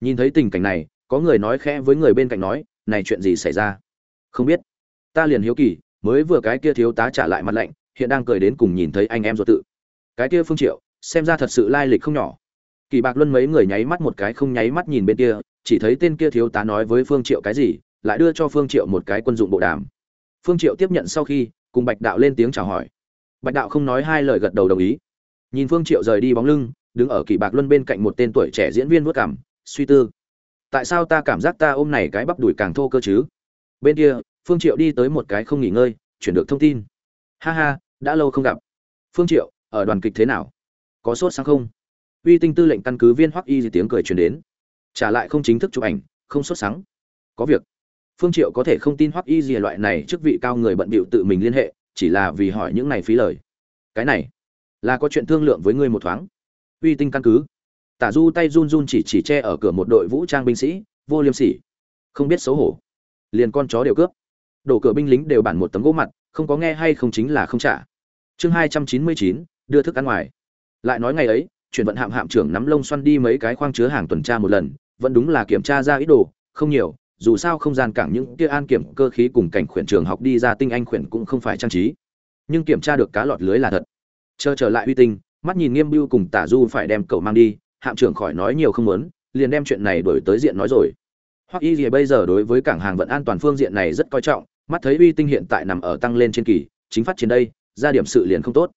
nhìn thấy tình cảnh này, có người nói khẽ với người bên cạnh nói, này chuyện gì xảy ra? Không biết. Ta liền hiếu kỳ, mới vừa cái kia thiếu tá trả lại mặt lạnh, hiện đang cười đến cùng nhìn thấy anh em ruột tự. Cái kia phương triệu, xem ra thật sự lai lịch không nhỏ. Kỳ bạc luân mấy người nháy mắt một cái không nháy mắt nhìn bên kia, chỉ thấy tên kia thiếu tá nói với phương triệu cái gì, lại đưa cho phương triệu một cái quân dụng bộ đàm. Phương triệu tiếp nhận sau khi, cùng bạch đạo lên tiếng chào hỏi. Bạch đạo không nói hai lời gật đầu đồng ý. Nhìn phương triệu rời đi bóng lưng, đứng ở kỳ bạc luân bên cạnh một tên tuổi trẻ diễn viên vuốt cảm suy tư. Tại sao ta cảm giác ta ôm này cái bắp đùi càng thô cơ chứ? Bên kia, phương triệu đi tới một cái không nghỉ ngơi, chuyển được thông tin. Ha ha, đã lâu không gặp. Phương triệu, ở đoàn kịch thế nào? Có sốt sáng không? Uy tinh tư lệnh căn cứ viên hoắc y gì tiếng cười truyền đến. Trả lại không chính thức chụp ảnh, không sốt sáng. Có việc. Phương triệu có thể không tin hoắc y gì loại này chức vị cao người bận bịu tự mình liên hệ, chỉ là vì hỏi những này phí lời. Cái này, là có chuyện thương lượng với ngươi một thoáng. Uy tinh căn cứ tả du tay run run chỉ chỉ che ở cửa một đội vũ trang binh sĩ, vô liêm sỉ. Không biết xấu hổ. Liền con chó đều cướp. Đổ cửa binh lính đều bản một tấm gỗ mặt, không có nghe hay không chính là không trả. Chương hai trăm chín mươi chín, đưa thức ăn ngoài. Lại nói ngày ấy, chuyển vận hạm hạm trưởng nắm lông xoăn đi mấy cái khoang chứa hàng tuần tra một lần, vẫn đúng là kiểm tra ra ít đồ, không nhiều, dù sao không gian cảng những kia an kiểm cơ khí cùng cảnh khuyển trường học đi ra tinh anh khuyển cũng không phải trang trí. Nhưng kiểm tra được cá lọt lưới là thật. Chờ trở lại uy tinh, mắt nhìn nghiêm bưu cùng tả du phải đem cậu mang đi hạm trưởng khỏi nói nhiều không muốn, liền đem chuyện này đổi tới diện nói rồi. Hoặc y gì bây giờ đối với cảng hàng vận an toàn phương diện này rất coi trọng, mắt thấy uy tinh hiện tại nằm ở tăng lên trên kỳ, chính phát triển đây, ra điểm sự liền không tốt.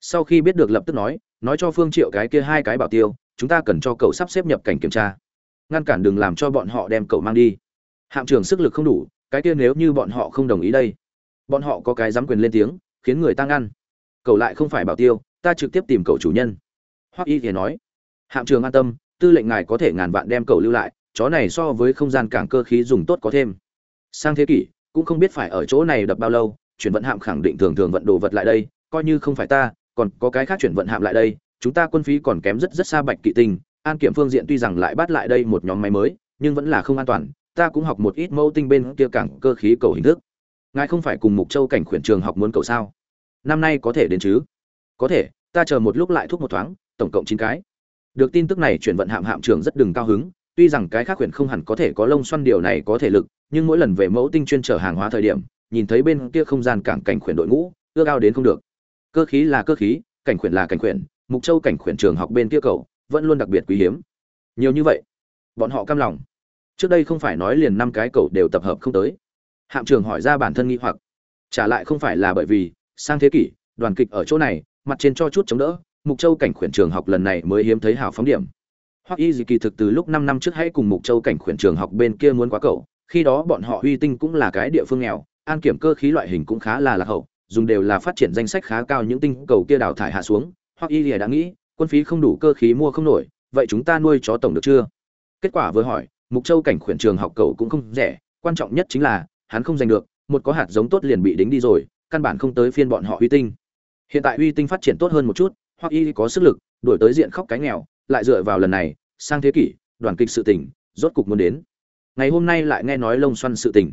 Sau khi biết được lập tức nói nói cho phương triệu cái kia hai cái bảo tiêu, chúng ta cần cho cậu sắp xếp nhập cảnh kiểm tra. Ngăn cản đừng làm cho bọn họ đem cậu mang đi. Hạm trưởng sức lực không đủ, cái kia nếu như bọn họ không đồng ý đây. Bọn họ có cái dám quyền lên tiếng, khiến người ta ngăn. Cậu lại không phải bảo tiêu, ta trực tiếp tìm cậu chủ nhân. Hoắc y thì nói hạm trường an tâm, tư lệnh ngài có thể ngàn vạn đem cậu lưu lại, chó này so với không gian cảng cơ khí dùng tốt có thêm. Sang thế kỷ, cũng không biết phải ở chỗ này đập bao lâu, chuyển vận hạm khẳng định thường thường vận đồ vật lại đây, coi như không phải ta, còn có cái khác chuyển vận hạm lại đây, chúng ta quân phí còn kém rất rất xa bạch kỵ tinh, an kiểm phương diện tuy rằng lại bắt lại đây một nhóm máy mới, nhưng vẫn là không an toàn, ta cũng học một ít mẫu tinh bên kia cảng cơ khí cầu hình thức. Ngài không phải cùng mục châu cảnh khuyển trường học muốn cầu sao? Năm nay có thể đến chứ? Có thể, ta chờ một lúc lại thúc một thoáng, tổng cộng chín cái được tin tức này chuyển vận hạm hạm trưởng rất đừng cao hứng, tuy rằng cái khác huyện không hẳn có thể có lông xoăn điều này có thể lực, nhưng mỗi lần về mẫu tinh chuyên chở hàng hóa thời điểm, nhìn thấy bên kia không gian cảng cảnh khuyển đội ngũ ưa cao đến không được. Cơ khí là cơ khí, cảnh khuyển là cảnh khuyển, mục châu cảnh khuyển trường học bên kia cầu vẫn luôn đặc biệt quý hiếm. Nhiều như vậy, bọn họ cam lòng. Trước đây không phải nói liền năm cái cầu đều tập hợp không tới. Hạm trường hỏi ra bản thân nghi hoặc. Trả lại không phải là bởi vì, sang thế kỷ, đoàn kịch ở chỗ này, mặt trên cho chút chống đỡ mục châu cảnh khuyển trường học lần này mới hiếm thấy hào phóng điểm. Hoặc y dị kỳ thực từ lúc năm năm trước hãy cùng mục châu cảnh khuyển trường học bên kia muốn quá cầu, khi đó bọn họ uy tinh cũng là cái địa phương nghèo, an kiểm cơ khí loại hình cũng khá là lạc hậu, dùng đều là phát triển danh sách khá cao những tinh cầu kia đào thải hạ xuống. Hoặc y lìa đã nghĩ, quân phí không đủ cơ khí mua không nổi, vậy chúng ta nuôi chó tổng được chưa? Kết quả vừa hỏi, mục châu cảnh khuyển trường học cầu cũng không rẻ, quan trọng nhất chính là, hắn không giành được, một có hạt giống tốt liền bị đính đi rồi, căn bản không tới phiên bọn họ uy tinh. Hiện tại uy tinh phát triển tốt hơn một chút hoặc y có sức lực đổi tới diện khóc cái nghèo, lại dựa vào lần này, sang thế kỷ, đoàn kịch sự tình, rốt cục muốn đến. Ngày hôm nay lại nghe nói lông xoăn sự tình.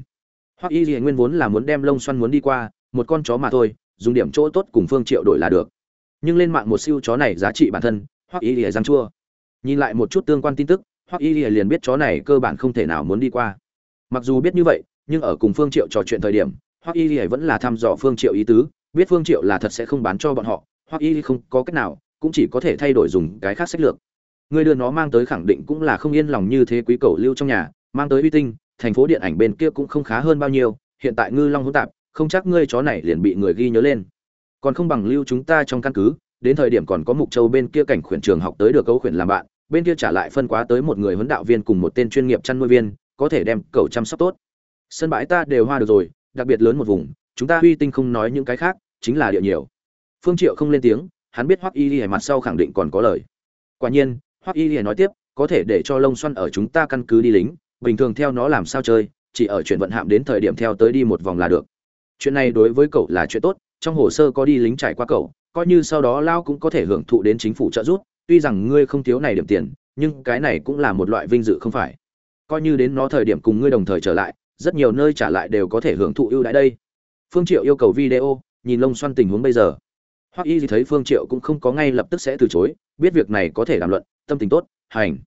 Hoặc y gì nguyên vốn là muốn đem lông xoăn muốn đi qua, một con chó mà thôi, dùng điểm chỗ tốt cùng phương triệu đổi là được. Nhưng lên mạng một siêu chó này giá trị bản thân, hoặc y lìa răng chua. Nhìn lại một chút tương quan tin tức, hoặc y lìa liền biết chó này cơ bản không thể nào muốn đi qua. Mặc dù biết như vậy, nhưng ở cùng phương triệu trò chuyện thời điểm, hoặc y lìa vẫn là thăm dò phương triệu ý tứ, biết phương triệu là thật sẽ không bán cho bọn họ hoặc y không có cách nào, cũng chỉ có thể thay đổi dùng cái khác sách lược. Người đưa nó mang tới khẳng định cũng là không yên lòng như thế quý cầu lưu trong nhà, mang tới uy tinh, thành phố điện ảnh bên kia cũng không khá hơn bao nhiêu, hiện tại ngư long hỗn tạp, không chắc ngươi chó này liền bị người ghi nhớ lên. Còn không bằng lưu chúng ta trong căn cứ, đến thời điểm còn có mục châu bên kia cảnh khuyển trường học tới được cấu khuyển làm bạn, bên kia trả lại phân quá tới một người huấn đạo viên cùng một tên chuyên nghiệp chăn nuôi viên, có thể đem cầu chăm sóc tốt. Sân bãi ta đều hoa được rồi, đặc biệt lớn một vùng, chúng ta uy tinh không nói những cái khác, chính là địa nhiều phương triệu không lên tiếng, hắn biết hoắc y lìa mặt sau khẳng định còn có lời. Quả nhiên, hoắc y lìa nói tiếp, có thể để cho lông xoăn ở chúng ta căn cứ đi lính, bình thường theo nó làm sao chơi, chỉ ở chuyển vận hạm đến thời điểm theo tới đi một vòng là được. Chuyện này đối với cậu là chuyện tốt, trong hồ sơ có đi lính trải qua cậu, coi như sau đó lao cũng có thể hưởng thụ đến chính phủ trợ giúp, tuy rằng ngươi không thiếu này điểm tiền, nhưng cái này cũng là một loại vinh dự không phải. Coi như đến nó thời điểm cùng ngươi đồng thời trở lại, rất nhiều nơi trả lại đều có thể hưởng thụ ưu đãi đây. Phương triệu yêu cầu video, nhìn lông xoăn tình huống bây giờ hoặc y thì thấy phương triệu cũng không có ngay lập tức sẽ từ chối, biết việc này có thể làm luận, tâm tình tốt, hành.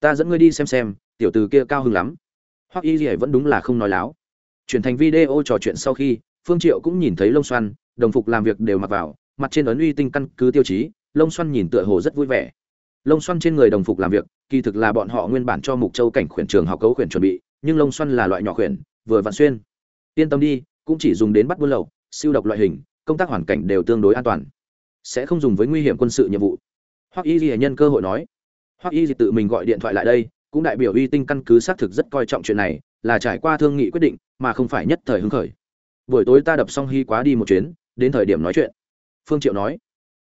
Ta dẫn ngươi đi xem xem, tiểu từ kia cao hứng lắm. Hoặc y gì vẫn đúng là không nói láo. Chuyển thành video trò chuyện sau khi, phương triệu cũng nhìn thấy lông xoăn đồng phục làm việc đều mặc vào, mặt trên ấn uy tinh căn cứ tiêu chí lông xoăn nhìn tựa hồ rất vui vẻ. Lông xoăn trên người đồng phục làm việc, kỳ thực là bọn họ nguyên bản cho mục châu cảnh khuyển trường học cấu khuyển chuẩn bị, nhưng lông xoăn là loại nhỏ khuyển, vừa vặn xuyên. Yên tâm đi, cũng chỉ dùng đến bắt buôn lậu, siêu độc loại hình công tác hoàn cảnh đều tương đối an toàn. Sẽ không dùng với nguy hiểm quân sự nhiệm vụ. Hoặc y di nhân cơ hội nói. Hoặc y di tự mình gọi điện thoại lại đây, cũng đại biểu uy tinh căn cứ xác thực rất coi trọng chuyện này, là trải qua thương nghị quyết định, mà không phải nhất thời hứng khởi. Buổi tối ta đập xong hy quá đi một chuyến, đến thời điểm nói chuyện. Phương triệu nói.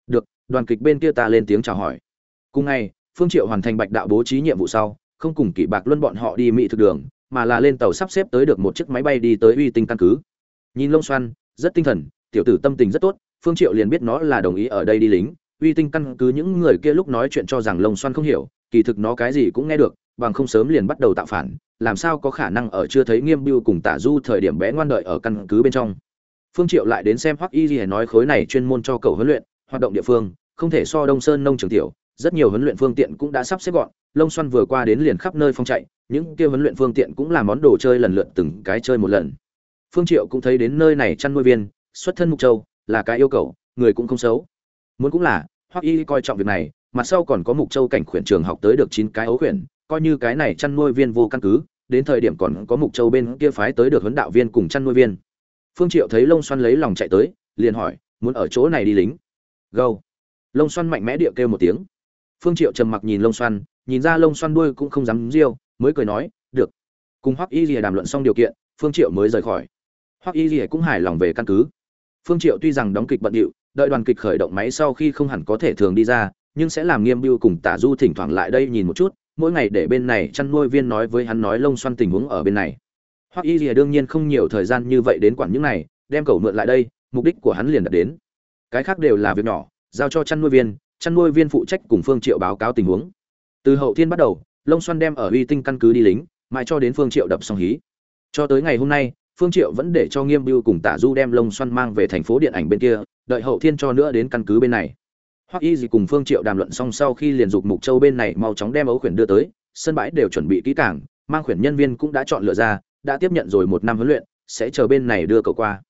Được, đoàn kịch bên kia ta lên tiếng chào hỏi. Cùng ngày, phương triệu hoàn thành bạch đạo bố trí nhiệm vụ sau, không cùng kỷ bạc luân bọn họ đi mỹ thực đường, mà là lên tàu sắp xếp tới được một chiếc máy bay đi tới uy tinh căn cứ. Nhìn lông xoăn rất tinh thần tiểu tử tâm tình rất tốt, phương triệu liền biết nó là đồng ý ở đây đi lính, uy tinh căn cứ những người kia lúc nói chuyện cho rằng lông xoăn không hiểu, kỳ thực nó cái gì cũng nghe được, bằng không sớm liền bắt đầu tạo phản, làm sao có khả năng ở chưa thấy nghiêm bưu cùng tả du thời điểm bé ngoan đợi ở căn cứ bên trong. Phương triệu lại đến xem hoắc y gì nói khối này chuyên môn cho cầu huấn luyện, hoạt động địa phương, không thể so đông sơn nông trường tiểu, rất nhiều huấn luyện phương tiện cũng đã sắp xếp gọn lông xoăn vừa qua đến liền khắp nơi phong chạy, những kia huấn luyện phương tiện cũng là món đồ chơi lần lượt từng cái chơi một lần. Phương triệu cũng thấy đến nơi này chăn nuôi viên xuất thân mục châu, là cái yêu cầu, người cũng không xấu. Muốn cũng là, hoắc y coi trọng việc này mặt sau còn có mục châu cảnh khuyển trường học tới được chín cái ấu khuyển, coi như cái này chăn nuôi viên vô căn cứ, đến thời điểm còn có mục châu bên kia phái tới được huấn đạo viên cùng chăn nuôi viên. Phương triệu thấy lông xoăn lấy lòng chạy tới, liền hỏi, muốn ở chỗ này đi lính? Gâu. Lông xoăn mạnh mẽ địa kêu một tiếng. Phương triệu trầm mặc nhìn lông xoăn nhìn ra lông xoăn đuôi cũng không dám riêu, mới cười nói, được. Cùng hoắc y lìa đàm luận xong điều kiện, phương triệu mới rời khỏi. Hoắc y lìa cũng hài lòng về căn cứ phương triệu tuy rằng đóng kịch bận điệu, đợi đoàn kịch khởi động máy sau khi không hẳn có thể thường đi ra, nhưng sẽ làm nghiêm biêu cùng tả du thỉnh thoảng lại đây nhìn một chút, mỗi ngày để bên này chăn nuôi viên nói với hắn nói lông xoăn tình huống ở bên này. Hoặc y rìa đương nhiên không nhiều thời gian như vậy đến quản những này, đem cầu mượn lại đây, mục đích của hắn liền đạt đến. Cái khác đều là việc nhỏ, giao cho chăn nuôi viên, chăn nuôi viên phụ trách cùng phương triệu báo cáo tình huống. Từ hậu thiên bắt đầu, lông xoăn đem ở uy tinh căn cứ đi lính, mãi cho đến phương triệu đập xong hí. Cho tới ngày hôm nay phương triệu vẫn để cho nghiêm biêu cùng tả du đem lông xoăn mang về thành phố điện ảnh bên kia, đợi hậu thiên cho nữa đến căn cứ bên này. Hoặc y gì cùng phương triệu đàm luận xong sau khi liền dục mục châu bên này mau chóng đem ấu khuyển đưa tới, sân bãi đều chuẩn bị kỹ càng, mang khuyển nhân viên cũng đã chọn lựa ra, đã tiếp nhận rồi một năm huấn luyện, sẽ chờ bên này đưa cậu qua.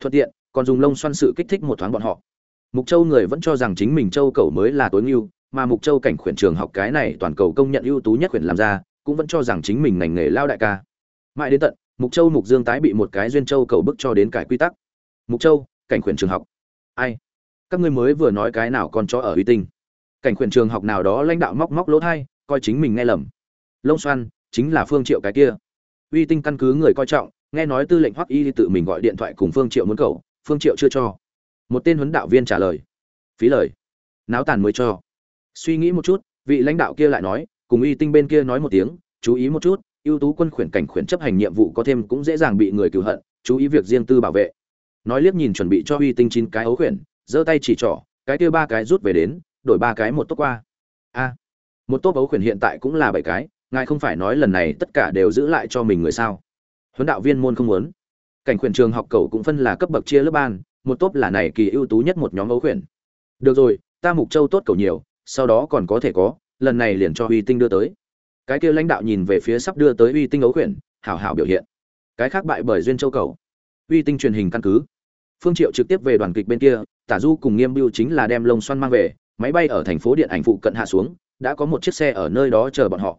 Thuận tiện, còn dùng lông xoăn sự kích thích một thoáng bọn họ. Mục châu người vẫn cho rằng chính mình châu cậu mới là tối ưu, mà mục châu cảnh khuyển trường học cái này toàn cầu công nhận ưu tú nhất khuyển làm ra, cũng vẫn cho rằng chính mình ngành nghề lao đại ca. Mãi đến tận mục châu, mục dương tái bị một cái duyên châu cầu bức cho đến cải quy tắc. Mục châu, cảnh khuyển trường học. Ai? Các ngươi mới vừa nói cái nào còn cho ở uy tinh? Cảnh khuyển trường học nào đó lãnh đạo móc móc lỗ thai, coi chính mình nghe lầm. Lông xoan, chính là phương triệu cái kia. Uy tinh căn cứ người coi trọng, nghe nói tư lệnh hoắc y tự mình gọi điện thoại cùng phương triệu muốn cầu, phương triệu chưa cho. Một tên huấn đạo viên trả lời. Phí lời. Náo tàn mới cho. Suy nghĩ một chút, vị lãnh đạo kia lại nói, cùng uy tinh bên kia nói một tiếng, chú ý một chút ưu tú quân khuyển cảnh khuyển chấp hành nhiệm vụ có thêm cũng dễ dàng bị người cựu hận, chú ý việc riêng tư bảo vệ. Nói liếc nhìn chuẩn bị cho uy tinh chín cái ấu khuyển, giơ tay chỉ trỏ, cái kia ba cái rút về đến, đổi ba cái một tốt qua. A, một tốt ấu khuyển hiện tại cũng là bảy cái, ngài không phải nói lần này tất cả đều giữ lại cho mình người sao? Huấn đạo viên môn không muốn. Cảnh khuyển trường học cầu cũng phân là cấp bậc chia lớp ban, một tốt là này kỳ ưu tú nhất một nhóm ấu khuyển. Được rồi, ta mục châu tốt cầu nhiều, sau đó còn có thể có, lần này liền cho uy tinh đưa tới cái kia lãnh đạo nhìn về phía sắp đưa tới uy tinh ấu quyển hảo hảo biểu hiện. Cái khác bại bởi duyên châu cầu. Uy tinh truyền hình căn cứ. Phương triệu trực tiếp về đoàn kịch bên kia, tả du cùng nghiêm biêu chính là đem lông xoăn mang về, máy bay ở thành phố điện ảnh phụ cận hạ xuống, đã có một chiếc xe ở nơi đó chờ bọn họ.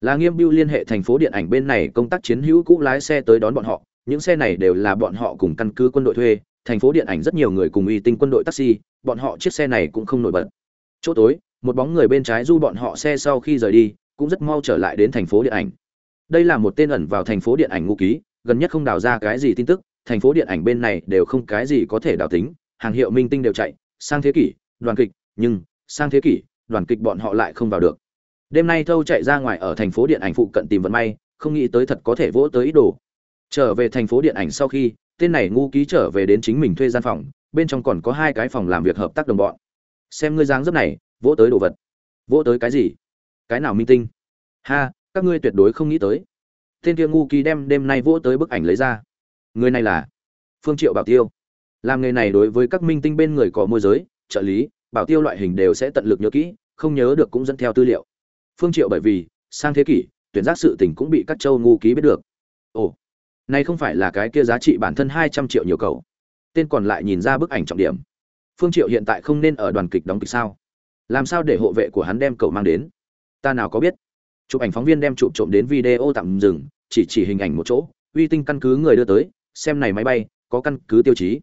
Là nghiêm biêu liên hệ thành phố điện ảnh bên này công tác chiến hữu cũ lái xe tới đón bọn họ, những xe này đều là bọn họ cùng căn cứ quân đội thuê, thành phố điện ảnh rất nhiều người cùng uy tinh quân đội taxi, bọn họ chiếc xe này cũng không nổi bật. Chỗ tối, một bóng người bên trái du bọn họ xe sau khi rời đi cũng rất mau trở lại đến thành phố điện ảnh. Đây là một tên ẩn vào thành phố điện ảnh ngũ ký, gần nhất không đào ra cái gì tin tức, thành phố điện ảnh bên này đều không cái gì có thể đào tính, hàng hiệu minh tinh đều chạy, sang thế kỷ, đoàn kịch, nhưng sang thế kỷ, đoàn kịch bọn họ lại không vào được. Đêm nay thâu chạy ra ngoài ở thành phố điện ảnh phụ cận tìm vận may, không nghĩ tới thật có thể vỗ tới ý đồ. Trở về thành phố điện ảnh sau khi, tên này ngu ký trở về đến chính mình thuê gian phòng, bên trong còn có hai cái phòng làm việc hợp tác đồng bọn. Xem ngươi dáng dấp này, vỗ tới đồ vật. Vỗ tới cái gì? Cái nào minh tinh? Ha, các ngươi tuyệt đối không nghĩ tới. Tên kia ngu ký đem đêm nay vỗ tới bức ảnh lấy ra. Người này là phương triệu bảo tiêu. Làm nghề này đối với các minh tinh bên người có môi giới, trợ lý, bảo tiêu loại hình đều sẽ tận lực nhớ kỹ, không nhớ được cũng dẫn theo tư liệu. Phương triệu bởi vì sang thế kỷ, tuyển giác sự tình cũng bị các châu ngu ký biết được. Ồ, này không phải là cái kia giá trị bản thân hai trăm triệu nhiều cầu tên còn lại nhìn ra bức ảnh trọng điểm. Phương triệu hiện tại không nên ở đoàn kịch đóng kịch sao? Làm sao để hộ vệ của hắn đem cậu mang đến? Ta nào có biết? Chụp ảnh phóng viên đem chụp trộm đến video tạm dừng, chỉ chỉ hình ảnh một chỗ, uy tinh căn cứ người đưa tới, xem này máy bay, có căn cứ tiêu chí.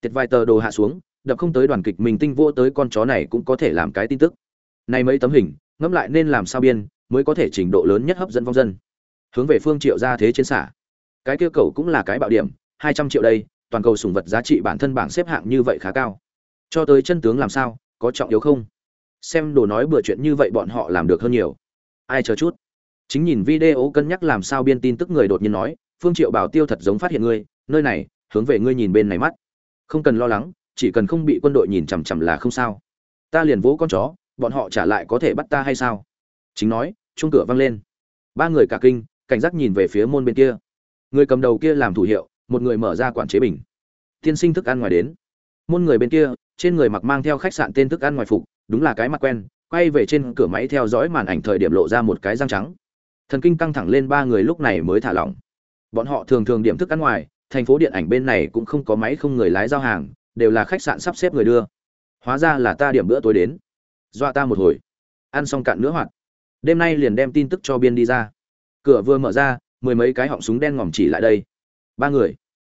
Tiệt vài tờ đồ hạ xuống, đập không tới đoàn kịch mình tinh vô tới con chó này cũng có thể làm cái tin tức. Này mấy tấm hình, ngẫm lại nên làm sao biên, mới có thể trình độ lớn nhất hấp dẫn vong dân. Hướng về phương triệu ra thế trên xả. Cái kia cầu cũng là cái bạo điểm, hai trăm triệu đây, toàn cầu sủng vật giá trị bản thân bảng xếp hạng như vậy khá cao. Cho tới chân tướng làm sao, có trọng yếu không? Xem đồ nói bừa chuyện như vậy bọn họ làm được hơn nhiều. Ai chờ chút? Chính nhìn video cân nhắc làm sao biên tin tức người đột nhiên nói, phương triệu bảo tiêu thật giống phát hiện ngươi, nơi này, hướng về ngươi nhìn bên này mắt. Không cần lo lắng, chỉ cần không bị quân đội nhìn chằm chằm là không sao. Ta liền vỗ con chó, bọn họ trả lại có thể bắt ta hay sao? Chính nói chung cửa văng lên. Ba người cả kinh, cảnh giác nhìn về phía môn bên kia. Người cầm đầu kia làm thủ hiệu, một người mở ra quản chế bình. Tiên sinh thức ăn ngoài đến. Môn người bên kia, trên người mặc mang theo khách sạn tên thức ăn ngoài phục đúng là cái mặt quen, quay về trên cửa máy theo dõi màn ảnh thời điểm lộ ra một cái răng trắng. Thần kinh căng thẳng lên ba người lúc này mới thả lỏng. Bọn họ thường thường điểm thức ăn ngoài, thành phố điện ảnh bên này cũng không có máy không người lái giao hàng, đều là khách sạn sắp xếp người đưa. Hóa ra là ta điểm bữa tối đến. Dọa ta một hồi. Ăn xong cạn nữa hoạt. Đêm nay liền đem tin tức cho biên đi ra. Cửa vừa mở ra, mười mấy cái họng súng đen ngòm chỉ lại đây. Ba người.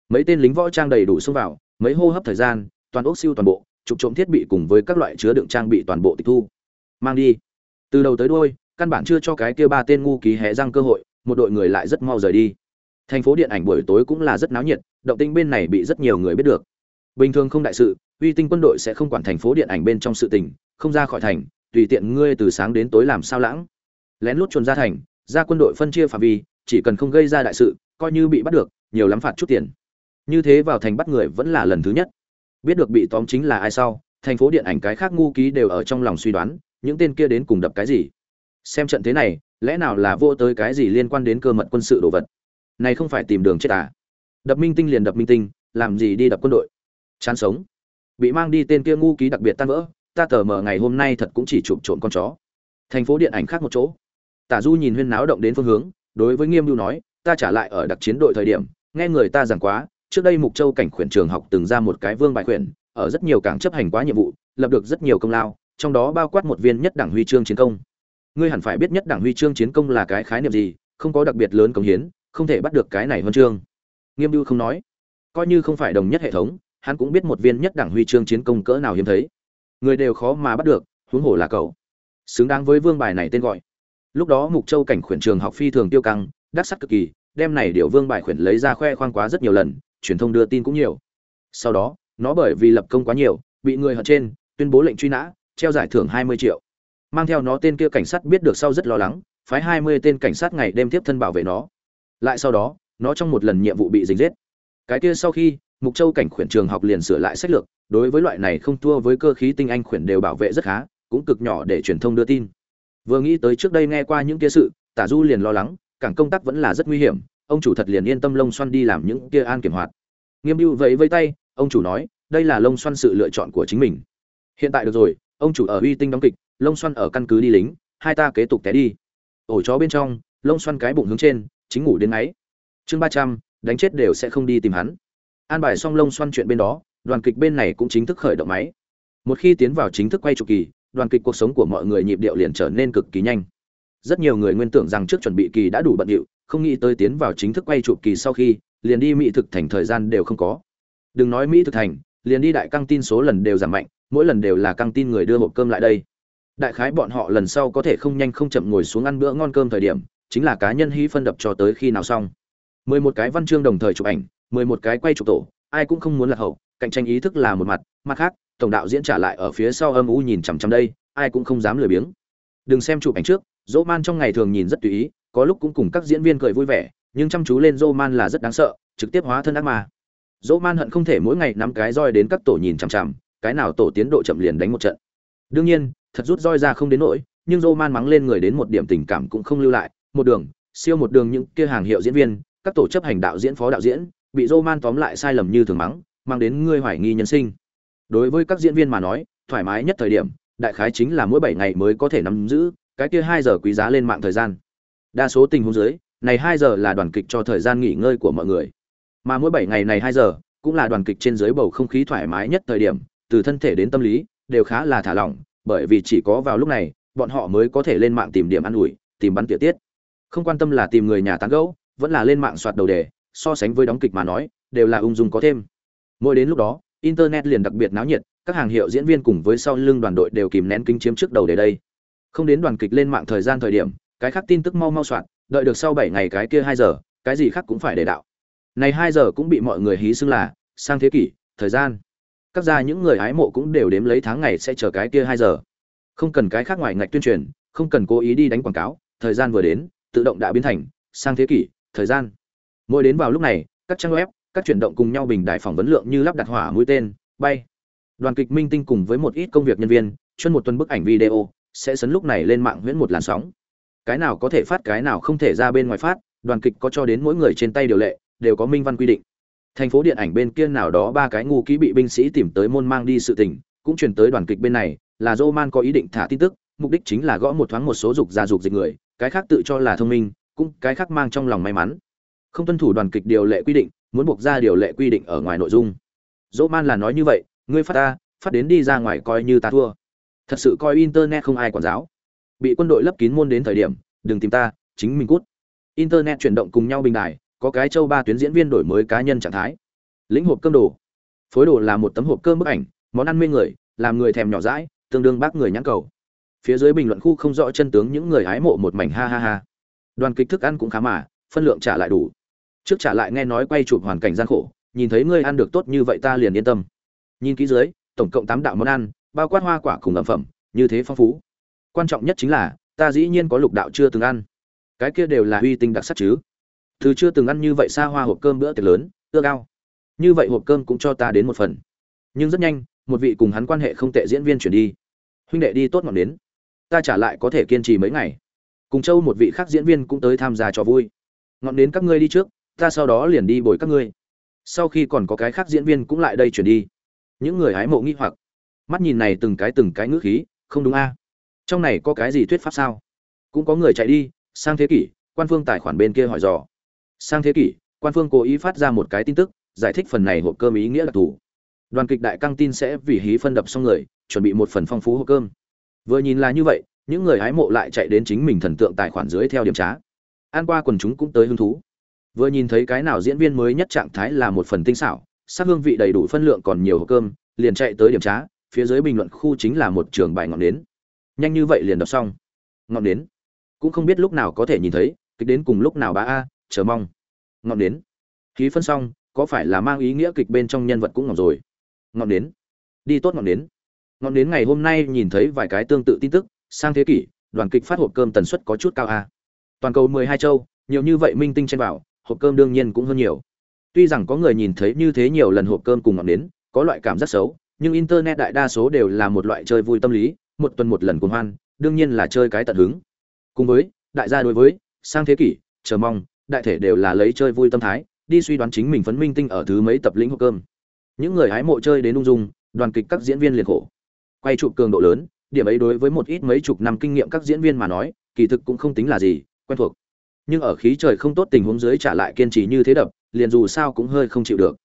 Mấy tên lính võ trang đầy đủ xông vào, mấy hô hấp thời gian, toàn ốc siêu toàn bộ trục trộm thiết bị cùng với các loại chứa đựng trang bị toàn bộ tịch thu. Mang đi. Từ đầu tới đuôi, căn bản chưa cho cái kia ba tên ngu ký hé răng cơ hội, một đội người lại rất mau rời đi. Thành phố điện ảnh buổi tối cũng là rất náo nhiệt, động tinh bên này bị rất nhiều người biết được. Bình thường không đại sự, uy tinh quân đội sẽ không quản thành phố điện ảnh bên trong sự tình, không ra khỏi thành, tùy tiện ngươi từ sáng đến tối làm sao lãng. Lén lút chuồn ra thành, ra quân đội phân chia phạm vi, chỉ cần không gây ra đại sự, coi như bị bắt được, nhiều lắm phạt chút tiền. Như thế vào thành bắt người vẫn là lần thứ nhất biết được bị tóm chính là ai sau, thành phố điện ảnh cái khác ngu ký đều ở trong lòng suy đoán, những tên kia đến cùng đập cái gì. Xem trận thế này, lẽ nào là vô tới cái gì liên quan đến cơ mật quân sự đồ vật? Này không phải tìm đường chết à? Đập minh tinh liền đập minh tinh, làm gì đi đập quân đội? Chán sống. Bị mang đi tên kia ngu ký đặc biệt tan vỡ, ta tờ mờ ngày hôm nay thật cũng chỉ chụp trộn con chó. Thành phố điện ảnh khác một chỗ. Tả du nhìn huyên náo động đến phương hướng, đối với nghiêm lưu nói, ta trả lại ở đặc chiến đội thời điểm, nghe người ta giảng quá trước đây mục châu cảnh khuyển trường học từng ra một cái vương bài khuyển, ở rất nhiều cảng chấp hành quá nhiệm vụ, lập được rất nhiều công lao, trong đó bao quát một viên nhất đảng huy chương chiến công. Ngươi hẳn phải biết nhất đảng huy chương chiến công là cái khái niệm gì, không có đặc biệt lớn công hiến, không thể bắt được cái này huân chương. Nghiêm lưu không nói. Coi như không phải đồng nhất hệ thống, hắn cũng biết một viên nhất đảng huy chương chiến công cỡ nào hiếm thấy. Người đều khó mà bắt được, huống hồ là cậu. Xứng đáng với vương bài này tên gọi. Lúc đó mục châu cảnh khuyển trường học phi thường tiêu căng, đắc sắc cực kỳ, đem này điệu vương bài khuyển lấy ra khoe khoang quá rất nhiều lần truyền thông đưa tin cũng nhiều. Sau đó, nó bởi vì lập công quá nhiều, bị người hận trên, tuyên bố lệnh truy nã, treo giải thưởng 20 triệu. Mang theo nó tên kia cảnh sát biết được sau rất lo lắng, phái 20 tên cảnh sát ngày đêm tiếp thân bảo vệ nó. Lại sau đó, nó trong một lần nhiệm vụ bị dính giết. Cái kia sau khi, mục châu cảnh khuyển trường học liền sửa lại sách lược, đối với loại này không thua với cơ khí tinh anh khuyển đều bảo vệ rất khá, cũng cực nhỏ để truyền thông đưa tin. Vừa nghĩ tới trước đây nghe qua những kia sự, tả du liền lo lắng, cảng công tác vẫn là rất nguy hiểm ông chủ thật liền yên tâm lông xoăn đi làm những kia an kiểm hoạt. Nghiêm mưu vẫy vây tay, ông chủ nói, đây là lông xoăn sự lựa chọn của chính mình. Hiện tại được rồi, ông chủ ở uy tinh đóng kịch lông xoăn ở căn cứ đi lính, hai ta kế tục té đi. Ổ chó bên trong lông xoăn cái bụng hướng trên, chính ngủ đến ấy chương ba trăm, đánh chết đều sẽ không đi tìm hắn. An bài xong lông xoăn chuyện bên đó, đoàn kịch bên này cũng chính thức khởi động máy. Một khi tiến vào chính thức quay trụ kỳ, đoàn kịch cuộc sống của mọi người nhịp điệu liền trở nên cực kỳ nhanh rất nhiều người nguyên tưởng rằng trước chuẩn bị kỳ đã đủ bận điệu, không nghĩ tới tiến vào chính thức quay chụp kỳ sau khi, liền đi mỹ thực thành thời gian đều không có. Đừng nói mỹ thực thành, liền đi đại căng tin số lần đều giảm mạnh, mỗi lần đều là căng tin người đưa hộp cơm lại đây. Đại khái bọn họ lần sau có thể không nhanh không chậm ngồi xuống ăn bữa ngon cơm thời điểm, chính là cá nhân hy phân đập cho tới khi nào xong. Mười một cái văn chương đồng thời chụp ảnh, mười một cái quay chụp tổ, ai cũng không muốn là hậu, cạnh tranh ý thức là một mặt mặt khác, tổng đạo diễn trả lại ở phía sau âm u nhìn chằm chằm đây, ai cũng không dám lười biếng. Đừng xem chụp ảnh trước dỗ man trong ngày thường nhìn rất tùy ý, có lúc cũng cùng các diễn viên cười vui vẻ, nhưng chăm chú lên dỗ man là rất đáng sợ, trực tiếp hóa thân ác ma. Dỗ man hận không thể mỗi ngày nắm cái roi đến các tổ nhìn chằm chằm, cái nào tổ tiến độ chậm liền đánh một trận. Đương nhiên, thật rút roi ra không đến nỗi, nhưng dỗ man mắng lên người đến một điểm tình cảm cũng không lưu lại, một đường, siêu một đường những kia hàng hiệu diễn viên, các tổ chấp hành đạo diễn phó đạo diễn, bị dô man tóm lại sai lầm như thường mắng, mang đến ngươi hoài nghi nhân sinh. Đối với các diễn viên mà nói, thoải mái nhất thời điểm, đại khái chính là mỗi bảy ngày mới có thể nắm giữ cái kia hai giờ quý giá lên mạng thời gian. Đa số tình huống dưới, này hai giờ là đoàn kịch cho thời gian nghỉ ngơi của mọi người. Mà mỗi bảy ngày này hai giờ, cũng là đoàn kịch trên dưới bầu không khí thoải mái nhất thời điểm, từ thân thể đến tâm lý, đều khá là thả lỏng, bởi vì chỉ có vào lúc này, bọn họ mới có thể lên mạng tìm điểm ăn ủi, tìm bắn tiểu tiết. Không quan tâm là tìm người nhà tán gẫu, vẫn là lên mạng soạt đầu đề, so sánh với đóng kịch mà nói, đều là ung dung có thêm. Mỗi đến lúc đó, internet liền đặc biệt náo nhiệt, các hàng hiệu diễn viên cùng với sau lưng đoàn đội đều kìm nén kinh chiếm trước đầu để đây không đến đoàn kịch lên mạng thời gian thời điểm, cái khác tin tức mau mau soạn, đợi được sau bảy ngày cái kia hai giờ, cái gì khác cũng phải để đạo. Này hai giờ cũng bị mọi người hí xưng là sang thế kỷ, thời gian. Các gia những người hái mộ cũng đều đếm lấy tháng ngày sẽ chờ cái kia hai giờ. Không cần cái khác ngoài ngạch tuyên truyền, không cần cố ý đi đánh quảng cáo, thời gian vừa đến, tự động đã biến thành sang thế kỷ, thời gian. Mỗi đến vào lúc này, các trang web, các chuyển động cùng nhau bình đại phỏng vấn lượng như lắp đặt hỏa mũi tên, bay. Đoàn kịch minh tinh cùng với một ít công việc nhân viên, chuyên một tuần bức ảnh video sẽ sấn lúc này lên mạng huyễn một làn sóng. Cái nào có thể phát, cái nào không thể ra bên ngoài phát, đoàn kịch có cho đến mỗi người trên tay điều lệ, đều có minh văn quy định. Thành phố điện ảnh bên kia nào đó ba cái ngu kỹ bị binh sĩ tìm tới môn mang đi sự tình, cũng chuyển tới đoàn kịch bên này, là dô man có ý định thả tin tức, mục đích chính là gõ một thoáng một số dục gia dục dịch người, cái khác tự cho là thông minh, cũng cái khác mang trong lòng may mắn. Không tuân thủ đoàn kịch điều lệ quy định, muốn buộc ra điều lệ quy định ở ngoài nội dung. Dỗ man là nói như vậy, ngươi phát ta, phát đến đi ra ngoài coi như ta thua thật sự coi internet không ai quản giáo. Bị quân đội lấp kín môn đến thời điểm, đừng tìm ta, chính mình cút. Internet chuyển động cùng nhau bình đài, có cái châu ba tuyến diễn viên đổi mới cá nhân trạng thái. Lĩnh hộp cơm đồ. Phối đồ là một tấm hộp cơm bức ảnh, món ăn mê người, làm người thèm nhỏ rãi tương đương bác người nhãn cầu. Phía dưới bình luận khu không rõ chân tướng những người hái mộ một mảnh ha ha ha. Đoàn kịch thức ăn cũng khá mà, phân lượng trả lại đủ. Trước trả lại nghe nói quay chụp hoàn cảnh gian khổ, nhìn thấy ngươi ăn được tốt như vậy ta liền yên tâm. Nhìn kỹ dưới, tổng cộng tám đạo món ăn bao quát hoa quả cùng ẩm phẩm, như thế phong phú. Quan trọng nhất chính là, ta dĩ nhiên có lục đạo chưa từng ăn. Cái kia đều là uy tinh đặc sắc chứ. Thứ chưa từng ăn như vậy xa hoa hộp cơm bữa tiệc lớn ưa cao như vậy hộp cơm cũng cho ta đến một phần. Nhưng rất nhanh, một vị cùng hắn quan hệ không tệ diễn viên chuyển đi. Huynh đệ đi tốt ngọn đến ta trả lại có thể kiên trì mấy ngày. Cùng châu một vị khác diễn viên cũng tới tham gia cho vui. Ngọn đến các ngươi đi trước, ta sau đó liền đi bồi các ngươi. Sau khi còn có cái khác diễn viên cũng lại đây chuyển đi. Những người hái mộ nghi hoặc mắt nhìn này từng cái từng cái ngữ khí, không đúng a. Trong này có cái gì thuyết pháp sao? Cũng có người chạy đi, sang thế kỷ, quan phương tài khoản bên kia hỏi dò. Sang thế kỷ, quan phương cố ý phát ra một cái tin tức, giải thích phần này hộp cơm ý nghĩa là thù. Đoàn kịch đại căng tin sẽ vì hí phân đập xong người, chuẩn bị một phần phong phú hộp cơm. Vừa nhìn là như vậy, những người hái mộ lại chạy đến chính mình thần tượng tài khoản dưới theo điểm trá. An qua quần chúng cũng tới hứng thú. Vừa nhìn thấy cái nào diễn viên mới nhất trạng thái là một phần tinh xảo, sắc hương vị đầy đủ phân lượng còn nhiều hộp cơm, liền chạy tới điểm trá phía dưới bình luận khu chính là một trường bài ngọn nến. Nhanh như vậy liền đọc xong. Ngọn nến. Cũng không biết lúc nào có thể nhìn thấy, kịch đến cùng lúc nào bá a, chờ mong. Ngọn nến. Khí phân xong, có phải là mang ý nghĩa kịch bên trong nhân vật cũng ngọc rồi? Ngọn nến. Đi tốt ngọn nến. Ngọn nến ngày hôm nay nhìn thấy vài cái tương tự tin tức, sang thế kỷ, đoàn kịch phát hộp cơm tần suất có chút cao a. Toàn cầu mười hai châu, nhiều như vậy minh tinh trên bảo, hộp cơm đương nhiên cũng hơn nhiều. Tuy rằng có người nhìn thấy như thế nhiều lần hộp cơm cùng ngọn nến, có loại cảm giác xấu nhưng internet đại đa số đều là một loại chơi vui tâm lý, một tuần một lần cuồng hoan, đương nhiên là chơi cái tận hứng. Cùng với, đại gia đối với, sang thế kỷ, chờ mong, đại thể đều là lấy chơi vui tâm thái, đi suy đoán chính mình phấn minh tinh ở thứ mấy tập lĩnh hộp cơm. Những người hái mộ chơi đến ung dung, đoàn kịch các diễn viên liền khổ. Quay chụp cường độ lớn, điểm ấy đối với một ít mấy chục năm kinh nghiệm các diễn viên mà nói, kỳ thực cũng không tính là gì, quen thuộc. Nhưng ở khí trời không tốt tình huống dưới trả lại kiên trì như thế đập, liền dù sao cũng hơi không chịu được.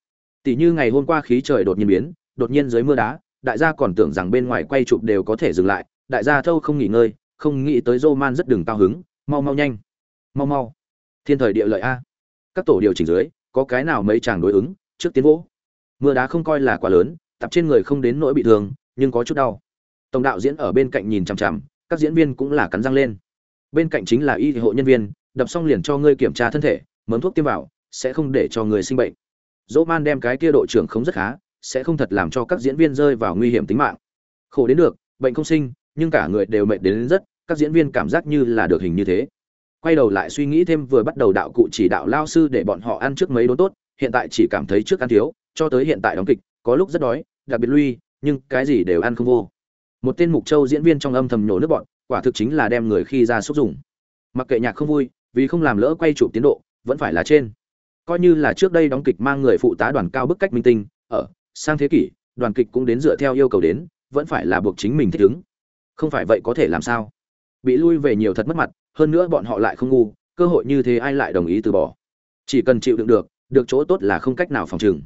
Tỷ như ngày hôm qua khí trời đột nhiên biến đột nhiên dưới mưa đá, đại gia còn tưởng rằng bên ngoài quay chụp đều có thể dừng lại, đại gia thâu không nghỉ ngơi, không nghĩ tới Roman man rất đừng cao hứng, mau mau nhanh, mau mau. Thiên thời địa lợi a. Các tổ điều chỉnh dưới, có cái nào mấy chàng đối ứng, trước tiến vỗ. Mưa đá không coi là quá lớn, tập trên người không đến nỗi bị thương, nhưng có chút đau. Tổng đạo diễn ở bên cạnh nhìn chằm chằm, các diễn viên cũng là cắn răng lên. Bên cạnh chính là y hộ nhân viên, đập xong liền cho ngươi kiểm tra thân thể, mớm thuốc tiêm vào, sẽ không để cho người sinh bệnh. Dỗ man đem cái kia độ trưởng không rất khá sẽ không thật làm cho các diễn viên rơi vào nguy hiểm tính mạng. Khổ đến được, bệnh không sinh, nhưng cả người đều mệt đến rất, các diễn viên cảm giác như là được hình như thế. Quay đầu lại suy nghĩ thêm vừa bắt đầu đạo cụ chỉ đạo lao sư để bọn họ ăn trước mấy đốn tốt, hiện tại chỉ cảm thấy trước ăn thiếu, cho tới hiện tại đóng kịch, có lúc rất đói, đặc biệt lui, nhưng cái gì đều ăn không vô. Một tên mục châu diễn viên trong âm thầm nhổ nước bọn, quả thực chính là đem người khi ra xúc dùng. Mặc kệ nhạc không vui, vì không làm lỡ quay chụp tiến độ, vẫn phải là trên. Coi như là trước đây đóng kịch mang người phụ tá đoàn cao bức cách minh tinh, ở sang thế kỷ, đoàn kịch cũng đến dựa theo yêu cầu đến, vẫn phải là buộc chính mình thích ứng. Không phải vậy có thể làm sao? Bị lui về nhiều thật mất mặt, hơn nữa bọn họ lại không ngu, cơ hội như thế ai lại đồng ý từ bỏ? Chỉ cần chịu đựng được được chỗ tốt là không cách nào phòng trừng.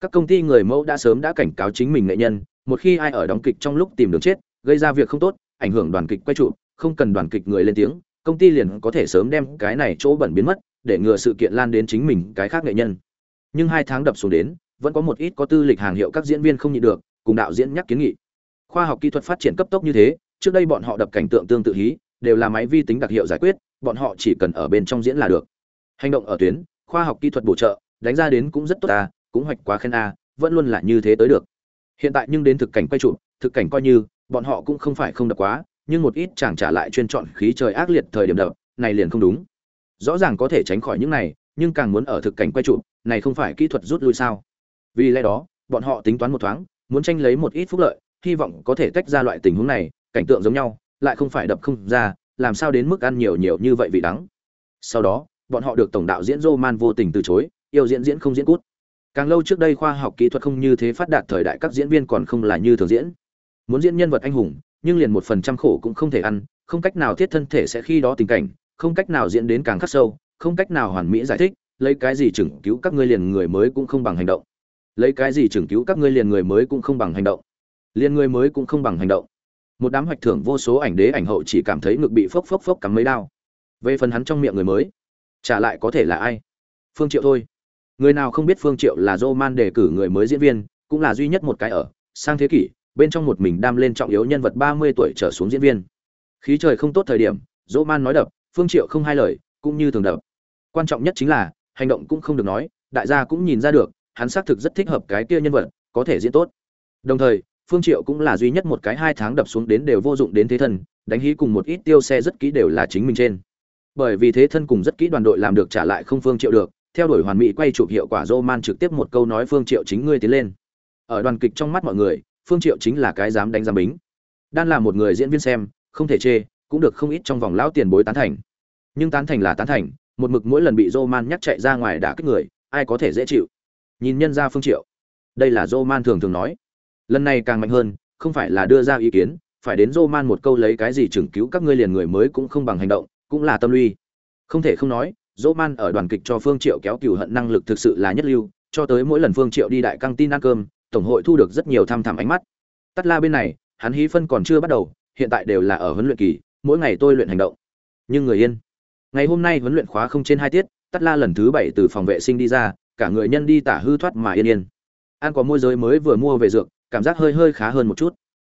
Các công ty người mẫu đã sớm đã cảnh cáo chính mình nghệ nhân, một khi ai ở đóng kịch trong lúc tìm đường chết, gây ra việc không tốt, ảnh hưởng đoàn kịch quay trụ, không cần đoàn kịch người lên tiếng, công ty liền có thể sớm đem cái này chỗ bẩn biến mất, để ngừa sự kiện lan đến chính mình cái khác nghệ nhân. Nhưng hai tháng đập xuống đến vẫn có một ít có tư lịch hàng hiệu các diễn viên không nhịn được, cùng đạo diễn nhắc kiến nghị. Khoa học kỹ thuật phát triển cấp tốc như thế, trước đây bọn họ đập cảnh tượng tương tự hí, đều là máy vi tính đặc hiệu giải quyết, bọn họ chỉ cần ở bên trong diễn là được. Hành động ở tuyến, khoa học kỹ thuật bổ trợ, đánh ra đến cũng rất tốt ta cũng hoạch quá khen a vẫn luôn là như thế tới được. Hiện tại nhưng đến thực cảnh quay trụ thực cảnh coi như, bọn họ cũng không phải không đập quá, nhưng một ít chẳng trả lại chuyên chọn khí trời ác liệt thời điểm đập, này liền không đúng. Rõ ràng có thể tránh khỏi những này, nhưng càng muốn ở thực cảnh quay trụ này không phải kỹ thuật rút lui sao? Vì lẽ đó, bọn họ tính toán một thoáng, muốn tranh lấy một ít phúc lợi, hy vọng có thể tách ra loại tình huống này, cảnh tượng giống nhau, lại không phải đập không ra, làm sao đến mức ăn nhiều nhiều như vậy vị đắng. Sau đó, bọn họ được tổng đạo diễn Roman vô tình từ chối, yêu diễn diễn không diễn cút. Càng lâu trước đây khoa học kỹ thuật không như thế phát đạt thời đại các diễn viên còn không là như thường diễn. Muốn diễn nhân vật anh hùng, nhưng liền một phần trăm khổ cũng không thể ăn, không cách nào thiết thân thể sẽ khi đó tình cảnh, không cách nào diễn đến càng khắc sâu, không cách nào hoàn mỹ giải thích, lấy cái gì chừng cứu các ngươi liền người mới cũng không bằng hành động lấy cái gì chừng cứu các ngươi liền người mới cũng không bằng hành động. Liền người mới cũng không bằng hành động. Một đám hoạch thưởng vô số ảnh đế ảnh hậu chỉ cảm thấy ngực bị phốc phốc phốc cắm mấy đao. Về phần hắn trong miệng người mới trả lại có thể là ai? Phương triệu thôi. Người nào không biết phương triệu là dô man đề cử người mới diễn viên, cũng là duy nhất một cái ở, sang thế kỷ, bên trong một mình đam lên trọng yếu nhân vật 30 tuổi trở xuống diễn viên. Khí trời không tốt thời điểm dô man nói đập, phương triệu không hai lời, cũng như thường đập. Quan trọng nhất chính là, hành động cũng không được nói, đại gia cũng nhìn ra được hắn xác thực rất thích hợp cái kia nhân vật, có thể diễn tốt. Đồng thời, phương triệu cũng là duy nhất một cái hai tháng đập xuống đến đều vô dụng đến thế thân đánh hí cùng một ít tiêu xe rất kỹ đều là chính mình trên. Bởi vì thế thân cùng rất kỹ đoàn đội làm được trả lại không phương triệu được, theo đuổi hoàn mỹ quay chụp hiệu quả Roman trực tiếp một câu nói phương triệu chính ngươi tiến lên. Ở đoàn kịch trong mắt mọi người, phương triệu chính là cái dám đánh giám bính. Đan là một người diễn viên xem, không thể chê, cũng được không ít trong vòng lão tiền bối tán thành. Nhưng tán thành là tán thành, một mực mỗi lần bị Roman nhắc chạy ra ngoài đả kích người, ai có thể dễ chịu? Nhìn nhân ra phương triệu đây là Roman thường thường nói lần này càng mạnh hơn không phải là đưa ra ý kiến phải đến Roman một câu lấy cái gì chừng cứu các ngươi liền người mới cũng không bằng hành động cũng là tâm lý không thể không nói Roman ở đoàn kịch cho Phương Triệu kéo cừu hận năng lực thực sự là nhất lưu, cho tới mỗi lần Phương Triệu đi đại căng tin ăn cơm, tổng hội thu được rất nhiều thăm thẳm ánh mắt. Tắt La bên này, hắn hí phân còn chưa bắt đầu, hiện tại đều là ở huấn luyện kỳ, mỗi ngày tôi luyện hành động. Nhưng người yên. Ngày hôm nay huấn luyện khóa không trên hai tiết, Tắt La lần thứ bảy từ phòng vệ sinh đi ra, cả người nhân đi tả hư thoát mà yên yên. An có môi giới mới vừa mua về dược, cảm giác hơi hơi khá hơn một chút.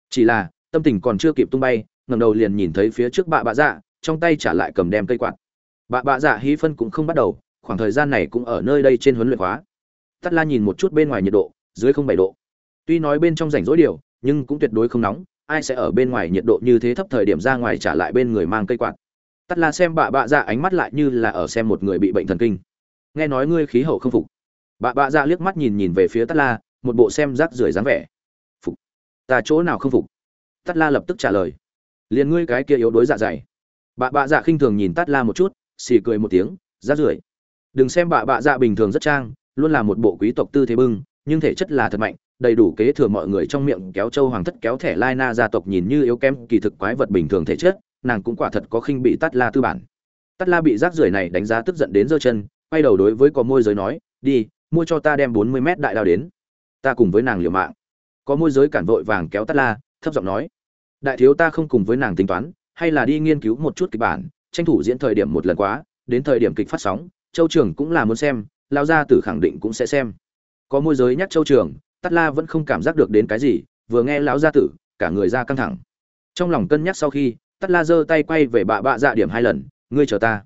Chỉ là, tâm tình còn chưa kịp tung bay, ngẩng đầu liền nhìn thấy phía trước bạ bạ dạ, trong tay trả lại cầm đem cây quạt. Bạ bạ dạ hí phân cũng không bắt đầu khoảng thời gian này cũng ở nơi đây trên huấn luyện khóa. Tắt la nhìn một chút bên ngoài nhiệt độ dưới không bảy độ. Tuy nói bên trong rảnh rỗi điều nhưng cũng tuyệt đối không nóng ai sẽ ở bên ngoài nhiệt độ như thế thấp thời điểm ra ngoài trả lại bên người mang cây quạt. Tắt la xem bạ bạ dạ ánh mắt lại như là ở xem một người bị bệnh thần kinh nghe nói ngươi khí hậu không phục. Bạ bạ ra liếc mắt nhìn nhìn về phía tắt la, một bộ xem rác rưởi dáng vẻ. Phục. Ta chỗ nào không phục? Tắt la lập tức trả lời. Liền ngươi cái kia yếu đuối dạ dày. Bạ bạ dạ khinh thường nhìn tắt la một chút, xì cười một tiếng, rác rưởi. Đừng xem bạ bạ dạ bình thường rất trang, luôn là một bộ quý tộc tư thế bưng, nhưng thể chất là thật mạnh, đầy đủ kế thừa mọi người trong miệng kéo châu hoàng thất kéo thẻ lai na gia tộc nhìn như yếu kém, kỳ thực quái vật bình thường thể chất, nàng cũng quả thật có khinh bị tắt la tư bản. Tắt la bị rác rưởi này đánh giá tức giận đến giơ chân quay đầu đối với có môi giới nói, đi, mua cho ta đem bốn mươi mét đại đao đến. Ta cùng với nàng liều mạng. Có môi giới cản vội vàng kéo tắt la, thấp giọng nói, đại thiếu ta không cùng với nàng tính toán, hay là đi nghiên cứu một chút kịch bản, tranh thủ diễn thời điểm một lần quá, đến thời điểm kịch phát sóng, châu trường cũng là muốn xem lao gia tử khẳng định cũng sẽ xem. Có môi giới nhắc châu trường, tắt la vẫn không cảm giác được đến cái gì, vừa nghe lão gia tử, cả người ra căng thẳng. Trong lòng cân nhắc sau khi, tắt la giơ tay quay về bạ bạ dạ điểm hai lần, ngươi chờ ta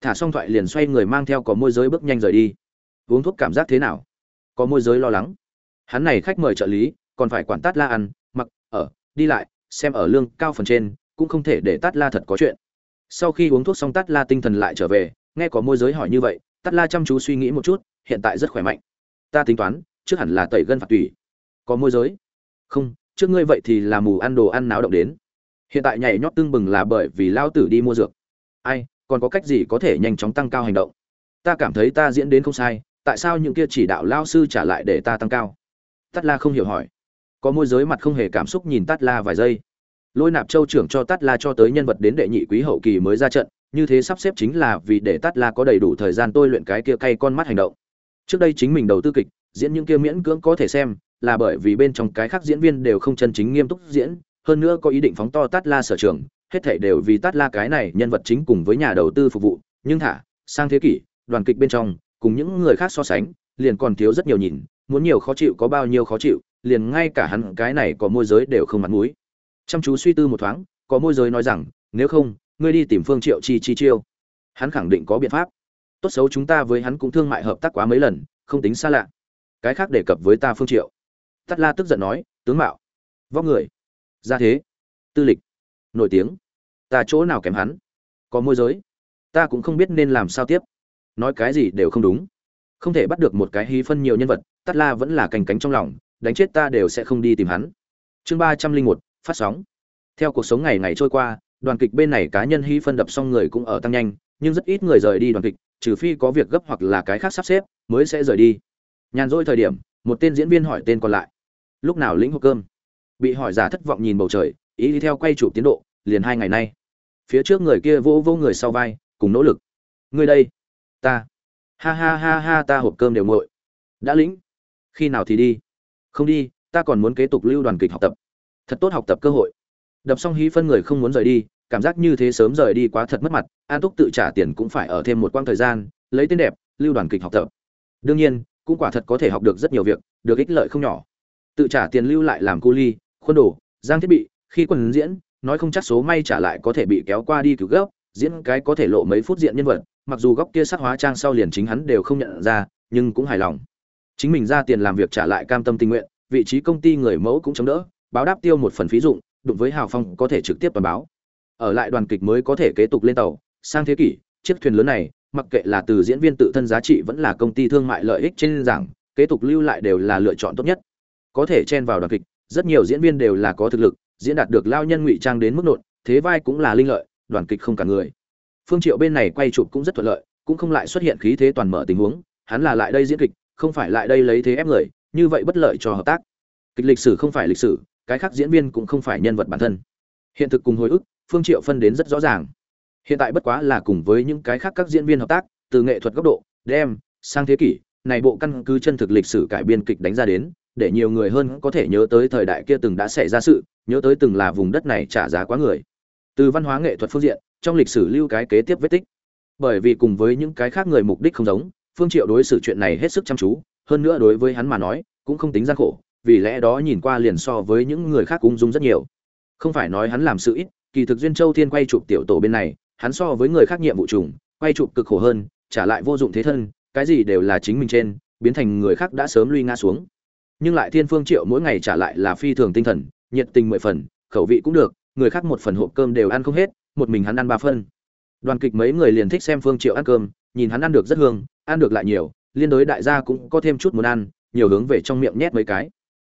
thả xong thoại liền xoay người mang theo có môi giới bước nhanh rời đi. Uống thuốc cảm giác thế nào? Có môi giới lo lắng. Hắn này khách mời trợ lý, còn phải quản tát la ăn, mặc, ở, đi lại, xem ở lương cao phần trên, cũng không thể để tát la thật có chuyện. Sau khi uống thuốc xong tát la tinh thần lại trở về, nghe có môi giới hỏi như vậy, tát la chăm chú suy nghĩ một chút, hiện tại rất khỏe mạnh. Ta tính toán, trước hẳn là tẩy gân phạt tủy. Có môi giới? Không, trước ngươi vậy thì là mù ăn đồ ăn náo động đến. Hiện tại nhảy nhót tưng bừng là bởi vì lao tử đi mua dược. Ai? Còn có cách gì có thể nhanh chóng tăng cao hành động? Ta cảm thấy ta diễn đến không sai, tại sao những kia chỉ đạo lao sư trả lại để ta tăng cao? Tắt la không hiểu hỏi. Có môi giới mặt không hề cảm xúc nhìn tắt la vài giây. Lôi nạp châu trưởng cho tắt la cho tới nhân vật đến đệ nhị quý hậu kỳ mới ra trận, như thế sắp xếp chính là vì để tát la có đầy đủ thời gian tôi luyện cái kia cay con mắt hành động. Trước đây chính mình đầu tư kịch, diễn những kia miễn cưỡng có thể xem, là bởi vì bên trong cái khác diễn viên đều không chân chính nghiêm túc diễn, hơn nữa có ý định phóng to tát la sở trường hết thảy đều vì tát la cái này nhân vật chính cùng với nhà đầu tư phục vụ, nhưng thả, sang thế kỷ, đoàn kịch bên trong, cùng những người khác so sánh, liền còn thiếu rất nhiều nhìn, muốn nhiều khó chịu có bao nhiêu khó chịu, liền ngay cả hắn cái này có môi giới đều không mặt mũi. Chăm chú suy tư một thoáng, có môi giới nói rằng, nếu không, ngươi đi tìm phương triệu chi chi chiêu. Hắn khẳng định có biện pháp. Tốt xấu chúng ta với hắn cũng thương mại hợp tác quá mấy lần, không tính xa lạ. Cái khác đề cập với ta phương triệu. Tát la tức giận nói, tướng mạo, vóc người, gia thế, tư lịch nổi tiếng. Ta chỗ nào kém hắn? Có môi giới. Ta cũng không biết nên làm sao tiếp. Nói cái gì đều không đúng. Không thể bắt được một cái hí phân nhiều nhân vật tắt la vẫn là cành cánh trong lòng, đánh chết ta đều sẽ không đi tìm hắn. Chương ba trăm linh một, phát sóng. Theo cuộc sống ngày ngày trôi qua, đoàn kịch bên này cá nhân hí phân đập xong người cũng ở tăng nhanh, nhưng rất ít người rời đi đoàn kịch, trừ phi có việc gấp hoặc là cái khác sắp xếp mới sẽ rời đi. Nhàn rỗi thời điểm, một tên diễn viên hỏi tên còn lại. Lúc nào lĩnh hộp cơm? Bị hỏi giả thất vọng nhìn bầu trời ý đi theo quay chụp tiến độ, liền hai ngày nay. Phía trước người kia vô vô người sau vai, cùng nỗ lực. Người đây. Ta. Ha ha ha ha, ta hộp cơm đều nguội. Đã lĩnh. Khi nào thì đi? Không đi, ta còn muốn kế tục lưu đoàn kịch học tập. Thật tốt học tập cơ hội. Đập xong hí phân người không muốn rời đi, cảm giác như thế sớm rời đi quá thật mất mặt, an túc tự trả tiền cũng phải ở thêm một quãng thời gian, lấy tên đẹp, lưu đoàn kịch học tập. Đương nhiên, cũng quả thật có thể học được rất nhiều việc, được ích lợi không nhỏ. Tự trả tiền lưu lại làm cu ly, khuôn đồ, giang thiết bị khi quần diễn, nói không chắc số may trả lại có thể bị kéo qua đi cứu gấp diễn cái có thể lộ mấy phút diện nhân vật, mặc dù góc kia sắc hóa trang sau liền chính hắn đều không nhận ra, nhưng cũng hài lòng. Chính mình ra tiền làm việc trả lại cam tâm tình nguyện, vị trí công ty người mẫu cũng chống đỡ, báo đáp tiêu một phần phí dụng, đụng với hào phong có thể trực tiếp toàn báo. Ở lại đoàn kịch mới có thể kế tục lên tàu, sang thế kỷ, chiếc thuyền lớn này, mặc kệ là từ diễn viên tự thân giá trị vẫn là công ty thương mại lợi ích trên giảng, kế tục lưu lại đều là lựa chọn tốt nhất. Có thể chen vào đoàn kịch, rất nhiều diễn viên đều là có thực lực diễn đạt được lao nhân ngụy trang đến mức nột thế vai cũng là linh lợi, đoàn kịch không cả người. Phương triệu bên này quay chụp cũng rất thuận lợi, cũng không lại xuất hiện khí thế toàn mở tình huống, hắn là lại đây diễn kịch, không phải lại đây lấy thế ép người, như vậy bất lợi cho hợp tác. Kịch lịch sử không phải lịch sử, cái khác diễn viên cũng không phải nhân vật bản thân. Hiện thực cùng hồi ức, phương triệu phân đến rất rõ ràng. Hiện tại bất quá là cùng với những cái khác các diễn viên hợp tác, từ nghệ thuật góc độ, đem, sang thế kỷ, này bộ căn cứ chân thực lịch sử cải biên kịch đánh ra đến, để nhiều người hơn có thể nhớ tới thời đại kia từng đã xảy ra sự nhớ tới từng là vùng đất này trả giá quá người. Từ văn hóa nghệ thuật phương diện, trong lịch sử lưu cái kế tiếp vết tích. Bởi vì cùng với những cái khác người mục đích không giống, phương triệu đối xử chuyện này hết sức chăm chú, hơn nữa đối với hắn mà nói, cũng không tính gian khổ, vì lẽ đó nhìn qua liền so với những người khác ung dung rất nhiều. Không phải nói hắn làm sự ít, kỳ thực duyên châu thiên quay chụp tiểu tổ bên này, hắn so với người khác nhiệm vụ trùng, quay chụp cực khổ hơn, trả lại vô dụng thế thân, cái gì đều là chính mình trên, biến thành người khác đã sớm lui ngã xuống. Nhưng lại thiên phương triệu mỗi ngày trả lại là phi thường tinh thần nhiệt tình mười phần, khẩu vị cũng được, người khác một phần hộp cơm đều ăn không hết, một mình hắn ăn ba phân. Đoàn kịch mấy người liền thích xem phương triệu ăn cơm, nhìn hắn ăn được rất hương, ăn được lại nhiều, liên đối đại gia cũng có thêm chút muốn ăn, nhiều hướng về trong miệng nhét mấy cái.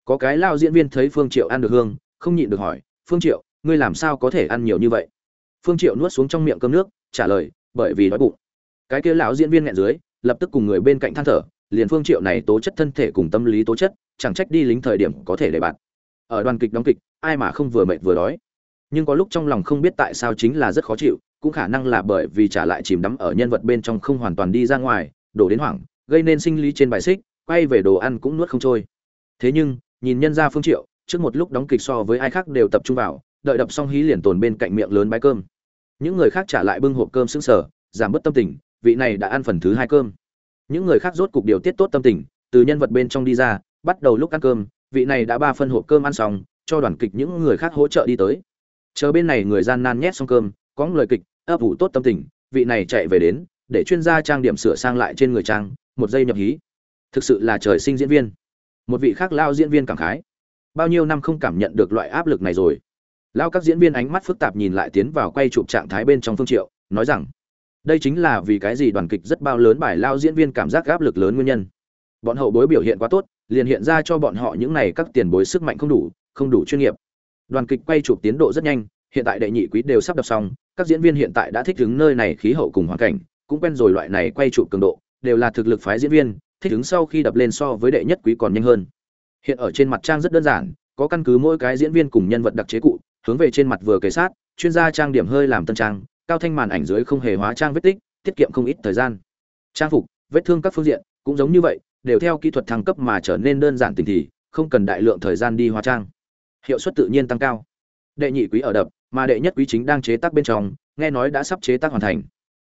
Có cái lao diễn viên thấy phương triệu ăn được hương, không nhịn được hỏi, phương triệu, ngươi làm sao có thể ăn nhiều như vậy? Phương triệu nuốt xuống trong miệng cơm nước, trả lời, bởi vì đói bụng. Cái kia lão diễn viên nghẹn dưới, lập tức cùng người bên cạnh than thở, liền phương triệu này tố chất thân thể cùng tâm lý tố chất, chẳng trách đi lính thời điểm có thể để bạn ở đoàn kịch đóng kịch, ai mà không vừa mệt vừa đói. Nhưng có lúc trong lòng không biết tại sao chính là rất khó chịu, cũng khả năng là bởi vì trả lại chìm đắm ở nhân vật bên trong không hoàn toàn đi ra ngoài, đổ đến hoảng, gây nên sinh lý trên bài xích, quay về đồ ăn cũng nuốt không trôi. Thế nhưng, nhìn nhân gia phương triệu, trước một lúc đóng kịch so với ai khác đều tập trung vào, đợi đập xong hí liền tồn bên cạnh miệng lớn bái cơm. Những người khác trả lại bưng hộp cơm sững sờ, giảm bớt tâm tình, vị này đã ăn phần thứ hai cơm. Những người khác rốt cục điều tiết tốt tâm tình, từ nhân vật bên trong đi ra, bắt đầu lúc ăn cơm vị này đã ba phân hộp cơm ăn xong, cho đoàn kịch những người khác hỗ trợ đi tới. Chờ bên này người gian nan nhét xong cơm, có lời kịch, ấp ủ tốt tâm tình, vị này chạy về đến, để chuyên gia trang điểm sửa sang lại trên người trang, một giây nhập hí. Thực sự là trời sinh diễn viên. Một vị khác lao diễn viên cảm khái. Bao nhiêu năm không cảm nhận được loại áp lực này rồi. Lao các diễn viên ánh mắt phức tạp nhìn lại tiến vào quay chụp trạng thái bên trong phương triệu, nói rằng, đây chính là vì cái gì đoàn kịch rất bao lớn bài lao diễn viên cảm giác áp lực lớn nguyên nhân. Bọn hậu bối biểu hiện quá tốt liền hiện ra cho bọn họ những này các tiền bối sức mạnh không đủ không đủ chuyên nghiệp. Đoàn kịch quay chụp tiến độ rất nhanh, hiện tại đệ nhị quý đều sắp đập xong, các diễn viên hiện tại đã thích ứng nơi này khí hậu cùng hoàn cảnh, cũng quen rồi loại này quay chụp cường độ, đều là thực lực phái diễn viên, thích ứng sau khi đập lên so với đệ nhất quý còn nhanh hơn. Hiện ở trên mặt trang rất đơn giản, có căn cứ mỗi cái diễn viên cùng nhân vật đặc chế cụ, hướng về trên mặt vừa kề sát, chuyên gia trang điểm hơi làm tân trang, cao thanh màn ảnh dưới không hề hóa trang vết tích, tiết kiệm không ít thời gian. Trang phục, vết thương các phương diện, cũng giống như vậy đều theo kỹ thuật thăng cấp mà trở nên đơn giản tình thì, không cần đại lượng thời gian đi hóa trang. Hiệu suất tự nhiên tăng cao. Đệ nhị quý ở đập, mà đệ nhất quý chính đang chế tác bên trong, nghe nói đã sắp chế tác hoàn thành.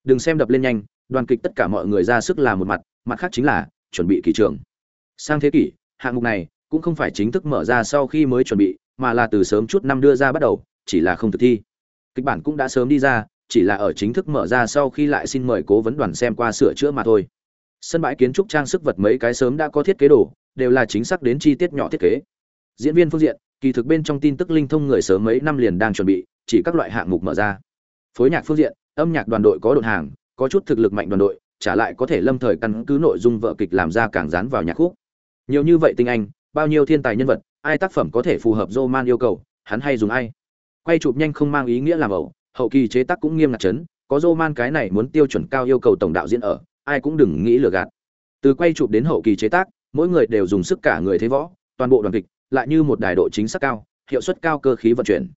Đừng xem đập lên nhanh, đoàn kịch tất cả mọi người ra sức làm một mặt mặt khác chính là chuẩn bị kỳ trường sang thế kỷ, hạng mục này cũng không phải chính thức mở ra sau khi mới chuẩn bị, mà là từ sớm chút năm đưa ra bắt đầu, chỉ là không thực thi. Kịch bản cũng đã sớm đi ra, chỉ là ở chính thức mở ra sau khi lại xin mời cố vấn đoàn xem qua sửa chữa mà thôi sân bãi kiến trúc trang sức vật mấy cái sớm đã có thiết kế đồ, đều là chính xác đến chi tiết nhỏ thiết kế. Diễn viên phương diện, kỳ thực bên trong tin tức linh thông người sớm mấy năm liền đang chuẩn bị, chỉ các loại hạng mục mở ra. Phối nhạc phương diện, âm nhạc đoàn đội có đột hàng, có chút thực lực mạnh đoàn đội, trả lại có thể lâm thời căn cứ nội dung vợ kịch làm ra càng dán vào nhạc khúc. Nhiều như vậy tinh anh, bao nhiêu thiên tài nhân vật, ai tác phẩm có thể phù hợp man yêu cầu, hắn hay dùng ai. Quay chụp nhanh không mang ý nghĩa làm ẩu, hậu kỳ chế tác cũng nghiêm ngặt chấn, có man cái này muốn tiêu chuẩn cao yêu cầu tổng đạo diễn ở ai cũng đừng nghĩ lừa gạt. Từ quay chụp đến hậu kỳ chế tác, mỗi người đều dùng sức cả người thế võ, toàn bộ đoàn kịch lại như một đài độ chính xác cao, hiệu suất cao cơ khí vận chuyển.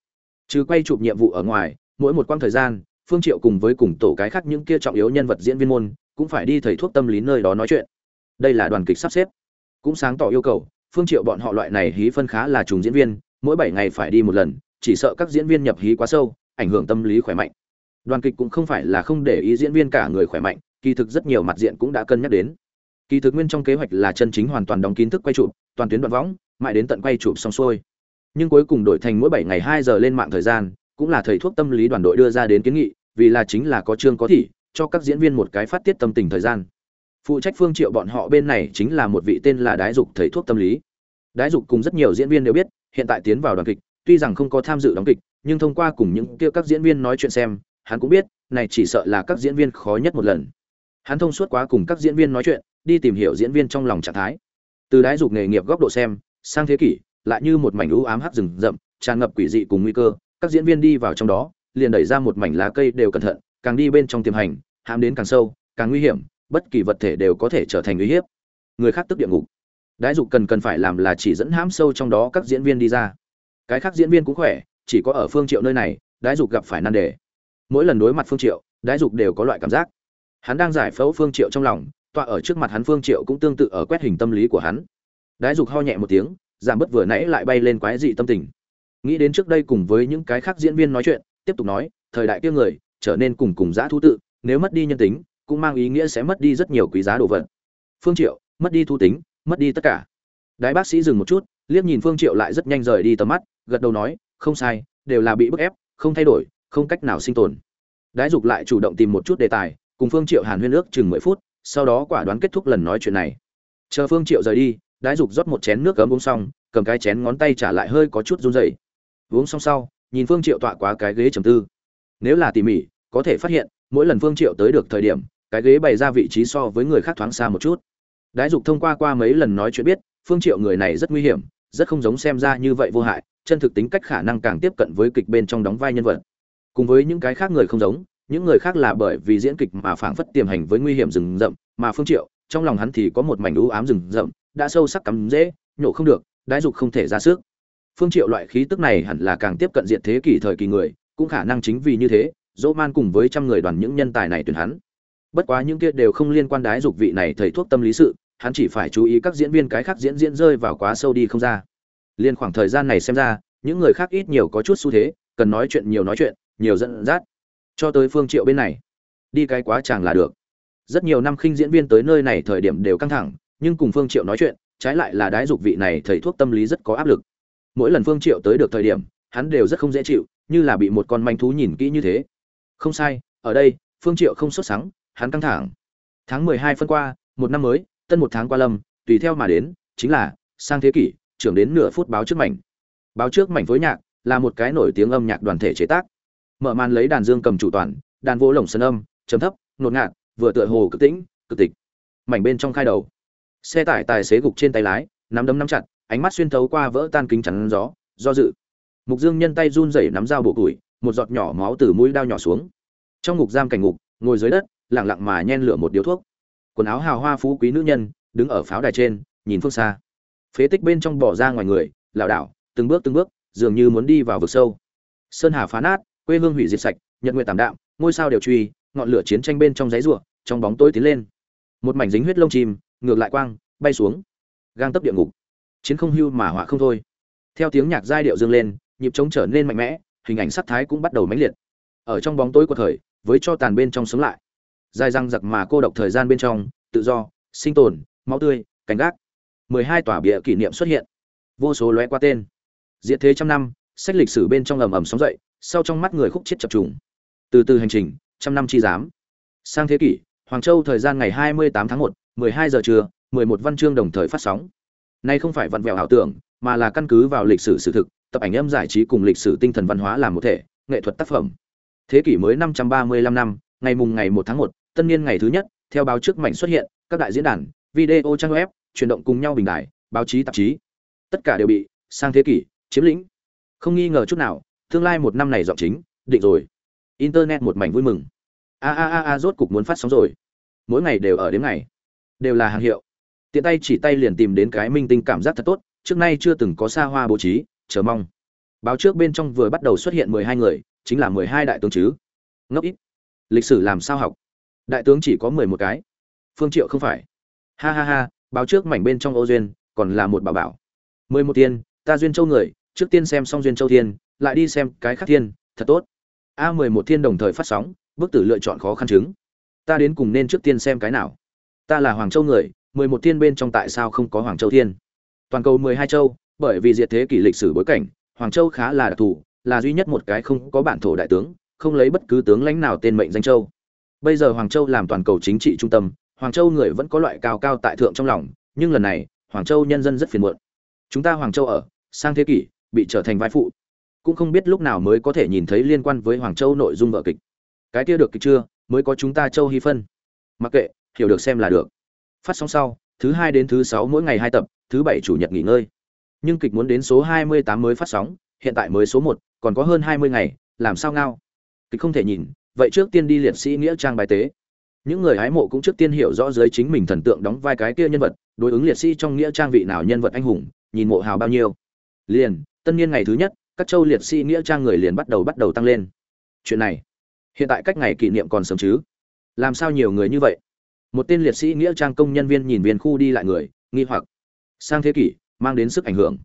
Trừ quay chụp nhiệm vụ ở ngoài, mỗi một quãng thời gian, phương triệu cùng với cùng tổ cái khác những kia trọng yếu nhân vật diễn viên môn cũng phải đi thầy thuốc tâm lý nơi đó nói chuyện. Đây là đoàn kịch sắp xếp. Cũng sáng tỏ yêu cầu, phương triệu bọn họ loại này hí phân khá là trùng diễn viên, mỗi 7 ngày phải đi một lần, chỉ sợ các diễn viên nhập hí quá sâu, ảnh hưởng tâm lý khỏe mạnh. Đoàn kịch cũng không phải là không để ý diễn viên cả người khỏe mạnh kỳ thực rất nhiều mặt diện cũng đã cân nhắc đến. Kỳ thực nguyên trong kế hoạch là chân chính hoàn toàn đóng kín thức quay chụp, toàn tuyến đoạn võng, mãi đến tận quay chụp xong xuôi. Nhưng cuối cùng đổi thành mỗi 7 ngày 2 giờ lên mạng thời gian, cũng là thầy thuốc tâm lý đoàn đội đưa ra đến kiến nghị, vì là chính là có chương có thị, cho các diễn viên một cái phát tiết tâm tình thời gian. Phụ trách phương triệu bọn họ bên này chính là một vị tên là đái dục thầy thuốc tâm lý. Đái dục cùng rất nhiều diễn viên đều biết, hiện tại tiến vào đoàn kịch, tuy rằng không có tham dự đóng kịch, nhưng thông qua cùng những kia các diễn viên nói chuyện xem, hắn cũng biết, này chỉ sợ là các diễn viên khó nhất một lần hắn thông suốt quá cùng các diễn viên nói chuyện, đi tìm hiểu diễn viên trong lòng trạng thái. Từ đái dục nghề nghiệp góc độ xem, sang thế kỷ, lại như một mảnh u ám hắc rừng rậm, tràn ngập quỷ dị cùng nguy cơ, các diễn viên đi vào trong đó, liền đẩy ra một mảnh lá cây đều cẩn thận, càng đi bên trong tiềm hành, hãm đến càng sâu, càng nguy hiểm, bất kỳ vật thể đều có thể trở thành uy hiếp. Người khác tức địa ngục. Đái dục cần cần phải làm là chỉ dẫn hãm sâu trong đó các diễn viên đi ra. Cái khác diễn viên cũng khỏe, chỉ có ở phương triệu nơi này, đái dục gặp phải nan đề. Mỗi lần đối mặt phương triệu, đái dục đều có loại cảm giác hắn đang giải phẫu phương triệu trong lòng, tọa ở trước mặt hắn phương triệu cũng tương tự ở quét hình tâm lý của hắn. Đái dục ho nhẹ một tiếng, giảm bớt vừa nãy lại bay lên quái dị tâm tình. Nghĩ đến trước đây cùng với những cái khác diễn viên nói chuyện, tiếp tục nói, thời đại kia người, trở nên cùng cùng giã thú tự, nếu mất đi nhân tính, cũng mang ý nghĩa sẽ mất đi rất nhiều quý giá đồ vật. Phương triệu, mất đi thu tính, mất đi tất cả. Đại bác sĩ dừng một chút, liếc nhìn phương triệu lại rất nhanh rời đi tầm mắt, gật đầu nói, không sai, đều là bị bức ép, không thay đổi, không cách nào sinh tồn. Đái dục lại chủ động tìm một chút đề tài cùng phương triệu hàn huyên ước chừng mười phút, sau đó quả đoán kết thúc lần nói chuyện này. Chờ phương triệu rời đi, đái dục rót một chén nước cấm uống xong, cầm cái chén ngón tay trả lại hơi có chút run rẩy. Uống xong sau, nhìn phương triệu tọa quá cái ghế trầm tư. Nếu là tỉ mỉ, có thể phát hiện, mỗi lần phương triệu tới được thời điểm, cái ghế bày ra vị trí so với người khác thoáng xa một chút. Đái dục thông qua qua mấy lần nói chuyện biết, phương triệu người này rất nguy hiểm, rất không giống xem ra như vậy vô hại, chân thực tính cách khả năng càng tiếp cận với kịch bên trong đóng vai nhân vật. Cùng với những cái khác người không giống những người khác là bởi vì diễn kịch mà phảng phất tiềm hành với nguy hiểm rừng rậm, mà phương triệu, trong lòng hắn thì có một mảnh u ám rừng rậm, đã sâu sắc cắm dễ, nhổ không được, đái dục không thể ra sức. Phương triệu loại khí tức này hẳn là càng tiếp cận diện thế kỷ thời kỳ người, cũng khả năng chính vì như thế, dỗ man cùng với trăm người đoàn những nhân tài này tuyển hắn. Bất quá những kia đều không liên quan đái dục vị này thầy thuốc tâm lý sự, hắn chỉ phải chú ý các diễn viên cái khác diễn diễn rơi vào quá sâu đi không ra. Liên khoảng thời gian này xem ra, những người khác ít nhiều có chút xu thế, cần nói chuyện nhiều nói chuyện, nhiều dẫn dắt cho tới phương triệu bên này. Đi cái quá chàng là được. Rất nhiều năm khinh diễn viên tới nơi này thời điểm đều căng thẳng, nhưng cùng phương triệu nói chuyện, trái lại là đái dục vị này thầy thuốc tâm lý rất có áp lực. Mỗi lần phương triệu tới được thời điểm, hắn đều rất không dễ chịu, như là bị một con manh thú nhìn kỹ như thế. Không sai, ở đây, phương triệu không xuất sáng hắn căng thẳng. Tháng mười hai phân qua, một năm mới, tân một tháng qua lâm, tùy theo mà đến, chính là, sang thế kỷ, trưởng đến nửa phút báo trước mảnh. Báo trước mảnh phối nhạc, là một cái nổi tiếng âm nhạc đoàn thể chế tác mở màn lấy đàn dương cầm chủ toàn, đàn vỗ lồng sân âm, chấm thấp, nột ngạt, vừa tựa hồ cực tĩnh, cực tịch. Mảnh bên trong khai đầu. Xe tải tài xế gục trên tay lái, nắm đấm nắm chặt, ánh mắt xuyên thấu qua vỡ tan kính chắn gió, do dự. Mục dương nhân tay run rẩy nắm dao bổ củi, một giọt nhỏ máu từ mũi đao nhỏ xuống. Trong ngục giam cảnh ngục, ngồi dưới đất, lặng lặng mà nhen lửa một điếu thuốc. Quần áo hào hoa phú quý nữ nhân, đứng ở pháo đài trên, nhìn phương xa. Phế tích bên trong bỏ ra ngoài người, lảo đảo, từng bước từng bước, dường như muốn đi vào vực sâu. Sơn hà phá nát quê hương hủy diệt sạch nhật nguyện tảm đạm ngôi sao đều truy ngọn lửa chiến tranh bên trong giấy ruộng trong bóng tối tiến lên. Một mảnh dính huyết lông chìm, ngược lại quang bay xuống. Gang tấp địa ngục. Chiến không hưu mà họa không thôi. Theo tiếng nhạc giai điệu dương lên nhịp trống trở nên mạnh mẽ hình ảnh sắc thái cũng bắt đầu mãnh liệt. Ở trong bóng tối của thời với cho tàn bên trong sống lại. Dài răng giặc mà cô độc thời gian bên trong tự do sinh tồn máu tươi cảnh gác. Mười hai tòa bịa kỷ niệm xuất hiện. Vô số lóe qua tên. Diện thế trăm năm sách lịch sử bên trong ầm ầm sóng dậy sau trong mắt người khúc chết chập trùng. Từ từ hành trình, trăm năm chi giám. Sang thế kỷ, hoàng châu thời gian ngày hai mươi tám tháng một, mười hai giờ trưa, mười một văn chương đồng thời phát sóng. Nay không phải vặn vẹo ảo tưởng, mà là căn cứ vào lịch sử sự thực, tập ảnh âm giải trí cùng lịch sử tinh thần văn hóa làm một thể, nghệ thuật tác phẩm. Thế kỷ mới năm trăm ba mươi lăm năm, ngày mùng ngày một tháng một, tân niên ngày thứ nhất, theo báo trước mảnh xuất hiện, các đại diễn đàn, video trang web, chuyển động cùng nhau bình đại báo chí tạp chí. Tất cả đều bị, sang thế kỷ, chiếm lĩnh. Không nghi ngờ chút nào tương lai một năm này giọng chính, định rồi. Internet một mảnh vui mừng. A a a a, rốt cục muốn phát sóng rồi. Mỗi ngày đều ở đến ngày. Đều là hàng hiệu. Tiện tay chỉ tay liền tìm đến cái minh tinh cảm giác thật tốt, trước nay chưa từng có xa hoa bố trí, chờ mong. Báo trước bên trong vừa bắt đầu xuất hiện mười hai người, chính là mười hai đại tướng chứ. Ngốc ít. Lịch sử làm sao học? Đại tướng chỉ có mười một cái. Phương triệu không phải. Ha ha ha, báo trước mảnh bên trong ô duyên, còn là một bảo bảo. mười một tiên, ta duyên châu người, trước tiên xem xong duyên châu thiên lại đi xem cái khác thiên, thật tốt. A mười một thiên đồng thời phát sóng, bức tử lựa chọn khó khăn chứng. Ta đến cùng nên trước tiên xem cái nào? Ta là hoàng châu người, mười một thiên bên trong tại sao không có hoàng châu thiên? Toàn cầu mười hai châu, bởi vì diệt thế kỷ lịch sử bối cảnh, hoàng châu khá là đặc thù, là duy nhất một cái không có bản thổ đại tướng, không lấy bất cứ tướng lãnh nào tên mệnh danh châu. Bây giờ hoàng châu làm toàn cầu chính trị trung tâm, hoàng châu người vẫn có loại cao cao tại thượng trong lòng, nhưng lần này, hoàng châu nhân dân rất phiền muộn. Chúng ta hoàng châu ở, sang thế kỷ, bị trở thành vai phụ cũng không biết lúc nào mới có thể nhìn thấy liên quan với hoàng châu nội dung vở kịch. Cái kia được kịch chưa, mới có chúng ta châu hy phân. Mặc kệ, hiểu được xem là được. Phát sóng sau, thứ hai đến thứ sáu mỗi ngày hai tập, thứ bảy chủ nhật nghỉ ngơi. Nhưng kịch muốn đến số hai mươi tám mới phát sóng, hiện tại mới số một, còn có hơn hai mươi ngày, làm sao ngao? Kịch không thể nhìn, vậy trước tiên đi liệt sĩ nghĩa trang bài tế. Những người hái mộ cũng trước tiên hiểu rõ dưới chính mình thần tượng đóng vai cái kia nhân vật, đối ứng liệt sĩ trong nghĩa trang vị nào nhân vật anh hùng, nhìn mộ hào bao nhiêu. Liền, tân niên ngày thứ nhất các châu liệt sĩ nghĩa trang người liền bắt đầu bắt đầu tăng lên. Chuyện này, hiện tại cách ngày kỷ niệm còn sớm chứ? Làm sao nhiều người như vậy? Một tên liệt sĩ nghĩa trang công nhân viên nhìn viên khu đi lại người, nghi hoặc. Sang thế kỷ, mang đến sức ảnh hưởng.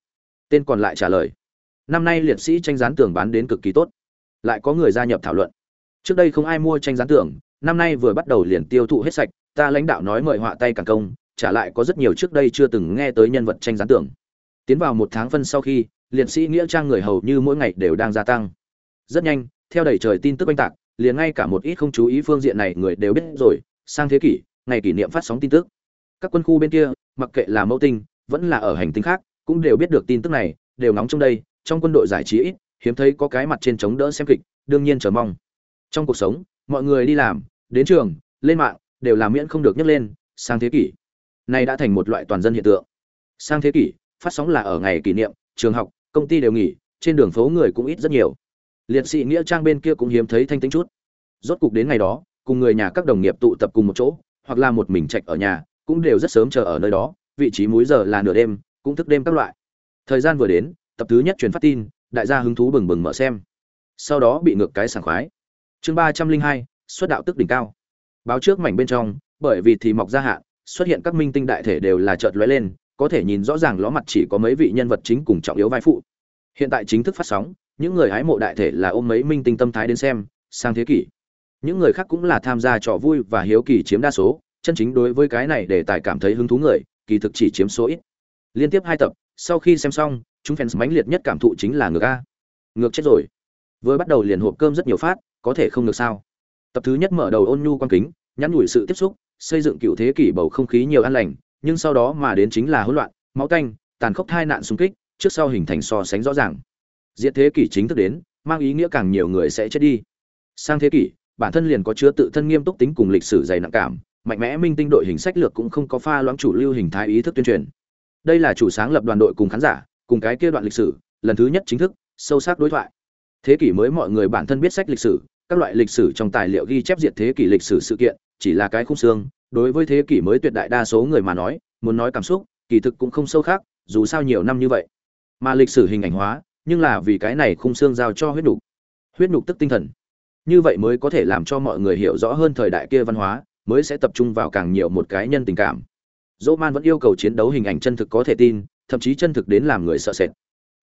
Tên còn lại trả lời. Năm nay liệt sĩ tranh gián tưởng bán đến cực kỳ tốt. Lại có người gia nhập thảo luận. Trước đây không ai mua tranh gián tưởng năm nay vừa bắt đầu liền tiêu thụ hết sạch, ta lãnh đạo nói mời họa tay càng công, trả lại có rất nhiều trước đây chưa từng nghe tới nhân vật tranh gián tưởng tiến vào một tháng phân sau khi liệt sĩ nghĩa trang người hầu như mỗi ngày đều đang gia tăng. Rất nhanh, theo đầy trời tin tức oanh tạc, liền ngay cả một ít không chú ý phương diện này người đều biết rồi, sang thế kỷ, ngày kỷ niệm phát sóng tin tức. Các quân khu bên kia, mặc kệ là mẫu tinh, vẫn là ở hành tinh khác, cũng đều biết được tin tức này, đều nóng trong đây, trong quân đội giải trí ít, hiếm thấy có cái mặt trên chống đỡ xem kịch, đương nhiên chờ mong. Trong cuộc sống, mọi người đi làm, đến trường, lên mạng, đều là miễn không được nhắc lên, sang thế kỷ. Này đã thành một loại toàn dân hiện tượng. Sang thế kỷ, phát sóng là ở ngày kỷ niệm trường học, công ty đều nghỉ, trên đường phố người cũng ít rất nhiều. Liệt sĩ nghĩa trang bên kia cũng hiếm thấy thanh tĩnh chút. Rốt cục đến ngày đó, cùng người nhà các đồng nghiệp tụ tập cùng một chỗ, hoặc là một mình trạch ở nhà, cũng đều rất sớm chờ ở nơi đó, vị trí múi giờ là nửa đêm, cũng thức đêm các loại. Thời gian vừa đến, tập thứ nhất truyền phát tin, đại gia hứng thú bừng bừng mở xem. Sau đó bị ngược cái sảng khoái. Chương ba trăm linh hai, xuất đạo tức đỉnh cao. Báo trước mảnh bên trong, bởi vì thì mọc ra hạ, xuất hiện các minh tinh đại thể đều là chợt lóe lên có thể nhìn rõ ràng ló mặt chỉ có mấy vị nhân vật chính cùng trọng yếu vai phụ. Hiện tại chính thức phát sóng, những người hái mộ đại thể là ôm mấy minh tinh tâm thái đến xem, sang thế kỷ. Những người khác cũng là tham gia trò vui và hiếu kỳ chiếm đa số, chân chính đối với cái này để tài cảm thấy hứng thú người, kỳ thực chỉ chiếm số ít. Liên tiếp hai tập, sau khi xem xong, chúng fans mãnh liệt nhất cảm thụ chính là ngược a. Ngược chết rồi. Vừa bắt đầu liền hộp cơm rất nhiều phát, có thể không được sao. Tập thứ nhất mở đầu ôn nhu quan kính, nhắn nhủi sự tiếp xúc, xây dựng cựu thế kỷ bầu không khí nhiều an lành nhưng sau đó mà đến chính là hỗn loạn máu tanh, tàn khốc thai nạn xung kích trước sau hình thành so sánh rõ ràng. Diện thế kỷ chính thức đến mang ý nghĩa càng nhiều người sẽ chết đi. Sang thế kỷ bản thân liền có chứa tự thân nghiêm túc tính cùng lịch sử dày nặng cảm mạnh mẽ minh tinh đội hình sách lược cũng không có pha loãng chủ lưu hình thái ý thức tuyên truyền. Đây là chủ sáng lập đoàn đội cùng khán giả cùng cái kia đoạn lịch sử lần thứ nhất chính thức sâu sắc đối thoại. Thế kỷ mới mọi người bản thân biết sách lịch sử các loại lịch sử trong tài liệu ghi chép diệt thế kỷ lịch sử sự kiện chỉ là cái khung xương đối với thế kỷ mới tuyệt đại đa số người mà nói, muốn nói cảm xúc, kỳ thực cũng không sâu khác, dù sao nhiều năm như vậy. Mà lịch sử hình ảnh hóa, nhưng là vì cái này khung xương giao cho huyết nhục. Huyết nhục tức tinh thần. Như vậy mới có thể làm cho mọi người hiểu rõ hơn thời đại kia văn hóa, mới sẽ tập trung vào càng nhiều một cái nhân tình cảm. Dỗ man vẫn yêu cầu chiến đấu hình ảnh chân thực có thể tin, thậm chí chân thực đến làm người sợ sệt.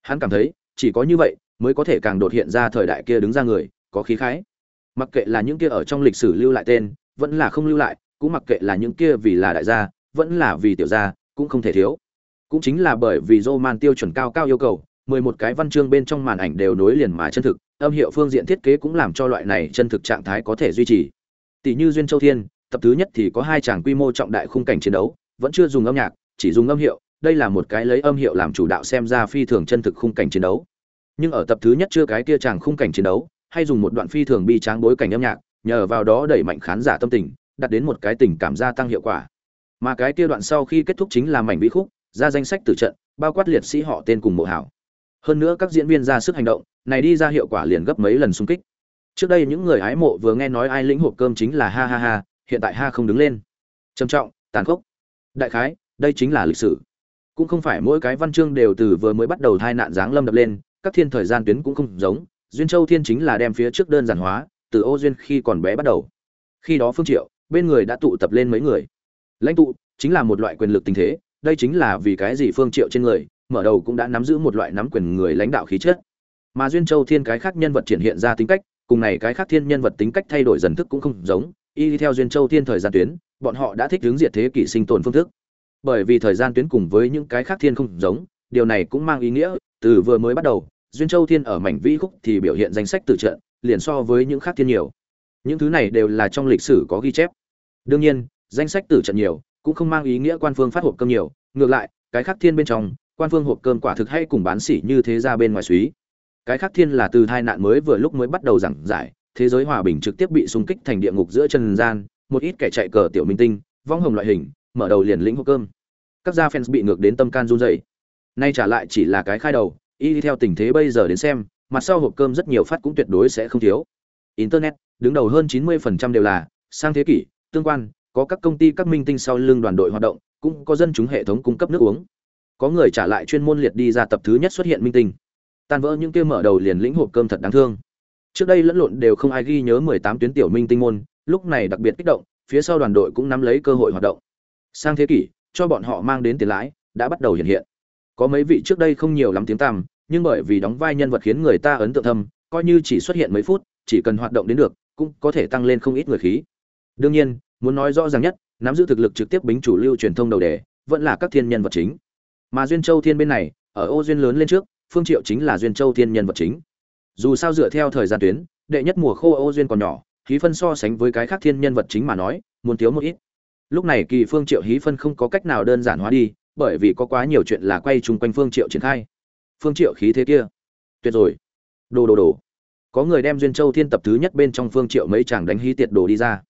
Hắn cảm thấy, chỉ có như vậy, mới có thể càng đột hiện ra thời đại kia đứng ra người, có khí khái. Mặc kệ là những kia ở trong lịch sử lưu lại tên, vẫn là không lưu lại cũng mặc kệ là những kia vì là đại gia vẫn là vì tiểu gia cũng không thể thiếu cũng chính là bởi vì Roman tiêu chuẩn cao cao yêu cầu, 11 cái văn chương bên trong màn ảnh đều nối liền mà chân thực, âm hiệu phương diện thiết kế cũng làm cho loại này chân thực trạng thái có thể duy trì. Tỷ như Duyên Châu Thiên, tập thứ nhất thì có hai chàng quy mô trọng đại khung cảnh chiến đấu, vẫn chưa dùng âm nhạc, chỉ dùng âm hiệu, đây là một cái lấy âm hiệu làm chủ đạo xem ra phi thường chân thực khung cảnh chiến đấu. Nhưng ở tập thứ nhất chưa cái kia chàng khung cảnh chiến đấu, hay dùng một đoạn phi thường bi tráng bối cảnh âm nhạc, nhờ vào đó đẩy mạnh khán giả tâm tình, đạt đến một cái tình cảm gia tăng hiệu quả. Mà cái kia đoạn sau khi kết thúc chính là mảnh vĩ khúc, ra danh sách tử trận, bao quát liệt sĩ họ tên cùng mộ hảo. Hơn nữa các diễn viên ra sức hành động, này đi ra hiệu quả liền gấp mấy lần xung kích. Trước đây những người hái mộ vừa nghe nói ai lĩnh hộp cơm chính là ha ha ha, hiện tại ha không đứng lên. Trầm trọng, tàn khốc. Đại khái, đây chính là lịch sử. Cũng không phải mỗi cái văn chương đều từ vừa mới bắt đầu thai nạn giáng lâm đập lên, các thiên thời gian tuyến cũng không giống, duyên châu thiên chính là đem phía trước đơn giản hóa, từ ô duyên khi còn bé bắt đầu. Khi đó Phương Triệu, bên người đã tụ tập lên mấy người. Lãnh tụ chính là một loại quyền lực tình thế, đây chính là vì cái gì Phương Triệu trên người, mở đầu cũng đã nắm giữ một loại nắm quyền người lãnh đạo khí chất. Mà duyên châu thiên cái khác nhân vật triển hiện ra tính cách, cùng này cái khác thiên nhân vật tính cách thay đổi dần thức cũng không giống, y theo duyên châu thiên thời gian tuyến, bọn họ đã thích hướng diệt thế kỷ sinh tồn phương thức. Bởi vì thời gian tuyến cùng với những cái khác thiên không giống, điều này cũng mang ý nghĩa, từ vừa mới bắt đầu, duyên châu thiên ở mảnh vĩ khúc thì biểu hiện danh sách từ trận, liền so với những khác thiên nhiều. Những thứ này đều là trong lịch sử có ghi chép. Đương nhiên, danh sách tử trận nhiều, cũng không mang ý nghĩa quan phương phát hộp cơm nhiều. Ngược lại cái khác thiên bên trong quan phương hộp cơm quả thực hay cùng bán xỉ như thế ra bên ngoài suý. Cái khác thiên là từ tai nạn mới vừa lúc mới bắt đầu giảng giải thế giới hòa bình trực tiếp bị xung kích thành địa ngục giữa trần gian một ít kẻ chạy cờ tiểu minh tinh vong hồng loại hình mở đầu liền lĩnh hộp cơm. Các gia fans bị ngược đến tâm can run rẩy. Nay trả lại chỉ là cái khai đầu y theo tình thế bây giờ đến xem mặt sau hộp cơm rất nhiều phát cũng tuyệt đối sẽ không thiếu. Internet đứng đầu hơn 90% đều là sang thế kỷ tương quan, có các công ty các minh tinh sau lưng đoàn đội hoạt động, cũng có dân chúng hệ thống cung cấp nước uống. Có người trả lại chuyên môn liệt đi ra tập thứ nhất xuất hiện minh tinh. Tan vỡ những kia mở đầu liền lĩnh hộp cơm thật đáng thương. Trước đây lẫn lộn đều không ai ghi nhớ mười tám tuyến tiểu minh tinh môn, lúc này đặc biệt kích động, phía sau đoàn đội cũng nắm lấy cơ hội hoạt động. Sang thế kỷ, cho bọn họ mang đến tiền lãi, đã bắt đầu hiện hiện. Có mấy vị trước đây không nhiều lắm tiếng tăm, nhưng bởi vì đóng vai nhân vật khiến người ta ấn tượng thâm, coi như chỉ xuất hiện mấy phút, chỉ cần hoạt động đến được, cũng có thể tăng lên không ít người khí đương nhiên, muốn nói rõ ràng nhất, nắm giữ thực lực trực tiếp bính chủ lưu truyền thông đầu đề, vẫn là các thiên nhân vật chính. Mà duyên châu thiên bên này, ở ô duyên lớn lên trước, phương triệu chính là duyên châu thiên nhân vật chính. Dù sao dựa theo thời gian tuyến, đệ nhất mùa khô ô duyên còn nhỏ khí phân so sánh với cái khác thiên nhân vật chính mà nói, muốn thiếu một ít. Lúc này kỳ phương triệu hí phân không có cách nào đơn giản hóa đi, bởi vì có quá nhiều chuyện là quay chung quanh phương triệu triển khai. Phương triệu khí thế kia. Tuyệt rồi. Đồ đồ đồ. Có người đem duyên châu thiên tập thứ nhất bên trong phương triệu mấy chàng đánh hí tiệt đồ đi ra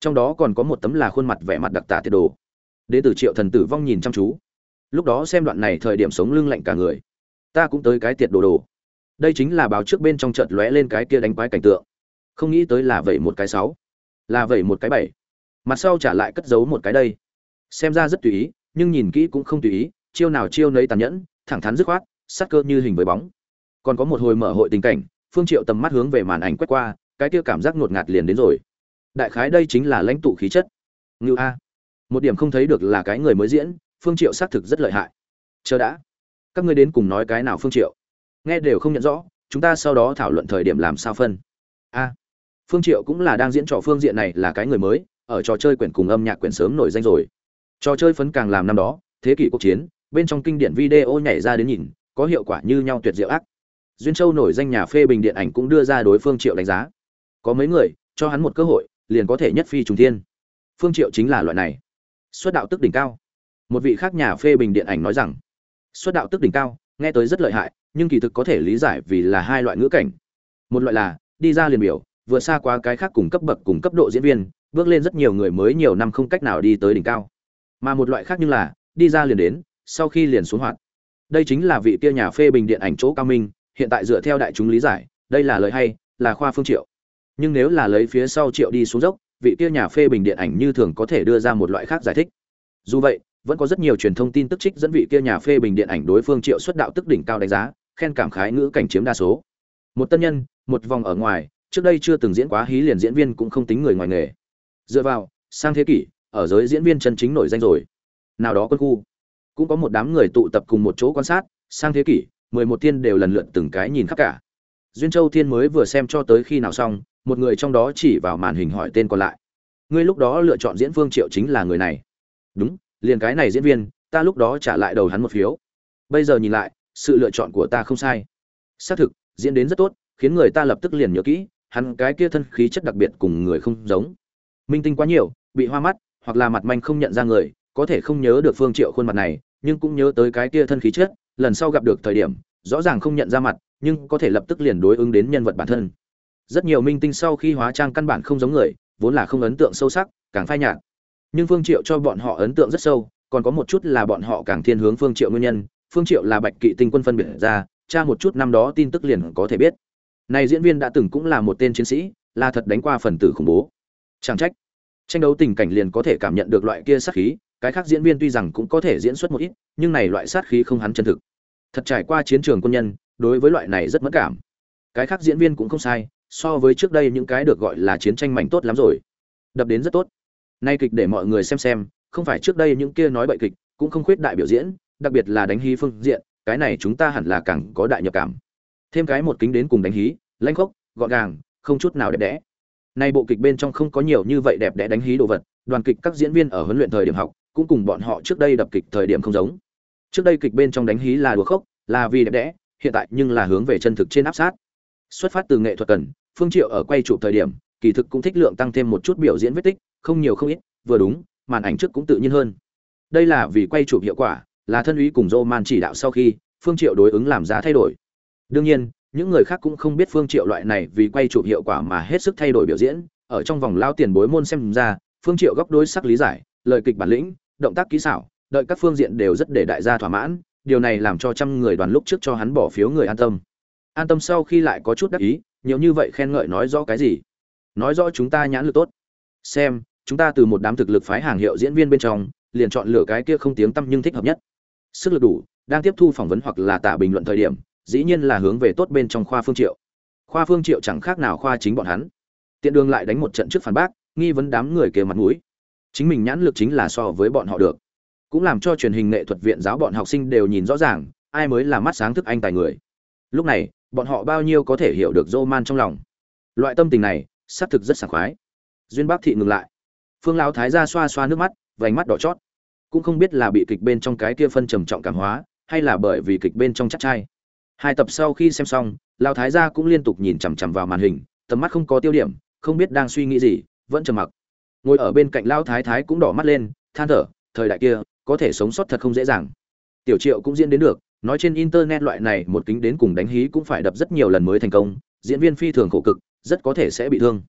trong đó còn có một tấm là khuôn mặt vẻ mặt đặc tả tiệt đồ. Đến từ triệu thần tử vong nhìn chăm chú. Lúc đó xem đoạn này thời điểm sống lưng lạnh cả người. Ta cũng tới cái tiệt đồ đồ. Đây chính là báo trước bên trong chợt lóe lên cái kia đánh quái cảnh tượng. Không nghĩ tới là vậy một cái sáu, là vậy một cái bảy. Mặt sau trả lại cất giấu một cái đây. Xem ra rất tùy ý, nhưng nhìn kỹ cũng không tùy ý, chiêu nào chiêu nấy tàn nhẫn, thẳng thắn dứt khoát sắc cơ như hình với bóng. Còn có một hồi mở hội tình cảnh, phương triệu tầm mắt hướng về màn ảnh quét qua, cái kia cảm giác ngột ngạt liền đến rồi đại khái đây chính là lãnh tụ khí chất. Ngự a. Một điểm không thấy được là cái người mới diễn, phương triệu xác thực rất lợi hại. Chờ đã. Các ngươi đến cùng nói cái nào phương triệu? Nghe đều không nhận rõ, chúng ta sau đó thảo luận thời điểm làm sao phân. A. Phương triệu cũng là đang diễn trò phương diện này là cái người mới, ở trò chơi quyển cùng âm nhạc quyển sớm nổi danh rồi. Trò chơi phấn càng làm năm đó, thế kỷ cuộc chiến, bên trong kinh điển video nhảy ra đến nhìn, có hiệu quả như nhau tuyệt diệu ác. Duyên châu nổi danh nhà phê bình điện ảnh cũng đưa ra đối phương triệu đánh giá. Có mấy người, cho hắn một cơ hội liền có thể nhất phi trùng thiên. Phương triệu chính là loại này. Xuất đạo tức đỉnh cao. Một vị khác nhà phê bình điện ảnh nói rằng, xuất đạo tức đỉnh cao, nghe tới rất lợi hại, nhưng kỳ thực có thể lý giải vì là hai loại ngữ cảnh. Một loại là, đi ra liền biểu, vượt xa qua cái khác cùng cấp bậc cùng cấp độ diễn viên, bước lên rất nhiều người mới nhiều năm không cách nào đi tới đỉnh cao. Mà một loại khác nhưng là, đi ra liền đến, sau khi liền xuống hoạt. Đây chính là vị kia nhà phê bình điện ảnh chỗ cao minh, hiện tại dựa theo đại chúng lý giải, đây là lời hay, là khoa phương triệu nhưng nếu là lấy phía sau triệu đi xuống dốc, vị kia nhà phê bình điện ảnh như thường có thể đưa ra một loại khác giải thích. Dù vậy, vẫn có rất nhiều truyền thông tin tức trích dẫn vị kia nhà phê bình điện ảnh đối phương triệu xuất đạo tức đỉnh cao đánh giá, khen cảm khái ngữ cảnh chiếm đa số. Một tân nhân, một vòng ở ngoài, trước đây chưa từng diễn quá hí liền diễn viên cũng không tính người ngoài nghề. Dựa vào, sang thế kỷ, ở giới diễn viên chân chính nổi danh rồi. Nào đó quân khu, cũng có một đám người tụ tập cùng một chỗ quan sát, sang thế kỷ, mười một thiên đều lần lượt từng cái nhìn khắp cả. Duyên châu thiên mới vừa xem cho tới khi nào xong một người trong đó chỉ vào màn hình hỏi tên còn lại. Ngươi lúc đó lựa chọn diễn phương triệu chính là người này. Đúng, liền cái này diễn viên, ta lúc đó trả lại đầu hắn một phiếu. Bây giờ nhìn lại, sự lựa chọn của ta không sai. Xác thực, diễn đến rất tốt, khiến người ta lập tức liền nhớ kỹ, hắn cái kia thân khí chất đặc biệt cùng người không giống. Minh tinh quá nhiều, bị hoa mắt, hoặc là mặt manh không nhận ra người, có thể không nhớ được phương triệu khuôn mặt này, nhưng cũng nhớ tới cái kia thân khí chất, lần sau gặp được thời điểm, rõ ràng không nhận ra mặt, nhưng có thể lập tức liền đối ứng đến nhân vật bản thân rất nhiều minh tinh sau khi hóa trang căn bản không giống người, vốn là không ấn tượng sâu sắc, càng phai nhạt. Nhưng phương triệu cho bọn họ ấn tượng rất sâu, còn có một chút là bọn họ càng thiên hướng phương triệu nguyên nhân. Phương triệu là bạch kỵ tinh quân phân biệt ra tra một chút năm đó tin tức liền có thể biết. Này diễn viên đã từng cũng là một tên chiến sĩ, là thật đánh qua phần tử khủng bố. Chẳng trách. Tranh đấu tình cảnh liền có thể cảm nhận được loại kia sát khí, cái khác diễn viên tuy rằng cũng có thể diễn xuất một ít, nhưng này loại sát khí không hắn chân thực. Thật trải qua chiến trường quân nhân, đối với loại này rất mất cảm. Cái khác diễn viên cũng không sai so với trước đây những cái được gọi là chiến tranh mảnh tốt lắm rồi. Đập đến rất tốt. Nay kịch để mọi người xem xem, không phải trước đây những kia nói bậy kịch, cũng không khuyết đại biểu diễn, đặc biệt là đánh hí phương diện, cái này chúng ta hẳn là càng có đại nhập cảm. Thêm cái một kính đến cùng đánh hí, lanh khốc, gọn gàng, không chút nào đẹp đẽ. Nay bộ kịch bên trong không có nhiều như vậy đẹp đẽ đánh hí đồ vật, đoàn kịch các diễn viên ở huấn luyện thời điểm học, cũng cùng bọn họ trước đây đập kịch thời điểm không giống. Trước đây kịch bên trong đánh hí là đùa khốc, là vì đẹp đẽ, hiện tại nhưng là hướng về chân thực trên áp sát xuất phát từ nghệ thuật cần, phương triệu ở quay chụp thời điểm, kỳ thực cũng thích lượng tăng thêm một chút biểu diễn vết tích, không nhiều không ít, vừa đúng, màn ảnh trước cũng tự nhiên hơn. Đây là vì quay chụp hiệu quả, là thân úy cùng dô man chỉ đạo sau khi phương triệu đối ứng làm ra thay đổi. Đương nhiên, những người khác cũng không biết phương triệu loại này vì quay chụp hiệu quả mà hết sức thay đổi biểu diễn. Ở trong vòng lao tiền bối môn xem ra, phương triệu góc đối sắc lý giải, lời kịch bản lĩnh, động tác kỹ xảo, đợi các phương diện đều rất để đại gia thỏa mãn, điều này làm cho trăm người đoàn lúc trước cho hắn bỏ phiếu người an tâm an tâm sau khi lại có chút đắc ý, nhiều như vậy khen ngợi nói rõ cái gì? Nói rõ chúng ta nhãn lực tốt. Xem, chúng ta từ một đám thực lực phái hàng hiệu diễn viên bên trong, liền chọn lựa cái kia không tiếng tăm nhưng thích hợp nhất. Sức lực đủ, đang tiếp thu phỏng vấn hoặc là tả bình luận thời điểm, dĩ nhiên là hướng về tốt bên trong khoa phương triệu. Khoa phương triệu chẳng khác nào khoa chính bọn hắn. Tiện đường lại đánh một trận trước phản bác, nghi vấn đám người kề mặt mũi. Chính mình nhãn lực chính là so với bọn họ được. Cũng làm cho truyền hình nghệ thuật viện giáo bọn học sinh đều nhìn rõ ràng, ai mới là mắt sáng thức anh tài người. Lúc này bọn họ bao nhiêu có thể hiểu được dô man trong lòng. Loại tâm tình này, xác thực rất sảng khoái. Duyên bác thị ngừng lại. Phương lão thái ra xoa xoa nước mắt, vành mắt đỏ chót. Cũng không biết là bị kịch bên trong cái kia phân trầm trọng cảm hóa, hay là bởi vì kịch bên trong chắc trai. Hai tập sau khi xem xong, lão thái gia cũng liên tục nhìn chằm chằm vào màn hình, tầm mắt không có tiêu điểm, không biết đang suy nghĩ gì, vẫn trầm mặc. Ngồi ở bên cạnh lão thái thái cũng đỏ mắt lên, than thở, thời đại kia, có thể sống sót thật không dễ dàng. Tiểu triệu cũng diễn đến được nói trên internet loại này, một kính đến cùng đánh hí cũng phải đập rất nhiều lần mới thành công, diễn viên phi thường khổ cực, rất có thể sẽ bị thương.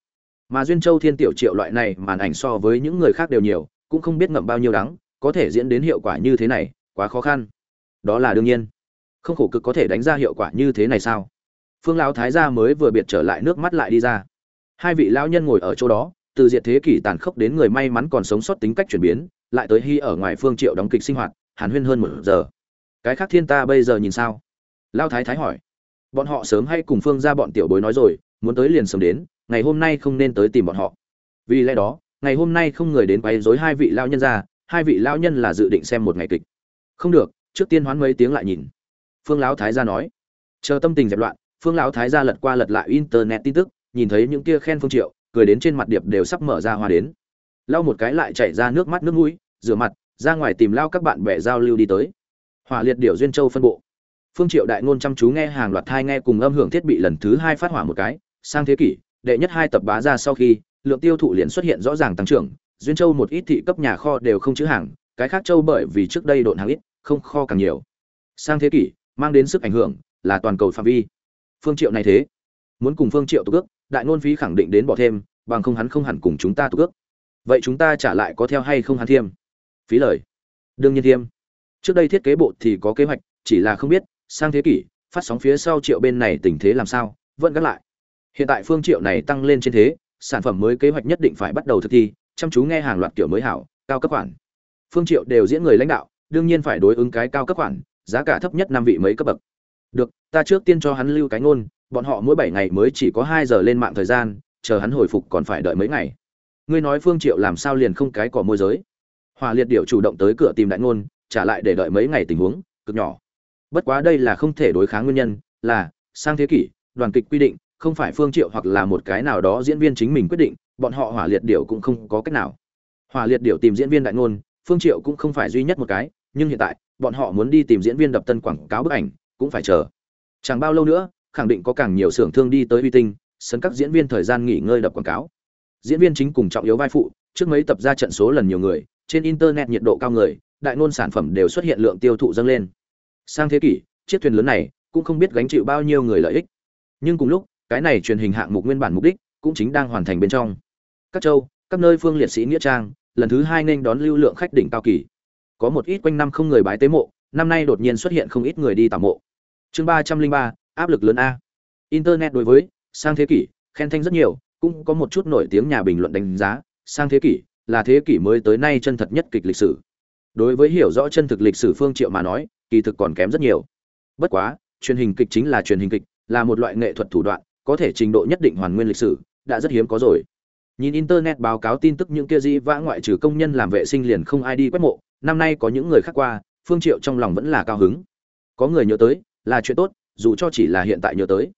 Mà duyên châu thiên tiểu triệu loại này, màn ảnh so với những người khác đều nhiều, cũng không biết ngậm bao nhiêu đắng, có thể diễn đến hiệu quả như thế này, quá khó khăn. Đó là đương nhiên. Không khổ cực có thể đánh ra hiệu quả như thế này sao? Phương lão thái gia mới vừa biệt trở lại, nước mắt lại đi ra. Hai vị lão nhân ngồi ở chỗ đó, từ diệt thế kỷ tàn khốc đến người may mắn còn sống sót tính cách chuyển biến, lại tới hy ở ngoài phương triệu đóng kịch sinh hoạt, hàn huyên hơn một giờ cái khác thiên ta bây giờ nhìn sao? Lao thái thái hỏi. Bọn họ sớm hay cùng phương ra bọn tiểu bối nói rồi, muốn tới liền sớm đến, ngày hôm nay không nên tới tìm bọn họ. Vì lẽ đó, ngày hôm nay không người đến quấy rối hai vị lao nhân ra, hai vị lao nhân là dự định xem một ngày kịch. Không được, trước tiên hoán mấy tiếng lại nhìn. Phương lão thái gia nói. Chờ tâm tình dẹp loạn, phương lão thái gia lật qua lật lại internet tin tức, nhìn thấy những kia khen phương triệu, cười đến trên mặt điệp đều sắp mở ra hoa đến. Lau một cái lại chảy ra nước mắt nước mũi, rửa mặt, ra ngoài tìm lao các bạn bè giao lưu đi tới hỏa liệt điểu duyên châu phân bộ. Phương triệu đại ngôn chăm chú nghe hàng loạt thai nghe cùng âm hưởng thiết bị lần thứ hai phát hỏa một cái, sang thế kỷ, đệ nhất hai tập bá ra sau khi, lượng tiêu thụ liền xuất hiện rõ ràng tăng trưởng, duyên châu một ít thị cấp nhà kho đều không chữ hàng, cái khác châu bởi vì trước đây độn hàng ít, không kho càng nhiều. Sang thế kỷ, mang đến sức ảnh hưởng là toàn cầu phạm vi. Phương triệu này thế, muốn cùng phương triệu tục ước đại ngôn phí khẳng định đến bỏ thêm, bằng không hắn không hẳn cùng chúng ta tục ước vậy chúng ta trả lại có theo hay không hắn thiêm phí lời. Đương nhiên thiêm trước đây thiết kế bộ thì có kế hoạch, chỉ là không biết, sang thế kỷ, phát sóng phía sau triệu bên này tình thế làm sao, vẫn gác lại. Hiện tại phương triệu này tăng lên trên thế, sản phẩm mới kế hoạch nhất định phải bắt đầu thực thi, chăm chú nghe hàng loạt kiểu mới hảo, cao cấp khoản. Phương triệu đều diễn người lãnh đạo, đương nhiên phải đối ứng cái cao cấp khoản, giá cả thấp nhất năm vị mấy cấp bậc. Được, ta trước tiên cho hắn lưu cái ngôn, bọn họ mỗi bảy ngày mới chỉ có hai giờ lên mạng thời gian, chờ hắn hồi phục còn phải đợi mấy ngày. Ngươi nói phương triệu làm sao liền không cái cỏ môi giới? Hỏa liệt điệu chủ động tới cửa tìm đại ngôn trả lại để đợi mấy ngày tình huống, cực nhỏ. Bất quá đây là không thể đối kháng nguyên nhân, là, sang thế kỷ, đoàn kịch quy định, không phải phương triệu hoặc là một cái nào đó diễn viên chính mình quyết định, bọn họ hỏa liệt điệu cũng không có cách nào. Hỏa liệt điệu tìm diễn viên đại ngôn, phương triệu cũng không phải duy nhất một cái, nhưng hiện tại, bọn họ muốn đi tìm diễn viên đập tân quảng cáo bức ảnh, cũng phải chờ. Chẳng bao lâu nữa, khẳng định có càng nhiều xưởng thương đi tới uy tinh sân các diễn viên thời gian nghỉ ngơi đập quảng cáo. Diễn viên chính cùng trọng yếu vai phụ, trước mấy tập ra trận số lần nhiều người, trên internet nhiệt độ cao người đại ngôn sản phẩm đều xuất hiện lượng tiêu thụ dâng lên. Sang thế kỷ, chiếc thuyền lớn này cũng không biết gánh chịu bao nhiêu người lợi ích. Nhưng cùng lúc, cái này truyền hình hạng mục nguyên bản mục đích cũng chính đang hoàn thành bên trong. Các châu, các nơi phương liệt sĩ nghĩa trang, lần thứ hai nên đón lưu lượng khách đỉnh cao kỳ. Có một ít quanh năm không người bái tế mộ, năm nay đột nhiên xuất hiện không ít người đi tảo mộ. Chương ba trăm linh ba, áp lực lớn a. Internet đối với, sang thế kỷ, khen thanh rất nhiều, cũng có một chút nổi tiếng nhà bình luận đánh giá, sang thế kỷ là thế kỷ mới tới nay chân thật nhất kịch lịch sử đối với hiểu rõ chân thực lịch sử phương triệu mà nói, kỳ thực còn kém rất nhiều. Bất quá, truyền hình kịch chính là truyền hình kịch, là một loại nghệ thuật thủ đoạn, có thể trình độ nhất định hoàn nguyên lịch sử, đã rất hiếm có rồi. Nhìn internet báo cáo tin tức những kia di vã ngoại trừ công nhân làm vệ sinh liền không ai đi quét mộ, năm nay có những người khác qua, phương triệu trong lòng vẫn là cao hứng. Có người nhớ tới, là chuyện tốt, dù cho chỉ là hiện tại nhớ tới.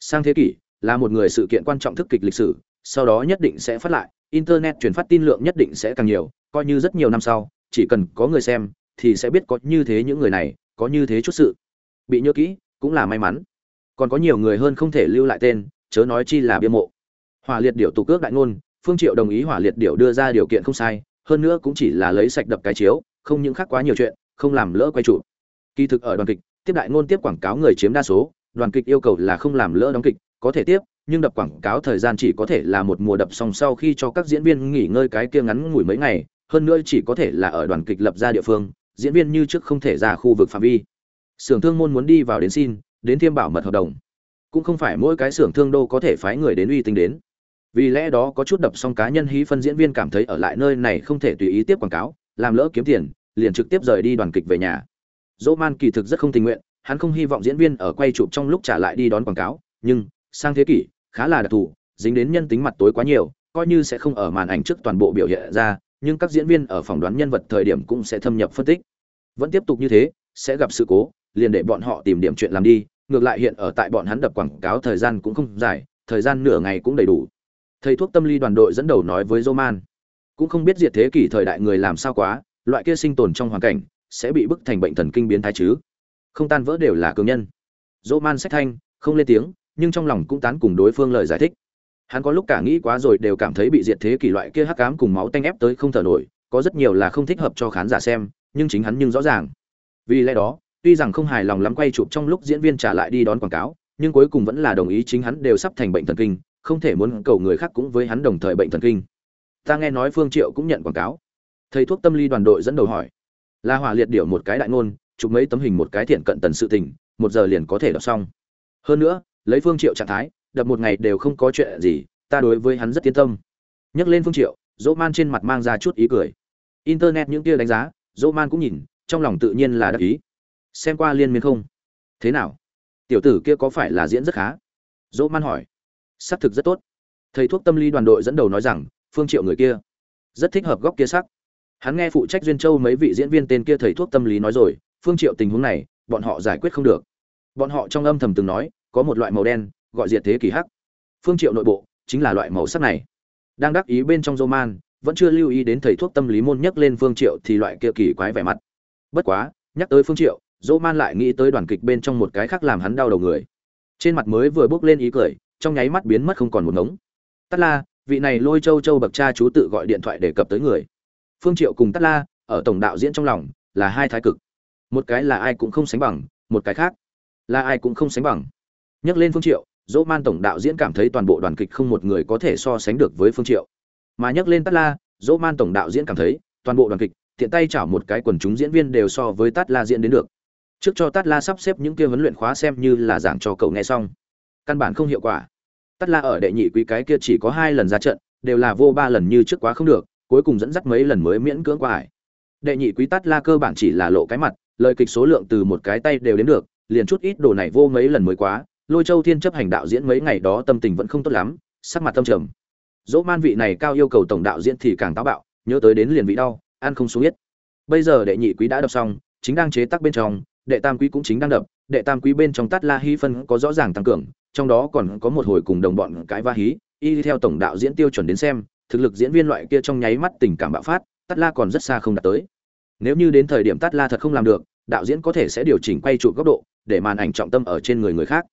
Sang thế kỷ, là một người sự kiện quan trọng thức kịch lịch sử, sau đó nhất định sẽ phát lại, internet truyền phát tin lượng nhất định sẽ càng nhiều, coi như rất nhiều năm sau chỉ cần có người xem, thì sẽ biết có như thế những người này, có như thế chút sự. Bị nhớ kỹ, cũng là may mắn. Còn có nhiều người hơn không thể lưu lại tên, chớ nói chi là bia mộ. Hỏa liệt điệu tụ cước đại ngôn, phương triệu đồng ý hỏa liệt điệu đưa ra điều kiện không sai, hơn nữa cũng chỉ là lấy sạch đập cái chiếu, không những khác quá nhiều chuyện, không làm lỡ quay trụ. Kỳ thực ở đoàn kịch, tiếp đại ngôn tiếp quảng cáo người chiếm đa số, đoàn kịch yêu cầu là không làm lỡ đóng kịch, có thể tiếp, nhưng đập quảng cáo thời gian chỉ có thể là một mùa đập xong sau khi cho các diễn viên nghỉ ngơi cái kia ngắn ngủi mấy ngày hơn nữa chỉ có thể là ở đoàn kịch lập ra địa phương, diễn viên như trước không thể ra khu vực phạm vi. Xưởng thương môn muốn đi vào đến xin, đến thiêm bảo mật hợp đồng. Cũng không phải mỗi cái xưởng thương đô có thể phái người đến uy tín đến. Vì lẽ đó có chút đập xong cá nhân hí phân diễn viên cảm thấy ở lại nơi này không thể tùy ý tiếp quảng cáo, làm lỡ kiếm tiền, liền trực tiếp rời đi đoàn kịch về nhà. Dỗ man kỳ thực rất không tình nguyện, hắn không hy vọng diễn viên ở quay chụp trong lúc trả lại đi đón quảng cáo, nhưng, sang thế kỷ, khá là đặc thù, dính đến nhân tính mặt tối quá nhiều, coi như sẽ không ở màn ảnh trước toàn bộ biểu hiện ra nhưng các diễn viên ở phỏng đoán nhân vật thời điểm cũng sẽ thâm nhập phân tích. Vẫn tiếp tục như thế, sẽ gặp sự cố, liền để bọn họ tìm điểm chuyện làm đi, ngược lại hiện ở tại bọn hắn đập quảng cáo thời gian cũng không dài, thời gian nửa ngày cũng đầy đủ. Thầy thuốc tâm lý đoàn đội dẫn đầu nói với Roman, cũng không biết diệt thế kỷ thời đại người làm sao quá, loại kia sinh tồn trong hoàn cảnh sẽ bị bức thành bệnh thần kinh biến thái chứ. Không tan vỡ đều là cường nhân. Roman sách thanh, không lên tiếng, nhưng trong lòng cũng tán cùng đối phương lời giải thích hắn có lúc cả nghĩ quá rồi đều cảm thấy bị diệt thế kỷ loại kia hắc ám cùng máu tanh ép tới không thở nổi, có rất nhiều là không thích hợp cho khán giả xem, nhưng chính hắn nhưng rõ ràng. Vì lẽ đó, tuy rằng không hài lòng lắm quay chụp trong lúc diễn viên trả lại đi đón quảng cáo, nhưng cuối cùng vẫn là đồng ý chính hắn đều sắp thành bệnh thần kinh, không thể muốn cầu người khác cũng với hắn đồng thời bệnh thần kinh. Ta nghe nói phương triệu cũng nhận quảng cáo. Thầy thuốc tâm lý đoàn đội dẫn đầu hỏi. La hỏa liệt điểu một cái đại ngôn, chụp mấy tấm hình một cái thiện cận tần sự tình, một giờ liền có thể đọc xong. Hơn nữa lấy phương triệu trạng thái, đập một ngày đều không có chuyện gì, ta đối với hắn rất yên tâm. Nhắc lên phương triệu dỗ man trên mặt mang ra chút ý cười. Internet những kia đánh giá dỗ man cũng nhìn, trong lòng tự nhiên là đắc ý. Xem qua liên miên không? Thế nào? Tiểu tử kia có phải là diễn rất khá? Dỗ man hỏi. Xác thực rất tốt. Thầy thuốc tâm lý đoàn đội dẫn đầu nói rằng, phương triệu người kia, rất thích hợp góc kia sắc. Hắn nghe phụ trách duyên châu mấy vị diễn viên tên kia thầy thuốc tâm lý nói rồi, phương triệu tình huống này, bọn họ giải quyết không được. Bọn họ trong âm thầm từng nói có một loại màu đen, gọi diệt thế kỷ hắc. Phương triệu nội bộ chính là loại màu sắc này. Đang đắc ý bên trong roman, vẫn chưa lưu ý đến thầy thuốc tâm lý môn nhắc lên phương triệu thì loại kia kỳ quái vẻ mặt. Bất quá, nhắc tới phương triệu, roman lại nghĩ tới đoàn kịch bên trong một cái khác làm hắn đau đầu người. Trên mặt mới vừa bước lên ý cười, trong nháy mắt biến mất không còn một ngống. Tát la, vị này lôi châu châu bậc cha chú tự gọi điện thoại để cập tới người. Phương triệu cùng tát la, ở tổng đạo diễn trong lòng, là hai thái cực. Một cái là ai cũng không sánh bằng, một cái khác là ai cũng không sánh bằng nhắc lên phương triệu, dỗ man tổng đạo diễn cảm thấy toàn bộ đoàn kịch không một người có thể so sánh được với phương triệu. Mà nhắc lên tát la, dỗ man tổng đạo diễn cảm thấy, toàn bộ đoàn kịch, tiện tay chảo một cái quần chúng diễn viên đều so với tát la diễn đến được. Trước cho tát la sắp xếp những kia huấn luyện khóa xem như là giảng cho cậu nghe xong. Căn bản không hiệu quả. Tát la ở đệ nhị quý cái kia chỉ có hai lần ra trận, đều là vô ba lần như trước quá không được, cuối cùng dẫn dắt mấy lần mới miễn cưỡng qua ải. Đệ nhị quý tát la cơ bản chỉ là lộ cái mặt, lời kịch số lượng từ một cái tay đều đến được, liền chút ít đồ này vô mấy lần mới quá lôi châu thiên chấp hành đạo diễn mấy ngày đó tâm tình vẫn không tốt lắm, sắc mặt tâm trầm. Dỗ man vị này cao yêu cầu tổng đạo diễn thì càng táo bạo, nhớ tới đến liền vị đau, ăn không xuống biết bây giờ đệ nhị quý đã đọc xong, chính đang chế tác bên trong, đệ tam quý cũng chính đang đập, đệ tam quý bên trong tát la hy phân có rõ ràng tăng cường, trong đó còn có một hồi cùng đồng bọn cái va hí, y theo tổng đạo diễn tiêu chuẩn đến xem, thực lực diễn viên loại kia trong nháy mắt tình cảm bạo phát, tát la còn rất xa không đạt tới. Nếu như đến thời điểm tát la thật không làm được, đạo diễn có thể sẽ điều chỉnh quay trụ góc độ, để màn ảnh trọng tâm ở trên người người khác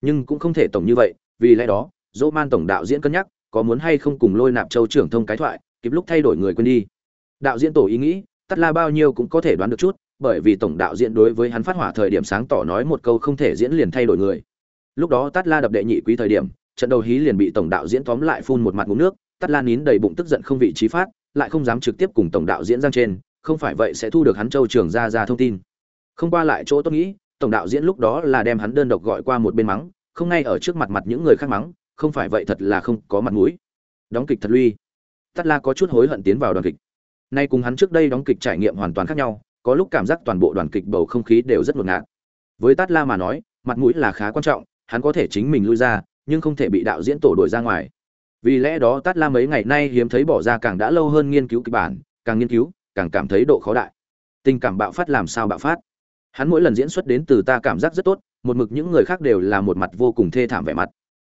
nhưng cũng không thể tổng như vậy, vì lẽ đó, dỗ man tổng đạo diễn cân nhắc, có muốn hay không cùng lôi nạp châu trưởng thông cái thoại, kịp lúc thay đổi người quên đi. Đạo diễn tổ ý nghĩ tắt la bao nhiêu cũng có thể đoán được chút, bởi vì tổng đạo diễn đối với hắn phát hỏa thời điểm sáng tỏ nói một câu không thể diễn liền thay đổi người. Lúc đó tắt la đập đệ nhị quý thời điểm, trận đầu hí liền bị tổng đạo diễn tóm lại phun một mặt ngụm nước tắt la nín đầy bụng tức giận không vị trí phát, lại không dám trực tiếp cùng tổng đạo diễn giang trên, không phải vậy sẽ thu được hắn châu trưởng ra ra thông tin. Không qua lại chỗ tôi nghĩ tổng đạo diễn lúc đó là đem hắn đơn độc gọi qua một bên mắng, không ngay ở trước mặt mặt những người khác mắng, không phải vậy thật là không có mặt mũi. Đóng kịch thật lui. Tắt la có chút hối hận tiến vào đoàn kịch. Nay cùng hắn trước đây đóng kịch trải nghiệm hoàn toàn khác nhau, có lúc cảm giác toàn bộ đoàn kịch bầu không khí đều rất ngột ngạt. Với tát la mà nói, mặt mũi là khá quan trọng, hắn có thể chính mình lui ra, nhưng không thể bị đạo diễn tổ đổi ra ngoài. Vì lẽ đó tát la mấy ngày nay hiếm thấy bỏ ra càng đã lâu hơn nghiên cứu kịch bản, càng nghiên cứu, càng cảm thấy độ khó đại. Tình cảm bạo phát làm sao bạo phát? Hắn mỗi lần diễn xuất đến từ ta cảm giác rất tốt, một mực những người khác đều là một mặt vô cùng thê thảm vẻ mặt.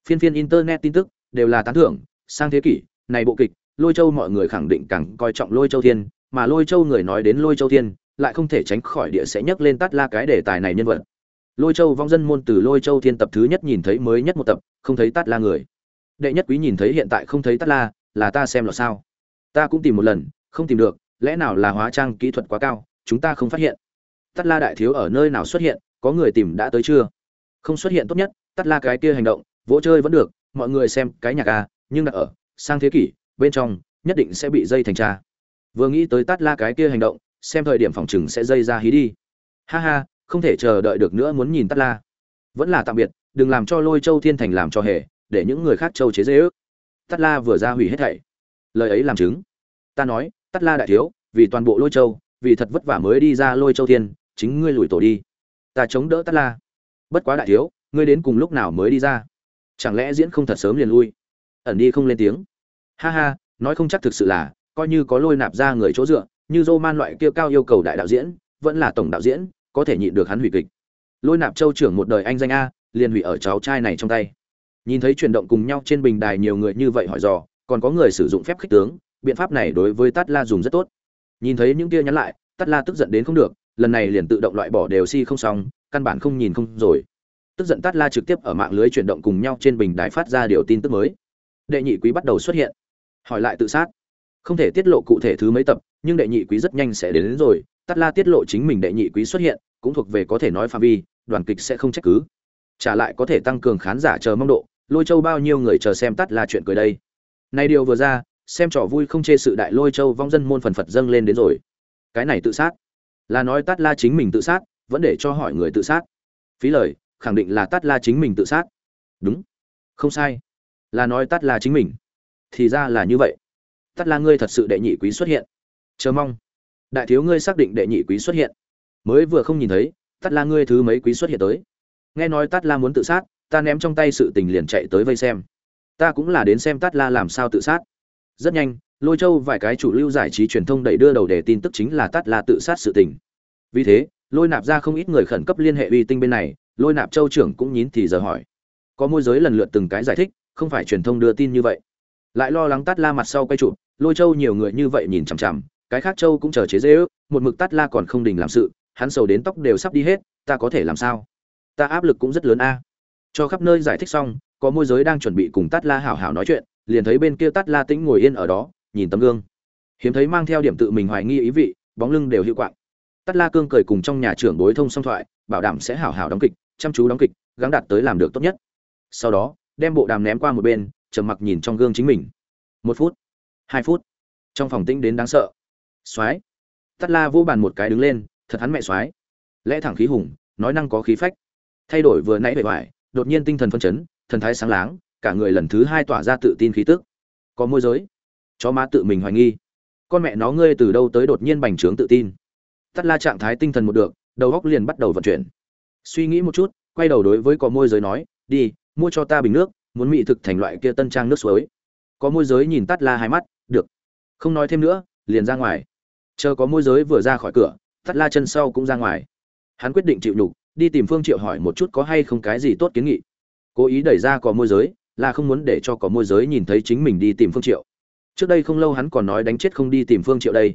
Phiên phiên internet tin tức đều là tán thưởng, sang thế kỷ, này bộ kịch, lôi châu mọi người khẳng định càng coi trọng lôi châu thiên, mà lôi châu người nói đến lôi châu thiên, lại không thể tránh khỏi địa sẽ nhắc lên tát la cái đề tài này nhân vật. Lôi châu vong dân môn từ lôi châu thiên tập thứ nhất nhìn thấy mới nhất một tập, không thấy tát la người. Đệ nhất quý nhìn thấy hiện tại không thấy tát la, là ta xem là sao? Ta cũng tìm một lần, không tìm được, lẽ nào là hóa trang kỹ thuật quá cao, chúng ta không phát hiện tát la đại thiếu ở nơi nào xuất hiện, có người tìm đã tới chưa? Không xuất hiện tốt nhất, tát la cái kia hành động, vỗ chơi vẫn được, mọi người xem cái nhạc a nhưng đặt ở, sang thế kỷ, bên trong, nhất định sẽ bị dây thành tra vừa nghĩ tới tát la cái kia hành động, xem thời điểm phòng chừng sẽ dây ra hí đi. Ha ha, không thể chờ đợi được nữa muốn nhìn tát la. Vẫn là tạm biệt, đừng làm cho lôi châu thiên thành làm cho hề, để những người khác châu chế dễ ước. Tát la vừa ra hủy hết thảy. Lời ấy làm chứng. Ta nói, tát la đại thiếu, vì toàn bộ lôi châu, vì thật vất vả mới đi ra lôi châu thiên chính ngươi lùi tổ đi. Ta chống đỡ tát la. Bất quá đại thiếu, ngươi đến cùng lúc nào mới đi ra? Chẳng lẽ diễn không thật sớm liền lui? Ẩn đi không lên tiếng. Ha ha, nói không chắc thực sự là, coi như có lôi nạp ra người chỗ dựa, như dô man loại kia cao yêu cầu đại đạo diễn, vẫn là tổng đạo diễn, có thể nhịn được hắn hủy kịch. Lôi nạp châu trưởng một đời anh danh a, liền hủy ở cháu trai này trong tay. Nhìn thấy chuyển động cùng nhau trên bình đài nhiều người như vậy hỏi dò, còn có người sử dụng phép khích tướng, biện pháp này đối với tát la dùng rất tốt. Nhìn thấy những kia nhắn lại, tát la tức giận đến không được lần này liền tự động loại bỏ đều si không xong căn bản không nhìn không rồi. Tức giận tát la trực tiếp ở mạng lưới chuyển động cùng nhau trên bình đài phát ra điều tin tức mới. Đệ nhị quý bắt đầu xuất hiện. Hỏi lại tự sát. Không thể tiết lộ cụ thể thứ mấy tập nhưng đệ nhị quý rất nhanh sẽ đến, đến rồi. Tát la tiết lộ chính mình đệ nhị quý xuất hiện cũng thuộc về có thể nói phạm vi đoàn kịch sẽ không trách cứ. Trả lại có thể tăng cường khán giả chờ mong độ lôi châu bao nhiêu người chờ xem tát la chuyện cười đây. Nay điều vừa ra xem trò vui không chê sự đại lôi châu vong dân môn phần phật dâng lên đến rồi. Cái này tự sát là nói tát la chính mình tự sát, vẫn để cho hỏi người tự sát. Phí lời, khẳng định là tát la chính mình tự sát. Đúng. Không sai. Là nói tát la chính mình. Thì ra là như vậy. Tát la ngươi thật sự đệ nhị quý xuất hiện. Chờ mong. Đại thiếu ngươi xác định đệ nhị quý xuất hiện. Mới vừa không nhìn thấy, tát la ngươi thứ mấy quý xuất hiện tới. Nghe nói tát la muốn tự sát, ta ném trong tay sự tình liền chạy tới vây xem. Ta cũng là đến xem tát la làm sao tự sát. Rất nhanh lôi châu vài cái chủ lưu giải trí truyền thông đẩy đưa đầu để tin tức chính là tát la tự sát sự tình. Vì thế, lôi nạp ra không ít người khẩn cấp liên hệ uy tinh bên này, lôi nạp châu trưởng cũng nhín thì giờ hỏi. Có môi giới lần lượt từng cái giải thích, không phải truyền thông đưa tin như vậy. Lại lo lắng tát la mặt sau quay chụp, lôi châu nhiều người như vậy nhìn chằm chằm, cái khác châu cũng chờ chế dễ ước, một mực tát la còn không đình làm sự, hắn sầu đến tóc đều sắp đi hết, ta có thể làm sao? Ta áp lực cũng rất lớn a. Cho khắp nơi giải thích xong, có môi giới đang chuẩn bị cùng tát la hảo hảo nói chuyện, liền thấy bên kia tát la tĩnh ngồi yên ở đó nhìn tấm gương. Hiếm thấy mang theo điểm tự mình hoài nghi ý vị, bóng lưng đều hiệu quạng. Tất la cương cười cùng trong nhà trưởng đối thông song thoại, bảo đảm sẽ hảo hảo đóng kịch, chăm chú đóng kịch, gắng đạt tới làm được tốt nhất. Sau đó, đem bộ đàm ném qua một bên, trầm mặc nhìn trong gương chính mình. Một phút, hai phút, trong phòng tĩnh đến đáng sợ. Soái tắt la vô bàn một cái đứng lên, thật hắn mẹ soái lẽ thẳng khí hùng, nói năng có khí phách. Thay đổi vừa nãy bề ngoài đột nhiên tinh thần phân chấn, thần thái sáng láng, cả người lần thứ hai tỏa ra tự tin khí tức. Có môi giới chó má tự mình hoài nghi. Con mẹ nó ngươi từ đâu tới đột nhiên bành trướng tự tin? Tắt la trạng thái tinh thần một được, đầu góc liền bắt đầu vận chuyển. Suy nghĩ một chút, quay đầu đối với có môi giới nói, đi, mua cho ta bình nước, muốn mỹ thực thành loại kia tân trang nước suối. Có môi giới nhìn tắt la hai mắt, được. Không nói thêm nữa, liền ra ngoài. Chờ có môi giới vừa ra khỏi cửa, tắt la chân sau cũng ra ngoài. Hắn quyết định chịu nhục, đi tìm phương triệu hỏi một chút có hay không cái gì tốt kiến nghị. Cố ý đẩy ra có môi giới, là không muốn để cho có môi giới nhìn thấy chính mình đi tìm phương triệu trước đây không lâu hắn còn nói đánh chết không đi tìm phương triệu đây.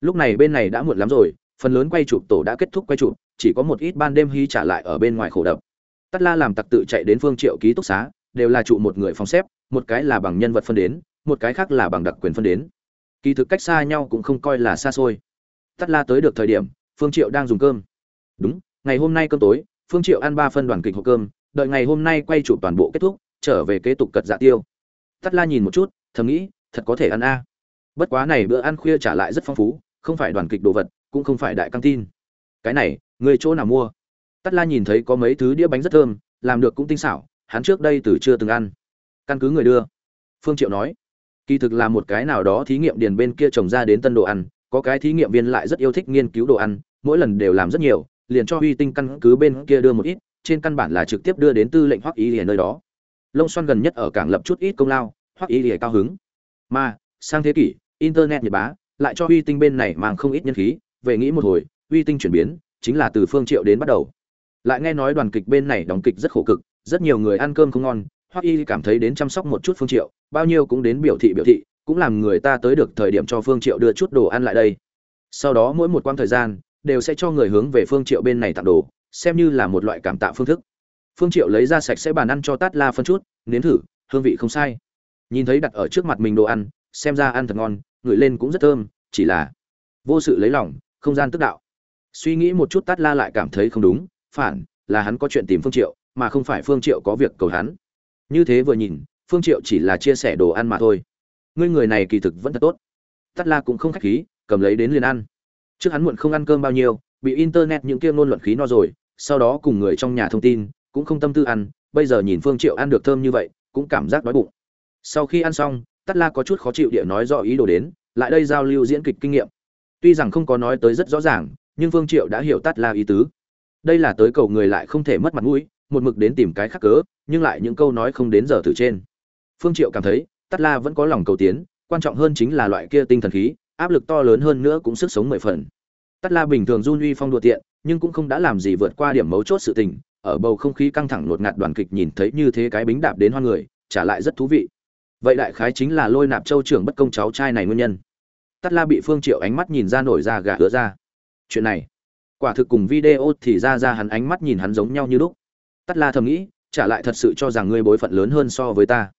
Lúc này bên này đã muộn lắm rồi, phần lớn quay chụp tổ đã kết thúc quay chụp, chỉ có một ít ban đêm hy trả lại ở bên ngoài khổ đập. Tắt la làm tặc tự chạy đến phương triệu ký túc xá, đều là trụ một người phòng xếp, một cái là bằng nhân vật phân đến, một cái khác là bằng đặc quyền phân đến. Kỳ thực cách xa nhau cũng không coi là xa xôi. Tắt la tới được thời điểm, phương triệu đang dùng cơm. Đúng, ngày hôm nay cơm tối, phương triệu ăn ba phân đoàn kịch hộp cơm, đợi ngày hôm nay quay chụp toàn bộ kết thúc, trở về kế tục cật dạ tiêu. Tắt la nhìn một chút, thầm nghĩ thật có thể ăn a. Bất quá này bữa ăn khuya trả lại rất phong phú, không phải đoàn kịch đồ vật, cũng không phải đại căng tin. Cái này, người chỗ nào mua? Tắt la nhìn thấy có mấy thứ đĩa bánh rất thơm, làm được cũng tinh xảo, hắn trước đây từ chưa từng ăn. Căn cứ người đưa. Phương triệu nói, kỳ thực là một cái nào đó thí nghiệm điền bên kia trồng ra đến tân đồ ăn, có cái thí nghiệm viên lại rất yêu thích nghiên cứu đồ ăn, mỗi lần đều làm rất nhiều, liền cho huy tinh căn cứ bên kia đưa một ít, trên căn bản là trực tiếp đưa đến tư lệnh hoắc ý ở nơi đó. Lông xoăn gần nhất ở cảng lập chút ít công lao, hoắc ý lìa cao hứng mà, sang thế kỷ, internet nhật bá lại cho uy tinh bên này mang không ít nhân khí. Về nghĩ một hồi, uy tinh chuyển biến chính là từ phương triệu đến bắt đầu. Lại nghe nói đoàn kịch bên này đóng kịch rất khổ cực, rất nhiều người ăn cơm không ngon hoắc y cảm thấy đến chăm sóc một chút phương triệu, bao nhiêu cũng đến biểu thị biểu thị, cũng làm người ta tới được thời điểm cho phương triệu đưa chút đồ ăn lại đây. Sau đó mỗi một quãng thời gian đều sẽ cho người hướng về phương triệu bên này tặng đồ, xem như là một loại cảm tạ phương thức. Phương triệu lấy ra sạch sẽ bàn ăn cho tát la phân chút, nếm thử, hương vị không sai nhìn thấy đặt ở trước mặt mình đồ ăn, xem ra ăn thật ngon, ngửi lên cũng rất thơm, chỉ là vô sự lấy lòng, không gian tức đạo. Suy nghĩ một chút tát la lại cảm thấy không đúng, phản là hắn có chuyện tìm phương triệu, mà không phải phương triệu có việc cầu hắn. Như thế vừa nhìn, phương triệu chỉ là chia sẻ đồ ăn mà thôi. Ngươi người này kỳ thực vẫn thật tốt. Tát la cũng không khách khí, cầm lấy đến liền ăn. Trước hắn muộn không ăn cơm bao nhiêu, bị internet những kia ngôn luận khí no rồi, sau đó cùng người trong nhà thông tin, cũng không tâm tư ăn, bây giờ nhìn phương triệu ăn được thơm như vậy, cũng cảm giác đói bụng sau khi ăn xong, tát la có chút khó chịu địa nói rõ ý đồ đến, lại đây giao lưu diễn kịch kinh nghiệm. Tuy rằng không có nói tới rất rõ ràng, nhưng Vương triệu đã hiểu tát la ý tứ. Đây là tới cầu người lại không thể mất mặt mũi, một mực đến tìm cái khắc cớ, nhưng lại những câu nói không đến giờ từ trên. Phương triệu cảm thấy, tát la vẫn có lòng cầu tiến, quan trọng hơn chính là loại kia tinh thần khí, áp lực to lớn hơn nữa cũng sức sống mười phần. Tát la bình thường run uy phong đùa tiện, nhưng cũng không đã làm gì vượt qua điểm mấu chốt sự tình, ở bầu không khí căng thẳng ngột ngạt đoàn kịch nhìn thấy như thế cái bính đạp đến hoa người, trả lại rất thú vị vậy đại khái chính là lôi nạp châu trưởng bất công cháu trai này nguyên nhân. Tát la bị phương triệu ánh mắt nhìn ra nổi ra gà hứa ra. Chuyện này, quả thực cùng video thì ra ra hắn ánh mắt nhìn hắn giống nhau như lúc. Tát la thầm nghĩ, trả lại thật sự cho rằng ngươi bối phận lớn hơn so với ta.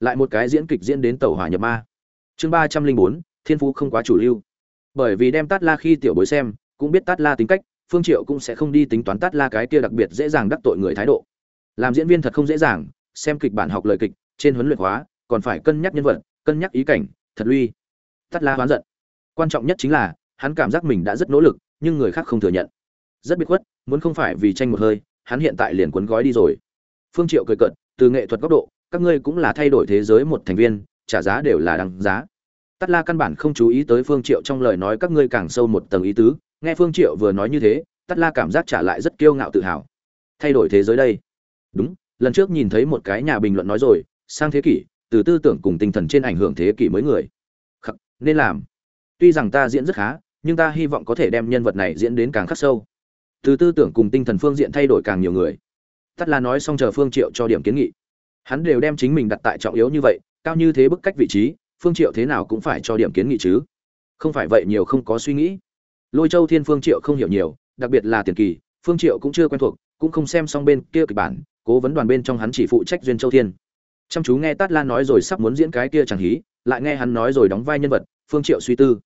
Lại một cái diễn kịch diễn đến tàu hỏa nhập ma. Chương ba trăm linh bốn, thiên phú không quá chủ lưu. Bởi vì đem tát la khi tiểu bối xem, cũng biết tát la tính cách, phương triệu cũng sẽ không đi tính toán tát la cái kia đặc biệt dễ dàng đắc tội người thái độ. Làm diễn viên thật không dễ dàng, xem kịch bản học lời kịch, trên huấn luyện hóa còn phải cân nhắc nhân vật, cân nhắc ý cảnh, thật uy. Tất la hoán giận. Quan trọng nhất chính là, hắn cảm giác mình đã rất nỗ lực, nhưng người khác không thừa nhận. Rất biết khuất, muốn không phải vì tranh một hơi, hắn hiện tại liền cuốn gói đi rồi. Phương triệu cười cợt, từ nghệ thuật góc độ, các ngươi cũng là thay đổi thế giới một thành viên, trả giá đều là đằng giá. Tắt la căn bản không chú ý tới phương triệu trong lời nói các ngươi càng sâu một tầng ý tứ, nghe phương triệu vừa nói như thế tắt la cảm giác trả lại rất kiêu ngạo tự hào. Thay đổi thế giới đây. Đúng, lần trước nhìn thấy một cái nhà bình luận nói rồi, sang thế kỷ từ tư tưởng cùng tinh thần trên ảnh hưởng thế kỷ mới người. Khắc, nên làm. Tuy rằng ta diễn rất khá, nhưng ta hy vọng có thể đem nhân vật này diễn đến càng khắc sâu. Từ tư tưởng cùng tinh thần phương diện thay đổi càng nhiều người. Tắt là nói xong chờ phương triệu cho điểm kiến nghị. Hắn đều đem chính mình đặt tại trọng yếu như vậy, cao như thế bức cách vị trí, phương triệu thế nào cũng phải cho điểm kiến nghị chứ. Không phải vậy nhiều không có suy nghĩ. Lôi châu thiên phương triệu không hiểu nhiều, đặc biệt là tiền kỳ, phương triệu cũng chưa quen thuộc, cũng không xem xong bên kia kịch bản, cố vấn đoàn bên trong hắn chỉ phụ trách duyên châu thiên chăm chú nghe tát la nói rồi sắp muốn diễn cái kia chẳng hí, lại nghe hắn nói rồi đóng vai nhân vật, phương triệu suy tư.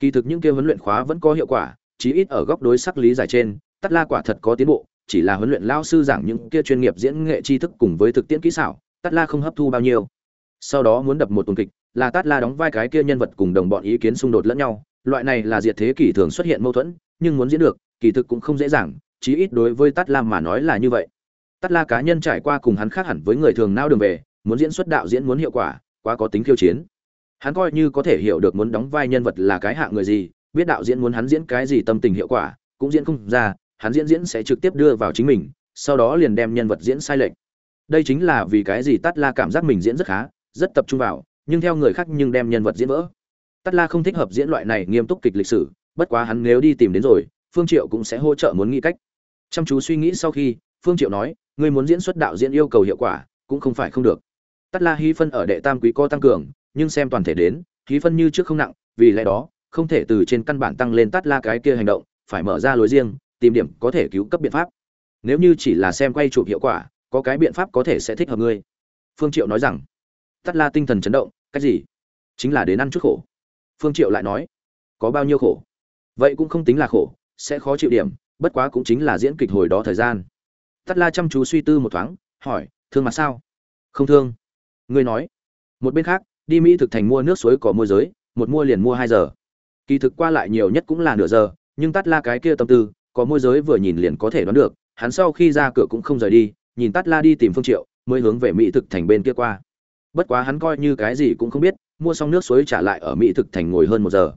Kỳ thực những kia huấn luyện khóa vẫn có hiệu quả, chí ít ở góc đối sắc lý giải trên, tát la quả thật có tiến bộ, chỉ là huấn luyện lao sư giảng những kia chuyên nghiệp diễn nghệ tri thức cùng với thực tiễn kỹ xảo, tát la không hấp thu bao nhiêu. Sau đó muốn đập một tuần kịch, là tát la đóng vai cái kia nhân vật cùng đồng bọn ý kiến xung đột lẫn nhau, loại này là diệt thế kỷ thường xuất hiện mâu thuẫn, nhưng muốn diễn được, kỳ thực cũng không dễ dàng, chí ít đối với tát la mà nói là như vậy. Tát la cá nhân trải qua cùng hắn khác hẳn với người thường nao đường về muốn diễn xuất đạo diễn muốn hiệu quả, quá có tính khiêu chiến. Hắn coi như có thể hiểu được muốn đóng vai nhân vật là cái hạng người gì, biết đạo diễn muốn hắn diễn cái gì tâm tình hiệu quả, cũng diễn không ra, hắn diễn diễn sẽ trực tiếp đưa vào chính mình, sau đó liền đem nhân vật diễn sai lệch. Đây chính là vì cái gì tát la cảm giác mình diễn rất khá, rất tập trung vào, nhưng theo người khác nhưng đem nhân vật diễn vỡ. Tát la không thích hợp diễn loại này nghiêm túc kịch lịch sử, bất quá hắn nếu đi tìm đến rồi, phương triệu cũng sẽ hỗ trợ muốn nghĩ cách. Chăm chú suy nghĩ sau khi, phương triệu nói, ngươi muốn diễn xuất đạo diễn yêu cầu hiệu quả, cũng không phải không được. Tất la hí phân ở đệ tam quý có tăng cường, nhưng xem toàn thể đến, hí phân như trước không nặng, vì lẽ đó, không thể từ trên căn bản tăng lên Tất la cái kia hành động, phải mở ra lối riêng, tìm điểm có thể cứu cấp biện pháp. Nếu như chỉ là xem quay chụp hiệu quả, có cái biện pháp có thể sẽ thích hợp ngươi. Phương triệu nói rằng. Tất la tinh thần chấn động, cái gì? Chính là đến ăn chút khổ. Phương triệu lại nói, có bao nhiêu khổ? Vậy cũng không tính là khổ, sẽ khó chịu điểm, bất quá cũng chính là diễn kịch hồi đó thời gian. Tất la chăm chú suy tư một thoáng, hỏi, thương mà sao? Không thương ngươi nói. Một bên khác, đi mỹ thực thành mua nước suối có môi giới, một mua liền mua hai giờ. Kỳ thực qua lại nhiều nhất cũng là nửa giờ, nhưng tát la cái kia tâm tư, có môi giới vừa nhìn liền có thể đoán được, hắn sau khi ra cửa cũng không rời đi, nhìn tát la đi tìm phương triệu, mới hướng về mỹ thực thành bên kia qua. Bất quá hắn coi như cái gì cũng không biết, mua xong nước suối trả lại ở mỹ thực thành ngồi hơn một giờ.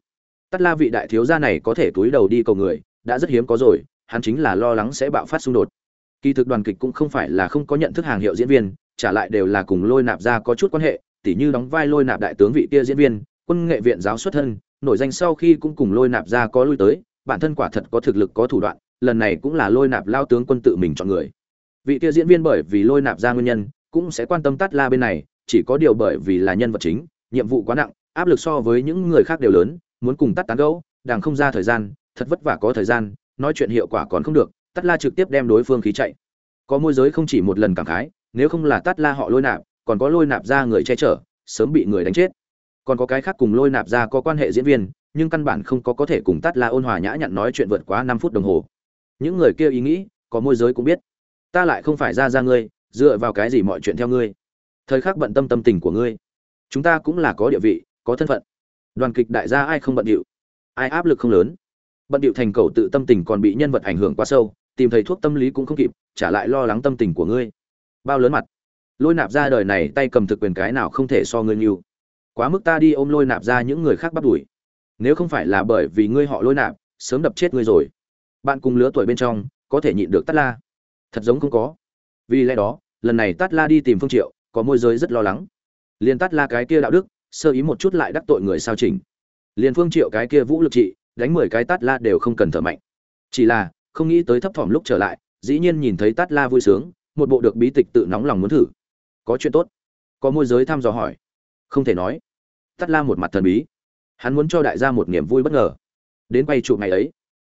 Tát la vị đại thiếu gia này có thể túi đầu đi cầu người, đã rất hiếm có rồi, hắn chính là lo lắng sẽ bạo phát xung đột. Kỳ thực đoàn kịch cũng không phải là không có nhận thức hàng hiệu diễn viên trả lại đều là cùng lôi nạp ra có chút quan hệ, tỉ như đóng vai lôi nạp đại tướng vị kia diễn viên, quân nghệ viện giáo xuất thân, nổi danh sau khi cũng cùng lôi nạp ra có lui tới, bản thân quả thật có thực lực có thủ đoạn, lần này cũng là lôi nạp lao tướng quân tự mình chọn người. Vị kia diễn viên bởi vì lôi nạp ra nguyên nhân, cũng sẽ quan tâm tát la bên này, chỉ có điều bởi vì là nhân vật chính, nhiệm vụ quá nặng, áp lực so với những người khác đều lớn, muốn cùng tắt tán gẫu đàng không ra thời gian, thật vất vả có thời gian, nói chuyện hiệu quả còn không được tắt la trực tiếp đem đối phương khí chạy. Có môi giới không chỉ một lần cảm khái nếu không là tát la họ lôi nạp, còn có lôi nạp ra người che chở, sớm bị người đánh chết. Còn có cái khác cùng lôi nạp ra có quan hệ diễn viên, nhưng căn bản không có có thể cùng tát la ôn hòa nhã nhặn nói chuyện vượt quá năm phút đồng hồ. Những người kia ý nghĩ, có môi giới cũng biết. Ta lại không phải ra ra ngươi, dựa vào cái gì mọi chuyện theo ngươi? Thời khắc bận tâm tâm tình của ngươi. Chúng ta cũng là có địa vị, có thân phận. Đoàn kịch đại gia ai không bận điệu? Ai áp lực không lớn? Bận điệu thành cầu tự tâm tình còn bị nhân vật ảnh hưởng quá sâu, tìm thầy thuốc tâm lý cũng không kịp, trả lại lo lắng tâm tình của ngươi bao lớn mặt. Lôi nạp ra đời này tay cầm thực quyền cái nào không thể so ngươi nhiều. Quá mức ta đi ôm lôi nạp ra những người khác bắt đuổi. Nếu không phải là bởi vì ngươi họ lôi nạp, sớm đập chết ngươi rồi. Bạn cùng lứa tuổi bên trong, có thể nhịn được tắt la. Thật giống không có. Vì lẽ đó, lần này tắt la đi tìm phương triệu, có môi giới rất lo lắng. Liền tắt la cái kia đạo đức, sơ ý một chút lại đắc tội người sao chỉnh. Liền phương triệu cái kia vũ lực trị, đánh mười cái tát la đều không cần thở mạnh. Chỉ là, không nghĩ tới thấp thỏm lúc trở lại, dĩ nhiên nhìn thấy tát la vui sướng một bộ được bí tịch tự nóng lòng muốn thử. Có chuyện tốt. Có môi giới thăm dò hỏi. Không thể nói. Tắt la một mặt thần bí. Hắn muốn cho đại gia một niềm vui bất ngờ. Đến quay chụp ngày ấy.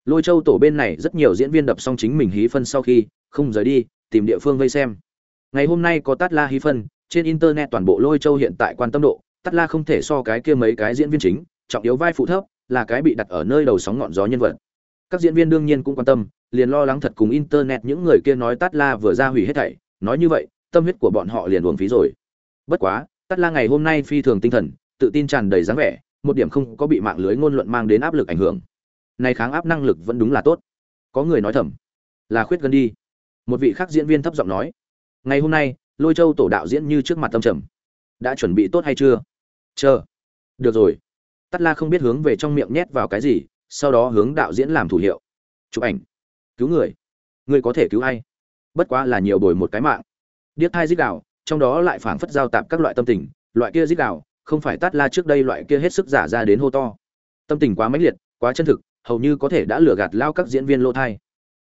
Lôi châu tổ bên này rất nhiều diễn viên đập xong chính mình hí phân sau khi, không rời đi, tìm địa phương vây xem. Ngày hôm nay có tát la hí phân, trên internet toàn bộ lôi châu hiện tại quan tâm độ, tát la không thể so cái kia mấy cái diễn viên chính, trọng yếu vai phụ thấp, là cái bị đặt ở nơi đầu sóng ngọn gió nhân vật. Các diễn viên đương nhiên cũng quan tâm liền lo lắng thật cùng internet những người kia nói tát la vừa ra hủy hết thảy. Nói như vậy, tâm huyết của bọn họ liền uổng phí rồi. Bất quá, tát la ngày hôm nay phi thường tinh thần, tự tin tràn đầy dáng vẻ, một điểm không có bị mạng lưới ngôn luận mang đến áp lực ảnh hưởng. Này kháng áp năng lực vẫn đúng là tốt. Có người nói thầm. Là khuyết gần đi. Một vị khác diễn viên thấp giọng nói. Ngày hôm nay, lôi châu tổ đạo diễn như trước mặt tâm trầm. Đã chuẩn bị tốt hay chưa? Chờ. Được rồi. Tắt la không biết hướng về trong miệng nhét vào cái gì, sau đó hướng đạo diễn làm thủ hiệu. Chụp ảnh cứu người. Người có thể cứu ai? Bất quá là nhiều bồi một cái mạng. Điếc Thai dích đạo, trong đó lại phảng phất giao tạp các loại tâm tình, loại kia dích đạo, không phải Tát la trước đây loại kia hết sức giả ra đến hô to. Tâm tình quá mãnh liệt, quá chân thực, hầu như có thể đã lừa gạt lao các diễn viên lô thai.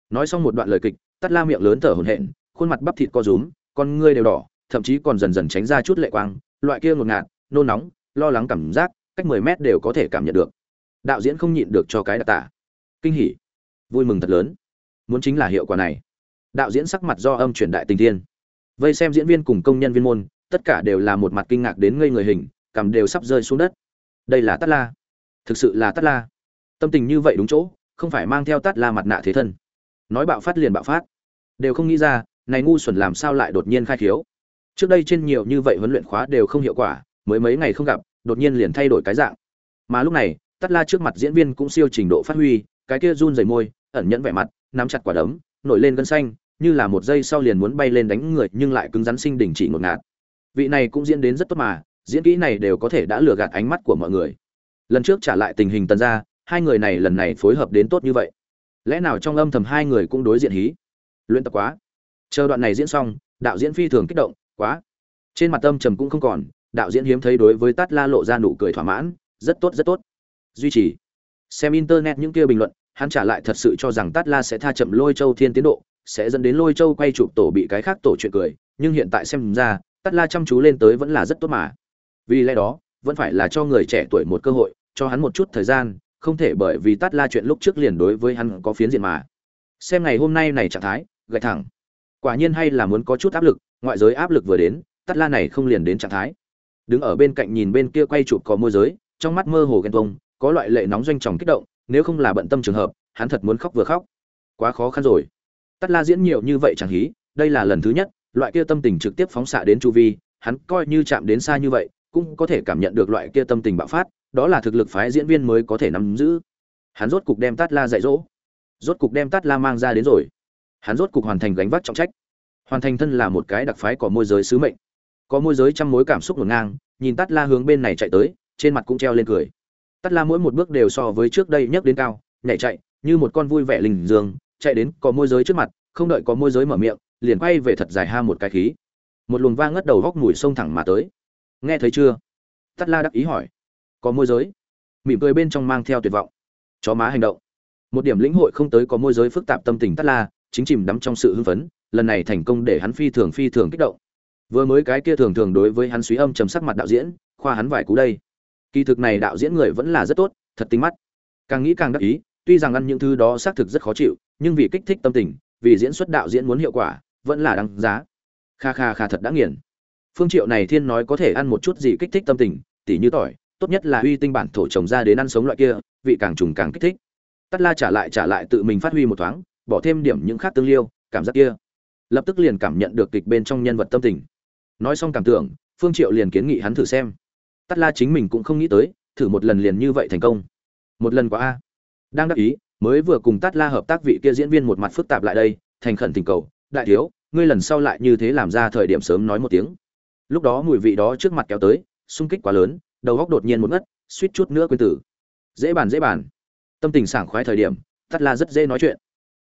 Nói xong một đoạn lời kịch, Tát la miệng lớn thở hổn hển, khuôn mặt bắp thịt co rúm, con ngươi đều đỏ, thậm chí còn dần dần tránh ra chút lệ quang, loại kia ngột ngạt, nôn nóng, lo lắng cảm giác, cách mười mét đều có thể cảm nhận được. Đạo diễn không nhịn được cho cái đặc tả. Kinh hỉ. Vui mừng thật lớn muốn chính là hiệu quả này. Đạo diễn sắc mặt do âm chuyển đại tình thiên. Vây xem diễn viên cùng công nhân viên môn, tất cả đều là một mặt kinh ngạc đến ngây người hình, cằm đều sắp rơi xuống đất. Đây là tát la. Thực sự là tát la. Tâm tình như vậy đúng chỗ, không phải mang theo tát la mặt nạ thế thân. Nói bạo phát liền bạo phát. Đều không nghĩ ra, này ngu xuẩn làm sao lại đột nhiên khai khiếu. Trước đây trên nhiều như vậy huấn luyện khóa đều không hiệu quả, mới mấy ngày không gặp, đột nhiên liền thay đổi cái dạng. Mà lúc này tắt la trước mặt diễn viên cũng siêu trình độ phát huy, cái kia run rẩy môi ẩn nhẫn vẻ mặt, nắm chặt quả đấm, nổi lên gân xanh, như là một giây sau liền muốn bay lên đánh người nhưng lại cứng rắn sinh đình chỉ ngột ngạt. Vị này cũng diễn đến rất tốt mà, diễn kỹ này đều có thể đã lừa gạt ánh mắt của mọi người. Lần trước trả lại tình hình tần ra, hai người này lần này phối hợp đến tốt như vậy. Lẽ nào trong âm thầm hai người cũng đối diện hí? Luyện tập quá. Chờ đoạn này diễn xong, đạo diễn phi thường kích động, quá. Trên mặt tâm trầm cũng không còn, đạo diễn hiếm thấy đối với tát la lộ ra nụ cười thỏa mãn, rất tốt rất tốt. Duy trì. Xem internet những kia bình luận hắn trả lại thật sự cho rằng tát la sẽ tha chậm lôi châu thiên tiến độ sẽ dẫn đến lôi châu quay chụp tổ bị cái khác tổ chuyện cười nhưng hiện tại xem ra tát la chăm chú lên tới vẫn là rất tốt mà. Vì lẽ đó vẫn phải là cho người trẻ tuổi một cơ hội cho hắn một chút thời gian không thể bởi vì tát la chuyện lúc trước liền đối với hắn có phiến diện mà. Xem ngày hôm nay này trạng thái gạch thẳng. Quả nhiên hay là muốn có chút áp lực ngoại giới áp lực vừa đến tát la này không liền đến trạng thái. Đứng ở bên cạnh nhìn bên kia quay chụp có môi giới trong mắt mơ hồ ghen tuông, có loại lệ nóng doanh tròng kích động nếu không là bận tâm trường hợp, hắn thật muốn khóc vừa khóc. Quá khó khăn rồi. Tát la diễn nhiều như vậy chẳng hí, đây là lần thứ nhất, loại kia tâm tình trực tiếp phóng xạ đến chu vi, hắn coi như chạm đến xa như vậy, cũng có thể cảm nhận được loại kia tâm tình bạo phát, đó là thực lực phái diễn viên mới có thể nắm giữ. Hắn rốt cục đem tát la dạy dỗ. Rốt cục đem tát la mang ra đến rồi. Hắn rốt cục hoàn thành gánh vác trọng trách. Hoàn thành thân là một cái đặc phái có môi giới sứ mệnh. Có môi giới trăm mối cảm xúc ngổn ngang, nhìn tát la hướng bên này chạy tới, trên mặt cũng treo lên cười. Tất la mỗi một bước đều so với trước đây nhấc đến cao, nhảy chạy, như một con vui vẻ lình dương, chạy đến có môi giới trước mặt, không đợi có môi giới mở miệng, liền quay về thật dài ha một cái khí. Một luồng vang ngất đầu góc mùi sông thẳng mà tới. Nghe thấy chưa? Tất la đắc ý hỏi. Có môi giới. Mỉm cười bên trong mang theo tuyệt vọng. Chó má hành động. Một điểm lĩnh hội không tới có môi giới phức tạp tâm tình Tất la, chính chìm đắm trong sự hưng phấn, lần này thành công để hắn phi thường phi thường kích động. Vừa mới cái kia thường thường đối với hắn suy âm trầm sắc mặt đạo diễn, khoa hắn vài cú đây kỳ thực này đạo diễn người vẫn là rất tốt, thật tính mắt. Càng nghĩ càng đắc ý, tuy rằng ăn những thứ đó xác thực rất khó chịu, nhưng vì kích thích tâm tình, vì diễn xuất đạo diễn muốn hiệu quả, vẫn là đáng giá. Kha kha kha thật đã nghiền. Phương triệu này thiên nói có thể ăn một chút gì kích thích tâm tình, tỉ như tỏi, tốt nhất là uy tinh bản thổ trồng ra đến ăn sống loại kia, vị càng trùng càng kích thích. Tắt la trả lại trả lại tự mình phát huy một thoáng, bỏ thêm điểm những khác tương liêu, cảm giác kia. Lập tức liền cảm nhận được kịch bên trong nhân vật tâm tình. Nói xong cảm tưởng, phương triệu liền kiến nghị hắn thử xem. Tất la chính mình cũng không nghĩ tới, thử một lần liền như vậy thành công. Một lần quá a. Đang đắc ý, mới vừa cùng Tát la hợp tác vị kia diễn viên một mặt phức tạp lại đây, thành khẩn tình cầu, đại thiếu, ngươi lần sau lại như thế làm ra thời điểm sớm nói một tiếng. Lúc đó mùi vị đó trước mặt kéo tới, xung kích quá lớn, đầu góc đột nhiên một ngất, suýt chút nữa quên tử. Dễ bàn dễ bàn. Tâm tình sảng khoái thời điểm, Tát la rất dễ nói chuyện.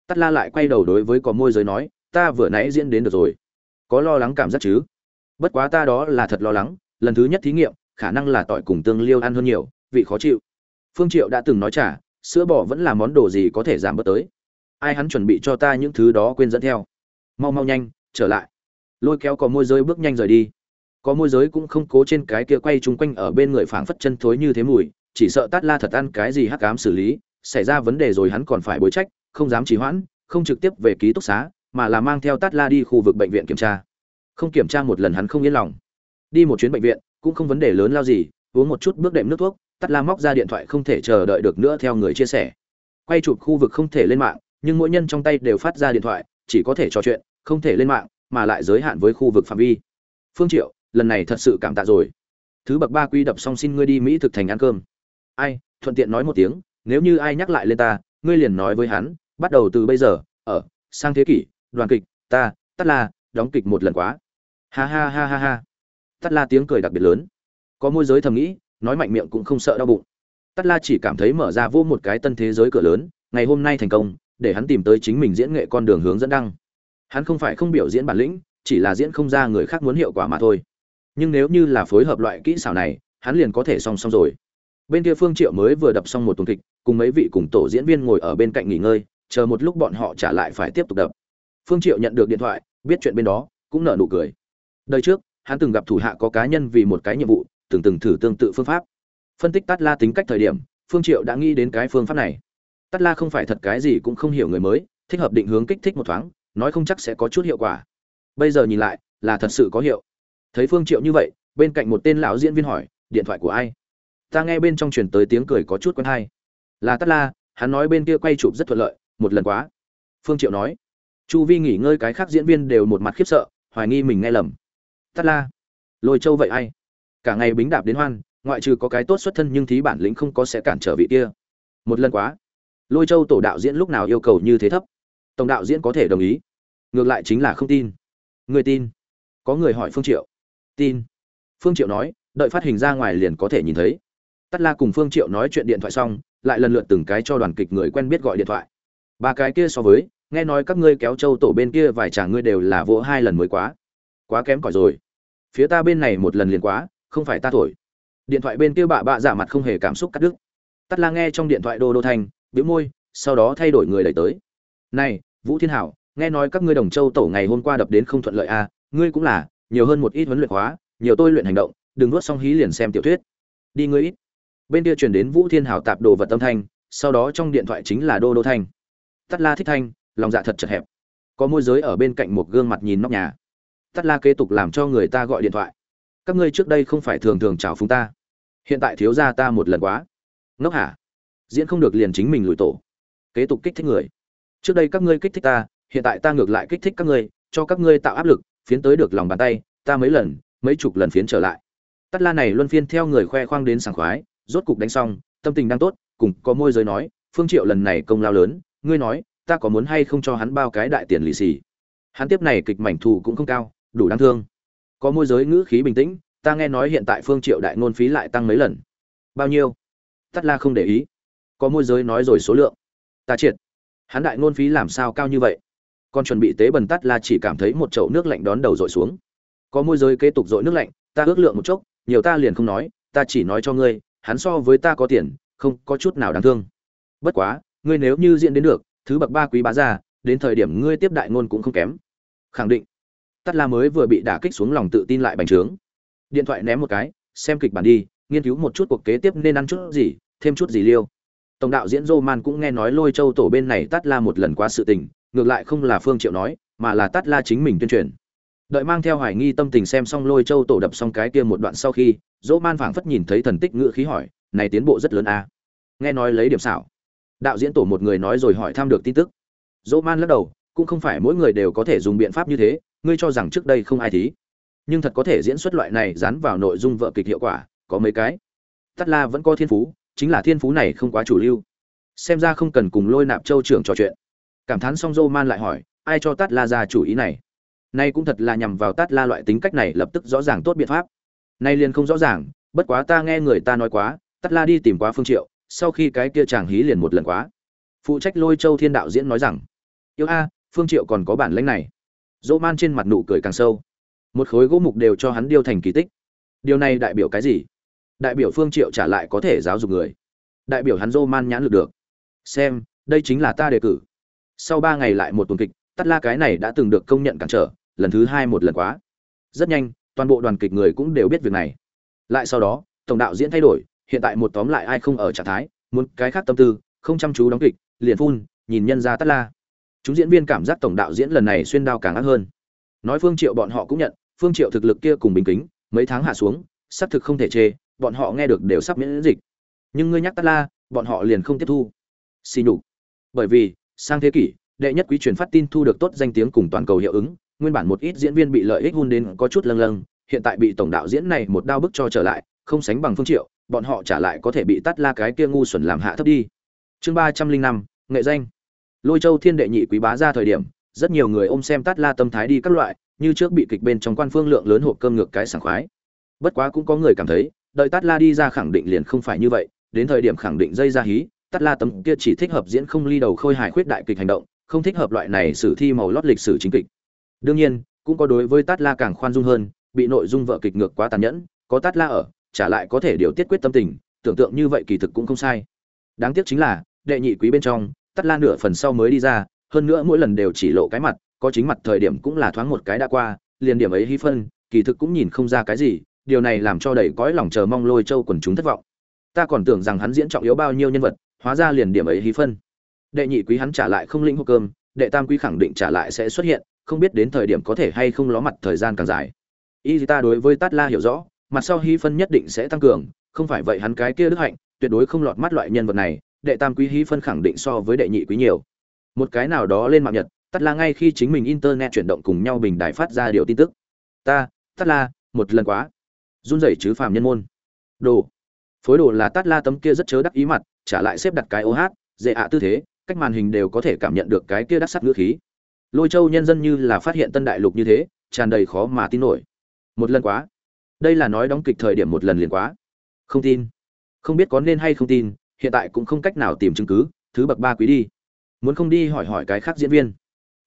Tát la lại quay đầu đối với có môi giới nói, ta vừa nãy diễn đến được rồi. Có lo lắng cảm giác chứ? Bất quá ta đó là thật lo lắng, lần thứ nhất thí nghiệm khả năng là tỏi cùng tương liêu ăn hơn nhiều, vị khó chịu. Phương triệu đã từng nói trả sữa bò vẫn là món đồ gì có thể giảm bớt tới. Ai hắn chuẩn bị cho ta những thứ đó quên dẫn theo. Mau mau nhanh, trở lại. Lôi kéo có môi giới bước nhanh rời đi. Có môi giới cũng không cố trên cái kia quay chung quanh ở bên người phảng phất chân thối như thế mùi, chỉ sợ tát la thật ăn cái gì hắc ám xử lý, xảy ra vấn đề rồi hắn còn phải bối trách, không dám trì hoãn, không trực tiếp về ký túc xá, mà là mang theo tát la đi khu vực bệnh viện kiểm tra. Không kiểm tra một lần hắn không yên lòng. Đi một chuyến bệnh viện cũng không vấn đề lớn lao gì uống một chút bước đệm nước thuốc tắt la móc ra điện thoại không thể chờ đợi được nữa theo người chia sẻ. Quay chụp khu vực không thể lên mạng nhưng mỗi nhân trong tay đều phát ra điện thoại chỉ có thể trò chuyện không thể lên mạng mà lại giới hạn với khu vực phạm vi. Phương triệu lần này thật sự cảm tạ rồi. Thứ bậc ba quy đập xong xin ngươi đi mỹ thực thành ăn cơm. Ai thuận tiện nói một tiếng nếu như ai nhắc lại lên ta ngươi liền nói với hắn bắt đầu từ bây giờ ở sang thế kỷ đoàn kịch ta tắt là, đóng kịch một lần quá. Ha ha ha ha ha tắt la tiếng cười đặc biệt lớn. Có môi giới thầm nghĩ, nói mạnh miệng cũng không sợ đau bụng. Tắt la chỉ cảm thấy mở ra vô một cái tân thế giới cửa lớn, ngày hôm nay thành công, để hắn tìm tới chính mình diễn nghệ con đường hướng dẫn đăng. Hắn không phải không biểu diễn bản lĩnh, chỉ là diễn không ra người khác muốn hiệu quả mà thôi. Nhưng nếu như là phối hợp loại kỹ xảo này, hắn liền có thể song song rồi. Bên kia phương triệu mới vừa đập xong một tuần kịch, cùng mấy vị cùng tổ diễn viên ngồi ở bên cạnh nghỉ ngơi, chờ một lúc bọn họ trả lại phải tiếp tục đập. Phương triệu nhận được điện thoại, biết chuyện bên đó, cũng nở nụ cười. Đời trước hắn từng gặp thủ hạ có cá nhân vì một cái nhiệm vụ, từng từng thử tương tự phương pháp. Phân tích tát la tính cách thời điểm, phương triệu đã nghĩ đến cái phương pháp này. Tát la không phải thật cái gì cũng không hiểu người mới, thích hợp định hướng kích thích một thoáng, nói không chắc sẽ có chút hiệu quả. Bây giờ nhìn lại, là thật sự có hiệu. Thấy phương triệu như vậy, bên cạnh một tên lão diễn viên hỏi, điện thoại của ai? Ta nghe bên trong truyền tới tiếng cười có chút quen hay. Là tát la hắn nói bên kia quay chụp rất thuận lợi, một lần quá. Phương triệu nói. Chu vi nghỉ ngơi cái khác diễn viên đều một mặt khiếp sợ, hoài nghi mình nghe lầm tắt la. Lôi châu vậy ai? Cả ngày bính đạp đến hoan, ngoại trừ có cái tốt xuất thân nhưng thí bản lĩnh không có sẽ cản trở vị kia. Một lần quá. Lôi châu tổ đạo diễn lúc nào yêu cầu như thế thấp? Tổng đạo diễn có thể đồng ý. Ngược lại chính là không tin. Người tin. Có người hỏi phương triệu. Tin. Phương triệu nói, đợi phát hình ra ngoài liền có thể nhìn thấy. Tắt la cùng phương triệu nói chuyện điện thoại xong, lại lần lượt từng cái cho đoàn kịch người quen biết gọi điện thoại. Ba cái kia so với, nghe nói các ngươi kéo châu tổ bên kia vài chàng ngươi đều là vỗ hai lần mới quá quá kém cỏi rồi. Phía ta bên này một lần liền quá, không phải ta thổi. Điện thoại bên kia bạ bạ giả mặt không hề cảm xúc cắt đứt. Tắt la nghe trong điện thoại đô đô thanh biếu môi, sau đó thay đổi người đẩy tới. Này, vũ thiên hảo, nghe nói các ngươi đồng châu tổ ngày hôm qua đập đến không thuận lợi à ngươi cũng là, nhiều hơn một ít huấn luyện hóa, nhiều tôi luyện hành động, đừng nuốt xong hí liền xem tiểu thuyết. Đi ngươi ít. Bên kia truyền đến vũ thiên hảo tạp đồ vật âm thanh, sau đó trong điện thoại chính là đô đô thanh tắt la thích thanh, lòng dạ thật chật hẹp. Có môi giới ở bên cạnh một gương mặt nhìn nóc nhà tắt la kế tục làm cho người ta gọi điện thoại. Các ngươi trước đây không phải thường thường chào phúng ta. Hiện tại thiếu ra ta một lần quá. Ngốc hả? Diễn không được liền chính mình lùi tổ. Kế tục kích thích người. Trước đây các ngươi kích thích ta, hiện tại ta ngược lại kích thích các ngươi, cho các ngươi tạo áp lực, phiến tới được lòng bàn tay, ta mấy lần, mấy chục lần phiến trở lại. Tắt la này luân phiên theo người khoe khoang đến sảng khoái, rốt cục đánh xong, tâm tình đang tốt, cùng có môi giới nói, phương triệu lần này công lao lớn, ngươi nói, ta có muốn hay không cho hắn bao cái đại tiền lì xì? Hắn tiếp này kịch mảnh thù cũng không cao đủ đáng thương. Có môi giới ngữ khí bình tĩnh, ta nghe nói hiện tại phương triệu đại ngôn phí lại tăng mấy lần. Bao nhiêu? Tắt la không để ý. Có môi giới nói rồi số lượng. Ta triệt. Hắn đại ngôn phí làm sao cao như vậy? Còn chuẩn bị tế bần tắt la chỉ cảm thấy một chậu nước lạnh đón đầu dội xuống. Có môi giới kế tục dội nước lạnh, ta ước lượng một chốc, nhiều ta liền không nói, ta chỉ nói cho ngươi, hắn so với ta có tiền, không có chút nào đáng thương. Bất quá, ngươi nếu như diễn đến được, thứ bậc ba quý bá ra, đến thời điểm ngươi tiếp đại ngôn cũng không kém. Khẳng định tắt la mới vừa bị đả kích xuống lòng tự tin lại bành trướng. Điện thoại ném một cái, xem kịch bản đi, nghiên cứu một chút cuộc kế tiếp nên ăn chút gì, thêm chút gì liêu. Tổng đạo diễn Roman cũng nghe nói lôi châu tổ bên này tắt la một lần quá sự tình, ngược lại không là phương triệu nói, mà là tắt la chính mình tuyên truyền. Đợi mang theo hoài nghi tâm tình xem xong lôi châu tổ đập xong cái kia một đoạn sau khi, Roman phảng phất nhìn thấy thần tích ngữ khí hỏi, này tiến bộ rất lớn a à? nghe nói lấy điểm xảo. Đạo diễn tổ một người nói rồi hỏi thăm được tin tức. Roman lắc đầu, cũng không phải mỗi người đều có thể dùng biện pháp như thế ngươi cho rằng trước đây không ai thí. Nhưng thật có thể diễn xuất loại này dán vào nội dung vợ kịch hiệu quả, có mấy cái. Tắt la vẫn có thiên phú, chính là thiên phú này không quá chủ lưu. Xem ra không cần cùng lôi nạp châu trưởng trò chuyện. Cảm thán xong dô man lại hỏi, ai cho tắt la ra chủ ý này? Nay cũng thật là nhằm vào tắt la loại tính cách này lập tức rõ ràng tốt biện pháp. Nay liền không rõ ràng, bất quá ta nghe người ta nói quá tắt la đi tìm quá phương triệu, sau khi cái kia chàng hí liền một lần quá. Phụ trách lôi châu thiên đạo diễn nói rằng, yêu a, phương triệu còn có bản lĩnh này dỗ man trên mặt nụ cười càng sâu. Một khối gỗ mục đều cho hắn điêu thành kỳ tích. Điều này đại biểu cái gì? Đại biểu phương triệu trả lại có thể giáo dục người. Đại biểu hắn dô man nhãn lực được. Xem, đây chính là ta đề cử. Sau ba ngày lại một tuần kịch tắt la cái này đã từng được công nhận cản trở, lần thứ hai một lần quá. Rất nhanh, toàn bộ đoàn kịch người cũng đều biết việc này. Lại sau đó, tổng đạo diễn thay đổi, hiện tại một tóm lại ai không ở trạng thái, muốn cái khác tâm tư, không chăm chú đóng kịch, liền phun, nhìn nhân ra tắt la chúng diễn viên cảm giác tổng đạo diễn lần này xuyên đao càng ác hơn. Nói phương triệu bọn họ cũng nhận, phương triệu thực lực kia cùng bình kính, mấy tháng hạ xuống xác thực không thể chê, bọn họ nghe được đều sắp miễn dịch. Nhưng ngươi nhắc tắt la, bọn họ liền không tiếp thu. Xì nhục. Bởi vì, sang thế kỷ, đệ nhất quý truyền phát tin thu được tốt danh tiếng cùng toàn cầu hiệu ứng, nguyên bản một ít diễn viên bị lợi ích hun đến có chút lâng lâng, hiện tại bị tổng đạo diễn này một đao bức cho trở lại, không sánh bằng phương triệu, bọn họ trả lại có thể bị tắt la cái kia ngu xuẩn làm hạ thấp đi. Chương ba trăm linh năm, nghệ danh lôi châu thiên đệ nhị quý bá ra thời điểm, rất nhiều người ôm xem Tát la tâm thái đi các loại, như trước bị kịch bên trong quan phương lượng lớn hộp cơm ngược cái sảng khoái. Bất quá cũng có người cảm thấy, đợi Tát la đi ra khẳng định liền không phải như vậy, đến thời điểm khẳng định dây ra hí, Tát la tấm kia chỉ thích hợp diễn không ly đầu khôi hài khuyết đại kịch hành động, không thích hợp loại này sử thi màu lót lịch sử chính kịch. Đương nhiên, cũng có đối với Tát la càng khoan dung hơn, bị nội dung vợ kịch ngược quá tàn nhẫn, có Tát la ở trả lại có thể điều tiết quyết tâm tình, tưởng tượng như vậy kỳ thực cũng không sai. Đáng tiếc chính là, đệ nhị quý bên trong tắt la nửa phần sau mới đi ra, hơn nữa mỗi lần đều chỉ lộ cái mặt, có chính mặt thời điểm cũng là thoáng một cái đã qua, liền điểm ấy hy phân, kỳ thực cũng nhìn không ra cái gì, điều này làm cho đầy cõi lòng chờ mong lôi châu quần chúng thất vọng. Ta còn tưởng rằng hắn diễn trọng yếu bao nhiêu nhân vật, hóa ra liền điểm ấy hí phân. Đệ nhị quý hắn trả lại không linh hô cơm, đệ tam quý khẳng định trả lại sẽ xuất hiện, không biết đến thời điểm có thể hay không ló mặt thời gian càng dài. Y ta đối với tát la hiểu rõ, mặt sau hí phân nhất định sẽ tăng cường, không phải vậy hắn cái kia đức hạnh, tuyệt đối không lọt mắt loại nhân vật này đệ tam quý hí phân khẳng định so với đệ nhị quý nhiều. Một cái nào đó lên mạng nhật, tắt la ngay khi chính mình internet chuyển động cùng nhau bình đài phát ra điều tin tức. Ta, tắt la, một lần quá. Run rẩy chứ phàm nhân môn. Đồ. Phối đồ là tắt la tấm kia rất chớ đắc ý mặt, trả lại xếp đặt cái ô hát, dễ ạ tư thế, cách màn hình đều có thể cảm nhận được cái kia đắc sắc ngữ khí. Lôi châu nhân dân như là phát hiện tân đại lục như thế, tràn đầy khó mà tin nổi. Một lần quá. Đây là nói đóng kịch thời điểm một lần liền quá. Không tin. Không biết có nên hay không tin hiện tại cũng không cách nào tìm chứng cứ, thứ bậc ba quý đi. Muốn không đi hỏi hỏi cái khác diễn viên.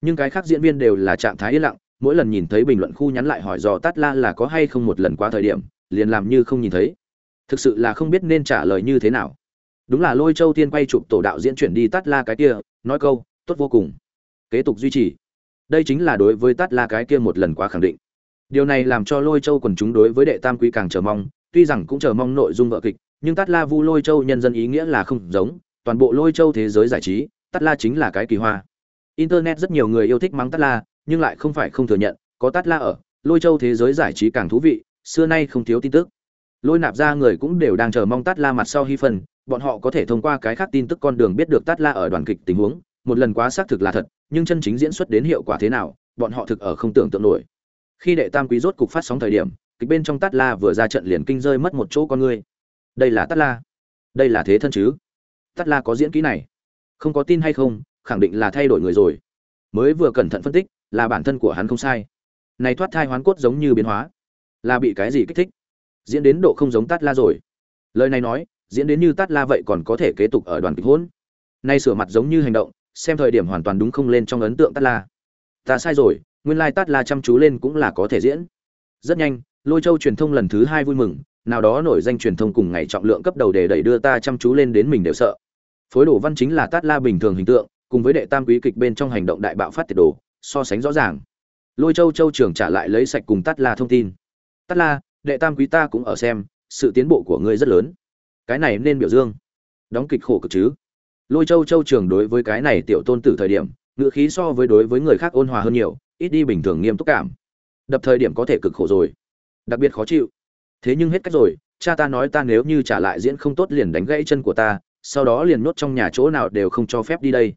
Nhưng cái khác diễn viên đều là trạng thái yên lặng, mỗi lần nhìn thấy bình luận khu nhắn lại hỏi dò tát la là có hay không một lần qua thời điểm, liền làm như không nhìn thấy. Thực sự là không biết nên trả lời như thế nào. Đúng là lôi châu tiên quay chụp tổ đạo diễn chuyển đi tát la cái kia, nói câu, tốt vô cùng. Kế tục duy trì. Đây chính là đối với tát la cái kia một lần quá khẳng định. Điều này làm cho lôi châu quần chúng đối với đệ tam quý càng chờ mong, tuy rằng cũng chờ mong nội dung vợ kịch nhưng tát la vu lôi châu nhân dân ý nghĩa là không giống, toàn bộ lôi châu thế giới giải trí, tát la chính là cái kỳ hoa. Internet rất nhiều người yêu thích mắng tát la, nhưng lại không phải không thừa nhận, có tát la ở, lôi châu thế giới giải trí càng thú vị, xưa nay không thiếu tin tức. Lôi nạp ra người cũng đều đang chờ mong tát la mặt sau hy phần, bọn họ có thể thông qua cái khác tin tức con đường biết được tát la ở đoàn kịch tình huống, một lần quá xác thực là thật, nhưng chân chính diễn xuất đến hiệu quả thế nào, bọn họ thực ở không tưởng tượng nổi. Khi đệ tam quý rốt cục phát sóng thời điểm, kịch bên trong tát la vừa ra trận liền kinh rơi mất một chỗ con người đây là tắt la. Đây là thế thân chứ? Tắt la có diễn kỹ này. Không có tin hay không, khẳng định là thay đổi người rồi. Mới vừa cẩn thận phân tích, là bản thân của hắn không sai. Này thoát thai hoán cốt giống như biến hóa. Là bị cái gì kích thích? Diễn đến độ không giống tát la rồi. Lời này nói, diễn đến như tát la vậy còn có thể kế tục ở đoàn kịch hỗn nay sửa mặt giống như hành động, xem thời điểm hoàn toàn đúng không lên trong ấn tượng tát la. Ta sai rồi, nguyên lai tát la chăm chú lên cũng là có thể diễn. Rất nhanh, lôi châu truyền thông lần thứ hai vui mừng nào đó nổi danh truyền thông cùng ngày trọng lượng cấp đầu để đẩy đưa ta chăm chú lên đến mình đều sợ. Phối đồ văn chính là tát la bình thường hình tượng, cùng với đệ tam quý kịch bên trong hành động đại bạo phát tiệt đồ, so sánh rõ ràng. Lôi châu châu trưởng trả lại lấy sạch cùng tát la thông tin. Tát la, đệ tam quý ta cũng ở xem, sự tiến bộ của ngươi rất lớn. Cái này nên biểu dương. Đóng kịch khổ cực chứ. Lôi châu châu trưởng đối với cái này tiểu tôn tử thời điểm ngựa khí so với đối với người khác ôn hòa hơn nhiều, ít đi bình thường nghiêm túc cảm. Đập thời điểm có thể cực khổ rồi. Đặc biệt khó chịu thế nhưng hết cách rồi cha ta nói ta nếu như trả lại diễn không tốt liền đánh gãy chân của ta sau đó liền nhốt trong nhà chỗ nào đều không cho phép đi đây.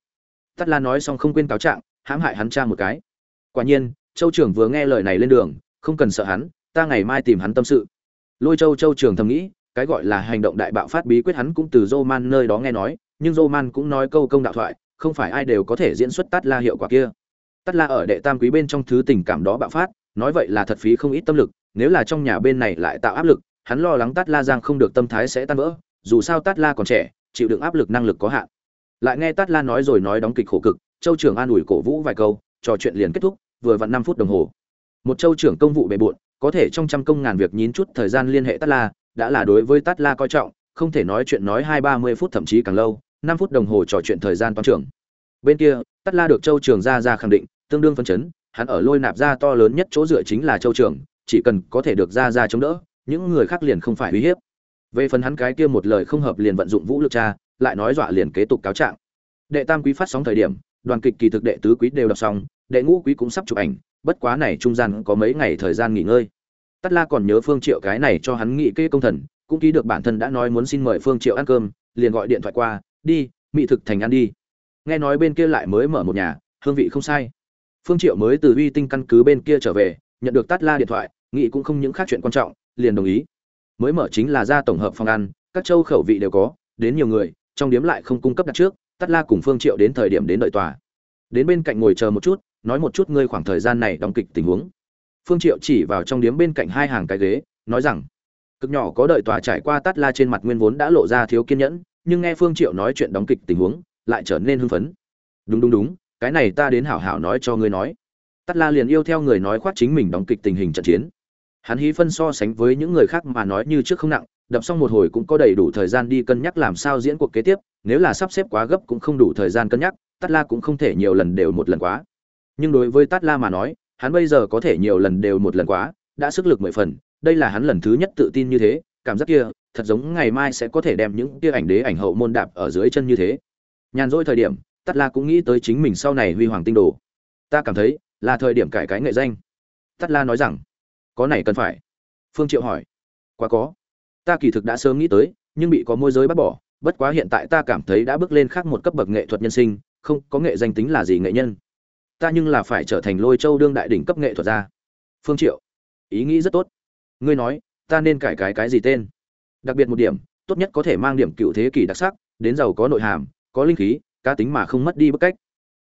Tắt la nói xong không quên cáo trạng hãm hại hắn cha một cái. Quả nhiên châu trưởng vừa nghe lời này lên đường không cần sợ hắn ta ngày mai tìm hắn tâm sự. Lôi châu châu trưởng thầm nghĩ cái gọi là hành động đại bạo phát bí quyết hắn cũng từ Roman nơi đó nghe nói, nhưng Roman cũng nói câu công đạo thoại, không phải ai đều có thể diễn xuất tát la hiệu quả kia. Tát la ở đệ tam quý bên trong thứ tình cảm đó bạo phát, nói vậy là thật phí không ít tâm lực, nếu là trong nhà bên này lại tạo áp lực, hắn lo lắng tát la giang không được tâm thái sẽ tan vỡ, dù sao tát la còn trẻ, chịu đựng áp lực năng lực có hạn. Lại nghe tát la nói rồi nói đóng kịch khổ cực, châu trưởng an ủi cổ vũ vài câu, trò chuyện liền kết thúc, vừa vặn năm phút đồng hồ. Một châu trưởng công vụ bề bộn, có thể trong trăm công ngàn việc nhín chút thời gian liên hệ tát la, đã là đối với tát la coi trọng, không thể nói chuyện nói hai ba mươi phút thậm chí càng lâu, năm phút đồng hồ trò chuyện thời gian toán trưởng bên kia tát la được châu trường ra ra khẳng định tương đương phân chấn hắn ở lôi nạp ra to lớn nhất chỗ dựa chính là châu trường chỉ cần có thể được ra ra chống đỡ, những người khác liền không phải uy hiếp. Về phần hắn cái kia một lời không hợp liền vận dụng vũ lực cha, lại nói dọa liền kế tục cáo trạng. Đệ tam quý phát sóng thời điểm, đoàn kịch kỳ thực đệ tứ quý đều đọc xong, đệ ngũ quý cũng sắp chụp ảnh, bất quá này trung gian có mấy ngày thời gian nghỉ ngơi. Tất la còn nhớ phương triệu cái này cho hắn nghị kê công thần, cũng ký được bản thân đã nói muốn xin mời phương triệu ăn cơm, liền gọi điện thoại qua, đi, mỹ thực thành ăn đi. Nghe nói bên kia lại mới mở một nhà, hương vị không sai. Phương triệu mới từ uy tinh căn cứ bên kia trở về, nhận được tát la điện thoại nghĩ cũng không những khác chuyện quan trọng, liền đồng ý. Mới mở chính là ra tổng hợp phòng ăn, các châu khẩu vị đều có, đến nhiều người, trong điếm lại không cung cấp đặt trước, tát la cùng phương triệu đến thời điểm đến đợi tòa. Đến bên cạnh ngồi chờ một chút, nói một chút ngươi khoảng thời gian này đóng kịch tình huống. Phương triệu chỉ vào trong điếm bên cạnh hai hàng cái ghế, nói rằng, cực nhỏ có đợi tòa trải qua tát la trên mặt nguyên vốn đã lộ ra thiếu kiên nhẫn, nhưng nghe phương triệu nói chuyện đóng kịch tình huống, lại trở nên hưng phấn. Đúng đúng đúng, cái này ta đến hảo hảo nói cho ngươi nói. Tắt la liền yêu theo người nói khoác chính mình đóng kịch tình hình trận chiến hắn hí phân so sánh với những người khác mà nói như trước không nặng, đập xong một hồi cũng có đầy đủ thời gian đi cân nhắc làm sao diễn cuộc kế tiếp, nếu là sắp xếp quá gấp cũng không đủ thời gian cân nhắc tắt la cũng không thể nhiều lần đều một lần quá. Nhưng đối với tắt la mà nói, hắn bây giờ có thể nhiều lần đều một lần quá, đã sức lực mười phần, đây là hắn lần thứ nhất tự tin như thế, cảm giác kia, thật giống ngày mai sẽ có thể đem những kia ảnh đế ảnh hậu môn đạp ở dưới chân như thế. Nhàn rỗi thời điểm tắt la cũng nghĩ tới chính mình sau này huy hoàng tinh đồ. Ta cảm thấy, là thời điểm cải cái nghệ danh. Tắt la nói rằng có này cần phải. Phương triệu hỏi. Quá có. Ta kỳ thực đã sớm nghĩ tới, nhưng bị có môi giới bắt bỏ, bất quá hiện tại ta cảm thấy đã bước lên khác một cấp bậc nghệ thuật nhân sinh, không, có nghệ danh tính là gì nghệ nhân? Ta nhưng là phải trở thành lôi châu đương đại đỉnh cấp nghệ thuật gia. Phương triệu. Ý nghĩ rất tốt. Ngươi nói, ta nên cải cái cái gì tên? Đặc biệt một điểm, tốt nhất có thể mang điểm cựu thế kỷ đặc sắc, đến giàu có nội hàm, có linh khí, cá tính mà không mất đi bức cách.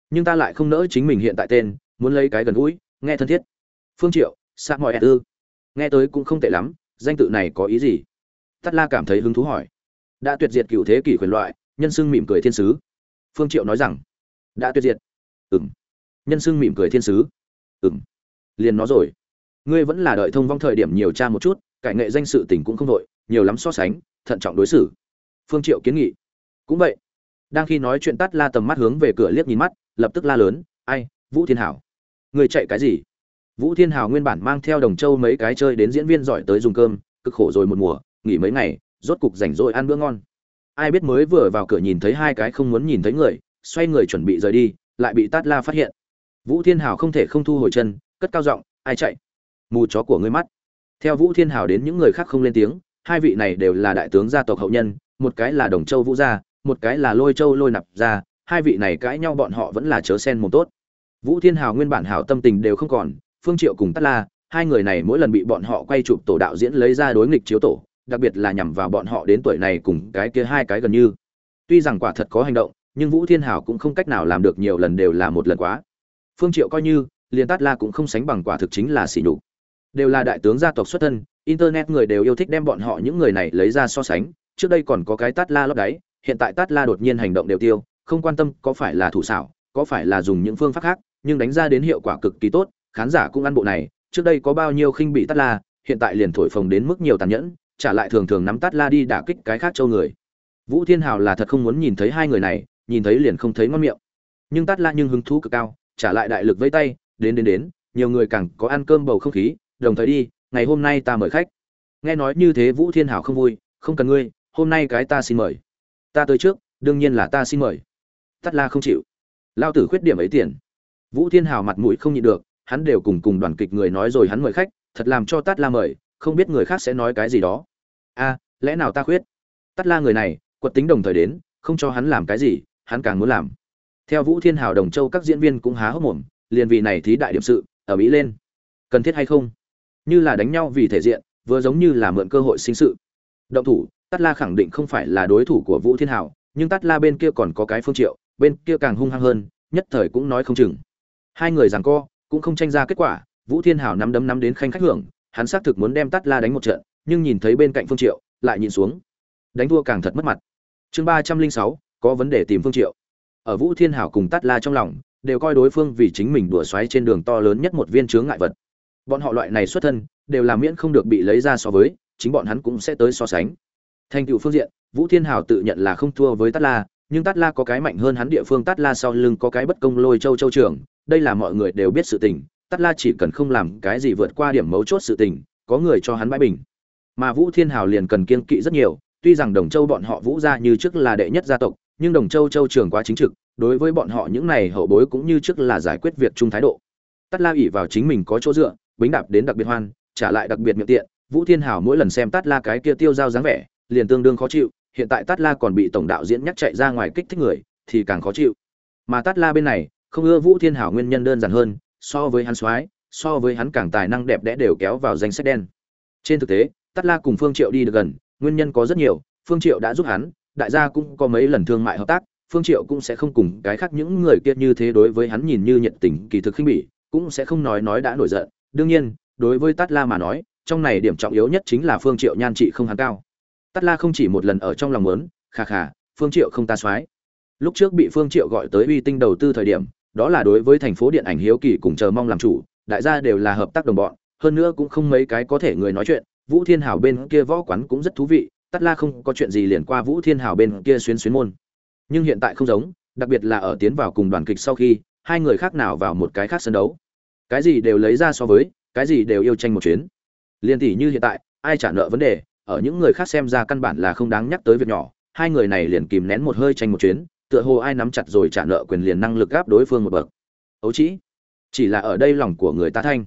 Nhưng ta lại không nỡ chính mình hiện tại tên, muốn lấy cái gần gũi, nghe thân thiết. Phương triệu sa mọi ư. Nghe tới cũng không tệ lắm, danh tự này có ý gì? Tắt la cảm thấy hứng thú hỏi. Đã tuyệt diệt cựu thế kỷ quyền loại, nhân sưng mỉm cười thiên sứ. Phương triệu nói rằng, đã tuyệt diệt. Ừm. Nhân sưng mỉm cười thiên sứ. Ừm. Liền nó rồi. Ngươi vẫn là đợi thông vong thời điểm nhiều tra một chút, cải nghệ danh sự tình cũng không đội nhiều lắm so sánh, thận trọng đối xử. Phương triệu kiến nghị. Cũng vậy. Đang khi nói chuyện tắt la tầm mắt hướng về cửa liếc nhìn mắt, lập tức la lớn, ai, vũ thiên hảo người chạy cái gì? Vũ thiên Hào nguyên bản mang theo đồng châu mấy cái chơi đến diễn viên giỏi tới dùng cơm, cực khổ rồi một mùa, nghỉ mấy ngày, rốt cục rảnh rỗi ăn bữa ngon. Ai biết mới vừa vào cửa nhìn thấy hai cái không muốn nhìn thấy người, xoay người chuẩn bị rời đi, lại bị tát la phát hiện. Vũ thiên Hào không thể không thu hồi chân, cất cao giọng, ai chạy? Mù chó của ngươi mắt. Theo vũ thiên Hào đến những người khác không lên tiếng, hai vị này đều là đại tướng gia tộc hậu nhân, một cái là đồng châu vũ gia, một cái là lôi châu lôi nạp gia, hai vị này cãi nhau bọn họ vẫn là chớ sen một tốt. Vũ thiên hào nguyên bản hảo tâm tình đều không còn phương triệu cùng tát la, hai người này mỗi lần bị bọn họ quay chụp tổ đạo diễn lấy ra đối nghịch chiếu tổ, đặc biệt là nhằm vào bọn họ đến tuổi này cùng cái kia hai cái gần như. Tuy rằng quả thật có hành động, nhưng vũ thiên Hảo cũng không cách nào làm được nhiều lần đều là một lần quá. Phương triệu coi như, liền tát la cũng không sánh bằng quả thực chính là xỉ nhục. Đều là đại tướng gia tộc xuất thân, internet người đều yêu thích đem bọn họ những người này lấy ra so sánh, trước đây còn có cái tát la lót đáy, hiện tại tát la đột nhiên hành động đều tiêu, không quan tâm có phải là thủ xảo, có phải là dùng những phương pháp khác, nhưng đánh ra đến hiệu quả cực kỳ tốt khán giả cũng ăn bộ này, trước đây có bao nhiêu khinh bị tắt la, hiện tại liền thổi phồng đến mức nhiều tàn nhẫn, trả lại thường thường nắm tắt la đi đả kích cái khác châu người. Vũ thiên hào là thật không muốn nhìn thấy hai người này, nhìn thấy liền không thấy ngon miệng. Nhưng tắt la nhưng hứng thú cực cao, trả lại đại lực vây tay, đến đến đến, nhiều người càng có ăn cơm bầu không khí, đồng thời đi, ngày hôm nay ta mời khách. Nghe nói như thế vũ thiên hảo không vui, không cần ngươi, hôm nay cái ta xin mời. Ta tới trước, đương nhiên là ta xin mời. Tắt la không chịu. Lao tử khuyết điểm ấy tiền. Vũ thiên hào mặt mũi không nhịn được hắn đều cùng cùng đoàn kịch người nói rồi hắn mời khách, thật làm cho tát la mời, không biết người khác sẽ nói cái gì đó. A, lẽ nào ta khuyết? Tát la người này, quật tính đồng thời đến, không cho hắn làm cái gì, hắn càng muốn làm. Theo vũ thiên hào, đồng châu các diễn viên cũng há hốc mồm, liền vì này thí đại điểm sự, ở mỹ lên. Cần thiết hay không? Như là đánh nhau vì thể diện, vừa giống như là mượn cơ hội sinh sự. Động thủ, tát la khẳng định không phải là đối thủ của vũ thiên hào, nhưng tát la bên kia còn có cái phương triệu, bên kia càng hung hăng hơn, nhất thời cũng nói không chừng. Hai người giằng co cũng không tranh ra kết quả, vũ thiên hào nắm đấm nắm đến khanh khách hưởng, hắn xác thực muốn đem tát la đánh một trận, nhưng nhìn thấy bên cạnh phương triệu, lại nhìn xuống. Đánh thua càng thật mất mặt. Chương ba trăm linh sáu, có vấn đề tìm phương triệu. Ở vũ thiên hảo cùng tát la trong lòng, đều coi đối phương vì chính mình đùa xoáy trên đường to lớn nhất một viên chướng ngại vật. Bọn họ loại này xuất thân, đều làm miễn không được bị lấy ra so với, chính bọn hắn cũng sẽ tới so sánh. Thành tựu phương diện, vũ thiên hảo tự nhận là không thua với tát la, nhưng tát la có cái mạnh hơn hắn địa phương, tát la sau lưng có cái bất công lôi châu châu trường đây là mọi người đều biết sự tình, tát la chỉ cần không làm cái gì vượt qua điểm mấu chốt sự tình, có người cho hắn bãi bình. Mà vũ thiên hảo liền cần kiên kỵ rất nhiều, tuy rằng đồng châu bọn họ vũ gia như trước là đệ nhất gia tộc, nhưng đồng châu châu trưởng quá chính trực, đối với bọn họ những này hậu bối cũng như trước là giải quyết việc chung thái độ. Tát la ỷ vào chính mình có chỗ dựa, bính đạp đến đặc biệt hoan, trả lại đặc biệt miệng tiện. Vũ thiên hảo mỗi lần xem tát la cái kia tiêu dao dáng vẻ, liền tương đương khó chịu, hiện tại tát la còn bị tổng đạo diễn nhắc chạy ra ngoài kích thích người, thì càng khó chịu. Mà tát la bên này không ưa vũ thiên hảo nguyên nhân đơn giản hơn, so với hắn soái, so với hắn càng tài năng đẹp đẽ đều kéo vào danh sách đen. Trên thực tế, tát la cùng phương triệu đi được gần, nguyên nhân có rất nhiều, phương triệu đã giúp hắn, đại gia cũng có mấy lần thương mại hợp tác, phương triệu cũng sẽ không cùng cái khác những người kia như thế đối với hắn nhìn như nhiệt tình, kỳ thực khinh bỉ, cũng sẽ không nói nói đã nổi giận. Đương nhiên, đối với tát la mà nói, trong này điểm trọng yếu nhất chính là phương triệu nhan trị không hắn cao. Tát la không chỉ một lần ở trong lòng muốn khà khà phương triệu không ta soái. Lúc trước bị phương triệu gọi tới uy tinh đầu tư thời điểm đó là đối với thành phố điện ảnh hiếu kỳ cùng chờ mong làm chủ, đại gia đều là hợp tác đồng bọn, hơn nữa cũng không mấy cái có thể người nói chuyện, vũ thiên hảo bên kia võ quán cũng rất thú vị tắt la không có chuyện gì liền qua vũ thiên hảo bên kia xuyến xuyến môn. Nhưng hiện tại không giống, đặc biệt là ở tiến vào cùng đoàn kịch sau khi, hai người khác nào vào một cái khác sân đấu. Cái gì đều lấy ra so với, cái gì đều yêu tranh một chuyến. Liên tỷ như hiện tại, ai trả nợ vấn đề, ở những người khác xem ra căn bản là không đáng nhắc tới việc nhỏ, hai người này liền kìm nén một hơi tranh một chuyến tựa hồ ai nắm chặt rồi trả nợ quyền liền năng lực gáp đối phương một bậc. Ấu chỉ chỉ là ở đây lòng của người ta thanh.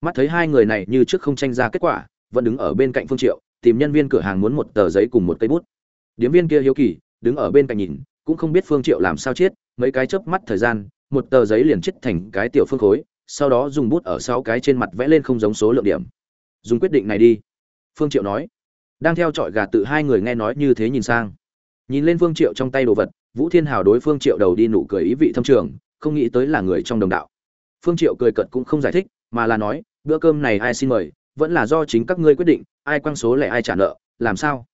Mắt thấy hai người này như trước không tranh ra kết quả, vẫn đứng ở bên cạnh phương triệu, tìm nhân viên cửa hàng muốn một tờ giấy cùng một cây bút. Điếm viên kia hiếu kỳ, đứng ở bên cạnh nhìn, cũng không biết phương triệu làm sao chết, mấy cái chớp mắt thời gian, một tờ giấy liền chết thành cái tiểu phương khối, sau đó dùng bút ở sáu cái trên mặt vẽ lên không giống số lượng điểm. Dùng quyết định này đi. Phương triệu nói. Đang theo trọi gà tự hai người nghe nói như thế nhìn sang. Nhìn lên phương triệu trong tay đồ vật vũ thiên hào đối phương triệu đầu đi nụ cười ý vị thâm trường, không nghĩ tới là người trong đồng đạo. Phương triệu cười cợt cũng không giải thích, mà là nói, bữa cơm này ai xin mời, vẫn là do chính các ngươi quyết định, ai quăng số lại ai trả nợ, làm sao?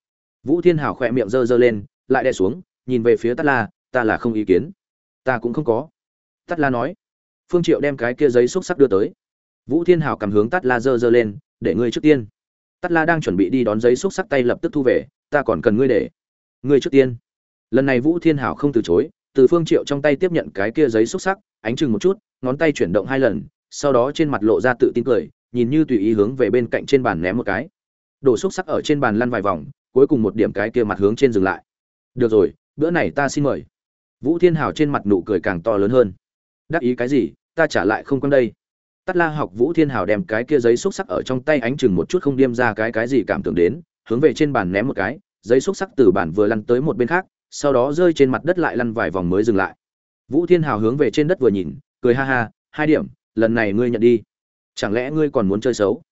Vũ thiên hào khỏe miệng giơ giơ lên, lại đè xuống, nhìn về phía tát la, ta là không ý kiến. Ta cũng không có. Tát la nói. Phương triệu đem cái kia giấy xúc sắc đưa tới. Vũ thiên hào cầm hướng Tát la dơ dơ lên, để ngươi trước tiên. Tát la đang chuẩn bị đi đón giấy xúc sắc tay lập tức thu về, ta còn cần ngươi để. Ngươi trước tiên lần này vũ thiên hảo không từ chối, từ phương triệu trong tay tiếp nhận cái kia giấy xúc sắc, ánh chừng một chút, ngón tay chuyển động hai lần, sau đó trên mặt lộ ra tự tin cười, nhìn như tùy ý hướng về bên cạnh trên bàn ném một cái. Đổ xúc sắc ở trên bàn lăn vài vòng, cuối cùng một điểm cái kia mặt hướng trên dừng lại. Được rồi, bữa này ta xin mời. Vũ thiên hảo trên mặt nụ cười càng to lớn hơn. Đắc ý cái gì, ta trả lại không quan đây. Tắt la học vũ thiên hảo đem cái kia giấy xúc sắc ở trong tay ánh chừng một chút không điêm ra cái cái gì cảm tưởng đến, hướng về trên bàn ném một cái, giấy xúc sắc từ bản vừa lăn tới một bên khác sau đó rơi trên mặt đất lại lăn vài vòng mới dừng lại. Vũ thiên hào hướng về trên đất vừa nhìn, cười ha ha, hai điểm, lần này ngươi nhận đi. Chẳng lẽ ngươi còn muốn chơi xấu?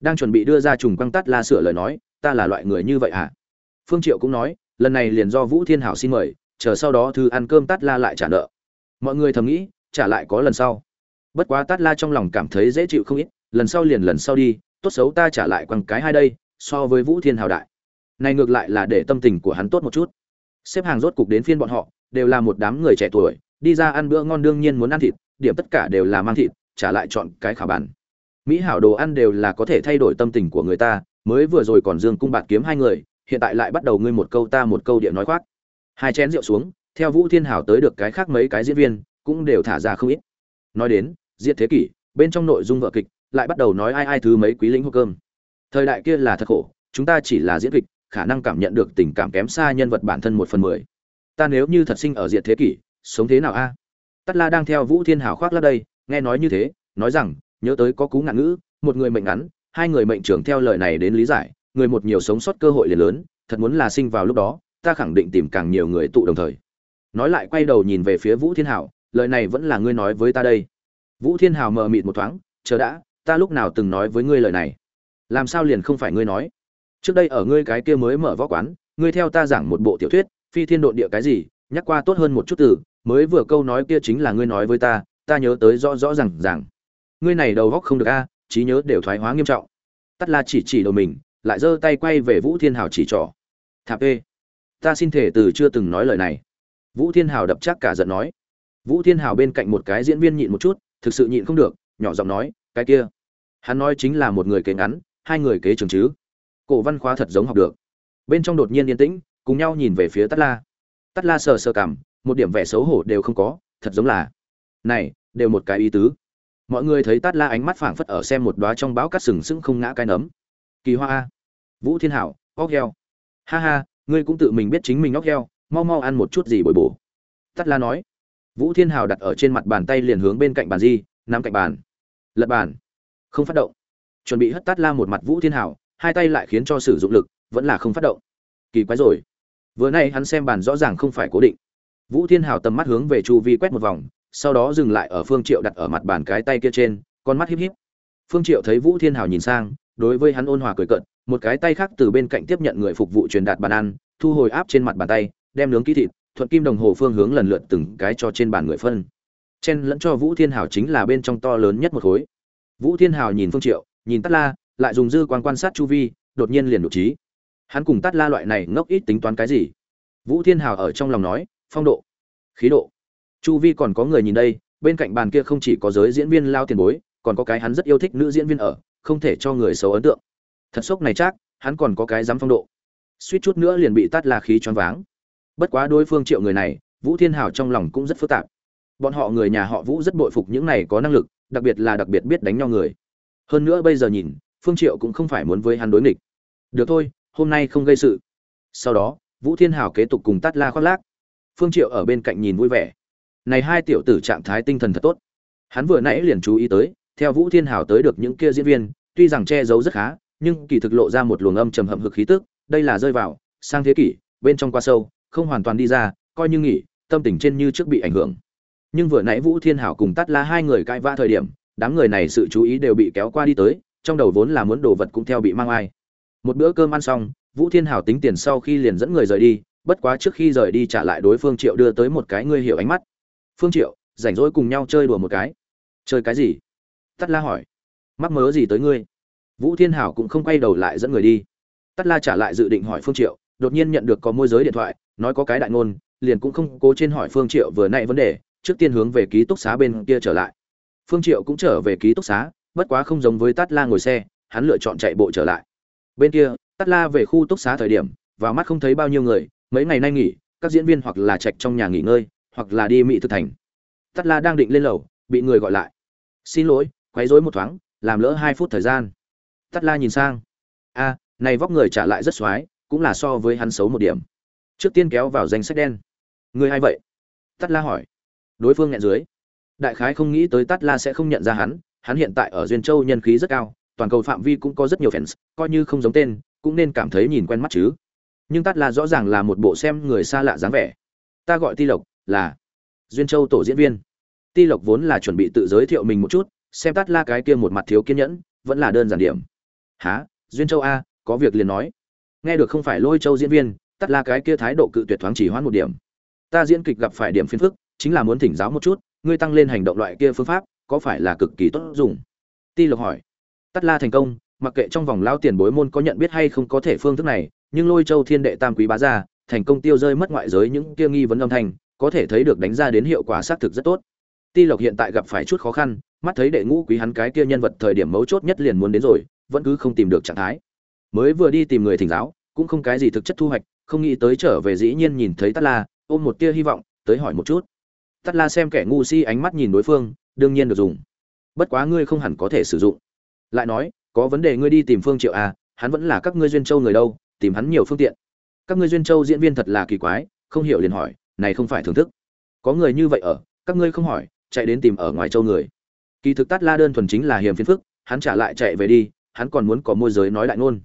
Đang chuẩn bị đưa ra trùng quăng tắt la sửa lời nói, ta là loại người như vậy à? Phương triệu cũng nói, lần này liền do vũ thiên hảo xin mời, chờ sau đó thư ăn cơm tắt la lại trả nợ. Mọi người thầm nghĩ, trả lại có lần sau. Bất quá tắt la trong lòng cảm thấy dễ chịu không ít, lần sau liền lần sau đi, tốt xấu ta trả lại quăng cái hai đây, so với vũ thiên hào đại. Này ngược lại là để tâm tình của hắn tốt một chút xếp hàng rốt cục đến phiên bọn họ, đều là một đám người trẻ tuổi, đi ra ăn bữa ngon đương nhiên muốn ăn thịt, điểm tất cả đều là mang thịt, trả lại chọn cái khả bản mỹ hảo đồ ăn đều là có thể thay đổi tâm tình của người ta, mới vừa rồi còn dương cung bạt kiếm hai người, hiện tại lại bắt đầu ngươi một câu ta một câu địa nói khoác. Hai chén rượu xuống, theo vũ thiên hảo tới được cái khác mấy cái diễn viên, cũng đều thả ra không ít. Nói đến, diệt thế kỷ, bên trong nội dung vợ kịch, lại bắt đầu nói ai ai thứ mấy quý lĩnh hô cơm. Thời đại kia là thật khổ, chúng ta chỉ là diễn kịch khả năng cảm nhận được tình cảm kém xa nhân vật bản thân một phần mười. Ta nếu như thật sinh ở diệt thế kỷ, sống thế nào a? Tất la đang theo vũ thiên hảo khoác lắp đây, nghe nói như thế, nói rằng, nhớ tới có cú ngạn ngữ, một người mệnh ngắn, hai người mệnh trưởng theo lời này đến lý giải, người một nhiều sống sót cơ hội liền lớn, thật muốn là sinh vào lúc đó, ta khẳng định tìm càng nhiều người tụ đồng thời. Nói lại quay đầu nhìn về phía vũ thiên hảo lời này vẫn là ngươi nói với ta đây. Vũ thiên hảo mờ mịt một thoáng, chờ đã, ta lúc nào từng nói với ngươi lời này? Làm sao liền không phải ngươi nói? Trước đây ở ngươi cái kia mới mở võ quán, ngươi theo ta giảng một bộ tiểu thuyết, phi thiên độn địa cái gì, nhắc qua tốt hơn một chút từ, mới vừa câu nói kia chính là ngươi nói với ta ta nhớ tới rõ rõ rằng rằng ngươi này đầu góc không được a, trí nhớ đều thoái hóa nghiêm trọng. Tắt la chỉ chỉ đầu mình, lại giơ tay quay về vũ thiên hào chỉ trỏ. Thạp ê, ta xin thể từ chưa từng nói lời này. Vũ thiên hào đập chắc cả giận nói. Vũ thiên hào bên cạnh một cái diễn viên nhịn một chút, thực sự nhịn không được, nhỏ giọng nói, cái kia. Hắn nói chính là một người kế ngắn, hai người kế trường chứ cổ văn khóa thật giống học được. Bên trong đột nhiên yên tĩnh, cùng nhau nhìn về phía tắt la. Tắt la sờ sờ cảm, một điểm vẻ xấu hổ đều không có, thật giống là, này, đều một cái ý tứ. Mọi người thấy tát la ánh mắt phảng phất ở xem một đóa trong bão cát sừng sững không ngã cái nấm. Kỳ hoa a. Vũ thiên hảo, óc heo. Ha ha, ngươi cũng tự mình biết chính mình óc heo, mau mau ăn một chút gì bồi bổ. Tát la nói. Vũ thiên hào đặt ở trên mặt bàn tay liền hướng bên cạnh bàn di nằm cạnh bàn. Lật bàn. Không phát động. Chuẩn bị hất tát la một mặt vũ thiên hào hai tay lại khiến cho sử dụng lực vẫn là không phát động. Kỳ quái rồi. Vừa nay hắn xem bàn rõ ràng không phải cố định. Vũ thiên hào tầm mắt hướng về chu vi quét một vòng, sau đó dừng lại ở phương triệu đặt ở mặt bàn cái tay kia trên, con mắt híp híp. Phương triệu thấy vũ thiên hào nhìn sang, đối với hắn ôn hòa cười cợt, một cái tay khác từ bên cạnh tiếp nhận người phục vụ truyền đạt bàn ăn, thu hồi áp trên mặt bàn tay, đem nướng kỹ thịt, thuận kim đồng hồ phương hướng lần lượt từng cái cho trên bàn người phân. Chen lẫn cho vũ thiên hào chính là bên trong to lớn nhất một khối. Vũ thiên hào nhìn phương triệu, nhìn tắt la lại dùng dư quan quan sát chu vi, đột nhiên liền đột trí. Hắn cùng tát la loại này ngốc ít tính toán cái gì? Vũ thiên hào ở trong lòng nói, phong độ, khí độ. Chu vi còn có người nhìn đây, bên cạnh bàn kia không chỉ có giới diễn viên lao tiền bối, còn có cái hắn rất yêu thích nữ diễn viên ở, không thể cho người xấu ấn tượng. Thật sốc này chắc, hắn còn có cái dám phong độ. Suýt chút nữa liền bị tắt là khí choáng váng. Bất quá đối phương triệu người này, vũ thiên hào trong lòng cũng rất phức tạp. Bọn họ người nhà họ vũ rất bội phục những này có năng lực, đặc biệt là đặc biệt biết đánh nhau người. Hơn nữa bây giờ nhìn phương triệu cũng không phải muốn với hắn đối nghịch. Được thôi, hôm nay không gây sự. Sau đó, vũ thiên hào kế tục cùng tát la khoác lác. Phương triệu ở bên cạnh nhìn vui vẻ. Này hai tiểu tử trạng thái tinh thần thật tốt. Hắn vừa nãy liền chú ý tới, theo vũ thiên hào tới được những kia diễn viên, tuy rằng che giấu rất khá, nhưng kỳ thực lộ ra một luồng âm trầm hậm hực khí tức, đây là rơi vào, sang thế kỷ, bên trong qua sâu, không hoàn toàn đi ra, coi như nghỉ, tâm tình trên như trước bị ảnh hưởng. Nhưng vừa nãy vũ thiên hảo cùng tắt la hai người cãi vã thời điểm, đám người này sự chú ý đều bị kéo qua đi tới trong đầu vốn là muốn đồ vật cũng theo bị mang ai. Một bữa cơm ăn xong, vũ thiên hảo tính tiền sau khi liền dẫn người rời đi, bất quá trước khi rời đi trả lại đối phương triệu đưa tới một cái ngươi hiểu ánh mắt. Phương triệu, rảnh rỗi cùng nhau chơi đùa một cái. Chơi cái gì? Tắt la hỏi. Mắc mớ gì tới ngươi? Vũ thiên hảo cũng không quay đầu lại dẫn người đi. Tắt la trả lại dự định hỏi phương triệu, đột nhiên nhận được có môi giới điện thoại, nói có cái đại ngôn, liền cũng không cố trên hỏi phương triệu vừa nãy vấn đề, trước tiên hướng về ký túc xá bên kia trở lại. Phương triệu cũng trở về ký túc xá bất quá không giống với tát la ngồi xe, hắn lựa chọn chạy bộ trở lại. Bên kia, tát la về khu túc xá thời điểm, vào mắt không thấy bao nhiêu người, mấy ngày nay nghỉ, các diễn viên hoặc là trạch trong nhà nghỉ ngơi, hoặc là đi mỹ thực thành. Tát la đang định lên lầu, bị người gọi lại. Xin lỗi, quấy rối một thoáng, làm lỡ hai phút thời gian. Tát la nhìn sang. A, này vóc người trả lại rất xoái, cũng là so với hắn xấu một điểm. Trước tiên kéo vào danh sách đen. Người ai vậy? Tát la hỏi. Đối phương nghẹn dưới. Đại khái không nghĩ tới tát la sẽ không nhận ra hắn hắn hiện tại ở duyên châu nhân khí rất cao, toàn cầu phạm vi cũng có rất nhiều fans, coi như không giống tên, cũng nên cảm thấy nhìn quen mắt chứ. Nhưng tát là rõ ràng là một bộ xem người xa lạ dáng vẻ. Ta gọi ti lộc, là duyên châu tổ diễn viên. Ti lộc vốn là chuẩn bị tự giới thiệu mình một chút, xem tát la cái kia một mặt thiếu kiên nhẫn, vẫn là đơn giản điểm. Há duyên châu a, có việc liền nói. Nghe được không phải lôi châu diễn viên, tát la cái kia thái độ cự tuyệt thoáng chỉ hoãn một điểm. Ta diễn kịch gặp phải điểm phiền phức, chính là muốn thỉnh giáo một chút, ngươi tăng lên hành động loại kia phương pháp có phải là cực kỳ tốt dùng? Ti lộc hỏi. Tắt la thành công, mặc kệ trong vòng lao tiền bối môn có nhận biết hay không có thể phương thức này, nhưng lôi châu thiên đệ tam quý bá ra thành công tiêu rơi mất ngoại giới những kia nghi vấn âm thanh, có thể thấy được đánh ra đến hiệu quả xác thực rất tốt. Ti lộc hiện tại gặp phải chút khó khăn, mắt thấy đệ ngũ quý hắn cái kia nhân vật thời điểm mấu chốt nhất liền muốn đến rồi, vẫn cứ không tìm được trạng thái. Mới vừa đi tìm người thỉnh giáo, cũng không cái gì thực chất thu hoạch, không nghĩ tới trở về dĩ nhiên nhìn thấy Tắt la, ôm một tia hy vọng, tới hỏi một chút. Tắt la xem kẻ ngu si ánh mắt nhìn đối phương đương nhiên được dùng. Bất quá ngươi không hẳn có thể sử dụng. Lại nói, có vấn đề ngươi đi tìm phương triệu à hắn vẫn là các ngươi duyên châu người đâu, tìm hắn nhiều phương tiện. Các ngươi duyên châu diễn viên thật là kỳ quái, không hiểu liền hỏi, này không phải thưởng thức. Có người như vậy ở, các ngươi không hỏi, chạy đến tìm ở ngoài châu người. Kỳ thực tát la đơn thuần chính là hiểm phiền phức, hắn trả lại chạy về đi, hắn còn muốn có môi giới nói đại ngôn.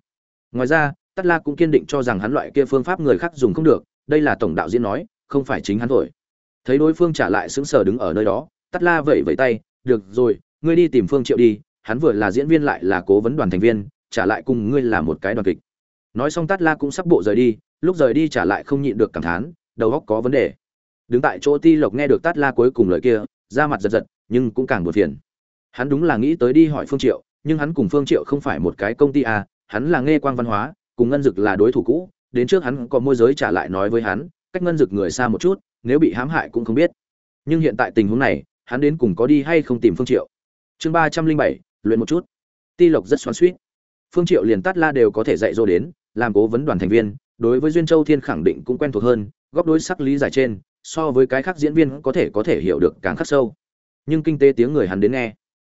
Ngoài ra, tát la cũng kiên định cho rằng hắn loại kia phương pháp người khác dùng không được, đây là tổng đạo diễn nói, không phải chính hắn thổi. Thấy đối phương trả lại sững sờ đứng ở nơi đó tát la vẫy vẫy tay, được rồi, ngươi đi tìm phương triệu đi, hắn vừa là diễn viên lại là cố vấn đoàn thành viên, trả lại cùng ngươi là một cái đoàn kịch. Nói xong tát la cũng sắp bộ rời đi, lúc rời đi trả lại không nhịn được cảm thán, đầu óc có vấn đề. Đứng tại chỗ ti lộc nghe được tát la cuối cùng lời kia ra mặt giật giật, nhưng cũng càng buồn phiền. Hắn đúng là nghĩ tới đi hỏi phương triệu, nhưng hắn cùng phương triệu không phải một cái công ty à hắn là nghe quang văn hóa, cùng ngân dực là đối thủ cũ, đến trước hắn có môi giới trả lại nói với hắn, cách ngân dực người xa một chút, nếu bị hãm hại cũng không biết. Nhưng hiện tại tình huống này hắn đến cùng có đi hay không tìm phương triệu? Chương ba trăm linh bảy, luyện một chút. Ti lộc rất xoắn xuýt. Phương triệu liền tát la đều có thể dạy dỗ đến, làm cố vấn đoàn thành viên, đối với duyên châu thiên khẳng định cũng quen thuộc hơn, góc đối sắc lý giải trên, so với cái khác diễn viên có thể có thể hiểu được càng khắc sâu. Nhưng kinh tế tiếng người hắn đến nghe.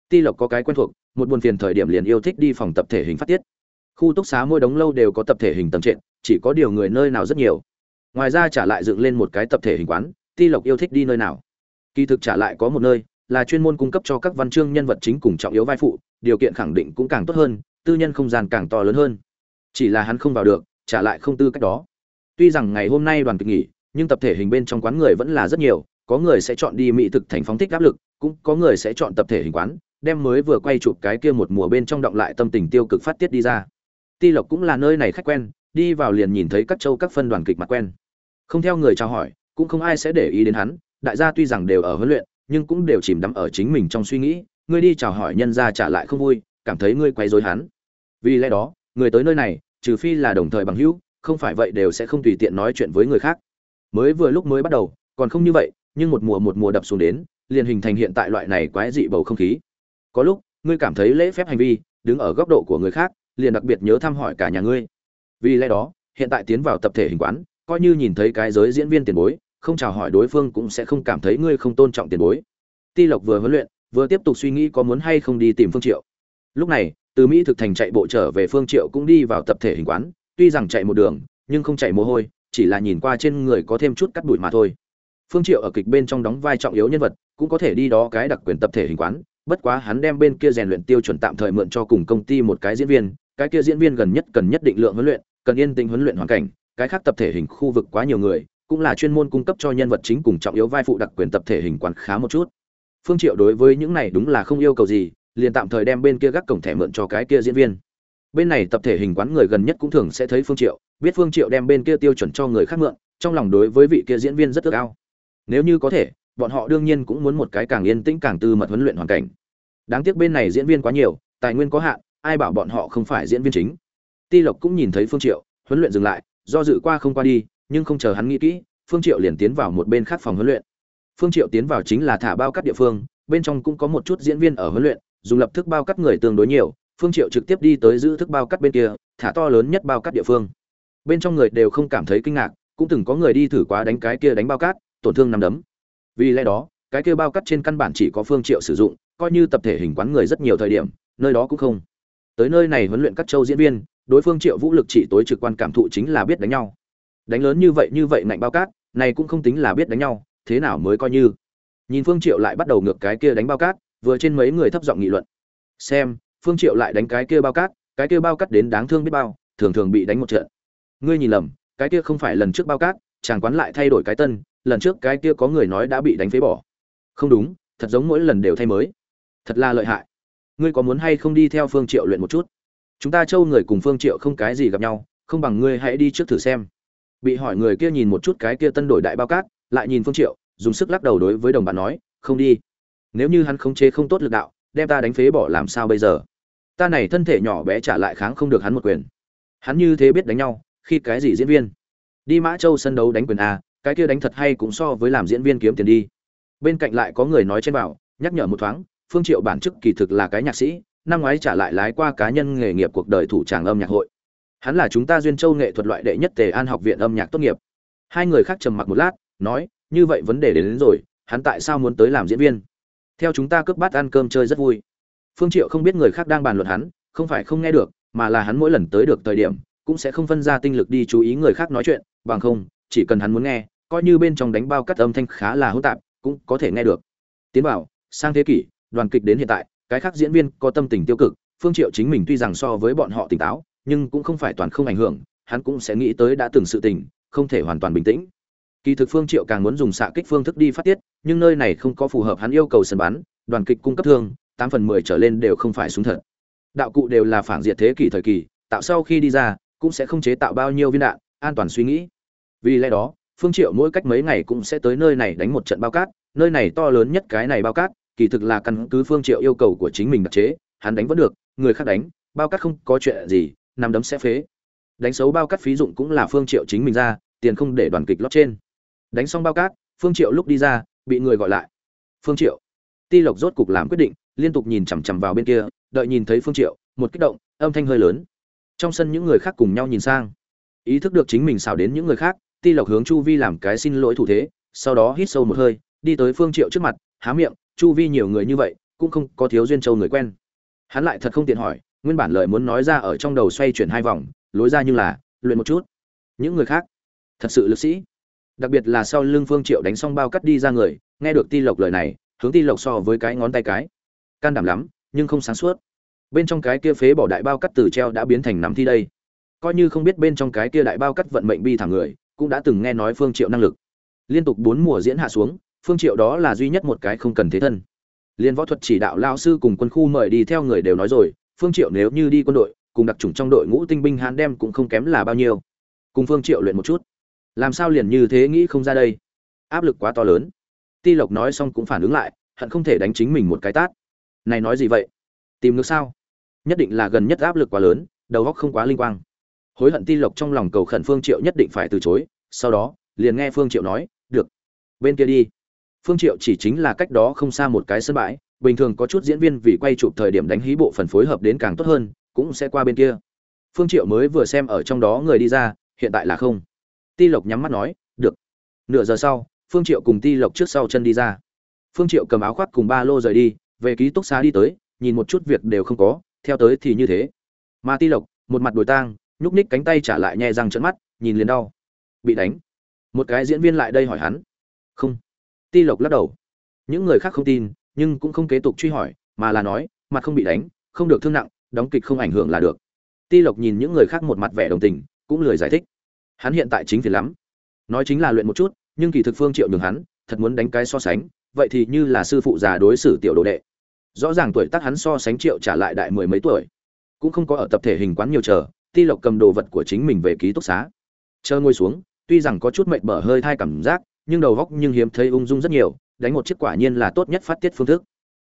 Ti lộc có cái quen thuộc, một buồn phiền thời điểm liền yêu thích đi phòng tập thể hình phát tiết. Khu túc xá mỗi đống lâu đều có tập thể hình tầng trệt, chỉ có điều người nơi nào rất nhiều. Ngoài ra trả lại dựng lên một cái tập thể hình quán, ti lộc yêu thích đi nơi nào? Kỳ thực trả lại có một nơi, là chuyên môn cung cấp cho các văn chương nhân vật chính cùng trọng yếu vai phụ, điều kiện khẳng định cũng càng tốt hơn, tư nhân không gian càng to lớn hơn. Chỉ là hắn không vào được, trả lại không tư cách đó. Tuy rằng ngày hôm nay đoàn kịch nghỉ, nhưng tập thể hình bên trong quán người vẫn là rất nhiều, có người sẽ chọn đi mỹ thực thành phóng thích áp lực, cũng có người sẽ chọn tập thể hình quán, đem mới vừa quay chụp cái kia một mùa bên trong động lại tâm tình tiêu cực phát tiết đi ra. Ti lộc cũng là nơi này khách quen, đi vào liền nhìn thấy các châu các phân đoàn kịch mặt quen. Không theo người chào hỏi, cũng không ai sẽ để ý đến hắn đại gia tuy rằng đều ở huấn luyện, nhưng cũng đều chìm đắm ở chính mình trong suy nghĩ, ngươi đi chào hỏi nhân ra trả lại không vui, cảm thấy ngươi quấy rối hắn. Vì lẽ đó, người tới nơi này, trừ phi là đồng thời bằng hữu, không phải vậy đều sẽ không tùy tiện nói chuyện với người khác. Mới vừa lúc mới bắt đầu, còn không như vậy, nhưng một mùa một mùa đập xuống đến, liền hình thành hiện tại loại này quái dị bầu không khí. Có lúc, ngươi cảm thấy lễ phép hành vi, đứng ở góc độ của người khác, liền đặc biệt nhớ thăm hỏi cả nhà ngươi. Vì lẽ đó, hiện tại tiến vào tập thể hình quán, coi như nhìn thấy cái giới diễn viên tiền bối không chào hỏi đối phương cũng sẽ không cảm thấy ngươi không tôn trọng tiền bối. Ti lộc vừa huấn luyện, vừa tiếp tục suy nghĩ có muốn hay không đi tìm phương triệu. Lúc này, từ mỹ thực thành chạy bộ trở về phương triệu cũng đi vào tập thể hình quán, tuy rằng chạy một đường, nhưng không chạy mồ hôi, chỉ là nhìn qua trên người có thêm chút cắt bụi mà thôi. Phương triệu ở kịch bên trong đóng vai trọng yếu nhân vật, cũng có thể đi đó cái đặc quyền tập thể hình quán, bất quá hắn đem bên kia rèn luyện tiêu chuẩn tạm thời mượn cho cùng công ty một cái diễn viên, cái kia diễn viên gần nhất cần nhất định lượng huấn luyện, cần yên tĩnh huấn luyện hoàn cảnh, cái khác tập thể hình khu vực quá nhiều người cũng là chuyên môn cung cấp cho nhân vật chính cùng trọng yếu vai phụ đặc quyền tập thể hình quán khá một chút. Phương triệu đối với những này đúng là không yêu cầu gì, liền tạm thời đem bên kia gác cổng thẻ mượn cho cái kia diễn viên. Bên này tập thể hình quán người gần nhất cũng thường sẽ thấy phương triệu, biết phương triệu đem bên kia tiêu chuẩn cho người khác mượn, trong lòng đối với vị kia diễn viên rất ước ao. Nếu như có thể, bọn họ đương nhiên cũng muốn một cái càng yên tĩnh càng tư mật huấn luyện hoàn cảnh. Đáng tiếc bên này diễn viên quá nhiều, tài nguyên có hạn, ai bảo bọn họ không phải diễn viên chính. Ti lộc cũng nhìn thấy phương triệu, huấn luyện dừng lại, do dự qua không qua đi nhưng không chờ hắn nghĩ kỹ, phương triệu liền tiến vào một bên khác phòng huấn luyện. Phương triệu tiến vào chính là thả bao cắt địa phương, bên trong cũng có một chút diễn viên ở huấn luyện, dùng lập thức bao cắt người tương đối nhiều, phương triệu trực tiếp đi tới giữ thức bao cắt bên kia, thả to lớn nhất bao cắt địa phương. Bên trong người đều không cảm thấy kinh ngạc, cũng từng có người đi thử quá đánh cái kia đánh bao cát tổn thương nằm đấm. Vì lẽ đó, cái kia bao cắt trên căn bản chỉ có phương triệu sử dụng, coi như tập thể hình quán người rất nhiều thời điểm, nơi đó cũng không. Tới nơi này huấn luyện các châu diễn viên, đối phương triệu vũ lực chỉ tối trực quan cảm thụ chính là biết đánh nhau đánh lớn như vậy như vậy ngạnh bao cát, này cũng không tính là biết đánh nhau, thế nào mới coi như. Nhìn phương triệu lại bắt đầu ngược cái kia đánh bao cát, vừa trên mấy người thấp giọng nghị luận. Xem, phương triệu lại đánh cái kia bao cát, cái kia bao cát đến đáng thương biết bao, thường thường bị đánh một trận. Ngươi nhìn lầm, cái kia không phải lần trước bao cát, chàng quán lại thay đổi cái tân, lần trước cái kia có người nói đã bị đánh phế bỏ. Không đúng, thật giống mỗi lần đều thay mới. Thật là lợi hại. Ngươi có muốn hay không đi theo phương triệu luyện một chút? Chúng ta châu người cùng phương triệu không cái gì gặp nhau, không bằng ngươi hãy đi trước thử xem bị hỏi người kia nhìn một chút cái kia tân đổi đại bao cát, lại nhìn phương triệu, dùng sức lắc đầu đối với đồng bạn nói, không đi. Nếu như hắn không chế không tốt lực đạo, đem ta đánh phế bỏ làm sao bây giờ? Ta này thân thể nhỏ bé trả lại kháng không được hắn một quyền. Hắn như thế biết đánh nhau, khi cái gì diễn viên? Đi mã châu sân đấu đánh quyền a, cái kia đánh thật hay cũng so với làm diễn viên kiếm tiền đi. Bên cạnh lại có người nói trên bảo, nhắc nhở một thoáng, phương triệu bản chức kỳ thực là cái nhạc sĩ, năm ngoái trả lại lái qua cá nhân nghề nghiệp cuộc đời thủ tràng âm nhạc hội hắn là chúng ta duyên châu nghệ thuật loại đệ nhất tề an học viện âm nhạc tốt nghiệp. Hai người khác trầm mặc một lát nói như vậy vấn đề đến, đến rồi hắn tại sao muốn tới làm diễn viên? Theo chúng ta cướp bát ăn cơm chơi rất vui. Phương triệu không biết người khác đang bàn luận hắn không phải không nghe được mà là hắn mỗi lần tới được thời điểm cũng sẽ không phân ra tinh lực đi chú ý người khác nói chuyện bằng không chỉ cần hắn muốn nghe coi như bên trong đánh bao cắt âm thanh khá là hỗn tạp cũng có thể nghe được. Tiến bảo sang thế kỷ đoàn kịch đến hiện tại cái khác diễn viên có tâm tình tiêu cực phương triệu chính mình tuy rằng so với bọn họ tỉnh táo nhưng cũng không phải toàn không ảnh hưởng, hắn cũng sẽ nghĩ tới đã từng sự tình, không thể hoàn toàn bình tĩnh. Kỳ thực phương triệu càng muốn dùng xạ kích phương thức đi phát tiết, nhưng nơi này không có phù hợp hắn yêu cầu sân bắn, đoàn kịch cung cấp thương, tám phần mười trở lên đều không phải súng thật. Đạo cụ đều là phản diệt thế kỷ thời kỳ, tạo sau khi đi ra, cũng sẽ không chế tạo bao nhiêu viên đạn, an toàn suy nghĩ. Vì lẽ đó, phương triệu mỗi cách mấy ngày cũng sẽ tới nơi này đánh một trận bao cát, nơi này to lớn nhất cái này bao cát, kỳ thực là căn cứ phương triệu yêu cầu của chính mình đặc chế, hắn đánh vẫn được, người khác đánh, bao cát không có chuyện gì nằm đấm sẽ phế. Đánh xấu bao cát phí dụng cũng là phương triệu chính mình ra, tiền không để đoàn kịch lót trên. Đánh xong bao cát, phương triệu lúc đi ra, bị người gọi lại. Phương triệu. Ti lộc rốt cục làm quyết định, liên tục nhìn chằm chằm vào bên kia, đợi nhìn thấy phương triệu, một kích động, âm thanh hơi lớn. Trong sân những người khác cùng nhau nhìn sang. Ý thức được chính mình xào đến những người khác, ti lộc hướng chu vi làm cái xin lỗi thủ thế, sau đó hít sâu một hơi, đi tới phương triệu trước mặt, há miệng, chu vi nhiều người như vậy, cũng không có thiếu duyên châu người quen. Hắn lại thật không tiện hỏi nguyên bản lời muốn nói ra ở trong đầu xoay chuyển hai vòng, lối ra như là, luyện một chút. Những người khác, thật sự lực sĩ. Đặc biệt là sau lưng phương triệu đánh xong bao cắt đi ra người, nghe được ti lộc lời này, hướng ti lộc so với cái ngón tay cái. Can đảm lắm, nhưng không sáng suốt. Bên trong cái kia phế bỏ đại bao cắt từ treo đã biến thành nắm thi đây. Coi như không biết bên trong cái kia đại bao cắt vận mệnh bi thảm người, cũng đã từng nghe nói phương triệu năng lực. Liên tục bốn mùa diễn hạ xuống, phương triệu đó là duy nhất một cái không cần thế thân. Liên võ thuật chỉ đạo lao sư cùng quân khu mời đi theo người đều nói rồi phương triệu nếu như đi quân đội, cùng đặc trùng trong đội ngũ tinh binh hán đem cũng không kém là bao nhiêu. Cùng phương triệu luyện một chút. Làm sao liền như thế nghĩ không ra đây? Áp lực quá to lớn. Ti lộc nói xong cũng phản ứng lại, hận không thể đánh chính mình một cái tát. Này nói gì vậy? Tìm nước sao? Nhất định là gần nhất áp lực quá lớn, đầu óc không quá linh quang. Hối hận ti lộc trong lòng cầu khẩn phương triệu nhất định phải từ chối, sau đó, liền nghe phương triệu nói, được, bên kia đi. Phương triệu chỉ chính là cách đó không xa một cái sân bãi bình thường có chút diễn viên vì quay chụp thời điểm đánh hí bộ phần phối hợp đến càng tốt hơn, cũng sẽ qua bên kia. Phương triệu mới vừa xem ở trong đó người đi ra, hiện tại là không. Ti lộc nhắm mắt nói, được. Nửa giờ sau, phương triệu cùng ti lộc trước sau chân đi ra. Phương triệu cầm áo khoác cùng ba lô rời đi, về ký túc xá đi tới, nhìn một chút việc đều không có, theo tới thì như thế. Mà ti lộc, một mặt đồi tang, nhúc ních cánh tay trả lại nhẹ răng trợn mắt, nhìn liền đau. Bị đánh. Một cái diễn viên lại đây hỏi hắn. Không. Ti lộc lắc đầu. Những người khác không tin nhưng cũng không kế tục truy hỏi, mà là nói, mặt không bị đánh, không được thương nặng, đóng kịch không ảnh hưởng là được. Ti lộc nhìn những người khác một mặt vẻ đồng tình, cũng lười giải thích. Hắn hiện tại chính phiền lắm. Nói chính là luyện một chút, nhưng kỳ thực phương triệu nhường hắn, thật muốn đánh cái so sánh, vậy thì như là sư phụ già đối xử tiểu đồ đệ. Rõ ràng tuổi tác hắn so sánh triệu trả lại đại mười mấy tuổi. Cũng không có ở tập thể hình quán nhiều chờ, ti lộc cầm đồ vật của chính mình về ký túc xá. Chờ ngồi xuống, tuy rằng có chút mệt bở hơi thai cảm giác, nhưng đầu góc nhưng hiếm thấy ung dung rất nhiều đánh một chiếc quả nhiên là tốt nhất phát tiết phương thức.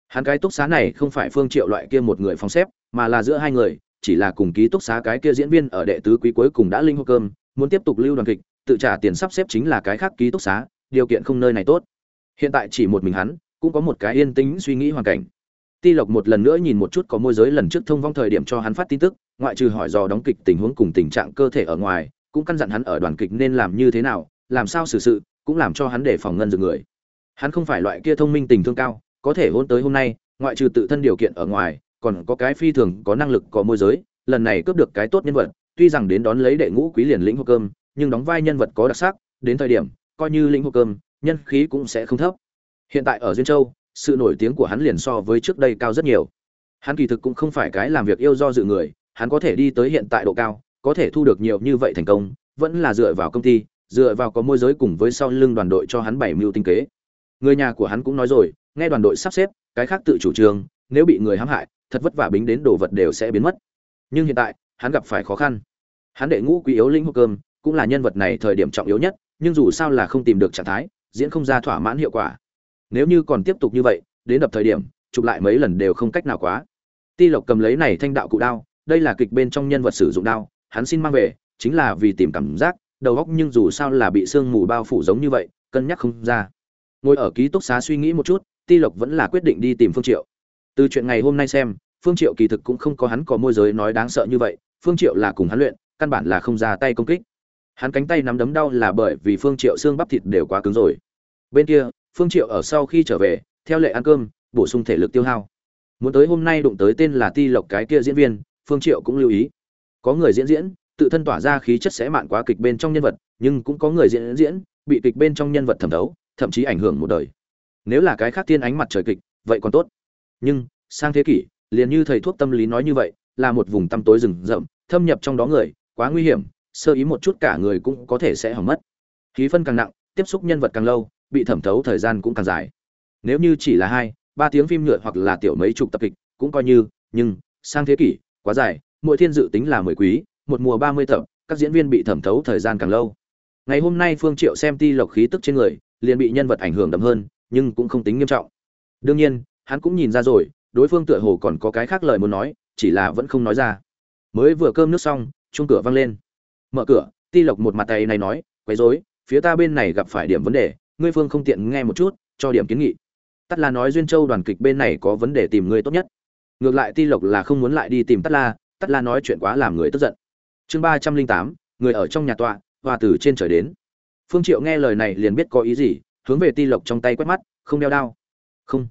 Hắn cái túc xá này không phải phương triệu loại kia một người phòng xếp, mà là giữa hai người, chỉ là cùng ký túc xá cái kia diễn viên ở đệ tứ quý cuối cùng đã linh hô cơm, muốn tiếp tục lưu đoàn kịch, tự trả tiền sắp xếp chính là cái khác ký túc xá, điều kiện không nơi này tốt. Hiện tại chỉ một mình hắn, cũng có một cái yên tĩnh suy nghĩ hoàn cảnh. Ti lộc một lần nữa nhìn một chút có môi giới lần trước thông vong thời điểm cho hắn phát tin tức, ngoại trừ hỏi dò đóng kịch tình huống cùng tình trạng cơ thể ở ngoài, cũng căn dặn hắn ở đoàn kịch nên làm như thế nào, làm sao xử sự, cũng làm cho hắn để phòng ngân dừng người hắn không phải loại kia thông minh tình thương cao, có thể hôn tới hôm nay, ngoại trừ tự thân điều kiện ở ngoài, còn có cái phi thường có năng lực, có môi giới, lần này cướp được cái tốt nhân vật, tuy rằng đến đón lấy đệ ngũ quý liền lĩnh hộp cơm, nhưng đóng vai nhân vật có đặc sắc, đến thời điểm, coi như lĩnh hộp cơm, nhân khí cũng sẽ không thấp. Hiện tại ở duyên châu, sự nổi tiếng của hắn liền so với trước đây cao rất nhiều. Hắn kỳ thực cũng không phải cái làm việc yêu do dự người, hắn có thể đi tới hiện tại độ cao, có thể thu được nhiều như vậy thành công, vẫn là dựa vào công ty, dựa vào có môi giới cùng với sau lưng đoàn đội cho hắn bảy mưu tinh kế người nhà của hắn cũng nói rồi, nghe đoàn đội sắp xếp, cái khác tự chủ trương nếu bị người hãm hại, thật vất vả bính đến đồ vật đều sẽ biến mất. Nhưng hiện tại, hắn gặp phải khó khăn. Hắn đệ ngũ quý yếu linh hộp cơm, cũng là nhân vật này thời điểm trọng yếu nhất, nhưng dù sao là không tìm được trạng thái, diễn không ra thỏa mãn hiệu quả. Nếu như còn tiếp tục như vậy, đến đập thời điểm, chụp lại mấy lần đều không cách nào quá. Ti lộc cầm lấy này thanh đạo cụ đao, đây là kịch bên trong nhân vật sử dụng đao, hắn xin mang về, chính là vì tìm cảm giác, đầu óc nhưng dù sao là bị sương mù bao phủ giống như vậy, cân nhắc không ra ngồi ở ký túc xá suy nghĩ một chút, ti lộc vẫn là quyết định đi tìm phương triệu. Từ chuyện ngày hôm nay xem, phương triệu kỳ thực cũng không có hắn có môi giới nói đáng sợ như vậy, phương triệu là cùng hắn luyện, căn bản là không ra tay công kích. Hắn cánh tay nắm đấm đau là bởi vì phương triệu xương bắp thịt đều quá cứng rồi. Bên kia, phương triệu ở sau khi trở về, theo lệ ăn cơm, bổ sung thể lực tiêu hao. Muốn tới hôm nay đụng tới tên là ti lộc cái kia diễn viên, phương triệu cũng lưu ý. Có người diễn diễn, tự thân tỏa ra khí chất sẽ mạn quá kịch bên trong nhân vật, nhưng cũng có người diễn diễn, bị kịch bên trong nhân vật thẩm thấu thậm chí ảnh hưởng một đời. Nếu là cái khác tiên ánh mặt trời kịch, vậy còn tốt. Nhưng, sang thế kỷ, liền như thầy thuốc tâm lý nói như vậy, là một vùng tăm tối rừng rậm, thâm nhập trong đó người, quá nguy hiểm, sơ ý một chút cả người cũng có thể sẽ hỏng mất. Khí phân càng nặng, tiếp xúc nhân vật càng lâu, bị thẩm thấu thời gian cũng càng dài. Nếu như chỉ là hai, ba tiếng phim nhựa hoặc là tiểu mấy chục tập kịch, cũng coi như, nhưng, sang thế kỷ, quá dài, mỗi thiên dự tính là mười quý, một mùa ba mươi tập, các diễn viên bị thẩm thấu thời gian càng lâu. Ngày hôm nay phương triệu xem ti lộc khí tức trên người liền bị nhân vật ảnh hưởng đậm hơn, nhưng cũng không tính nghiêm trọng. Đương nhiên, hắn cũng nhìn ra rồi, đối phương tựa hồ còn có cái khác lời muốn nói, chỉ là vẫn không nói ra. Mới vừa cơm nước xong, chuông cửa vang lên. Mở cửa, ti lộc một mặt tay này nói, quấy rối, phía ta bên này gặp phải điểm vấn đề, ngươi phương không tiện nghe một chút, cho điểm kiến nghị. Tắt la nói duyên châu đoàn kịch bên này có vấn đề tìm ngươi tốt nhất. Ngược lại ti lộc là không muốn lại đi tìm tắt la tắt la nói chuyện quá làm người tức giận. Chương ba trăm linh tám, người ở trong nhà tọa hòa từ trên trời đến phương triệu nghe lời này liền biết có ý gì, hướng về ti lộc trong tay quét mắt, không đeo đao. Không.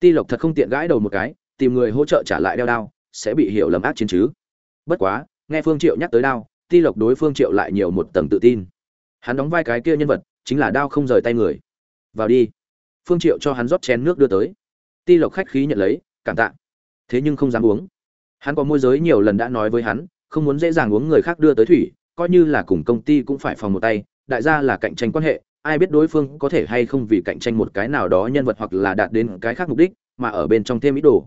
Ti lộc thật không tiện gãi đầu một cái, tìm người hỗ trợ trả lại đeo đao, sẽ bị hiểu lầm ác chiến chứ. Bất quá, nghe phương triệu nhắc tới đao, ti lộc đối phương triệu lại nhiều một tầng tự tin. Hắn đóng vai cái kia nhân vật, chính là đao không rời tay người. Vào đi. Phương triệu cho hắn rót chén nước đưa tới. Ti lộc khách khí nhận lấy, cảm tạ. Thế nhưng không dám uống. Hắn có môi giới nhiều lần đã nói với hắn, không muốn dễ dàng uống người khác đưa tới thủy, coi như là cùng công ty cũng phải phòng một tay đại gia là cạnh tranh quan hệ, ai biết đối phương có thể hay không vì cạnh tranh một cái nào đó nhân vật hoặc là đạt đến cái khác mục đích, mà ở bên trong thêm ý đồ.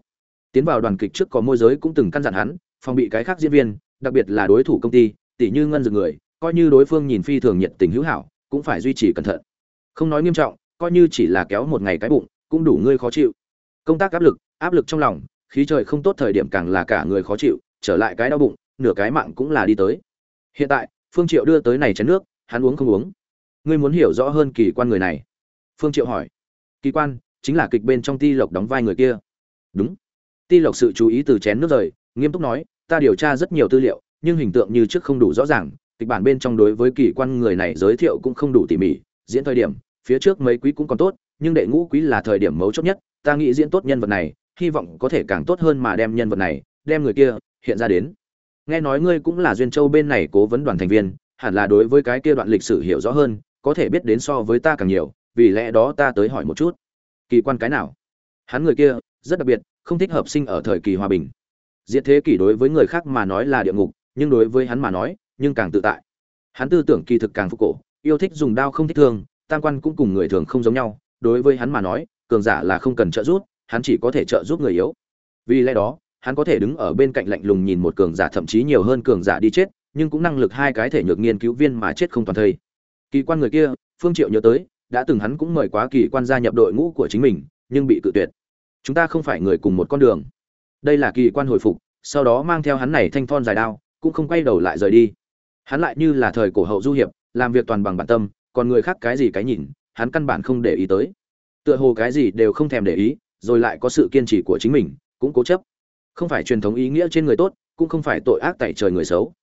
Tiến vào đoàn kịch trước có môi giới cũng từng căn dặn hắn, phòng bị cái khác diễn viên, đặc biệt là đối thủ công ty tỷ như ngân dược người, coi như đối phương nhìn phi thường nhiệt tình hữu hảo, cũng phải duy trì cẩn thận. Không nói nghiêm trọng, coi như chỉ là kéo một ngày cái bụng, cũng đủ ngươi khó chịu. Công tác áp lực áp lực trong lòng, khí trời không tốt thời điểm càng là cả người khó chịu, trở lại cái đau bụng, nửa cái mạng cũng là đi tới. Hiện tại, phương triệu đưa tới này chén nước hắn uống không uống. Ngươi muốn hiểu rõ hơn kỳ quan người này. Phương triệu hỏi. Kỳ quan, chính là kịch bên trong ti lộc đóng vai người kia. Đúng. Ti lộc sự chú ý từ chén nước rời, nghiêm túc nói, ta điều tra rất nhiều tư liệu, nhưng hình tượng như trước không đủ rõ ràng. Kịch bản bên trong đối với kỳ quan người này giới thiệu cũng không đủ tỉ mỉ. Diễn thời điểm, phía trước mấy quý cũng còn tốt, nhưng đệ ngũ quý là thời điểm mấu chốt nhất. Ta nghĩ diễn tốt nhân vật này, hy vọng có thể càng tốt hơn mà đem nhân vật này, đem người kia hiện ra đến. Nghe nói ngươi cũng là duyên châu bên này cố vấn đoàn thành viên hẳn là đối với cái kia đoạn lịch sử hiểu rõ hơn, có thể biết đến so với ta càng nhiều, vì lẽ đó ta tới hỏi một chút. Kỳ quan cái nào? Hắn người kia, rất đặc biệt, không thích hợp sinh ở thời kỳ hòa bình. Diệt thế kỷ đối với người khác mà nói là địa ngục, nhưng đối với hắn mà nói, nhưng càng tự tại. Hắn tư tưởng kỳ thực càng phục cổ, yêu thích dùng đao không thích thương, tam quan cũng cùng người thường không giống nhau, đối với hắn mà nói, cường giả là không cần trợ giúp, hắn chỉ có thể trợ giúp người yếu. Vì lẽ đó, hắn có thể đứng ở bên cạnh lạnh lùng nhìn một cường giả, thậm chí nhiều hơn cường giả đi chết nhưng cũng năng lực hai cái thể nhược nghiên cứu viên mà chết không toàn thây. Kỳ quan người kia, phương triệu nhớ tới, đã từng hắn cũng mời quá kỳ quan gia nhập đội ngũ của chính mình, nhưng bị cự tuyệt. Chúng ta không phải người cùng một con đường. Đây là kỳ quan hồi phục, sau đó mang theo hắn này thanh thon dài đao, cũng không quay đầu lại rời đi. Hắn lại như là thời cổ hậu du hiệp, làm việc toàn bằng bản tâm, còn người khác cái gì cái nhìn, hắn căn bản không để ý tới. Tựa hồ cái gì đều không thèm để ý, rồi lại có sự kiên trì của chính mình, cũng cố chấp. Không phải truyền thống ý nghĩa trên người tốt, cũng không phải tội ác tại trời người xấu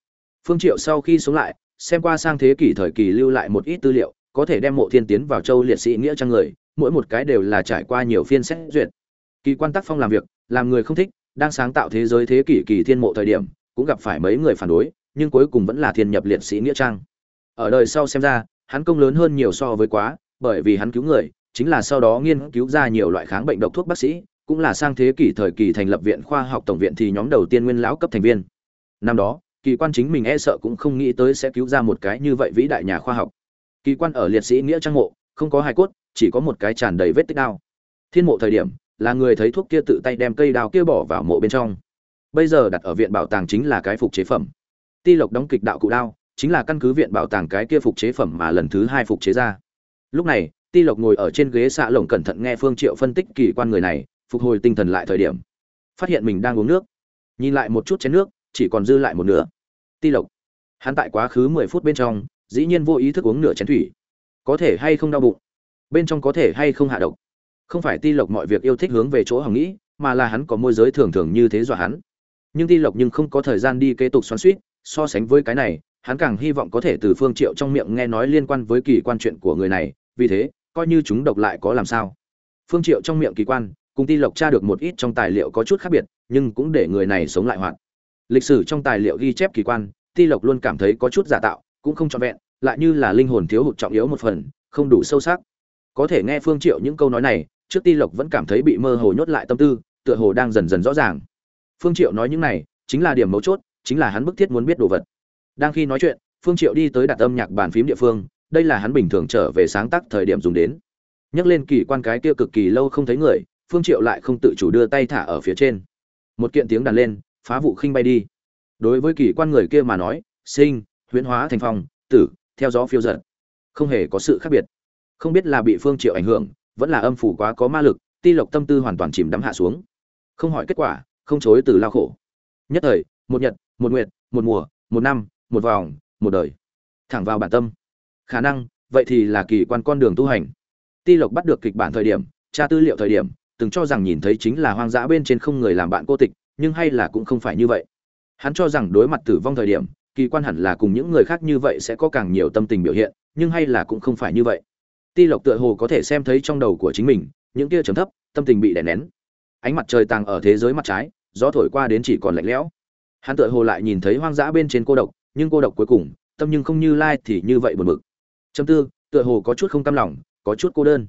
phương triệu sau khi sống lại, xem qua sang thế kỷ thời kỳ lưu lại một ít tư liệu, có thể đem mộ thiên tiến vào châu liệt sĩ nghĩa trang người, mỗi một cái đều là trải qua nhiều phiên xét duyệt. Kỳ quan tác phong làm việc, làm người không thích, đang sáng tạo thế giới thế kỷ kỳ thiên mộ thời điểm, cũng gặp phải mấy người phản đối, nhưng cuối cùng vẫn là thiên nhập liệt sĩ nghĩa trang. Ở đời sau xem ra, hắn công lớn hơn nhiều so với quá, bởi vì hắn cứu người, chính là sau đó nghiên cứu ra nhiều loại kháng bệnh độc thuốc bác sĩ, cũng là sang thế kỷ thời kỳ thành lập viện khoa học tổng viện thì nhóm đầu tiên nguyên lão cấp thành viên. Năm đó kỳ quan chính mình e sợ cũng không nghĩ tới sẽ cứu ra một cái như vậy vĩ đại nhà khoa học. Kỳ quan ở liệt sĩ nghĩa trang mộ, không có hài cốt, chỉ có một cái tràn đầy vết tích đao. Thiên mộ thời điểm, là người thấy thuốc kia tự tay đem cây đao kia bỏ vào mộ bên trong. Bây giờ đặt ở viện bảo tàng chính là cái phục chế phẩm. Ti lộc đóng kịch đạo cụ đao, chính là căn cứ viện bảo tàng cái kia phục chế phẩm mà lần thứ hai phục chế ra. Lúc này, ti lộc ngồi ở trên ghế xạ lồng cẩn thận nghe phương triệu phân tích kỳ quan người này, phục hồi tinh thần lại thời điểm. Phát hiện mình đang uống nước. Nhìn lại một chút chén nước, chỉ còn dư lại một nửa ti lộc. Hắn tại quá khứ mười phút bên trong, dĩ nhiên vô ý thức uống nửa chén thủy. Có thể hay không đau bụng? Bên trong có thể hay không hạ độc? Không phải ti lộc mọi việc yêu thích hướng về chỗ hằng nghĩ, mà là hắn có môi giới thường thường như thế dọa hắn. Nhưng ti lộc nhưng không có thời gian đi kế tục xoắn suýt so sánh với cái này, hắn càng hy vọng có thể từ phương triệu trong miệng nghe nói liên quan với kỳ quan chuyện của người này, vì thế, coi như chúng độc lại có làm sao? Phương triệu trong miệng kỳ quan, cùng ti lộc tra được một ít trong tài liệu có chút khác biệt, nhưng cũng để người này sống lại hoạt lịch sử trong tài liệu ghi chép kỳ quan, ti lộc luôn cảm thấy có chút giả tạo, cũng không trọn vẹn, lại như là linh hồn thiếu hụt trọng yếu một phần, không đủ sâu sắc. Có thể nghe phương triệu những câu nói này, trước ti lộc vẫn cảm thấy bị mơ hồ nhốt lại tâm tư, tựa hồ đang dần dần rõ ràng. Phương triệu nói những này, chính là điểm mấu chốt, chính là hắn bức thiết muốn biết đồ vật. Đang khi nói chuyện, phương triệu đi tới đặt âm nhạc bàn phím địa phương, đây là hắn bình thường trở về sáng tác thời điểm dùng đến. Nhắc lên kỳ quan cái kia cực kỳ lâu không thấy người, phương triệu lại không tự chủ đưa tay thả ở phía trên. Một kiện tiếng đàn lên phá vụ khinh bay đi. Đối với kỳ quan người kia mà nói, sinh, huyễn hóa thành phong, tử, theo gió phiêu giật không hề có sự khác biệt. Không biết là bị phương triệu ảnh hưởng, vẫn là âm phủ quá có ma lực, ti lộc tâm tư hoàn toàn chìm đắm hạ xuống. Không hỏi kết quả, không chối từ lao khổ. Nhất thời, một nhật, một nguyệt, một mùa, một năm, một vòng, một đời. Thẳng vào bản tâm. Khả năng, vậy thì là kỳ quan con đường tu hành. Ti lộc bắt được kịch bản thời điểm, tra tư liệu thời điểm, từng cho rằng nhìn thấy chính là hoang dã bên trên không người làm bạn cô tịch nhưng hay là cũng không phải như vậy. Hắn cho rằng đối mặt tử vong thời điểm, kỳ quan hẳn là cùng những người khác như vậy sẽ có càng nhiều tâm tình biểu hiện, nhưng hay là cũng không phải như vậy. Ti lộc tựa hồ có thể xem thấy trong đầu của chính mình, những kia trầm thấp, tâm tình bị đè nén. Ánh mặt trời tàng ở thế giới mặt trái, gió thổi qua đến chỉ còn lạnh lẽo. Hắn tựa hồ lại nhìn thấy hoang dã bên trên cô độc, nhưng cô độc cuối cùng, tâm nhưng không như lai thì như vậy buồn bực. Châm tư, tựa hồ có chút không cam lòng, có chút cô đơn.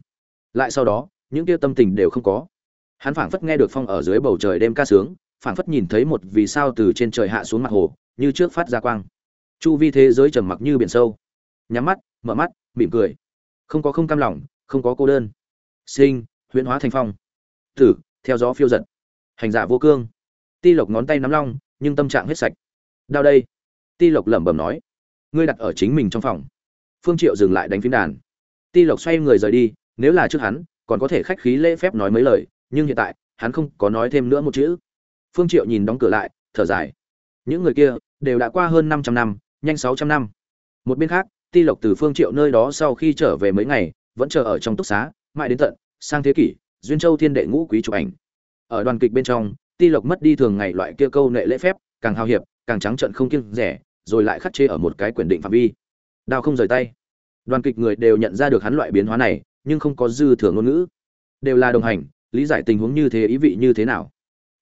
Lại sau đó, những kia tâm tình đều không có. Hắn phảng phất nghe được phong ở dưới bầu trời đêm ca sướng phảng phất nhìn thấy một vì sao từ trên trời hạ xuống mặt hồ, như trước phát ra quang. Chu vi thế giới trầm mặc như biển sâu. Nhắm mắt, mở mắt, mỉm cười. Không có không cam lòng, không có cô đơn. Sinh, huyễn hóa thành phong. Tử, theo gió phiêu giật. Hành giả vô cương. Ti lộc ngón tay nắm long, nhưng tâm trạng hết sạch. Đau đây. Ti lộc lẩm bẩm nói. Ngươi đặt ở chính mình trong phòng. Phương triệu dừng lại đánh phím đàn. Ti lộc xoay người rời đi, nếu là trước hắn, còn có thể khách khí lễ phép nói mấy lời, nhưng hiện tại, hắn không có nói thêm nữa một chữ phương triệu nhìn đóng cửa lại, thở dài. Những người kia đều đã qua hơn 500 năm, nhanh 600 năm. Một bên khác, ti lộc từ phương triệu nơi đó sau khi trở về mấy ngày, vẫn chờ ở trong túc xá, mãi đến tận sang thế kỷ, duyên châu thiên đệ ngũ quý chụp ảnh. Ở đoàn kịch bên trong, ti lộc mất đi thường ngày loại kia câu nệ lễ phép, càng hào hiệp, càng trắng trợn không kiêng rẻ, rồi lại khắc chế ở một cái quyền định phạm vi. Đao không rời tay. Đoàn kịch người đều nhận ra được hắn loại biến hóa này, nhưng không có dư thừa ngôn ngữ. Đều là đồng hành, lý giải tình huống như thế, ý vị như thế nào?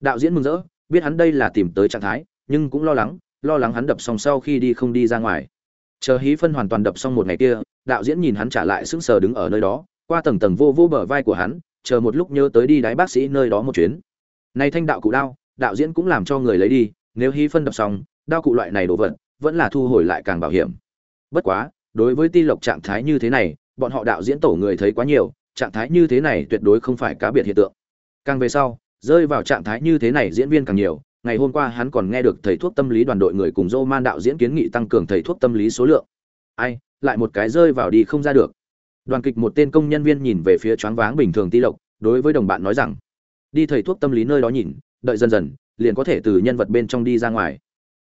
Đạo diễn mừng rỡ, biết hắn đây là tìm tới trạng thái, nhưng cũng lo lắng lo lắng hắn đập xong sau khi đi không đi ra ngoài. Chờ hí phân hoàn toàn đập xong một ngày kia, đạo diễn nhìn hắn trả lại sững sờ đứng ở nơi đó, qua tầng tầng vô vô bờ vai của hắn, chờ một lúc nhớ tới đi đái bác sĩ nơi đó một chuyến. Nay thanh đạo cụ đao, đạo diễn cũng làm cho người lấy đi, nếu hí phân đập xong, đao cụ loại này đổ vật, vẫn là thu hồi lại càng bảo hiểm. Bất quá, đối với ti lộc trạng thái như thế này, bọn họ đạo diễn tổ người thấy quá nhiều, trạng thái như thế này tuyệt đối không phải cá biệt hiện tượng. Càng về sau rơi vào trạng thái như thế này diễn viên càng nhiều, ngày hôm qua hắn còn nghe được thầy thuốc tâm lý đoàn đội người cùng dô man đạo diễn kiến nghị tăng cường thầy thuốc tâm lý số lượng. Ai, lại một cái rơi vào đi không ra được. Đoàn kịch một tên công nhân viên nhìn về phía choáng váng bình thường ti lộc, đối với đồng bạn nói rằng, đi thầy thuốc tâm lý nơi đó nhìn, đợi dần dần, liền có thể từ nhân vật bên trong đi ra ngoài.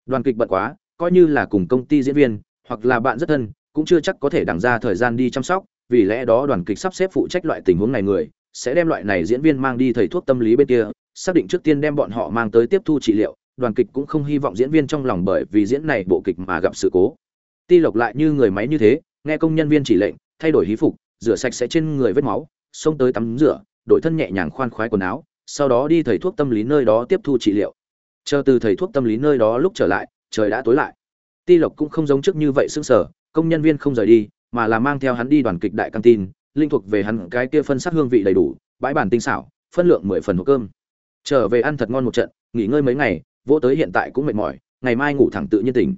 Đoàn kịch bận quá, coi như là cùng công ty diễn viên, hoặc là bạn rất thân, cũng chưa chắc có thể đẳng ra thời gian đi chăm sóc, vì lẽ đó đoàn kịch sắp xếp phụ trách loại tình huống này người sẽ đem loại này diễn viên mang đi thầy thuốc tâm lý bên kia, xác định trước tiên đem bọn họ mang tới tiếp thu trị liệu, đoàn kịch cũng không hy vọng diễn viên trong lòng bởi vì diễn này bộ kịch mà gặp sự cố. Ti lộc lại như người máy như thế, nghe công nhân viên chỉ lệnh, thay đổi hí phục, rửa sạch sẽ trên người vết máu, xông tới tắm rửa, đổi thân nhẹ nhàng khoan khoái quần áo, sau đó đi thầy thuốc tâm lý nơi đó tiếp thu trị liệu. Chờ từ thầy thuốc tâm lý nơi đó lúc trở lại, trời đã tối lại. Ti lộc cũng không giống trước như vậy sững sờ, công nhân viên không rời đi, mà là mang theo hắn đi đoàn kịch đại căng tin linh thuộc về hắn cái kia phân sắc hương vị đầy đủ, bãi bản tinh xảo, phân lượng mười phần hộp cơm. Trở về ăn thật ngon một trận, nghỉ ngơi mấy ngày, vô tới hiện tại cũng mệt mỏi, ngày mai ngủ thẳng tự nhiên tỉnh.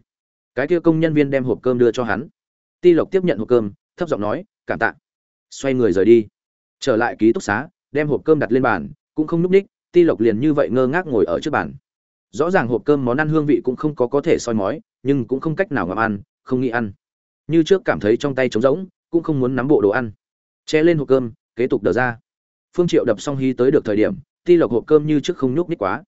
Cái kia công nhân viên đem hộp cơm đưa cho hắn. Ti lộc tiếp nhận hộp cơm, thấp giọng nói, cảm tạ. Xoay người rời đi. Trở lại ký túc xá, đem hộp cơm đặt lên bàn, cũng không núp ních, ti lộc liền như vậy ngơ ngác ngồi ở trước bàn. Rõ ràng hộp cơm món ăn hương vị cũng không có có thể soi mói, nhưng cũng không cách nào ngậm ăn, không nghĩ ăn. Như trước cảm thấy trong tay trống rỗng, cũng không muốn nắm bộ đồ ăn che lên hộp cơm, kế tục đờ ra. Phương triệu đập xong hí tới được thời điểm, ti lộc hộp cơm như trước không nhúc nhích quá.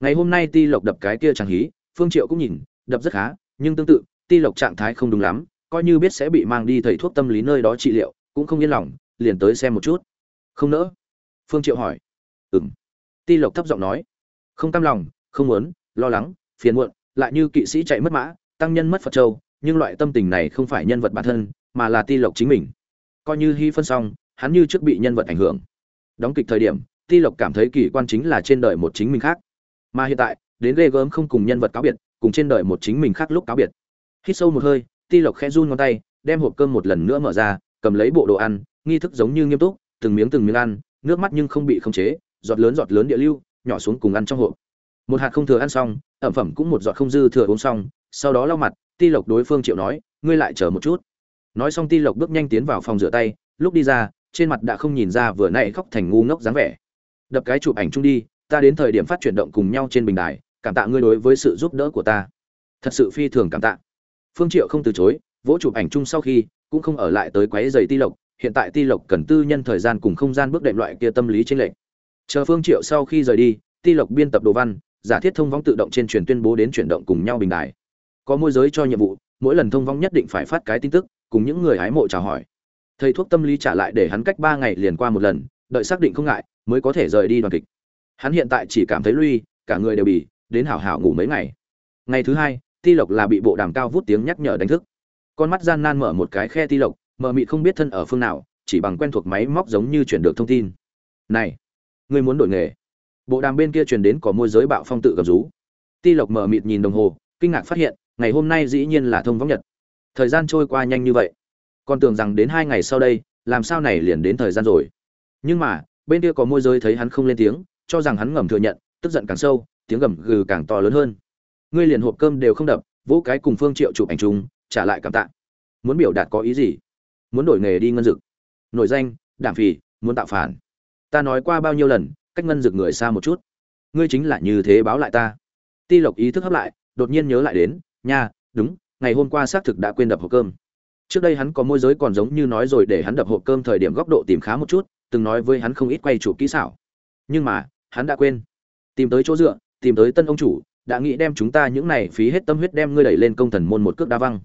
Ngày hôm nay ti lộc đập cái kia chẳng hí, phương triệu cũng nhìn, đập rất khá, nhưng tương tự, ti lộc trạng thái không đúng lắm, coi như biết sẽ bị mang đi thầy thuốc tâm lý nơi đó trị liệu, cũng không yên lòng, liền tới xem một chút. Không nỡ? Phương triệu hỏi. Ừm. Ti lộc thấp giọng nói. Không cam lòng, không muốn, lo lắng, phiền muộn, lại như kỵ sĩ chạy mất mã, tăng nhân mất phật châu, nhưng loại tâm tình này không phải nhân vật bản thân, mà là ti lộc chính mình coi như hy phân xong, hắn như trước bị nhân vật ảnh hưởng. Đóng kịch thời điểm, ti lộc cảm thấy kỳ quan chính là trên đời một chính mình khác. Mà hiện tại, đến ghê gớm không cùng nhân vật cáo biệt, cùng trên đời một chính mình khác lúc cáo biệt. Hít sâu một hơi, ti lộc khẽ run ngón tay, đem hộp cơm một lần nữa mở ra, cầm lấy bộ đồ ăn, nghi thức giống như nghiêm túc, từng miếng từng miếng ăn, nước mắt nhưng không bị khống chế, giọt lớn giọt lớn địa lưu, nhỏ xuống cùng ăn trong hộp. Một hạt không thừa ăn xong, ẩm phẩm cũng một giọt không dư thừa uống xong, sau đó lau mặt, ti lộc đối phương triệu nói, ngươi lại chờ một chút nói xong ti lộc bước nhanh tiến vào phòng rửa tay, lúc đi ra, trên mặt đã không nhìn ra vừa nãy khóc thành ngu ngốc dáng vẻ. Đập cái chụp ảnh chung đi, ta đến thời điểm phát chuyển động cùng nhau trên bình đài, cảm tạ ngươi đối với sự giúp đỡ của ta. Thật sự phi thường cảm tạ. Phương triệu không từ chối, vỗ chụp ảnh chung sau khi, cũng không ở lại tới quấy giày ti lộc, hiện tại ti lộc cần tư nhân thời gian cùng không gian bước đệm loại kia tâm lý trên lệnh chờ phương triệu sau khi rời đi, ti lộc biên tập đồ văn, giả thiết thông vong tự động trên truyền tuyên bố đến chuyển động cùng nhau bình đài. Có môi giới cho nhiệm vụ, mỗi lần thông vong nhất định phải phát cái tin tức cùng những người hái mộ chào hỏi. Thầy thuốc tâm lý trả lại để hắn cách ba ngày liền qua một lần, đợi xác định không ngại, mới có thể rời đi đoàn kịch. Hắn hiện tại chỉ cảm thấy lui, cả người đều bị, đến hảo hảo ngủ mấy ngày. Ngày thứ hai, ti lộc là bị bộ đàm cao vút tiếng nhắc nhở đánh thức. Con mắt gian nan mở một cái khe ti lộc, mờ mị không biết thân ở phương nào, chỉ bằng quen thuộc máy móc giống như chuyển được thông tin. Này, ngươi muốn đổi nghề? Bộ đàm bên kia truyền đến có môi giới bạo phong tự gầm rú. Ti lộc mờ mịt nhìn đồng hồ, kinh ngạc phát hiện, ngày hôm nay dĩ nhiên là thông võng nhật thời gian trôi qua nhanh như vậy. Còn tưởng rằng đến hai ngày sau đây, làm sao này liền đến thời gian rồi. Nhưng mà, bên kia có môi giới thấy hắn không lên tiếng, cho rằng hắn ngầm thừa nhận, tức giận càng sâu, tiếng gầm gừ càng to lớn hơn. Ngươi liền hộp cơm đều không đập vỗ cái cùng phương triệu chụp ảnh chung, trả lại cảm tạ. Muốn biểu đạt có ý gì? Muốn đổi nghề đi ngân dực. Nổi danh đảm phì muốn tạo phản. Ta nói qua bao nhiêu lần, cách ngân dực người xa một chút. Ngươi chính là như thế báo lại ta. Ti lộc ý thức hấp lại, đột nhiên nhớ lại đến, nha, đúng ngày hôm qua xác thực đã quên đập hộp cơm. Trước đây hắn có môi giới còn giống như nói rồi để hắn đập hộp cơm thời điểm góc độ tìm khá một chút, từng nói với hắn không ít quay chủ kỹ xảo. Nhưng mà, hắn đã quên. Tìm tới chỗ dựa, tìm tới tân ông chủ, đã nghĩ đem chúng ta những này phí hết tâm huyết đem ngươi đẩy lên công thần môn một cước đa văng.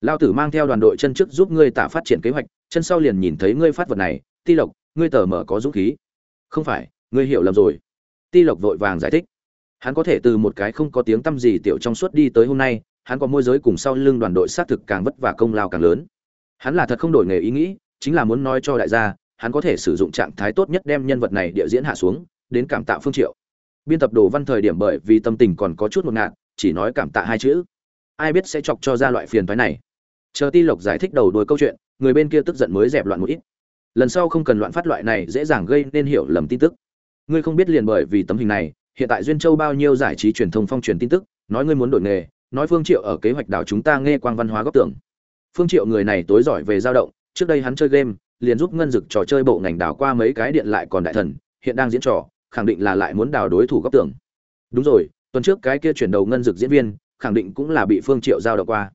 Lao tử mang theo đoàn đội chân trước giúp ngươi tả phát triển kế hoạch, chân sau liền nhìn thấy ngươi phát vật này, ti lộc, ngươi tờ mở có dũng khí. Không phải, ngươi hiểu lầm rồi. Ti lộc vội vàng giải thích. Hắn có thể từ một cái không có tiếng tâm gì tiểu trong suốt đi tới hôm nay hắn có môi giới cùng sau lưng đoàn đội xác thực càng vất vả công lao càng lớn. Hắn là thật không đổi nghề ý nghĩ, chính là muốn nói cho đại gia, hắn có thể sử dụng trạng thái tốt nhất đem nhân vật này địa diễn hạ xuống, đến cảm tạ phương triệu. Biên tập đồ văn thời điểm bởi vì tâm tình còn có chút một ngạt, chỉ nói cảm tạ hai chữ. Ai biết sẽ chọc cho ra loại phiền toái này. Chờ ti lộc giải thích đầu đuôi câu chuyện, người bên kia tức giận mới dẹp loạn một ít. Lần sau không cần loạn phát loại này dễ dàng gây nên hiểu lầm tin tức. Ngươi không biết liền bởi vì tấm hình này, hiện tại duyên châu bao nhiêu giải trí truyền thông phong truyền tin tức, nói ngươi muốn đổi nghề nói phương triệu ở kế hoạch đảo chúng ta nghe quang văn hóa góc tưởng phương triệu người này tối giỏi về dao động, trước đây hắn chơi game, liền giúp ngân dực trò chơi bộ ngành đảo qua mấy cái điện lại còn đại thần, hiện đang diễn trò, khẳng định là lại muốn đào đối thủ góc tưởng đúng rồi, tuần trước cái kia chuyển đầu ngân dực diễn viên, khẳng định cũng là bị phương triệu giao động qua.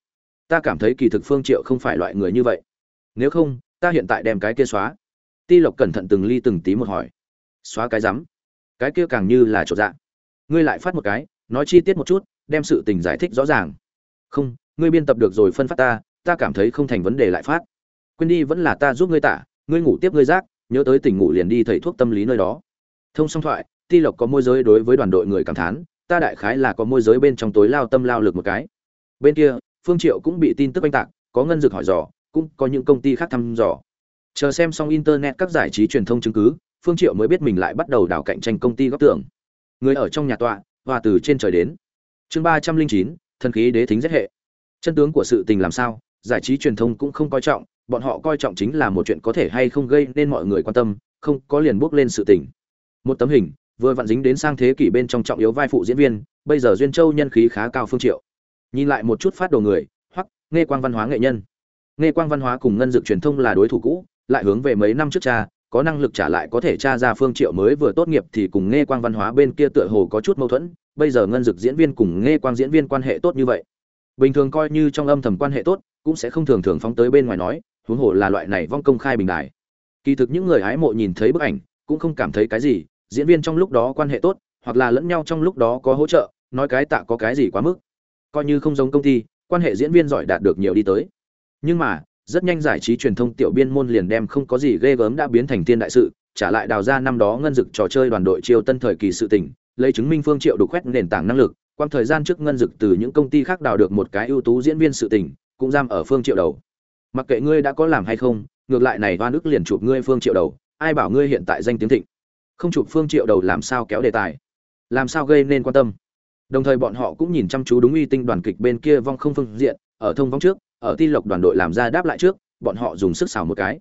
Ta cảm thấy kỳ thực phương triệu không phải loại người như vậy. Nếu không, ta hiện tại đem cái kia xóa. Ti lộc cẩn thận từng ly từng tí một hỏi. Xóa cái rắm. Cái kia càng như là chỗ dạ. Ngươi lại phát một cái, nói chi tiết một chút đem sự tình giải thích rõ ràng. Không, ngươi biên tập được rồi phân phát ta ta cảm thấy không thành vấn đề lại phát. Quên đi, vẫn là ta giúp ngươi tả, ngươi ngủ tiếp ngươi giác, nhớ tới tỉnh ngủ liền đi thầy thuốc tâm lý nơi đó. Thông song thoại, ti lộc có môi giới đối với đoàn đội người cảm thán, ta đại khái là có môi giới bên trong tối lao tâm lao lực một cái. Bên kia, phương triệu cũng bị tin tức oanh tạc, có ngân dược hỏi dò, cũng có những công ty khác thăm dò. Chờ xem xong internet các giải trí truyền thông chứng cứ, phương triệu mới biết mình lại bắt đầu đảo cạnh tranh công ty góc tưởng. Người ở trong nhà tọa và từ trên trời đến chương ba trăm linh chín, thần khí đế thính rất hệ. Chân tướng của sự tình làm sao, giải trí truyền thông cũng không coi trọng, bọn họ coi trọng chính là một chuyện có thể hay không gây nên mọi người quan tâm, không có liền bước lên sự tình. Một tấm hình, vừa vặn dính đến sang thế kỷ bên trong trọng yếu vai phụ diễn viên, bây giờ duyên châu nhân khí khá cao phương triệu. Nhìn lại một chút phát đồ người, hoặc nghe quang văn hóa nghệ nhân. Nghe quang văn hóa cùng ngân dược truyền thông là đối thủ cũ, lại hướng về mấy năm trước cha, có năng lực trả lại có thể tra ra phương triệu mới vừa tốt nghiệp thì cùng nghe quang văn hóa bên kia tựa hồ có chút mâu thuẫn bây giờ ngân dực diễn viên cùng nghe quang diễn viên quan hệ tốt như vậy. Bình thường coi như trong âm thầm quan hệ tốt, cũng sẽ không thường thường phóng tới bên ngoài nói, huống hồ là loại này vong công khai bình đại kỳ thực những người hái mộ nhìn thấy bức ảnh, cũng không cảm thấy cái gì, diễn viên trong lúc đó quan hệ tốt, hoặc là lẫn nhau trong lúc đó có hỗ trợ, nói cái tạ có cái gì quá mức. Coi như không giống công ty, quan hệ diễn viên giỏi đạt được nhiều đi tới. Nhưng mà, rất nhanh giải trí truyền thông tiểu biên môn liền đem không có gì ghê gớm đã biến thành tiên đại sự, trả lại đào ra năm đó ngân dực trò chơi đoàn đội chiêu tân thời kỳ sự tình lấy chứng minh phương triệu đục khoét nền tảng năng lực, quang thời gian trước ngân dực từ những công ty khác đào được một cái ưu tú diễn viên sự tình, cũng giam ở phương triệu đầu. Mặc kệ ngươi đã có làm hay không, ngược lại này oan ức liền chụp ngươi phương triệu đầu, ai bảo ngươi hiện tại danh tiếng thịnh? Không chụp phương triệu đầu làm sao kéo đề tài? Làm sao gây nên quan tâm? Đồng thời bọn họ cũng nhìn chăm chú đúng uy tinh đoàn kịch bên kia vong không phương diện, ở thông vong trước, ở ti lộc đoàn đội làm ra đáp lại trước, bọn họ dùng sức xào một cái.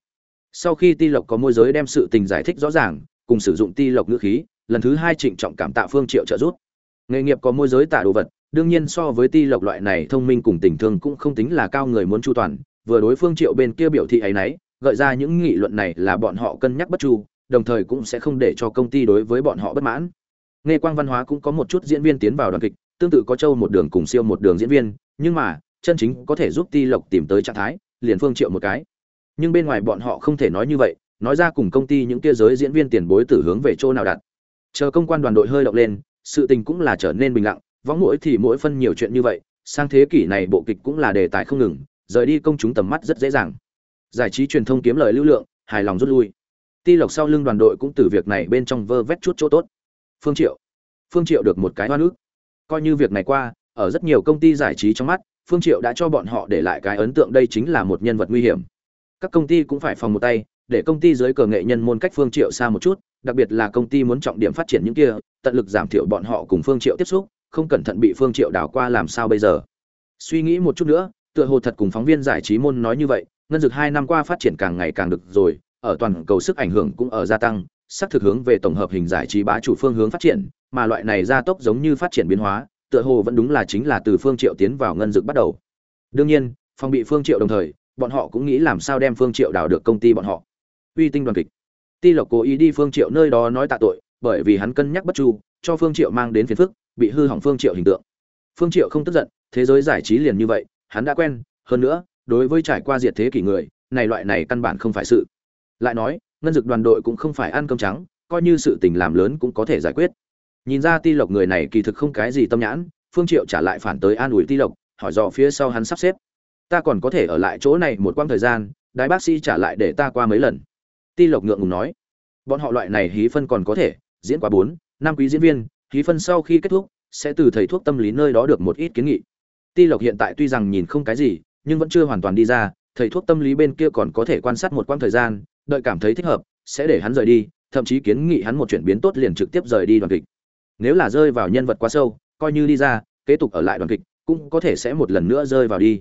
Sau khi ti lộc có môi giới đem sự tình giải thích rõ ràng, cùng sử dụng ti lộc ngữ khí lần thứ hai trịnh trọng cảm tạ phương triệu trợ giúp. Nghề nghiệp có môi giới tả đồ vật, đương nhiên so với ti lộc loại này thông minh cùng tình thương cũng không tính là cao người muốn chu toàn, vừa đối phương triệu bên kia biểu thị ấy nấy, gợi ra những nghị luận này là bọn họ cân nhắc bất chu, đồng thời cũng sẽ không để cho công ty đối với bọn họ bất mãn. Nghe quang văn hóa cũng có một chút diễn viên tiến vào đoàn kịch, tương tự có châu một đường cùng siêu một đường diễn viên, nhưng mà, chân chính có thể giúp ti lộc tìm tới trạng thái, liền phương triệu một cái. Nhưng bên ngoài bọn họ không thể nói như vậy, nói ra cùng công ty những kia giới diễn viên tiền bối tử hướng về chỗ nào đặt chờ công quan đoàn đội hơi động lên, sự tình cũng là trở nên bình lặng võng mỗi thì mỗi phân nhiều chuyện như vậy, sang thế kỷ này bộ kịch cũng là đề tài không ngừng, rời đi công chúng tầm mắt rất dễ dàng. Giải trí truyền thông kiếm lời lưu lượng, hài lòng rút lui. Ti lộc sau lưng đoàn đội cũng từ việc này bên trong vơ vét chút chỗ tốt. Phương triệu. Phương triệu được một cái hoa nước coi như việc này qua, ở rất nhiều công ty giải trí trong mắt, phương triệu đã cho bọn họ để lại cái ấn tượng đây chính là một nhân vật nguy hiểm. Các công ty cũng phải phòng một tay để công ty dưới cờ nghệ nhân môn cách phương triệu xa một chút, đặc biệt là công ty muốn trọng điểm phát triển những kia, tận lực giảm thiểu bọn họ cùng phương triệu tiếp xúc, không cẩn thận bị phương triệu đảo qua làm sao bây giờ. Suy nghĩ một chút nữa, tựa hồ thật cùng phóng viên giải trí môn nói như vậy, ngân dược hai năm qua phát triển càng ngày càng được rồi, ở toàn cầu sức ảnh hưởng cũng ở gia tăng, sắp thực hướng về tổng hợp hình giải trí bá chủ phương hướng phát triển, mà loại này gia tốc giống như phát triển biến hóa, tựa hồ vẫn đúng là chính là từ phương triệu tiến vào ngân dược bắt đầu. Đương nhiên, phòng bị phương triệu đồng thời, bọn họ cũng nghĩ làm sao đem phương triệu đào được công ty bọn họ uy tinh đoàn kịch. Ti lộc cố ý đi phương triệu nơi đó nói tạ tội, bởi vì hắn cân nhắc bất chu, cho phương triệu mang đến phiền phức, bị hư hỏng phương triệu hình tượng. Phương triệu không tức giận, thế giới giải trí liền như vậy, hắn đã quen. Hơn nữa, đối với trải qua diệt thế kỷ người, này loại này căn bản không phải sự. Lại nói, ngân dực đoàn đội cũng không phải ăn cơm trắng, coi như sự tình làm lớn cũng có thể giải quyết. Nhìn ra ti lộc người này kỳ thực không cái gì tâm nhãn, phương triệu trả lại phản tới an ủi ti lộc, hỏi dò phía sau hắn sắp xếp. Ta còn có thể ở lại chỗ này một quãng thời gian đại bác sĩ trả lại để ta qua mấy lần ti lộc ngượng ngùng nói, bọn họ loại này hí phân còn có thể, diễn qua bốn, năm quý diễn viên, hí phân sau khi kết thúc, sẽ từ thầy thuốc tâm lý nơi đó được một ít kiến nghị. Ti lộc hiện tại tuy rằng nhìn không cái gì, nhưng vẫn chưa hoàn toàn đi ra, thầy thuốc tâm lý bên kia còn có thể quan sát một quãng thời gian, đợi cảm thấy thích hợp, sẽ để hắn rời đi, thậm chí kiến nghị hắn một chuyển biến tốt liền trực tiếp rời đi đoàn kịch. Nếu là rơi vào nhân vật quá sâu, coi như đi ra, kế tục ở lại đoàn kịch, cũng có thể sẽ một lần nữa rơi vào đi.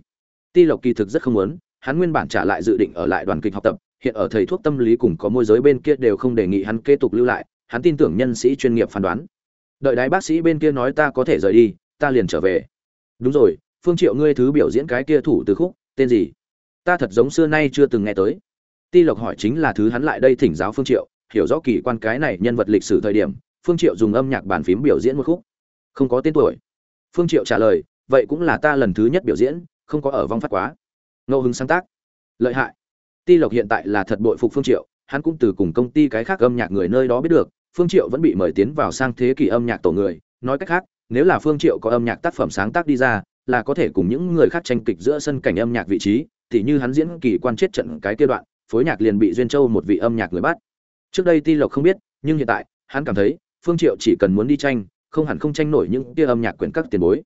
Ti lộc kỳ thực rất không muốn, hắn nguyên bản trả lại dự định ở lại đoàn kịch học tập hiện ở thầy thuốc tâm lý cùng có môi giới bên kia đều không đề nghị hắn kế tục lưu lại, hắn tin tưởng nhân sĩ chuyên nghiệp phán đoán. Đợi đái bác sĩ bên kia nói ta có thể rời đi, ta liền trở về. Đúng rồi, phương triệu ngươi thứ biểu diễn cái kia thủ từ khúc, tên gì? Ta thật giống xưa nay chưa từng nghe tới. Ti lộc hỏi chính là thứ hắn lại đây thỉnh giáo phương triệu, hiểu rõ kỳ quan cái này nhân vật lịch sử thời điểm, phương triệu dùng âm nhạc bàn phím biểu diễn một khúc. Không có tên tuổi. Phương triệu trả lời, vậy cũng là ta lần thứ nhất biểu diễn, không có ở vong phát quá. Ngẫu hứng sáng tác. Lợi hại ti lộc hiện tại là thật bội phục phương triệu, hắn cũng từ cùng công ty cái khác âm nhạc người nơi đó biết được, phương triệu vẫn bị mời tiến vào sang thế kỷ âm nhạc tổ người. Nói cách khác, nếu là phương triệu có âm nhạc tác phẩm sáng tác đi ra, là có thể cùng những người khác tranh kịch giữa sân cảnh âm nhạc vị trí thì như hắn diễn kỳ quan chết trận cái kia đoạn, phối nhạc liền bị duyên châu một vị âm nhạc người bắt. Trước đây ti lộc không biết, nhưng hiện tại, hắn cảm thấy, phương triệu chỉ cần muốn đi tranh, không hẳn không tranh nổi những kia âm nhạc quyển các tiền bối.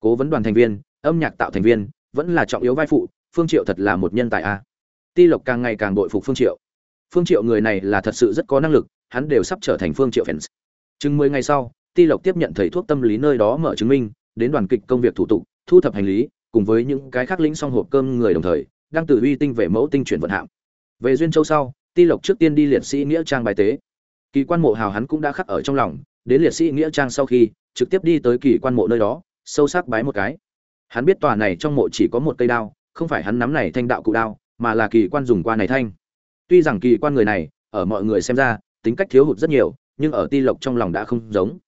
Cố vấn đoàn thành viên, âm nhạc tạo thành viên, vẫn là trọng yếu vai phụ, phương triệu thật là một nhân tài a ti lộc càng ngày càng bội phục phương triệu. Phương triệu người này là thật sự rất có năng lực, hắn đều sắp trở thành phương triệu fans. Chừng mười ngày sau, ti lộc tiếp nhận thầy thuốc tâm lý nơi đó mở chứng minh, đến đoàn kịch công việc thủ tục, thu thập hành lý, cùng với những cái khác lĩnh xong hộp cơm người đồng thời, đang tự uy tinh về mẫu tinh chuyển vận hạng. Về duyên châu sau, ti lộc trước tiên đi liệt sĩ nghĩa trang bài tế. Kỳ quan mộ hào hắn cũng đã khắc ở trong lòng, đến liệt sĩ nghĩa trang sau khi, trực tiếp đi tới kỳ quan mộ nơi đó, sâu sắc bái một cái. Hắn biết tòa này trong mộ chỉ có một cây đao, không phải hắn nắm này thanh đạo cụ đao mà là kỳ quan dùng qua này thanh. Tuy rằng kỳ quan người này, ở mọi người xem ra, tính cách thiếu hụt rất nhiều, nhưng ở ti lộc trong lòng đã không giống.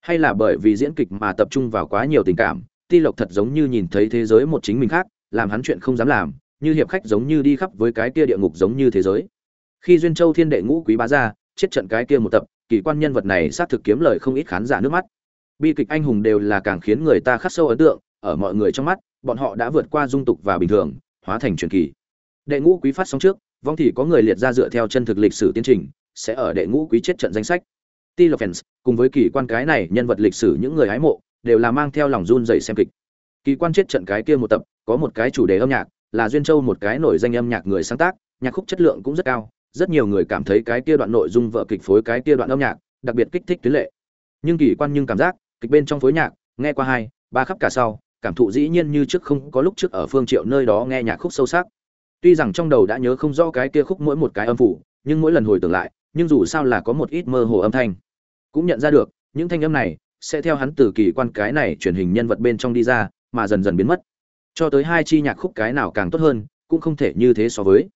Hay là bởi vì diễn kịch mà tập trung vào quá nhiều tình cảm, ti lộc thật giống như nhìn thấy thế giới một chính mình khác, làm hắn chuyện không dám làm, như hiệp khách giống như đi khắp với cái kia địa ngục giống như thế giới. Khi duyên châu thiên đệ ngũ quý bá ra, chết trận cái kia một tập, kỳ quan nhân vật này xác thực kiếm lời không ít khán giả nước mắt. Bi kịch anh hùng đều là càng khiến người ta khắc sâu ấn tượng, ở mọi người trong mắt, bọn họ đã vượt qua dung tục và bình thường, hóa thành truyền kỳ đệ ngũ quý phát sóng trước, vong thì có người liệt ra dựa theo chân thực lịch sử tiến trình, sẽ ở đệ ngũ quý chết trận danh sách. T fans, cùng với kỳ quan cái này nhân vật lịch sử những người hái mộ, đều là mang theo lòng run dày xem kịch. Kỳ quan chết trận cái kia một tập, có một cái chủ đề âm nhạc, là duyên châu một cái nổi danh âm nhạc người sáng tác, nhạc khúc chất lượng cũng rất cao, rất nhiều người cảm thấy cái kia đoạn nội dung vợ kịch phối cái kia đoạn âm nhạc, đặc biệt kích thích tuyến lệ. Nhưng kỳ quan nhưng cảm giác, kịch bên trong phối nhạc, nghe qua hai, ba khắp cả sau, cảm thụ dĩ nhiên như trước không có lúc trước ở phương triệu nơi đó nghe nhạc khúc sâu sắc tuy rằng trong đầu đã nhớ không rõ cái kia khúc mỗi một cái âm phủ, nhưng mỗi lần hồi tưởng lại, nhưng dù sao là có một ít mơ hồ âm thanh. Cũng nhận ra được, những thanh âm này sẽ theo hắn từ kỳ quan cái này truyền hình nhân vật bên trong đi ra, mà dần dần biến mất. Cho tới hai chi nhạc khúc cái nào càng tốt hơn, cũng không thể như thế so với.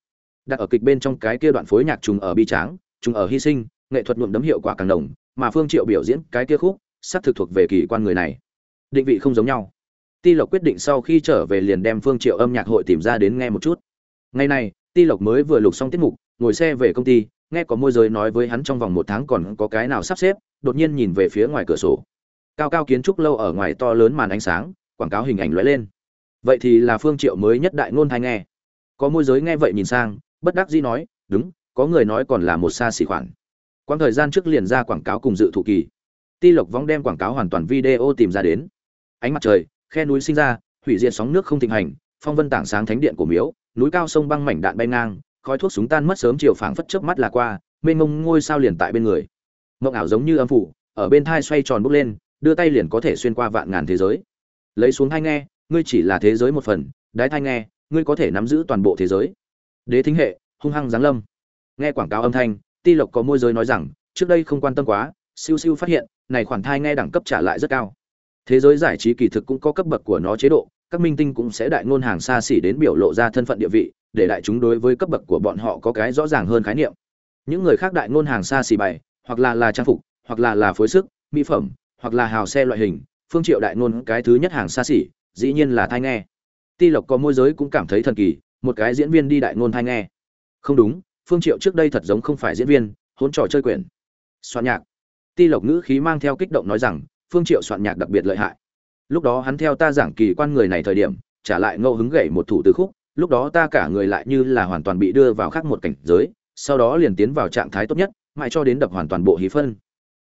Đặt ở kịch bên trong cái kia đoạn phối nhạc trùng ở bi tráng, trùng ở hy sinh, nghệ thuật nhuộm đấm hiệu quả càng đồng, mà phương triệu biểu diễn cái kia khúc sắp thực thuộc về kỳ quan người này. Định vị không giống nhau. Ti lộc quyết định sau khi trở về liền đem phương triệu âm nhạc hội tìm ra đến nghe một chút ngày này, ti lộc mới vừa lục xong tiết mục, ngồi xe về công ty, nghe có môi giới nói với hắn trong vòng một tháng còn có cái nào sắp xếp, đột nhiên nhìn về phía ngoài cửa sổ. Cao cao kiến trúc lâu ở ngoài to lớn màn ánh sáng, quảng cáo hình ảnh lóe lên. Vậy thì là phương triệu mới nhất đại ngôn hay nghe. Có môi giới nghe vậy nhìn sang, bất đắc dĩ nói, đúng, có người nói còn là một xa xỉ khoản. Quãng thời gian trước liền ra quảng cáo cùng dự thụ kỳ. Ti lộc vong đem quảng cáo hoàn toàn video tìm ra đến. Ánh mặt trời, khe núi sinh ra, hủy diệt sóng nước không thịnh hành, phong vân tảng sáng thánh điện của miếu núi cao sông băng mảnh đạn bay ngang, khói thuốc súng tan mất sớm chiều phảng phất chớp mắt là qua, mênh mông ngôi sao liền tại bên người. Mộng ảo giống như âm phủ, ở bên thai xoay tròn bốc lên, đưa tay liền có thể xuyên qua vạn ngàn thế giới. Lấy xuống thai nghe, ngươi chỉ là thế giới một phần, đái thai nghe, ngươi có thể nắm giữ toàn bộ thế giới. Đế thính hệ, hung hăng giáng lâm. Nghe quảng cáo âm thanh, ti lộc có môi giới nói rằng, trước đây không quan tâm quá, siêu siêu phát hiện, này khoản thai nghe đẳng cấp trả lại rất cao. Thế giới giải trí kỳ thực cũng có cấp bậc của nó chế độ các minh tinh cũng sẽ đại ngôn hàng xa xỉ đến biểu lộ ra thân phận địa vị, để đại chúng đối với cấp bậc của bọn họ có cái rõ ràng hơn khái niệm. Những người khác đại ngôn hàng xa xỉ bày, hoặc là là trang phục, hoặc là là phối sức, mỹ phẩm, hoặc là hào xe loại hình, phương triệu đại ngôn cái thứ nhất hàng xa xỉ, dĩ nhiên là thai nghe. Ti lộc có môi giới cũng cảm thấy thần kỳ, một cái diễn viên đi đại ngôn thai nghe. Không đúng, phương triệu trước đây thật giống không phải diễn viên, hỗn trò chơi quyển. Soạn nhạc. Ti lộc ngữ khí mang theo kích động nói rằng, phương triệu soạn nhạc đặc biệt lợi hại lúc đó hắn theo ta giảng kỳ quan người này thời điểm, trả lại ngẫu hứng gậy một thủ từ khúc, lúc đó ta cả người lại như là hoàn toàn bị đưa vào khác một cảnh giới, sau đó liền tiến vào trạng thái tốt nhất, mãi cho đến đập hoàn toàn bộ hí phân.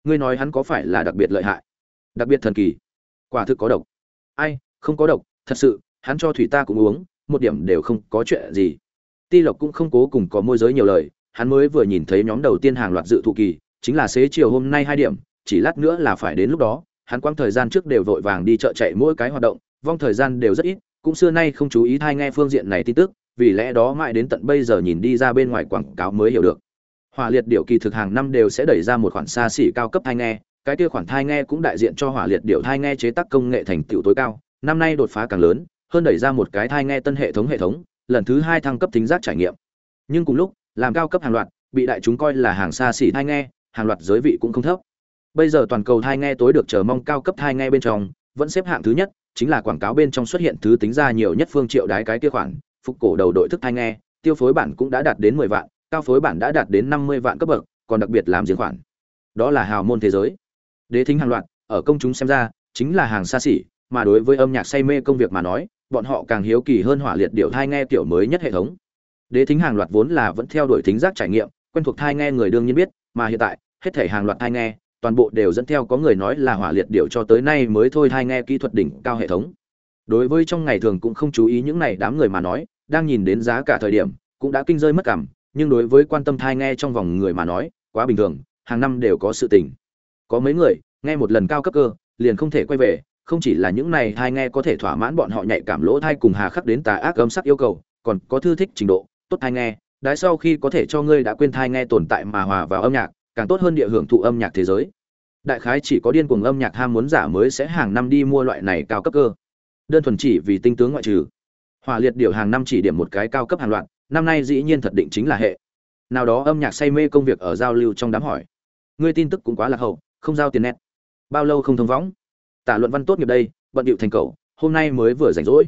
Ngươi nói hắn có phải là đặc biệt lợi hại? Đặc biệt thần kỳ. Quả thực có độc. Ai, không có độc, thật sự, hắn cho thủy ta cũng uống, một điểm đều không có chuyện gì. Ti lộc cũng không cố cùng có môi giới nhiều lời, hắn mới vừa nhìn thấy nhóm đầu tiên hàng loạt dự thụ kỳ, chính là xế chiều hôm nay hai điểm, chỉ lát nữa là phải đến lúc đó hắn quang thời gian trước đều vội vàng đi chợ chạy mỗi cái hoạt động, vong thời gian đều rất ít, cũng xưa nay không chú ý thai nghe phương diện này tin tức, vì lẽ đó mãi đến tận bây giờ nhìn đi ra bên ngoài quảng cáo mới hiểu được. Hỏa liệt điệu kỳ thực hàng năm đều sẽ đẩy ra một khoản xa xỉ cao cấp thai nghe, cái kia khoản thai nghe cũng đại diện cho hỏa liệt điệu thai nghe chế tác công nghệ thành tựu tối cao, năm nay đột phá càng lớn, hơn đẩy ra một cái thai nghe tân hệ thống hệ thống, lần thứ hai thăng cấp thính giác trải nghiệm. Nhưng cùng lúc, làm cao cấp hàng loạt, bị đại chúng coi là hàng xa xỉ thai nghe, hàng loạt giới vị cũng không thấp bây giờ toàn cầu thai nghe tối được chờ mong cao cấp thai nghe bên trong, vẫn xếp hạng thứ nhất, chính là quảng cáo bên trong xuất hiện thứ tính ra nhiều nhất phương triệu đái cái kia khoản, phục cổ đầu đội thức thai nghe, tiêu phối bản cũng đã đạt đến mười vạn, cao phối bản đã đạt đến năm mươi vạn cấp bậc, còn đặc biệt làm diễn khoản. Đó là hào môn thế giới. Đế thính hàng loạt, ở công chúng xem ra, chính là hàng xa xỉ, mà đối với âm nhạc say mê công việc mà nói, bọn họ càng hiếu kỳ hơn hỏa liệt điệu thai nghe kiểu mới nhất hệ thống. Đế thính hàng loạt vốn là vẫn theo đuổi thính giác trải nghiệm, quen thuộc thai nghe người đương nhiên biết, mà hiện tại, hết thể hàng loạt thai nghe toàn bộ đều dẫn theo có người nói là hỏa liệt điệu cho tới nay mới thôi thay nghe kỹ thuật đỉnh cao hệ thống. Đối với trong ngày thường cũng không chú ý những này đám người mà nói, đang nhìn đến giá cả thời điểm, cũng đã kinh rơi mất cảm, nhưng đối với quan tâm thai nghe trong vòng người mà nói, quá bình thường, hàng năm đều có sự tình. Có mấy người, nghe một lần cao cấp cơ, liền không thể quay về, không chỉ là những này thai nghe có thể thỏa mãn bọn họ nhạy cảm lỗ thai cùng hà khắc đến tà ác âm sắc yêu cầu, còn có thư thích trình độ, tốt thai nghe đái sau khi có thể cho ngươi đã quên thai nghe tồn tại mà hòa vào âm nhạc càng tốt hơn địa hưởng thụ âm nhạc thế giới. Đại khái chỉ có điên cuồng âm nhạc ham muốn giả mới sẽ hàng năm đi mua loại này cao cấp cơ. Đơn thuần chỉ vì tinh tướng ngoại trừ. Hỏa liệt điều hàng năm chỉ điểm một cái cao cấp hàng loạt, năm nay dĩ nhiên thật định chính là hệ. Nào đó âm nhạc say mê công việc ở giao lưu trong đám hỏi. Ngươi tin tức cũng quá lạc hậu, không giao tiền nét bao lâu không thông võng tả luận văn tốt nghiệp đây, bận điệu thành cầu hôm nay mới vừa rảnh rỗi.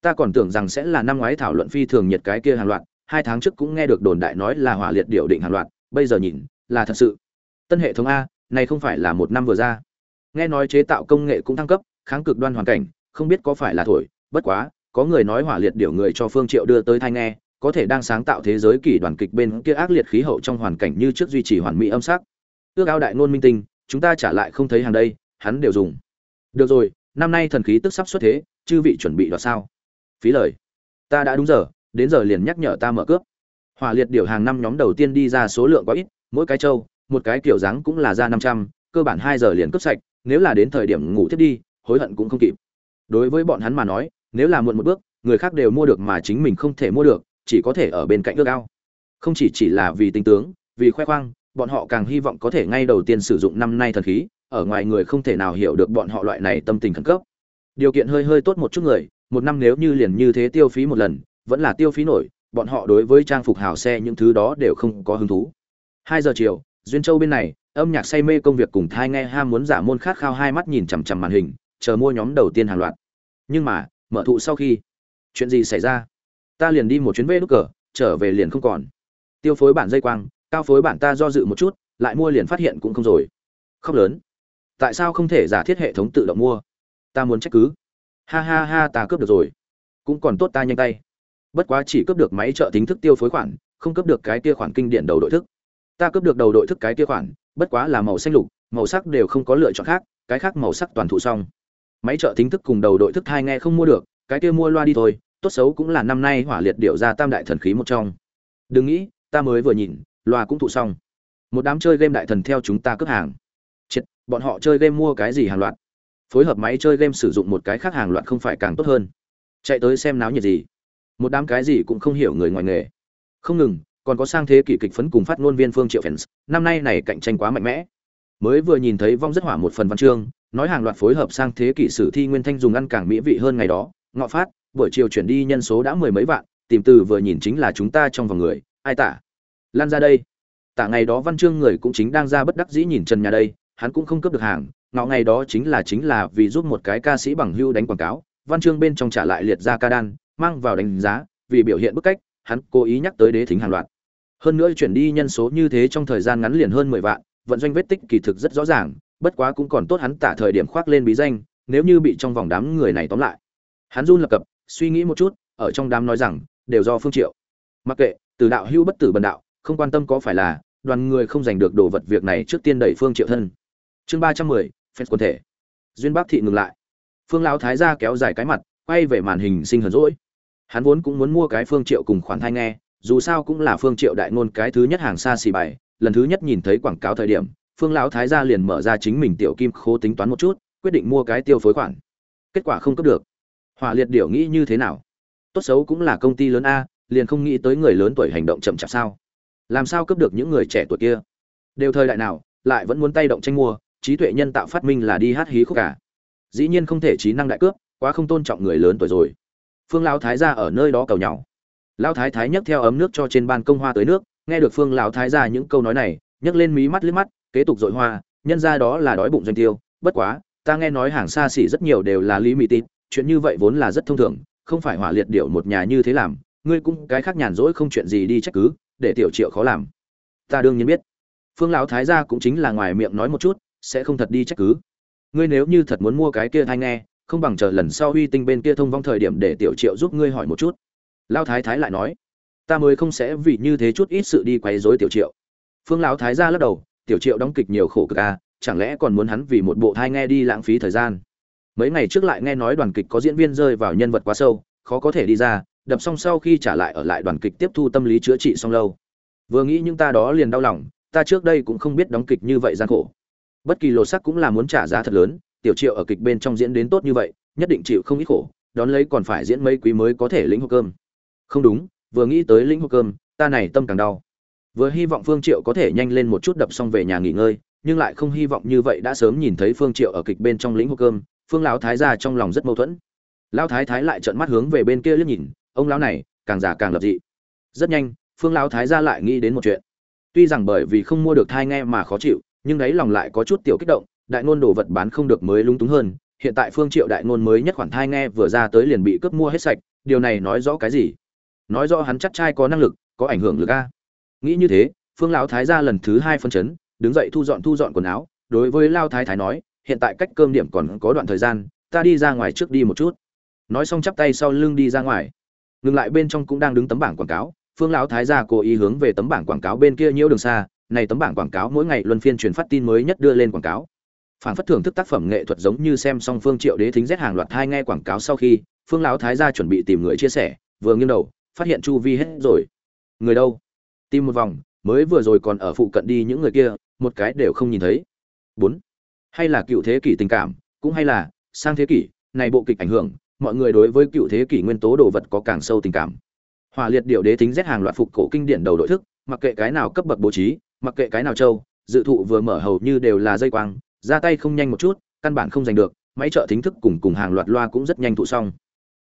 Ta còn tưởng rằng sẽ là năm ngoái thảo luận phi thường nhiệt cái kia hàng loạt, hai tháng trước cũng nghe được đồn đại nói là hỏa liệt điều định hàng loạt, bây giờ nhìn là thật sự. Tân hệ thống a, này không phải là một năm vừa ra. Nghe nói chế tạo công nghệ cũng thăng cấp, kháng cực đoan hoàn cảnh, không biết có phải là thổi, bất quá, có người nói hỏa liệt điều người cho phương triệu đưa tới thai nghe, có thể đang sáng tạo thế giới kỳ đoàn kịch bên kia ác liệt khí hậu trong hoàn cảnh như trước duy trì hoàn mỹ âm sắc. Ước ao đại ngôn minh tinh, chúng ta trả lại không thấy hàng đây, hắn đều dùng. Được rồi, năm nay thần khí tức sắp xuất thế, chư vị chuẩn bị đoạt sao? Phí lời. Ta đã đúng giờ, đến giờ liền nhắc nhở ta mở cướp. Hỏa liệt điều hàng năm nhóm đầu tiên đi ra số lượng quá ít mỗi cái châu một cái kiểu dáng cũng là ra năm trăm, cơ bản hai giờ liền cướp sạch, nếu là đến thời điểm ngủ thiết đi, hối hận cũng không kịp. Đối với bọn hắn mà nói, nếu là muộn một bước, người khác đều mua được mà chính mình không thể mua được, chỉ có thể ở bên cạnh ước ao. Không chỉ chỉ là vì tinh tướng, vì khoe khoang, bọn họ càng hy vọng có thể ngay đầu tiên sử dụng năm nay thần khí, ở ngoài người không thể nào hiểu được bọn họ loại này tâm tình khẩn cấp. Điều kiện hơi hơi tốt một chút người, một năm nếu như liền như thế tiêu phí một lần, vẫn là tiêu phí nổi, bọn họ đối với trang phục hào xe những thứ đó đều không có hứng thú hai giờ chiều, duyên châu bên này, âm nhạc say mê công việc cùng thai nghe ham muốn giả môn khát khao hai mắt nhìn chằm chằm màn hình, chờ mua nhóm đầu tiên hàng loạt. Nhưng mà, mở thụ sau khi, chuyện gì xảy ra? Ta liền đi một chuyến vê đúc cờ, trở về liền không còn. Tiêu phối bản dây quang, cao phối bản ta do dự một chút, lại mua liền phát hiện cũng không rồi. Khóc lớn. Tại sao không thể giả thiết hệ thống tự động mua? Ta muốn trách cứ. Ha ha ha, ta cướp được rồi. Cũng còn tốt ta nhanh tay. Bất quá chỉ cướp được máy trợ tính thức tiêu phối khoản, không cướp được cái kia khoản kinh điển đầu đội thức ta cướp được đầu đội thức cái kia khoản, bất quá là màu xanh lục, màu sắc đều không có lựa chọn khác, cái khác màu sắc toàn thụ xong. Máy trợ tính thức cùng đầu đội thức hai nghe không mua được, cái kia mua loa đi thôi, tốt xấu cũng là năm nay hỏa liệt điệu ra tam đại thần khí một trong. Đừng nghĩ, ta mới vừa nhìn, loa cũng thụ xong. Một đám chơi game đại thần theo chúng ta cướp hàng. Chết, bọn họ chơi game mua cái gì hàng loạt? Phối hợp máy chơi game sử dụng một cái khác hàng loạt không phải càng tốt hơn. Chạy tới xem náo nhiệt gì. Một đám cái gì cũng không hiểu người ngoài nghề. Không ngừng còn có sang thế kỷ kịch phấn cùng phát ngôn viên phương triệu fans, năm nay này cạnh tranh quá mạnh mẽ. Mới vừa nhìn thấy vong rất hỏa một phần văn chương, nói hàng loạt phối hợp sang thế kỷ sử thi nguyên thanh dùng ăn càng mỹ vị hơn ngày đó, ngọ phát, buổi chiều chuyển đi nhân số đã mười mấy vạn, tìm từ vừa nhìn chính là chúng ta trong vòng người, ai tả? Lan ra đây. Tả ngày đó văn chương người cũng chính đang ra bất đắc dĩ nhìn trần nhà đây, hắn cũng không cướp được hàng, ngọ ngày đó chính là chính là vì giúp một cái ca sĩ bằng hưu đánh quảng cáo, văn chương bên trong trả lại liệt ra ca đan, mang vào đánh giá, vì biểu hiện bức cách, hắn cố ý nhắc tới đế thính hàng loạt hơn nữa chuyển đi nhân số như thế trong thời gian ngắn liền hơn mười vạn, vận doanh vết tích kỳ thực rất rõ ràng, bất quá cũng còn tốt hắn tả thời điểm khoác lên bí danh, nếu như bị trong vòng đám người này tóm lại. Hắn run lập cập, suy nghĩ một chút, ở trong đám nói rằng, đều do phương triệu. Mặc kệ, từ đạo hưu bất tử bần đạo, không quan tâm có phải là, đoàn người không giành được đồ vật việc này trước tiên đẩy phương triệu thân. Chương ba trăm mười, phép quân thể. Duyên bác thị ngừng lại. Phương lão thái gia kéo dài cái mặt, quay về màn hình sinh hờn rỗi. Hắn vốn cũng muốn mua cái phương triệu cùng khoản thai nghe dù sao cũng là phương triệu đại ngôn cái thứ nhất hàng xa xì bài, lần thứ nhất nhìn thấy quảng cáo thời điểm, phương lão thái gia liền mở ra chính mình tiểu kim khố tính toán một chút, quyết định mua cái tiêu phối khoản. Kết quả không cấp được. Hỏa liệt điểu nghĩ như thế nào? Tốt xấu cũng là công ty lớn a, liền không nghĩ tới người lớn tuổi hành động chậm chạp sao? Làm sao cấp được những người trẻ tuổi kia? Đều thời đại nào, lại vẫn muốn tay động tranh mua, trí tuệ nhân tạo phát minh là đi hát hí khúc cả. Dĩ nhiên không thể trí năng đại cướp, quá không tôn trọng người lớn tuổi rồi. Phương lão thái gia ở nơi đó cầu nhau lão thái thái nhấc theo ấm nước cho trên ban công hoa tới nước, nghe được phương lão thái ra những câu nói này, nhấc lên mí mắt liếc mắt, kế tục dội hoa, nhân ra đó là đói bụng doanh tiêu, bất quá, ta nghe nói hàng xa xỉ rất nhiều đều là lý mỹ tít chuyện như vậy vốn là rất thông thường, không phải hỏa liệt điệu một nhà như thế làm, ngươi cũng cái khác nhàn rỗi không chuyện gì đi trách cứ, để tiểu triệu khó làm. Ta đương nhiên biết. Phương lão thái gia cũng chính là ngoài miệng nói một chút, sẽ không thật đi trách cứ. Ngươi nếu như thật muốn mua cái kia thay nghe, không bằng chờ lần sau uy tinh bên kia thông vong thời điểm để tiểu triệu giúp ngươi hỏi một chút lao thái thái lại nói, ta mới không sẽ vì như thế chút ít sự đi quấy rối tiểu triệu. Phương lão thái ra lắc đầu, tiểu triệu đóng kịch nhiều khổ cực à chẳng lẽ còn muốn hắn vì một bộ thai nghe đi lãng phí thời gian? Mấy ngày trước lại nghe nói đoàn kịch có diễn viên rơi vào nhân vật quá sâu, khó có thể đi ra, đập xong sau khi trả lại ở lại đoàn kịch tiếp thu tâm lý chữa trị xong lâu. Vừa nghĩ những ta đó liền đau lòng, ta trước đây cũng không biết đóng kịch như vậy gian khổ. Bất kỳ lột sắc cũng là muốn trả giá thật lớn, tiểu triệu ở kịch bên trong diễn đến tốt như vậy, nhất định chịu không ít khổ, đón lấy còn phải diễn mấy quý mới có thể lĩnh hộp cơm không đúng, vừa nghĩ tới lĩnh hộp cơm, ta này tâm càng đau. Vừa hy vọng phương triệu có thể nhanh lên một chút đập xong về nhà nghỉ ngơi, nhưng lại không hy vọng như vậy đã sớm nhìn thấy phương triệu ở kịch bên trong lĩnh hộp cơm, phương lão thái gia trong lòng rất mâu thuẫn. Lão thái thái lại trợn mắt hướng về bên kia liếc nhìn, ông lão này, càng già càng lập dị. Rất nhanh, phương lão thái gia lại nghĩ đến một chuyện. Tuy rằng bởi vì không mua được thai nghe mà khó chịu, nhưng đấy lòng lại có chút tiểu kích động, đại ngôn đồ vật bán không được mới lung túng hơn, hiện tại phương triệu đại ngôn mới nhất khoản thai nghe vừa ra tới liền bị cướp mua hết sạch, điều này nói rõ cái gì? Nói rõ hắn chắc trai có năng lực, có ảnh hưởng lực a. Nghĩ như thế, phương lão thái gia lần thứ hai phân chấn, đứng dậy thu dọn thu dọn quần áo, đối với lao thái thái nói, hiện tại cách cơm điểm còn có đoạn thời gian, ta đi ra ngoài trước đi một chút. Nói xong chắp tay sau lưng đi ra ngoài. Ngừng lại bên trong cũng đang đứng tấm bảng quảng cáo, phương lão thái gia cố ý hướng về tấm bảng quảng cáo bên kia nhiễu đường xa, này tấm bảng quảng cáo mỗi ngày luân phiên truyền phát tin mới nhất đưa lên quảng cáo. Phản phất thưởng thức tác phẩm nghệ thuật giống như xem xong phương triệu đế thính rét hàng loạt hai nghe quảng cáo sau khi, phương lão thái gia chuẩn bị tìm người chia sẻ, vừa nghiêng đầu phát hiện chu vi hết rồi. Người đâu? Tìm một vòng, mới vừa rồi còn ở phụ cận đi những người kia, một cái đều không nhìn thấy. Bốn. Hay là cựu thế kỷ tình cảm, cũng hay là sang thế kỷ, này bộ kịch ảnh hưởng, mọi người đối với cựu thế kỷ nguyên tố đồ vật có càng sâu tình cảm. Hỏa liệt điệu đế tính rét hàng loạt phục cổ kinh điển đầu đội thức, mặc kệ cái nào cấp bậc bố trí, mặc kệ cái nào châu, dự thụ vừa mở hầu như đều là dây quang, ra tay không nhanh một chút, căn bản không giành được, máy trợ thính thức cùng cùng hàng loạt loa cũng rất nhanh thụ xong.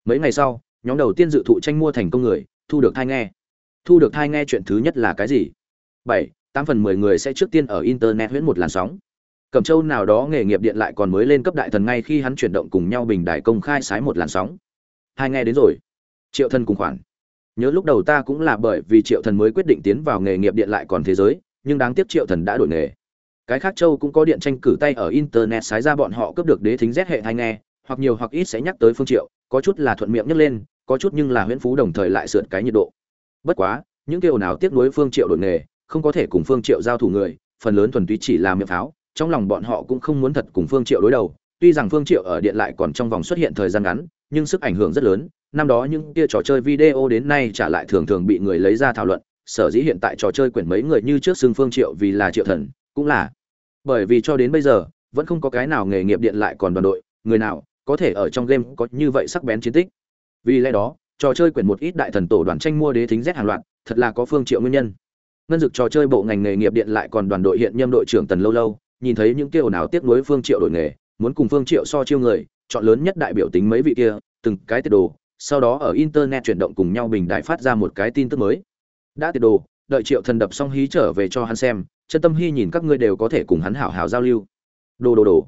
Mấy ngày sau nhóm đầu tiên dự thụ tranh mua thành công người, thu được thai nghe. Thu được thai nghe chuyện thứ nhất là cái gì? Bảy, tám phần mười người sẽ trước tiên ở internet huyễn một làn sóng. Cẩm châu nào đó nghề nghiệp điện lại còn mới lên cấp đại thần ngay khi hắn chuyển động cùng nhau bình đại công khai sái một làn sóng. Hai nghe đến rồi. Triệu thần cùng khoản. Nhớ lúc đầu ta cũng là bởi vì triệu thần mới quyết định tiến vào nghề nghiệp điện lại còn thế giới, nhưng đáng tiếc triệu thần đã đổi nghề. Cái khác châu cũng có điện tranh cử tay ở internet sái ra bọn họ cướp được đế thính rét hệ thai nghe hoặc nhiều hoặc ít sẽ nhắc tới phương triệu, có chút là thuận miệng nhắc lên, có chút nhưng là huyễn phú đồng thời lại sượt cái nhiệt độ. Bất quá, những kêu nào tiếc nuối phương triệu đổi nghề, không có thể cùng phương triệu giao thủ người, phần lớn thuần túy chỉ là miệng pháo, trong lòng bọn họ cũng không muốn thật cùng phương triệu đối đầu, tuy rằng phương triệu ở điện lại còn trong vòng xuất hiện thời gian ngắn, nhưng sức ảnh hưởng rất lớn, năm đó những kia trò chơi video đến nay trả lại thường thường bị người lấy ra thảo luận, sở dĩ hiện tại trò chơi quyển mấy người như trước xưng phương triệu vì là triệu thần, cũng là bởi vì cho đến bây giờ, vẫn không có cái nào nghề nghiệp điện lại còn đoàn đội, người nào có thể ở trong game có như vậy sắc bén chiến tích. Vì lẽ đó, trò chơi quyển một ít đại thần tổ đoàn tranh mua đế thính z hàng loạt, thật là có phương triệu nguyên nhân. Ngân dực trò chơi bộ ngành nghề nghiệp điện lại còn đoàn đội hiện nhâm đội trưởng tần lâu lâu, nhìn thấy những kêu nào tiếc nuối phương triệu đổi nghề, muốn cùng phương triệu so chiêu người, chọn lớn nhất đại biểu tính mấy vị kia, từng cái tiệt đồ, sau đó ở internet chuyển động cùng nhau bình đại phát ra một cái tin tức mới. Đã tiệt đồ, đợi triệu thần đập xong hí trở về cho hắn xem, chân tâm hy nhìn các ngươi đều có thể cùng hắn hảo hảo giao lưu. Đồ đồ đồ.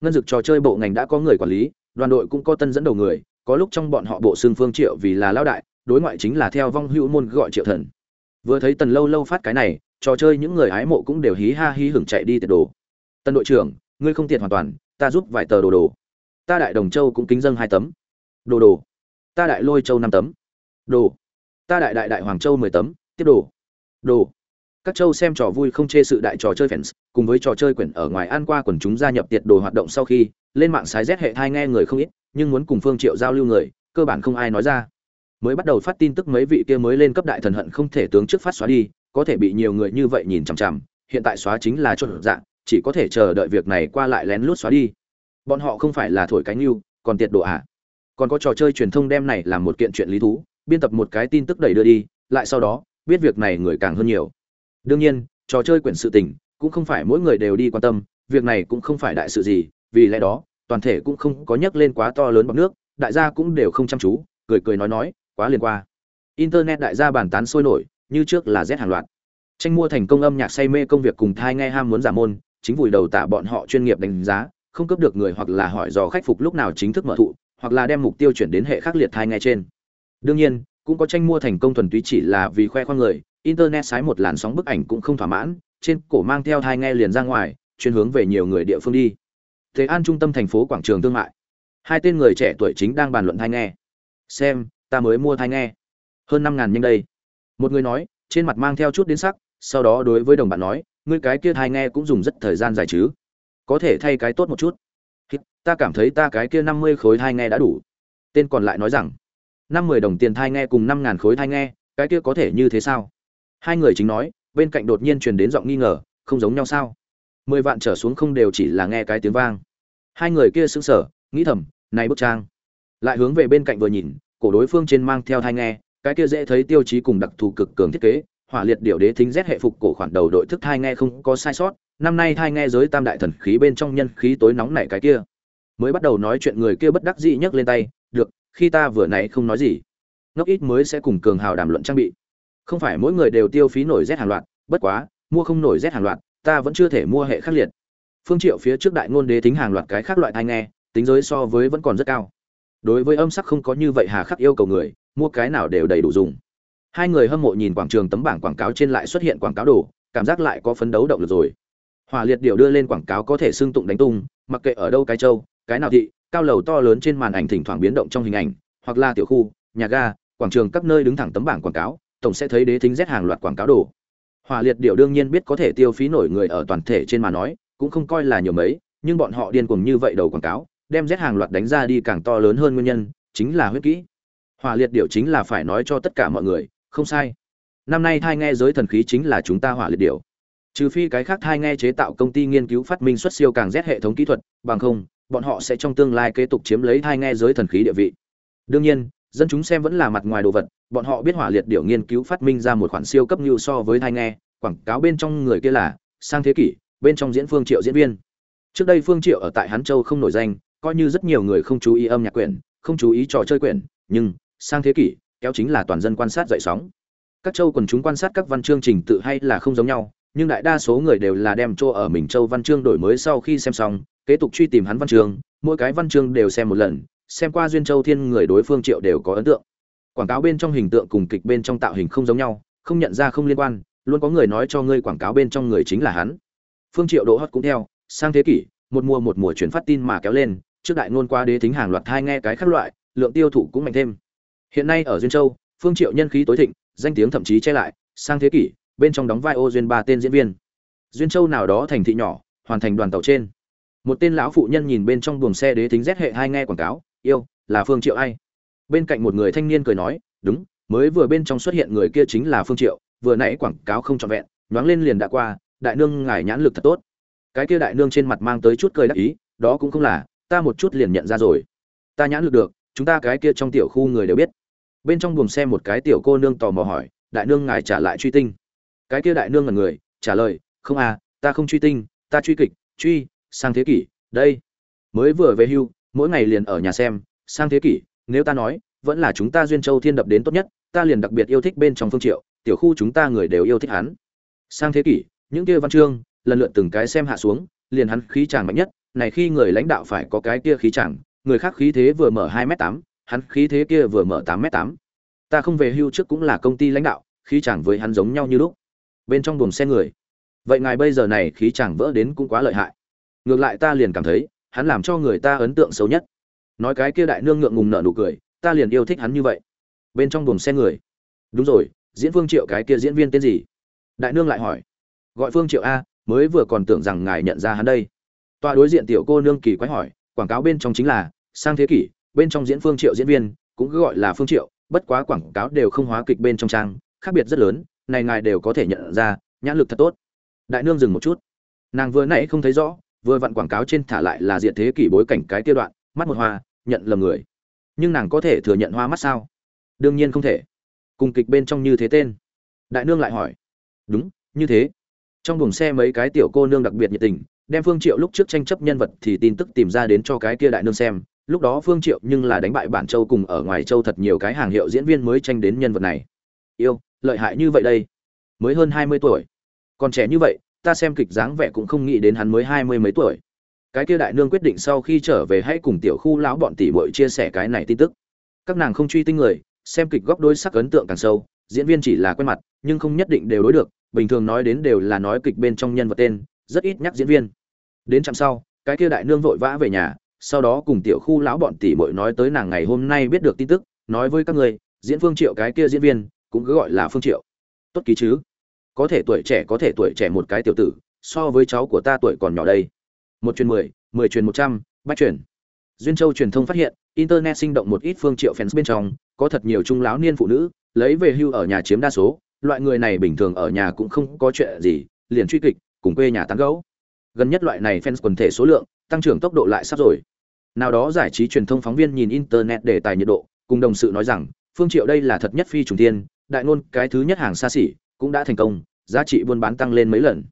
Ngân dực trò chơi bộ ngành đã có người quản lý đoàn đội cũng có tân dẫn đầu người, có lúc trong bọn họ bộ xương phương triệu vì là lao đại, đối ngoại chính là theo vong hữu môn gọi triệu thần. Vừa thấy tần lâu lâu phát cái này, trò chơi những người ái mộ cũng đều hí ha hí hưởng chạy đi tiệt đồ. Tân đội trưởng, ngươi không tiệt hoàn toàn, ta giúp vài tờ đồ đồ. Ta đại đồng châu cũng kính dâng hai tấm. Đồ đồ. Ta đại lôi châu năm tấm. Đồ. Ta đại đại đại hoàng châu mười tấm. Tiếp đồ. Đồ các châu xem trò vui không chê sự đại trò chơi fans, cùng với trò chơi quyển ở ngoài an qua quần chúng gia nhập tiệt đồ hoạt động sau khi, lên mạng sái rét hệ thai nghe người không ít, nhưng muốn cùng phương triệu giao lưu người, cơ bản không ai nói ra. Mới bắt đầu phát tin tức mấy vị kia mới lên cấp đại thần hận không thể tướng trước phát xóa đi, có thể bị nhiều người như vậy nhìn chằm chằm, hiện tại xóa chính là chốt dạng, chỉ có thể chờ đợi việc này qua lại lén lút xóa đi. Bọn họ không phải là thổi cánh yêu, còn tiệt độ à? Còn có trò chơi truyền thông đem này làm một kiện chuyện lý thú, biên tập một cái tin tức đẩy đưa đi, lại sau đó, biết việc này người càng hơn nhiều đương nhiên, trò chơi quyển sự tình cũng không phải mỗi người đều đi quan tâm, việc này cũng không phải đại sự gì, vì lẽ đó, toàn thể cũng không có nhắc lên quá to lớn bọc nước, đại gia cũng đều không chăm chú, cười cười nói nói, quá liên qua. Internet đại gia bàn tán sôi nổi, như trước là rét hàng loạt. Tranh mua thành công âm nhạc say mê công việc cùng thai nghe ham muốn giả môn, chính vùi đầu tạ bọn họ chuyên nghiệp đánh giá, không cấp được người hoặc là hỏi dò khách phục lúc nào chính thức mở thụ, hoặc là đem mục tiêu chuyển đến hệ khác liệt thai nghe trên. Đương nhiên, cũng có tranh mua thành công thuần túy chỉ là vì khoe khoang người internet sái một làn sóng bức ảnh cũng không thỏa mãn, trên cổ mang theo thai nghe liền ra ngoài, chuyên hướng về nhiều người địa phương đi. Thế an trung tâm thành phố quảng trường thương mại. Hai tên người trẻ tuổi chính đang bàn luận thai nghe. Xem, ta mới mua thai nghe. Hơn năm ngàn nhanh đây. Một người nói, trên mặt mang theo chút đến sắc, sau đó đối với đồng bạn nói, ngươi cái kia thai nghe cũng dùng rất thời gian dài chứ. Có thể thay cái tốt một chút. Ta cảm thấy ta cái kia năm mươi khối thai nghe đã đủ. Tên còn lại nói rằng, năm mười đồng tiền thai nghe cùng năm ngàn khối thai nghe, cái kia có thể như thế sao? Hai người chính nói, bên cạnh đột nhiên truyền đến giọng nghi ngờ, không giống nhau sao? Mười vạn trở xuống không đều chỉ là nghe cái tiếng vang. Hai người kia sững sờ, nghĩ thầm, này bức trang. Lại hướng về bên cạnh vừa nhìn, cổ đối phương trên mang theo thai nghe, cái kia dễ thấy tiêu chí cùng đặc thù cực cường thiết kế, hỏa liệt điệu đế thính rét hệ phục cổ khoản đầu đội thức thai nghe không có sai sót, năm nay thai nghe giới tam đại thần khí bên trong nhân khí tối nóng này cái kia. Mới bắt đầu nói chuyện người kia bất đắc dĩ nhấc lên tay, được, khi ta vừa nãy không nói gì, ngốc ít mới sẽ cùng cường hào đàm luận trang bị không phải mỗi người đều tiêu phí nổi rét hàng loạt, bất quá, mua không nổi rét hàng loạt, ta vẫn chưa thể mua hệ khắc liệt. Phương triệu phía trước đại ngôn đế tính hàng loạt cái khác loại thai nghe, tính giới so với vẫn còn rất cao. Đối với âm sắc không có như vậy hà khắc yêu cầu người, mua cái nào đều đầy đủ dùng. Hai người hâm mộ nhìn quảng trường tấm bảng quảng cáo trên lại xuất hiện quảng cáo đồ, cảm giác lại có phấn đấu động lực rồi. Hỏa liệt điều đưa lên quảng cáo có thể xưng tụng đánh tung, mặc kệ ở đâu cái châu, cái nào thị, cao lầu to lớn trên màn ảnh thỉnh thoảng biến động trong hình ảnh, hoặc là tiểu khu, nhà ga, quảng trường các nơi đứng thẳng tấm bảng quảng cáo tổng sẽ thấy đế thính rét hàng loạt quảng cáo đồ. Hỏa liệt điệu đương nhiên biết có thể tiêu phí nổi người ở toàn thể trên mà nói, cũng không coi là nhiều mấy, nhưng bọn họ điên cuồng như vậy đầu quảng cáo, đem rét hàng loạt đánh ra đi càng to lớn hơn nguyên nhân, chính là huyết kỹ. Hỏa liệt điệu chính là phải nói cho tất cả mọi người, không sai. Năm nay thai nghe giới thần khí chính là chúng ta hỏa liệt điệu trừ phi cái khác thai nghe chế tạo công ty nghiên cứu phát minh xuất siêu càng rét hệ thống kỹ thuật, bằng không, bọn họ sẽ trong tương lai kế tục chiếm lấy thai nghe giới thần khí địa vị. Đương nhiên dân chúng xem vẫn là mặt ngoài đồ vật, bọn họ biết hỏa liệt điều nghiên cứu phát minh ra một khoản siêu cấp như so với thai nghe, quảng cáo bên trong người kia là sang thế kỷ, bên trong diễn phương triệu diễn viên. Trước đây phương triệu ở tại hán châu không nổi danh, coi như rất nhiều người không chú ý âm nhạc quyển, không chú ý trò chơi quyển, nhưng sang thế kỷ kéo chính là toàn dân quan sát dậy sóng. Các châu quần chúng quan sát các văn chương trình tự hay là không giống nhau, nhưng đại đa số người đều là đem chỗ ở mình châu văn chương đổi mới sau khi xem xong, kế tục truy tìm hắn văn chương, mỗi cái văn chương đều xem một lần xem qua duyên châu thiên người đối phương triệu đều có ấn tượng. Quảng cáo bên trong hình tượng cùng kịch bên trong tạo hình không giống nhau, không nhận ra không liên quan, luôn có người nói cho ngươi quảng cáo bên trong người chính là hắn. Phương triệu độ hot cũng theo, sang thế kỷ, một mùa một mùa chuyển phát tin mà kéo lên, trước đại ngôn qua đế thính hàng loạt thai nghe cái khác loại, lượng tiêu thụ cũng mạnh thêm. Hiện nay ở duyên châu, phương triệu nhân khí tối thịnh, danh tiếng thậm chí che lại, sang thế kỷ, bên trong đóng vai ô duyên ba tên diễn viên. Duyên châu nào đó thành thị nhỏ, hoàn thành đoàn tàu trên. Một tên lão phụ nhân nhìn bên trong buồng xe đế thính rét hệ hai nghe quảng cáo yêu, là phương triệu ai? Bên cạnh một người thanh niên cười nói, đúng, mới vừa bên trong xuất hiện người kia chính là phương triệu, vừa nãy quảng cáo không trọn vẹn, nhoáng lên liền đã qua, đại nương ngài nhãn lực thật tốt. Cái kia đại nương trên mặt mang tới chút cười đắc ý, đó cũng không là, ta một chút liền nhận ra rồi. Ta nhãn lực được, chúng ta cái kia trong tiểu khu người đều biết. Bên trong buồng xe một cái tiểu cô nương tò mò hỏi, đại nương ngài trả lại truy tinh? Cái kia đại nương là người, trả lời, không à ta không truy tinh, ta truy kịch, truy sang thế kỷ, đây, mới vừa về hưu mỗi ngày liền ở nhà xem, sang thế kỷ, nếu ta nói, vẫn là chúng ta duyên châu thiên đập đến tốt nhất, ta liền đặc biệt yêu thích bên trong phương triệu, tiểu khu chúng ta người đều yêu thích hắn. Sang thế kỷ, những kia văn chương, lần lượt từng cái xem hạ xuống, liền hắn khí chàng mạnh nhất, này khi người lãnh đạo phải có cái kia khí chàng, người khác khí thế vừa mở hai m tám, hắn khí thế kia vừa mở tám m tám. Ta không về hưu trước cũng là công ty lãnh đạo, khí chàng với hắn giống nhau như lúc. Bên trong buồng xe người. Vậy ngài bây giờ này khí chàng vỡ đến cũng quá lợi hại. Ngược lại ta liền cảm thấy hắn làm cho người ta ấn tượng xấu nhất. Nói cái kia đại nương ngượng ngùng nở nụ cười, ta liền yêu thích hắn như vậy. Bên trong buồng xe người. Đúng rồi, diễn phương triệu cái kia diễn viên tên gì? Đại nương lại hỏi. Gọi phương triệu a, mới vừa còn tưởng rằng ngài nhận ra hắn đây. Tòa đối diện tiểu cô nương kỳ quái hỏi, quảng cáo bên trong chính là, sang thế kỷ, bên trong diễn phương triệu diễn viên, cũng cứ gọi là phương triệu, bất quá quảng cáo đều không hóa kịch bên trong trang, khác biệt rất lớn, này ngài đều có thể nhận ra, nhãn lực thật tốt. Đại nương dừng một chút. Nàng vừa nãy không thấy rõ vừa vặn quảng cáo trên thả lại là diện thế kỷ bối cảnh cái tiêu đoạn, mắt một hoa, nhận lầm người. Nhưng nàng có thể thừa nhận hoa mắt sao? Đương nhiên không thể. Cùng kịch bên trong như thế tên. Đại nương lại hỏi. Đúng, như thế. Trong buồng xe mấy cái tiểu cô nương đặc biệt nhiệt tình, đem phương triệu lúc trước tranh chấp nhân vật thì tin tức tìm ra đến cho cái kia đại nương xem. Lúc đó phương triệu nhưng là đánh bại bản châu cùng ở ngoài châu thật nhiều cái hàng hiệu diễn viên mới tranh đến nhân vật này. Yêu, lợi hại như vậy đây. Mới hơn 20 tuổi. Còn trẻ như vậy ta xem kịch dáng vẻ cũng không nghĩ đến hắn mới hai mươi mấy tuổi. Cái kia đại nương quyết định sau khi trở về hãy cùng tiểu khu lão bọn tỷ muội chia sẻ cái này tin tức. Các nàng không truy tinh người, xem kịch góc đôi sắc ấn tượng càng sâu, diễn viên chỉ là quen mặt, nhưng không nhất định đều đối được, bình thường nói đến đều là nói kịch bên trong nhân vật tên, rất ít nhắc diễn viên. Đến chặng sau, cái kia đại nương vội vã về nhà, sau đó cùng tiểu khu lão bọn tỷ muội nói tới nàng ngày hôm nay biết được tin tức, nói với các người diễn phương triệu cái kia diễn viên, cũng cứ gọi là phương triệu. Tốt ký chứ? Có thể tuổi trẻ có thể tuổi trẻ một cái tiểu tử, so với cháu của ta tuổi còn nhỏ đây. Một truyền mười mười truyền một trăm, bách truyền. Duyên châu truyền thông phát hiện, internet sinh động một ít phương triệu fans bên trong, có thật nhiều trung lão niên phụ nữ, lấy về hưu ở nhà chiếm đa số, loại người này bình thường ở nhà cũng không có chuyện gì, liền truy kịch, cùng quê nhà tán gấu gần nhất loại này fans quần thể số lượng, tăng trưởng tốc độ lại sắp rồi. Nào đó giải trí truyền thông phóng viên nhìn internet để tài nhiệt độ, cùng đồng sự nói rằng, phương triệu đây là thật nhất phi trùng tiên, đại ngôn cái thứ nhất hàng xa xỉ cũng đã thành công, giá trị buôn bán tăng lên mấy lần.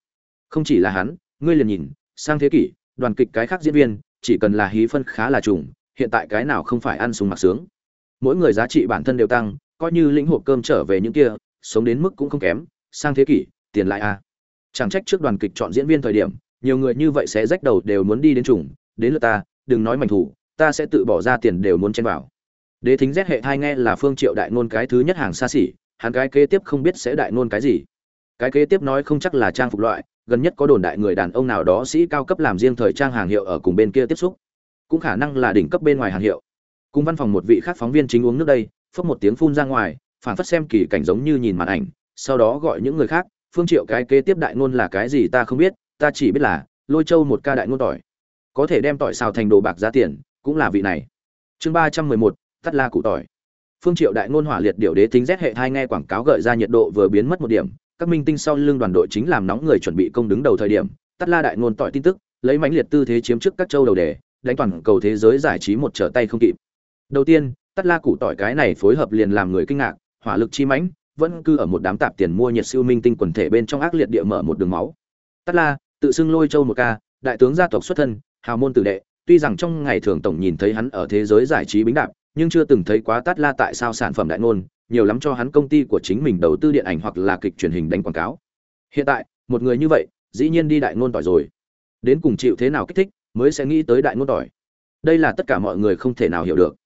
Không chỉ là hắn, ngươi liền nhìn, sang thế kỷ, đoàn kịch cái khác diễn viên, chỉ cần là hí phân khá là trùng, hiện tại cái nào không phải ăn sung mặc sướng. Mỗi người giá trị bản thân đều tăng, coi như lĩnh hộp cơm trở về những kia, sống đến mức cũng không kém, sang thế kỷ, tiền lại a à. chẳng trách trước đoàn kịch chọn diễn viên thời điểm, nhiều người như vậy sẽ rách đầu đều muốn đi đến trùng, đến lượt ta, đừng nói mảnh thủ, ta sẽ tự bỏ ra tiền đều muốn chen vào. Đế thính rét hệ thai nghe là phương triệu đại ngôn cái thứ nhất hàng xa xỉ hắn cái kế tiếp không biết sẽ đại nôn cái gì. Cái kế tiếp nói không chắc là trang phục loại, gần nhất có đồn đại người đàn ông nào đó sĩ cao cấp làm riêng thời trang hàng hiệu ở cùng bên kia tiếp xúc. Cũng khả năng là đỉnh cấp bên ngoài hàng hiệu. Cùng văn phòng một vị khác phóng viên chính uống nước đây phất một tiếng phun ra ngoài phản phất xem kỳ cảnh giống như nhìn màn ảnh, sau đó gọi những người khác, phương triệu, cái kế tiếp đại ngôn là cái gì ta không biết, ta chỉ biết là, lôi châu một ca đại ngôn tỏi. Có thể đem tỏi xào thành đồ bạc giá tiền, cũng là vị này. Chương ba trăm mười một, tắt la cụ tỏi phương triệu đại ngôn hỏa liệt điều đế tính rét hệ thai nghe quảng cáo gợi ra nhiệt độ vừa biến mất một điểm, các minh tinh sau lưng đoàn đội chính làm nóng người chuẩn bị công đứng đầu thời điểm tắt la đại ngôn tỏi tin tức, lấy mãnh liệt tư thế chiếm trước các châu đầu đề, đánh toàn cầu thế giới giải trí một trở tay không kịp. Đầu tiên tắt la củ tỏi cái này phối hợp liền làm người kinh ngạc, hỏa lực chi mãnh, vẫn cư ở một đám tạp tiền mua nhiệt siêu minh tinh quần thể bên trong ác liệt địa mở một đường máu. Tắt la, tự xưng lôi châu một ca, đại tướng gia tộc xuất thân, hào môn tử đệ, tuy rằng trong ngày thường tổng nhìn thấy hắn ở thế giới giải trí bính đạp nhưng chưa từng thấy quá tát la tại sao sản phẩm đại ngôn, nhiều lắm cho hắn công ty của chính mình đầu tư điện ảnh hoặc là kịch truyền hình đánh quảng cáo. Hiện tại, một người như vậy, dĩ nhiên đi đại ngôn tỏi rồi. Đến cùng chịu thế nào kích thích, mới sẽ nghĩ tới đại ngôn tỏi. Đây là tất cả mọi người không thể nào hiểu được.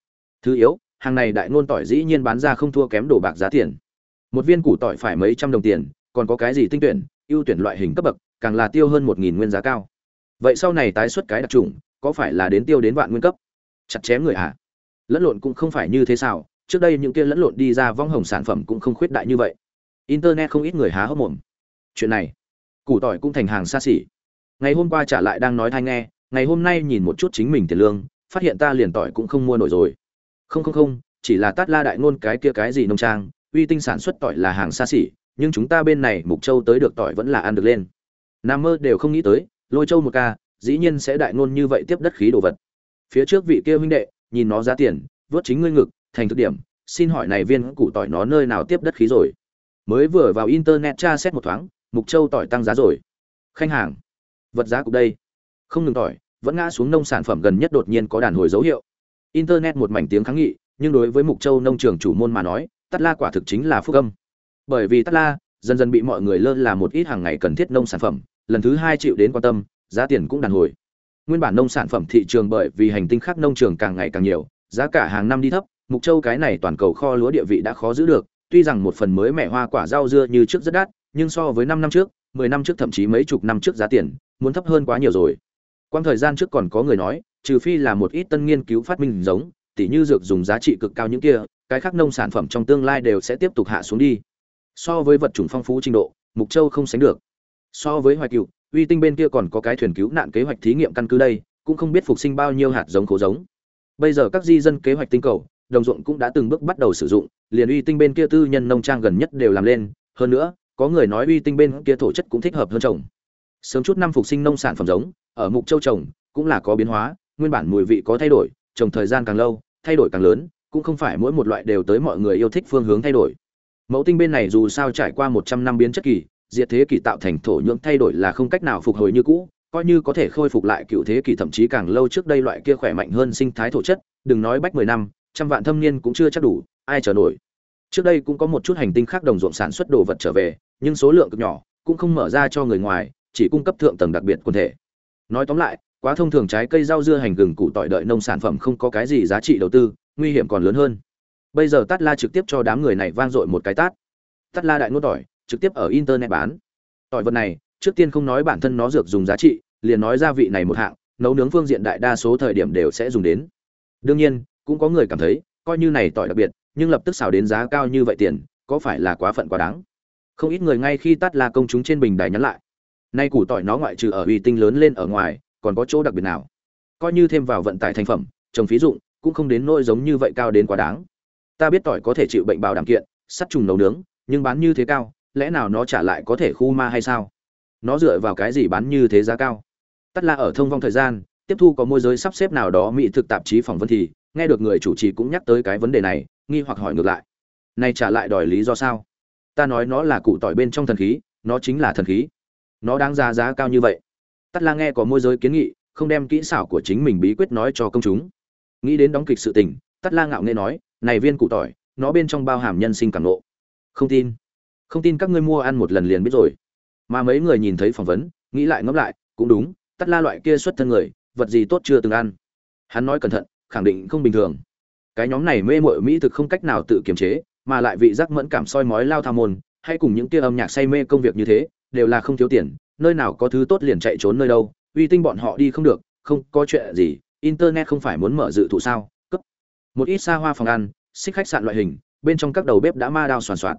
Thứ yếu, hàng này đại ngôn tỏi dĩ nhiên bán ra không thua kém đồ bạc giá tiền. Một viên củ tỏi phải mấy trăm đồng tiền, còn có cái gì tinh tuyển, ưu tuyển loại hình cấp bậc, càng là tiêu hơn một nghìn nguyên giá cao. Vậy sau này tái xuất cái đặc trùng, có phải là đến tiêu đến vạn nguyên cấp? Chặt chém người à lẫn lộn cũng không phải như thế sao? Trước đây những kia lẫn lộn đi ra vong hồng sản phẩm cũng không khuyết đại như vậy. Internet không ít người há hốc mồm. Chuyện này, củ tỏi cũng thành hàng xa xỉ. Ngày hôm qua trả lại đang nói thay nghe, ngày hôm nay nhìn một chút chính mình tiền lương, phát hiện ta liền tỏi cũng không mua nổi rồi. Không không không, chỉ là tát la đại ngôn cái kia cái gì nông trang, uy tinh sản xuất tỏi là hàng xa xỉ, nhưng chúng ta bên này mục châu tới được tỏi vẫn là ăn được lên. Nam mơ đều không nghĩ tới, lôi châu một ca, dĩ nhiên sẽ đại ngôn như vậy tiếp đất khí đồ vật. Phía trước vị kia huynh đệ nhìn nó giá tiền, vớt chính ngươi ngực, thành thực điểm, xin hỏi này viên củ tỏi nó nơi nào tiếp đất khí rồi? Mới vừa vào internet tra xét một thoáng, mục châu tỏi tăng giá rồi. Khách hàng, vật giá cục đây. Không ngừng tỏi, vẫn ngã xuống nông sản phẩm gần nhất đột nhiên có đàn hồi dấu hiệu. Internet một mảnh tiếng kháng nghị, nhưng đối với mục châu nông trường chủ môn mà nói, tắt la quả thực chính là phúc âm. Bởi vì tắt la, dần dần bị mọi người lơ là một ít hàng ngày cần thiết nông sản phẩm, lần thứ hai chịu đến quan tâm, giá tiền cũng đàn hồi nguyên bản nông sản phẩm thị trường bởi vì hành tinh khác nông trường càng ngày càng nhiều, giá cả hàng năm đi thấp, mục châu cái này toàn cầu kho lúa địa vị đã khó giữ được, tuy rằng một phần mới mẻ hoa quả rau dưa như trước rất đắt, nhưng so với năm năm trước, mười năm trước thậm chí mấy chục năm trước giá tiền, muốn thấp hơn quá nhiều rồi. Quang thời gian trước còn có người nói, trừ phi là một ít tân nghiên cứu phát minh giống, tỉ như dược dùng giá trị cực cao những kia, cái khác nông sản phẩm trong tương lai đều sẽ tiếp tục hạ xuống đi. So với vật chủng phong phú trình độ, mục châu không sánh được. So với hoài cựu uy tinh bên kia còn có cái thuyền cứu nạn kế hoạch thí nghiệm căn cứ đây, cũng không biết phục sinh bao nhiêu hạt giống khổ giống. Bây giờ các di dân kế hoạch tinh cầu, đồng ruộng cũng đã từng bước bắt đầu sử dụng, liền uy tinh bên kia tư nhân nông trang gần nhất đều làm lên. Hơn nữa, có người nói uy tinh bên kia thổ chất cũng thích hợp hơn trồng. Sớm chút năm phục sinh nông sản phẩm giống, ở mục châu trồng, cũng là có biến hóa, nguyên bản mùi vị có thay đổi, trồng thời gian càng lâu, thay đổi càng lớn, cũng không phải mỗi một loại đều tới mọi người yêu thích phương hướng thay đổi. Mẫu tinh bên này dù sao trải qua một trăm năm biến chất kỳ diệt thế kỷ tạo thành thổ nhưỡng thay đổi là không cách nào phục hồi như cũ, coi như có thể khôi phục lại cựu thế kỷ thậm chí càng lâu trước đây loại kia khỏe mạnh hơn sinh thái thổ chất, đừng nói bách mười năm, trăm vạn thâm niên cũng chưa chắc đủ, ai chờ nổi. Trước đây cũng có một chút hành tinh khác đồng ruộng sản xuất đồ vật trở về, nhưng số lượng cực nhỏ, cũng không mở ra cho người ngoài, chỉ cung cấp thượng tầng đặc biệt quần thể. Nói tóm lại, quá thông thường trái cây rau dưa hành gừng củ tỏi đợi nông sản phẩm không có cái gì giá trị đầu tư, nguy hiểm còn lớn hơn. Bây giờ tát la trực tiếp cho đám người này vang dội một cái tát. Tát la đại nuốt tỏi trực tiếp ở internet bán. Tỏi vật này, trước tiên không nói bản thân nó dược dùng giá trị, liền nói gia vị này một hạng, nấu nướng phương diện đại đa số thời điểm đều sẽ dùng đến. Đương nhiên, cũng có người cảm thấy, coi như này tỏi đặc biệt, nhưng lập tức xào đến giá cao như vậy tiền, có phải là quá phận quá đáng? Không ít người ngay khi tắt la công chúng trên bình đài nhắn lại. Nay củ tỏi nó ngoại trừ ở uy tinh lớn lên ở ngoài, còn có chỗ đặc biệt nào? Coi như thêm vào vận tải thành phẩm, trồng phí dụng, cũng không đến nỗi giống như vậy cao đến quá đáng. Ta biết tỏi có thể chịu bệnh bào đảm kiện, sắt trùng nấu nướng, nhưng bán như thế cao lẽ nào nó trả lại có thể khu ma hay sao? Nó dựa vào cái gì bán như thế giá cao? Tất là ở thông vong thời gian, tiếp thu có môi giới sắp xếp nào đó mỹ thực tạp chí phỏng vấn thì, nghe được người chủ trì cũng nhắc tới cái vấn đề này, nghi hoặc hỏi ngược lại. Này trả lại đòi lý do sao? Ta nói nó là cụ tỏi bên trong thần khí, nó chính là thần khí. Nó đáng giá giá cao như vậy. Tất là nghe có môi giới kiến nghị, không đem kỹ xảo của chính mình bí quyết nói cho công chúng. Nghĩ đến đóng kịch sự tình, tất la ngạo nghe nói, này viên cụ tỏi, nó bên trong bao hàm nhân sinh cảm nộ không tin không tin các ngươi mua ăn một lần liền biết rồi. Mà mấy người nhìn thấy phỏng vấn, nghĩ lại ngẫm lại, cũng đúng tất la loại kia xuất thân người, vật gì tốt chưa từng ăn. Hắn nói cẩn thận, khẳng định không bình thường. Cái nhóm này mê mội mỹ thực không cách nào tự kiềm chế, mà lại vị giác mẫn cảm soi mói lao tham môn, hay cùng những kia âm nhạc say mê công việc như thế, đều là không thiếu tiền, nơi nào có thứ tốt liền chạy trốn nơi đâu, uy tinh bọn họ đi không được, không có chuyện gì, internet không phải muốn mở dự thụ sao cấp một ít xa hoa phòng ăn, xích khách sạn loại hình, bên trong các đầu bếp đã ma đao soàn soạn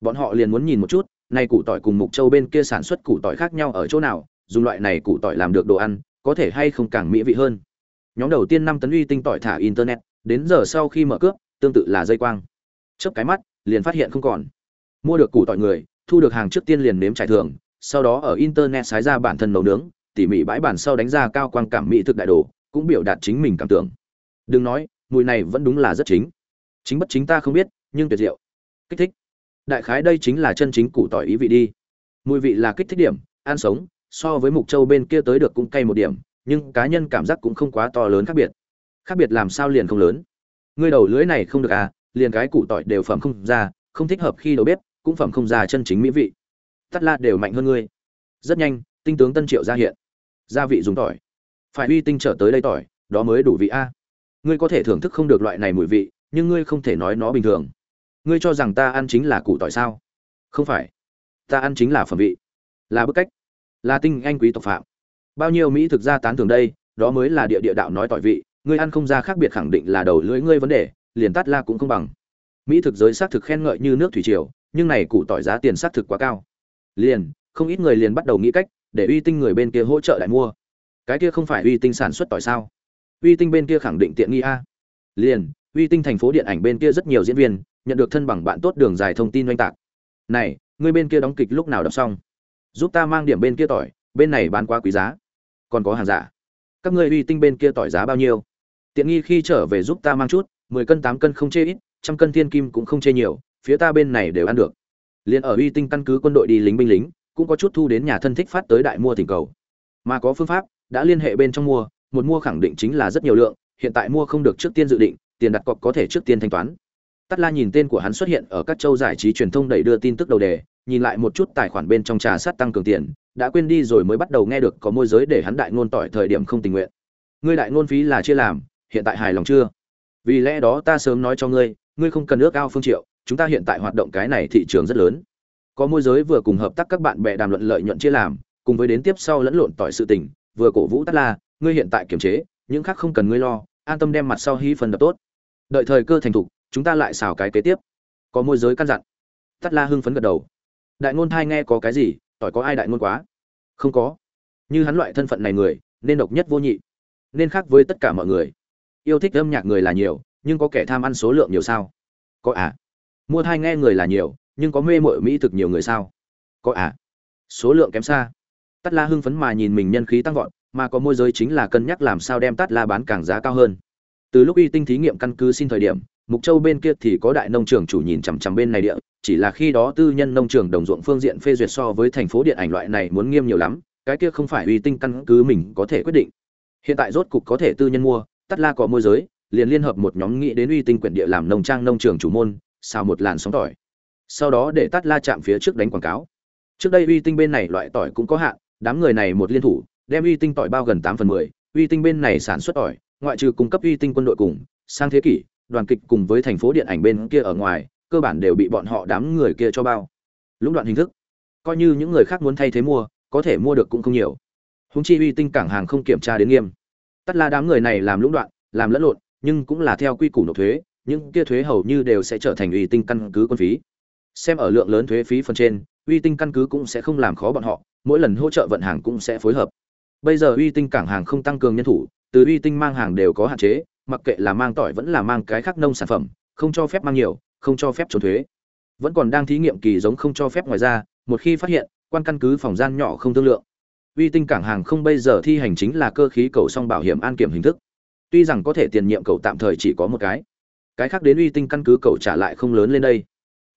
bọn họ liền muốn nhìn một chút, này củ tỏi cùng mục châu bên kia sản xuất củ tỏi khác nhau ở chỗ nào, dùng loại này củ tỏi làm được đồ ăn, có thể hay không càng mỹ vị hơn. Nhóm đầu tiên năm tấn uy tinh tỏi thả internet, đến giờ sau khi mở cướp, tương tự là dây quang. Chớp cái mắt, liền phát hiện không còn. Mua được củ tỏi người, thu được hàng trước tiên liền nếm trải thường, sau đó ở internet sái ra bản thân nấu nướng, tỉ mỉ bãi bản sau đánh ra cao quang cảm mỹ thực đại đồ, cũng biểu đạt chính mình cảm tưởng. Đừng nói, mùi này vẫn đúng là rất chính. Chính bất chính ta không biết, nhưng tuyệt diệu. Kích thích đại khái đây chính là chân chính củ tỏi ý vị đi. Mùi vị là kích thích điểm, ăn sống, so với mục châu bên kia tới được cũng cay một điểm, nhưng cá nhân cảm giác cũng không quá to lớn khác biệt. Khác biệt làm sao liền không lớn. Ngươi đầu lưới này không được à liền cái củ tỏi đều phẩm không ra, không thích hợp khi đầu bếp, cũng phẩm không ra chân chính mỹ vị. Tắt la đều mạnh hơn ngươi. Rất nhanh, tinh tướng tân triệu ra hiện. Gia vị dùng tỏi. Phải uy tinh trở tới đây tỏi, đó mới đủ vị a. Ngươi có thể thưởng thức không được loại này mùi vị, nhưng ngươi không thể nói nó bình thường ngươi cho rằng ta ăn chính là củ tỏi sao? Không phải. Ta ăn chính là phẩm vị. Là bức cách. Là tinh anh quý tộc phạm. Bao nhiêu mỹ thực ra tán thường đây, đó mới là địa địa đạo nói tỏi vị. Ngươi ăn không ra khác biệt khẳng định là đầu lưỡi ngươi vấn đề, liền tát la cũng không bằng. Mỹ thực giới xác thực khen ngợi như nước thủy triều, nhưng này củ tỏi giá tiền xác thực quá cao. Liền, không ít người liền bắt đầu nghĩ cách để uy tinh người bên kia hỗ trợ lại mua. Cái kia không phải uy tinh sản xuất tỏi sao? Uy tinh bên kia khẳng định tiện nghi a. Liền, uy tinh thành phố điện ảnh bên kia rất nhiều diễn viên nhận được thân bằng bạn tốt đường dài thông tin oanh tạc. Này người bên kia đóng kịch lúc nào đọc xong? Giúp ta mang điểm bên kia tỏi, bên này bán quá quý giá. Còn có hàng giả. Các ngươi uy tinh bên kia tỏi giá bao nhiêu? Tiện nghi khi trở về giúp ta mang chút, mười cân, tám cân không chê ít, trăm cân thiên kim cũng không chê nhiều, phía ta bên này đều ăn được. Liền ở uy tinh căn cứ quân đội đi lính binh lính, cũng có chút thu đến nhà thân thích phát tới đại mua thỉnh cầu. Mà có phương pháp, đã liên hệ bên trong mua, một mua khẳng định chính là rất nhiều lượng, hiện tại mua không được trước tiên dự định, tiền đặt cọc có thể trước tiên thanh toán. Tát la nhìn tên của hắn xuất hiện ở các châu giải trí truyền thông đẩy đưa tin tức đầu đề, nhìn lại một chút tài khoản bên trong trà sát tăng cường tiền, đã quên đi rồi mới bắt đầu nghe được có môi giới để hắn đại ngôn tỏi thời điểm không tình nguyện. Ngươi đại ngôn phí là chia làm, hiện tại hài lòng chưa? Vì lẽ đó ta sớm nói cho ngươi ngươi không cần ước ao phương triệu, chúng ta hiện tại hoạt động cái này thị trường rất lớn. Có môi giới vừa cùng hợp tác các bạn bè đàm luận lợi nhuận chia làm, cùng với đến tiếp sau lẫn lộn tỏi sự tình, vừa cổ vũ Tát la, ngươi hiện tại kiềm chế, những khác không cần ngươi lo, an tâm đem mặt sau hy phần đập tốt. Đợi thời cơ thành thục chúng ta lại xào cái kế tiếp. Có môi giới căn dặn. Tắt la hưng phấn gật đầu. Đại ngôn thai nghe có cái gì, tỏi có ai đại ngôn quá? Không có. Như hắn loại thân phận này người, nên độc nhất vô nhị. Nên khác với tất cả mọi người. Yêu thích âm nhạc người là nhiều, nhưng có kẻ tham ăn số lượng nhiều sao? Có à? Mua thai nghe người là nhiều, nhưng có mê mội mỹ thực nhiều người sao? Có à? Số lượng kém xa. Tắt la hưng phấn mà nhìn mình nhân khí tăng vọt, mà có môi giới chính là cân nhắc làm sao đem tắt la bán càng giá cao hơn. Từ lúc y tinh thí nghiệm căn cứ xin thời điểm mục châu bên kia thì có đại nông trường chủ nhìn chằm chằm bên này địa, chỉ là khi đó tư nhân nông trường đồng ruộng phương diện phê duyệt so với thành phố điện ảnh loại này muốn nghiêm nhiều lắm, cái kia không phải uy tinh căn cứ mình có thể quyết định. Hiện tại rốt cục có thể tư nhân mua, tắt la có môi giới, liền liên hợp một nhóm nghĩ đến uy tinh quyển địa làm nông trang nông trường chủ môn, xào một làn sóng tỏi. Sau đó để tắt la chạm phía trước đánh quảng cáo. Trước đây uy tinh bên này loại tỏi cũng có hạn, đám người này một liên thủ, đem uy tinh tỏi bao gần tám phần mười, uy tinh bên này sản xuất tỏi, ngoại trừ cung cấp uy tinh quân đội cùng, sang thế kỷ đoàn kịch cùng với thành phố điện ảnh bên kia ở ngoài, cơ bản đều bị bọn họ đám người kia cho bao. Lũng đoạn hình thức. Coi như những người khác muốn thay thế mua, có thể mua được cũng không nhiều. Húng chi uy tinh cảng hàng không kiểm tra đến nghiêm. Tất là đám người này làm lũng đoạn, làm lẫn lộn, nhưng cũng là theo quy củ nộp thuế, những kia thuế hầu như đều sẽ trở thành uy tinh căn cứ quân phí. Xem ở lượng lớn thuế phí phần trên, uy tinh căn cứ cũng sẽ không làm khó bọn họ, mỗi lần hỗ trợ vận hàng cũng sẽ phối hợp. Bây giờ uy tinh cảng hàng không tăng cường nhân thủ, từ uy tinh mang hàng đều có hạn chế mặc kệ là mang tỏi vẫn là mang cái khác nông sản phẩm, không cho phép mang nhiều, không cho phép trốn thuế. Vẫn còn đang thí nghiệm kỳ giống không cho phép ngoài ra, một khi phát hiện, quan căn cứ phòng gian nhỏ không thương lượng. Uy tinh cảng hàng không bây giờ thi hành chính là cơ khí cầu song bảo hiểm an kiểm hình thức. Tuy rằng có thể tiền nhiệm cầu tạm thời chỉ có một cái. Cái khác đến uy tinh căn cứ cầu trả lại không lớn lên đây.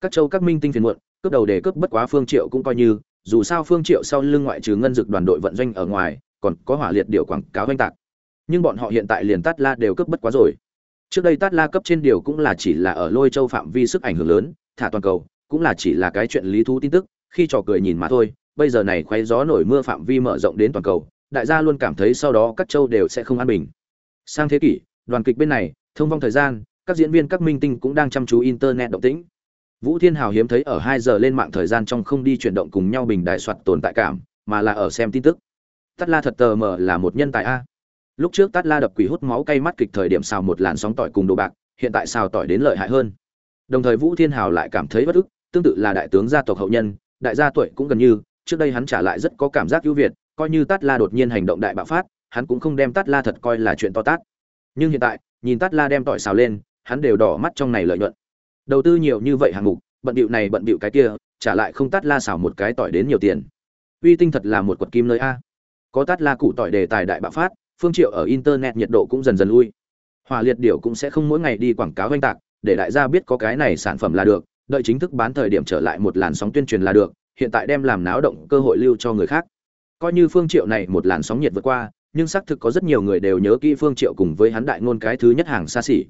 Các châu các minh tinh phiền muộn, cướp đầu để cướp bất quá phương triệu cũng coi như, dù sao phương triệu sau lưng ngoại trừ ngân dực đoàn đội vận doanh ở ngoài, còn có hỏa liệt điều quảng cáo doanh tạc nhưng bọn họ hiện tại liền tát la đều cướp bất quá rồi. Trước đây tát la cấp trên điều cũng là chỉ là ở lôi châu phạm vi sức ảnh hưởng lớn, thả toàn cầu, cũng là chỉ là cái chuyện lý thú tin tức, khi trò cười nhìn mà thôi, bây giờ này khoáy gió nổi mưa phạm vi mở rộng đến toàn cầu, đại gia luôn cảm thấy sau đó các châu đều sẽ không an bình. Sang thế kỷ, đoàn kịch bên này, thông vong thời gian, các diễn viên, các minh tinh cũng đang chăm chú internet động tĩnh. Vũ thiên hào hiếm thấy ở hai giờ lên mạng thời gian trong không đi chuyển động cùng nhau bình đại soạt tồn tại cảm, mà là ở xem tin tức. Tắt la thật tờ mờ là một nhân tài a lúc trước Tát la đập quỷ hút máu cay mắt kịch thời điểm xào một làn sóng tỏi cùng đồ bạc, hiện tại xào tỏi đến lợi hại hơn. Đồng thời vũ thiên hào lại cảm thấy bất ức, tương tự là đại tướng gia tộc hậu nhân, đại gia tuổi cũng gần như, trước đây hắn trả lại rất có cảm giác ưu việt, coi như tát la đột nhiên hành động đại bạo phát, hắn cũng không đem tát la thật coi là chuyện to tát. Nhưng hiện tại, nhìn tát la đem tỏi xào lên, hắn đều đỏ mắt trong này lợi nhuận. Đầu tư nhiều như vậy hạng mục, bận bịu này bận bịu cái kia, trả lại không tát la xào một cái tỏi đến nhiều tiền. Uy tinh thật là một quật kim nơi a. Có tát la cụ tỏi đề tài đại bạo phát phương triệu ở internet nhiệt độ cũng dần dần lui. Hòa liệt điểu cũng sẽ không mỗi ngày đi quảng cáo oanh tạc, để đại gia biết có cái này sản phẩm là được, đợi chính thức bán thời điểm trở lại một làn sóng tuyên truyền là được, hiện tại đem làm náo động cơ hội lưu cho người khác. Coi như phương triệu này một làn sóng nhiệt vượt qua, nhưng xác thực có rất nhiều người đều nhớ kỹ phương triệu cùng với hắn đại ngôn cái thứ nhất hàng xa xỉ.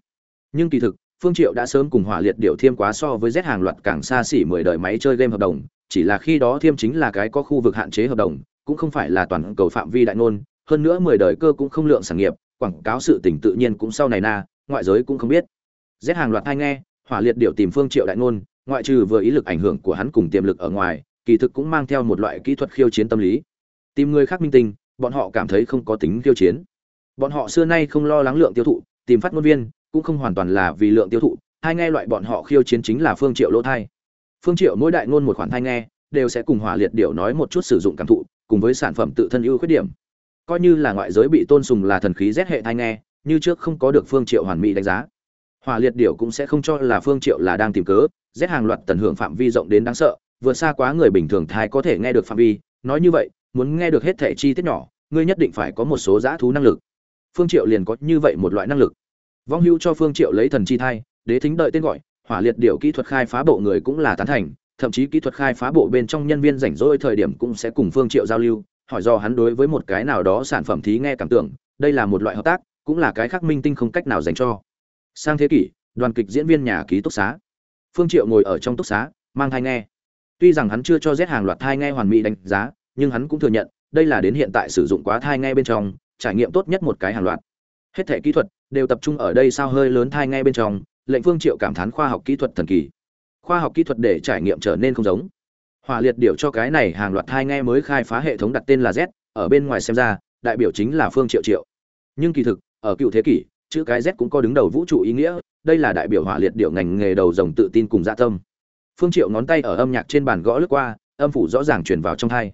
Nhưng kỳ thực, phương triệu đã sớm cùng hỏa liệt Điểu thiêm quá so với z hàng loạt càng xa xỉ mười đời máy chơi game hợp đồng, chỉ là khi đó thiêm chính là cái có khu vực hạn chế hợp đồng, cũng không phải là toàn cầu phạm vi đại ngôn hơn nữa mười đời cơ cũng không lượng sản nghiệp, quảng cáo sự tỉnh tự nhiên cũng sau này na, ngoại giới cũng không biết. Rét hàng loạt hay nghe, hỏa liệt điệu tìm phương triệu đại ngôn, ngoại trừ vừa ý lực ảnh hưởng của hắn cùng tiềm lực ở ngoài, kỳ thực cũng mang theo một loại kỹ thuật khiêu chiến tâm lý. Tìm người khác minh tinh, bọn họ cảm thấy không có tính khiêu chiến. Bọn họ xưa nay không lo lắng lượng tiêu thụ, tìm phát ngôn viên cũng không hoàn toàn là vì lượng tiêu thụ hai nghe loại bọn họ khiêu chiến chính là phương triệu lỗ thai. Phương triệu mỗi đại ngôn một khoản thai nghe, đều sẽ cùng hỏa liệt điệu nói một chút sử dụng cảm thụ, cùng với sản phẩm tự thân ưu khuyết điểm coi như là ngoại giới bị tôn sùng là thần khí rét hệ thai nghe, như trước không có được phương triệu hoàn mỹ đánh giá. Hỏa liệt điệu cũng sẽ không cho là phương triệu là đang tìm cớ, rét hàng loạt tần hưởng phạm vi rộng đến đáng sợ, vượt xa quá người bình thường thai có thể nghe được phạm vi. Nói như vậy, muốn nghe được hết thể chi tiết nhỏ, ngươi nhất định phải có một số giã thú năng lực. Phương triệu liền có như vậy một loại năng lực. Vong hưu cho phương triệu lấy thần chi thai, đế thính đợi tên gọi, hỏa liệt điều kỹ thuật khai phá bộ người cũng là tán thành, thậm chí kỹ thuật khai phá bộ bên trong nhân viên rảnh rỗi thời điểm cũng sẽ cùng phương triệu giao lưu hỏi do hắn đối với một cái nào đó sản phẩm thí nghe cảm tưởng, đây là một loại hợp tác, cũng là cái khác minh tinh không cách nào dành cho. Sang thế kỷ, đoàn kịch diễn viên nhà ký túc xá. Phương triệu ngồi ở trong túc xá, mang thai nghe. Tuy rằng hắn chưa cho Z hàng loạt thai nghe hoàn mỹ đánh giá, nhưng hắn cũng thừa nhận, đây là đến hiện tại sử dụng quá thai nghe bên trong, trải nghiệm tốt nhất một cái hàng loạt. Hết thể kỹ thuật đều tập trung ở đây sao hơi lớn thai nghe bên trong, lệnh phương triệu cảm thán khoa học kỹ thuật thần kỳ. Khoa học kỹ thuật để trải nghiệm trở nên không giống hỏa liệt điệu cho cái này hàng loạt thai nghe mới khai phá hệ thống đặt tên là z, ở bên ngoài xem ra, đại biểu chính là phương triệu triệu. Nhưng kỳ thực, ở cựu thế kỷ, chữ cái z cũng có đứng đầu vũ trụ ý nghĩa, đây là đại biểu hỏa liệt điệu ngành nghề đầu dòng tự tin cùng dạ tâm. Phương triệu ngón tay ở âm nhạc trên bàn gõ lướt qua, âm phủ rõ ràng truyền vào trong thai.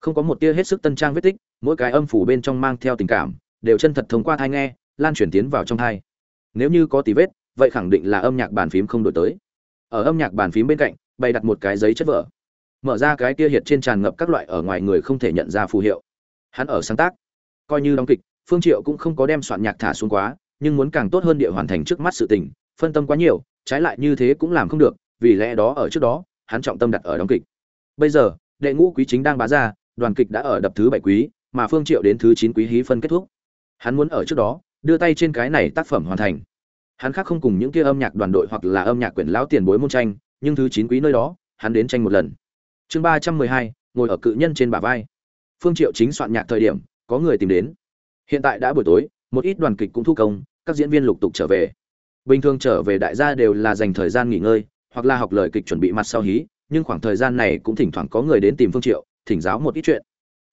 Không có một tia hết sức tân trang vết tích, mỗi cái âm phủ bên trong mang theo tình cảm, đều chân thật thông qua thai nghe, lan truyền tiến vào trong thai. Nếu như có tí vết, vậy khẳng định là âm nhạc bàn phím không đổi tới. Ở âm nhạc bàn phím bên cạnh, bày đặt một cái giấy chất vở mở ra cái kia hiện trên tràn ngập các loại ở ngoài người không thể nhận ra phù hiệu. Hắn ở sáng tác, coi như đóng kịch, phương triệu cũng không có đem soạn nhạc thả xuống quá, nhưng muốn càng tốt hơn địa hoàn thành trước mắt sự tình, phân tâm quá nhiều, trái lại như thế cũng làm không được, vì lẽ đó ở trước đó, hắn trọng tâm đặt ở đóng kịch. Bây giờ, đệ ngũ quý chính đang bá ra, đoàn kịch đã ở đập thứ bảy quý, mà phương triệu đến thứ chín quý hí phân kết thúc. Hắn muốn ở trước đó, đưa tay trên cái này tác phẩm hoàn thành. Hắn khác không cùng những kia âm nhạc đoàn đội hoặc là âm nhạc quyển lão tiền bối môn tranh, nhưng thứ chín quý nơi đó, hắn đến tranh một lần chương ba trăm mười hai, ngồi ở cự nhân trên bả vai. Phương triệu chính soạn nhạc thời điểm, có người tìm đến. Hiện tại đã buổi tối, một ít đoàn kịch cũng thu công, các diễn viên lục tục trở về. Bình thường trở về đại gia đều là dành thời gian nghỉ ngơi, hoặc là học lời kịch chuẩn bị mặt sau hí, nhưng khoảng thời gian này cũng thỉnh thoảng có người đến tìm phương triệu, thỉnh giáo một ít chuyện.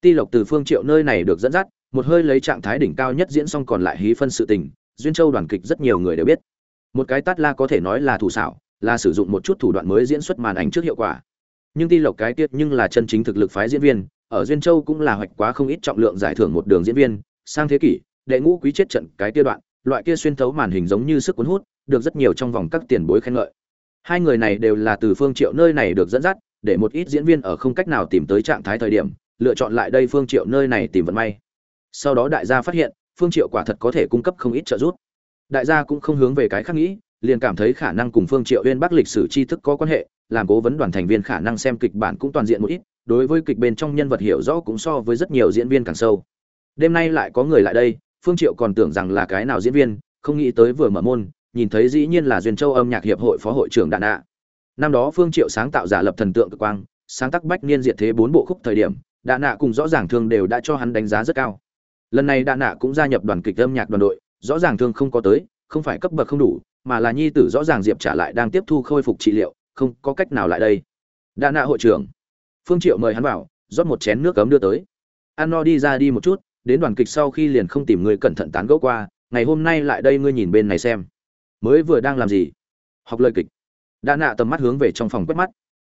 Ti lộc từ phương triệu nơi này được dẫn dắt, một hơi lấy trạng thái đỉnh cao nhất diễn xong còn lại hí phân sự tình, duyên châu đoàn kịch rất nhiều người đều biết. Một cái tát la có thể nói là thủ xảo, là sử dụng một chút thủ đoạn mới diễn xuất màn ảnh trước hiệu quả nhưng ti lộc cái tiết nhưng là chân chính thực lực phái diễn viên, ở duyên châu cũng là hoạch quá không ít trọng lượng giải thưởng một đường diễn viên, sang thế kỷ, đệ ngũ quý chết trận cái kia đoạn, loại kia xuyên thấu màn hình giống như sức cuốn hút, được rất nhiều trong vòng các tiền bối khen ngợi. Hai người này đều là từ phương triệu nơi này được dẫn dắt, để một ít diễn viên ở không cách nào tìm tới trạng thái thời điểm, lựa chọn lại đây phương triệu nơi này tìm vận may. Sau đó đại gia phát hiện, phương triệu quả thật có thể cung cấp không ít trợ giúp. Đại gia cũng không hướng về cái khác nghĩ, liền cảm thấy khả năng cùng phương triệu uyên bắc lịch sử tri thức có quan hệ làm cố vấn đoàn thành viên khả năng xem kịch bản cũng toàn diện một ít, đối với kịch bên trong nhân vật hiểu rõ cũng so với rất nhiều diễn viên càng sâu đêm nay lại có người lại đây, phương triệu còn tưởng rằng là cái nào diễn viên, không nghĩ tới vừa mở môn, nhìn thấy dĩ nhiên là duyên châu âm nhạc hiệp hội phó hội trưởng đạn ạ. năm đó phương triệu sáng tạo giả lập thần tượng cực quang, sáng tác bách niên diệt thế bốn bộ khúc thời điểm, đạn nạ cùng rõ ràng thương đều đã cho hắn đánh giá rất cao lần này đạn nạ cũng gia nhập đoàn kịch âm nhạc đoàn đội, rõ ràng thương không có tới, không phải cấp bậc không đủ, mà là nhi tử rõ ràng diệp trả lại đang tiếp thu khôi phục trị liệu không có cách nào lại đây. Đà nạ hội trưởng. Phương triệu mời hắn vào, rót một chén nước cấm đưa tới. An no đi ra đi một chút, đến đoàn kịch sau khi liền không tìm người cẩn thận tán gẫu qua, ngày hôm nay lại đây ngươi nhìn bên này xem. Mới vừa đang làm gì? Học lời kịch. Đà nạ tầm mắt hướng về trong phòng quét mắt.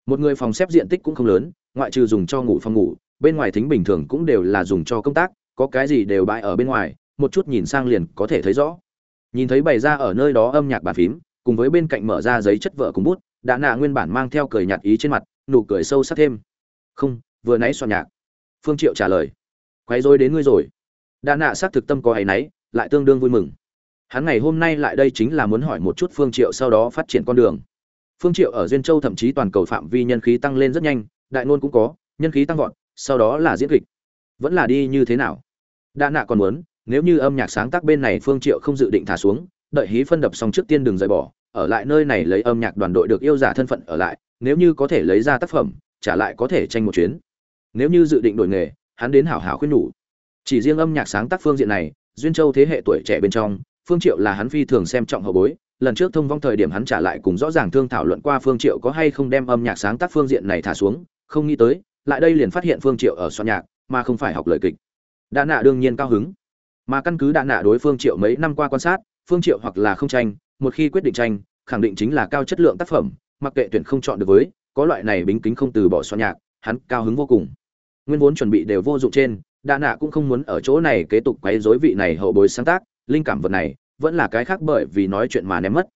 Một người phòng xếp diện tích cũng không lớn, ngoại trừ dùng cho ngủ phòng ngủ, bên ngoài thính bình thường cũng đều là dùng cho công tác, có cái gì đều bại ở bên ngoài, một chút nhìn sang liền có thể thấy rõ. Nhìn thấy bày ra ở nơi đó âm nhạc bàn phím, cùng với bên cạnh mở ra giấy chất vợ cùng bút đã nạ nguyên bản mang theo cười nhạt ý trên mặt, nụ cười sâu sắc thêm. Không, vừa nãy soạn nhạc. Phương triệu trả lời. Quay rối đến ngươi rồi. Đã nạ xác thực tâm có hay nấy, lại tương đương vui mừng. Hắn ngày hôm nay lại đây chính là muốn hỏi một chút phương triệu sau đó phát triển con đường. Phương triệu ở duyên châu thậm chí toàn cầu phạm vi nhân khí tăng lên rất nhanh, đại ngôn cũng có, nhân khí tăng vọt, sau đó là diễn kịch. Vẫn là đi như thế nào? Đã nạ còn muốn, nếu như âm nhạc sáng tác bên này phương triệu không dự định thả xuống, đợi hí phân đập xong trước tiên đừng rời bỏ ở lại nơi này lấy âm nhạc đoàn đội được yêu giả thân phận ở lại, nếu như có thể lấy ra tác phẩm trả lại có thể tranh một chuyến. Nếu như dự định đổi nghề, hắn đến hảo hảo khuyên nhủ. Chỉ riêng âm nhạc sáng tác phương diện này, duyên châu thế hệ tuổi trẻ bên trong, phương triệu là hắn phi thường xem trọng hậu bối, lần trước thông vong thời điểm hắn trả lại cùng rõ ràng thương thảo luận qua phương triệu có hay không đem âm nhạc sáng tác phương diện này thả xuống, không nghĩ tới, lại đây liền phát hiện phương triệu ở soạn nhạc, mà không phải học lời kịch. Đã nạ đương nhiên cao hứng. Mà căn cứ đã nạ đối phương triệu mấy năm qua quan sát, phương triệu hoặc là không tranh một khi quyết định tranh, khẳng định chính là cao chất lượng tác phẩm, mặc kệ tuyển không chọn được với, có loại này bính kính không từ bỏ soạn nhạc, hắn cao hứng vô cùng. Nguyên vốn chuẩn bị đều vô dụng trên, đa nạ cũng không muốn ở chỗ này kế tục quấy rối vị này hậu bối sáng tác, linh cảm vật này, vẫn là cái khác bởi vì nói chuyện mà ném mất.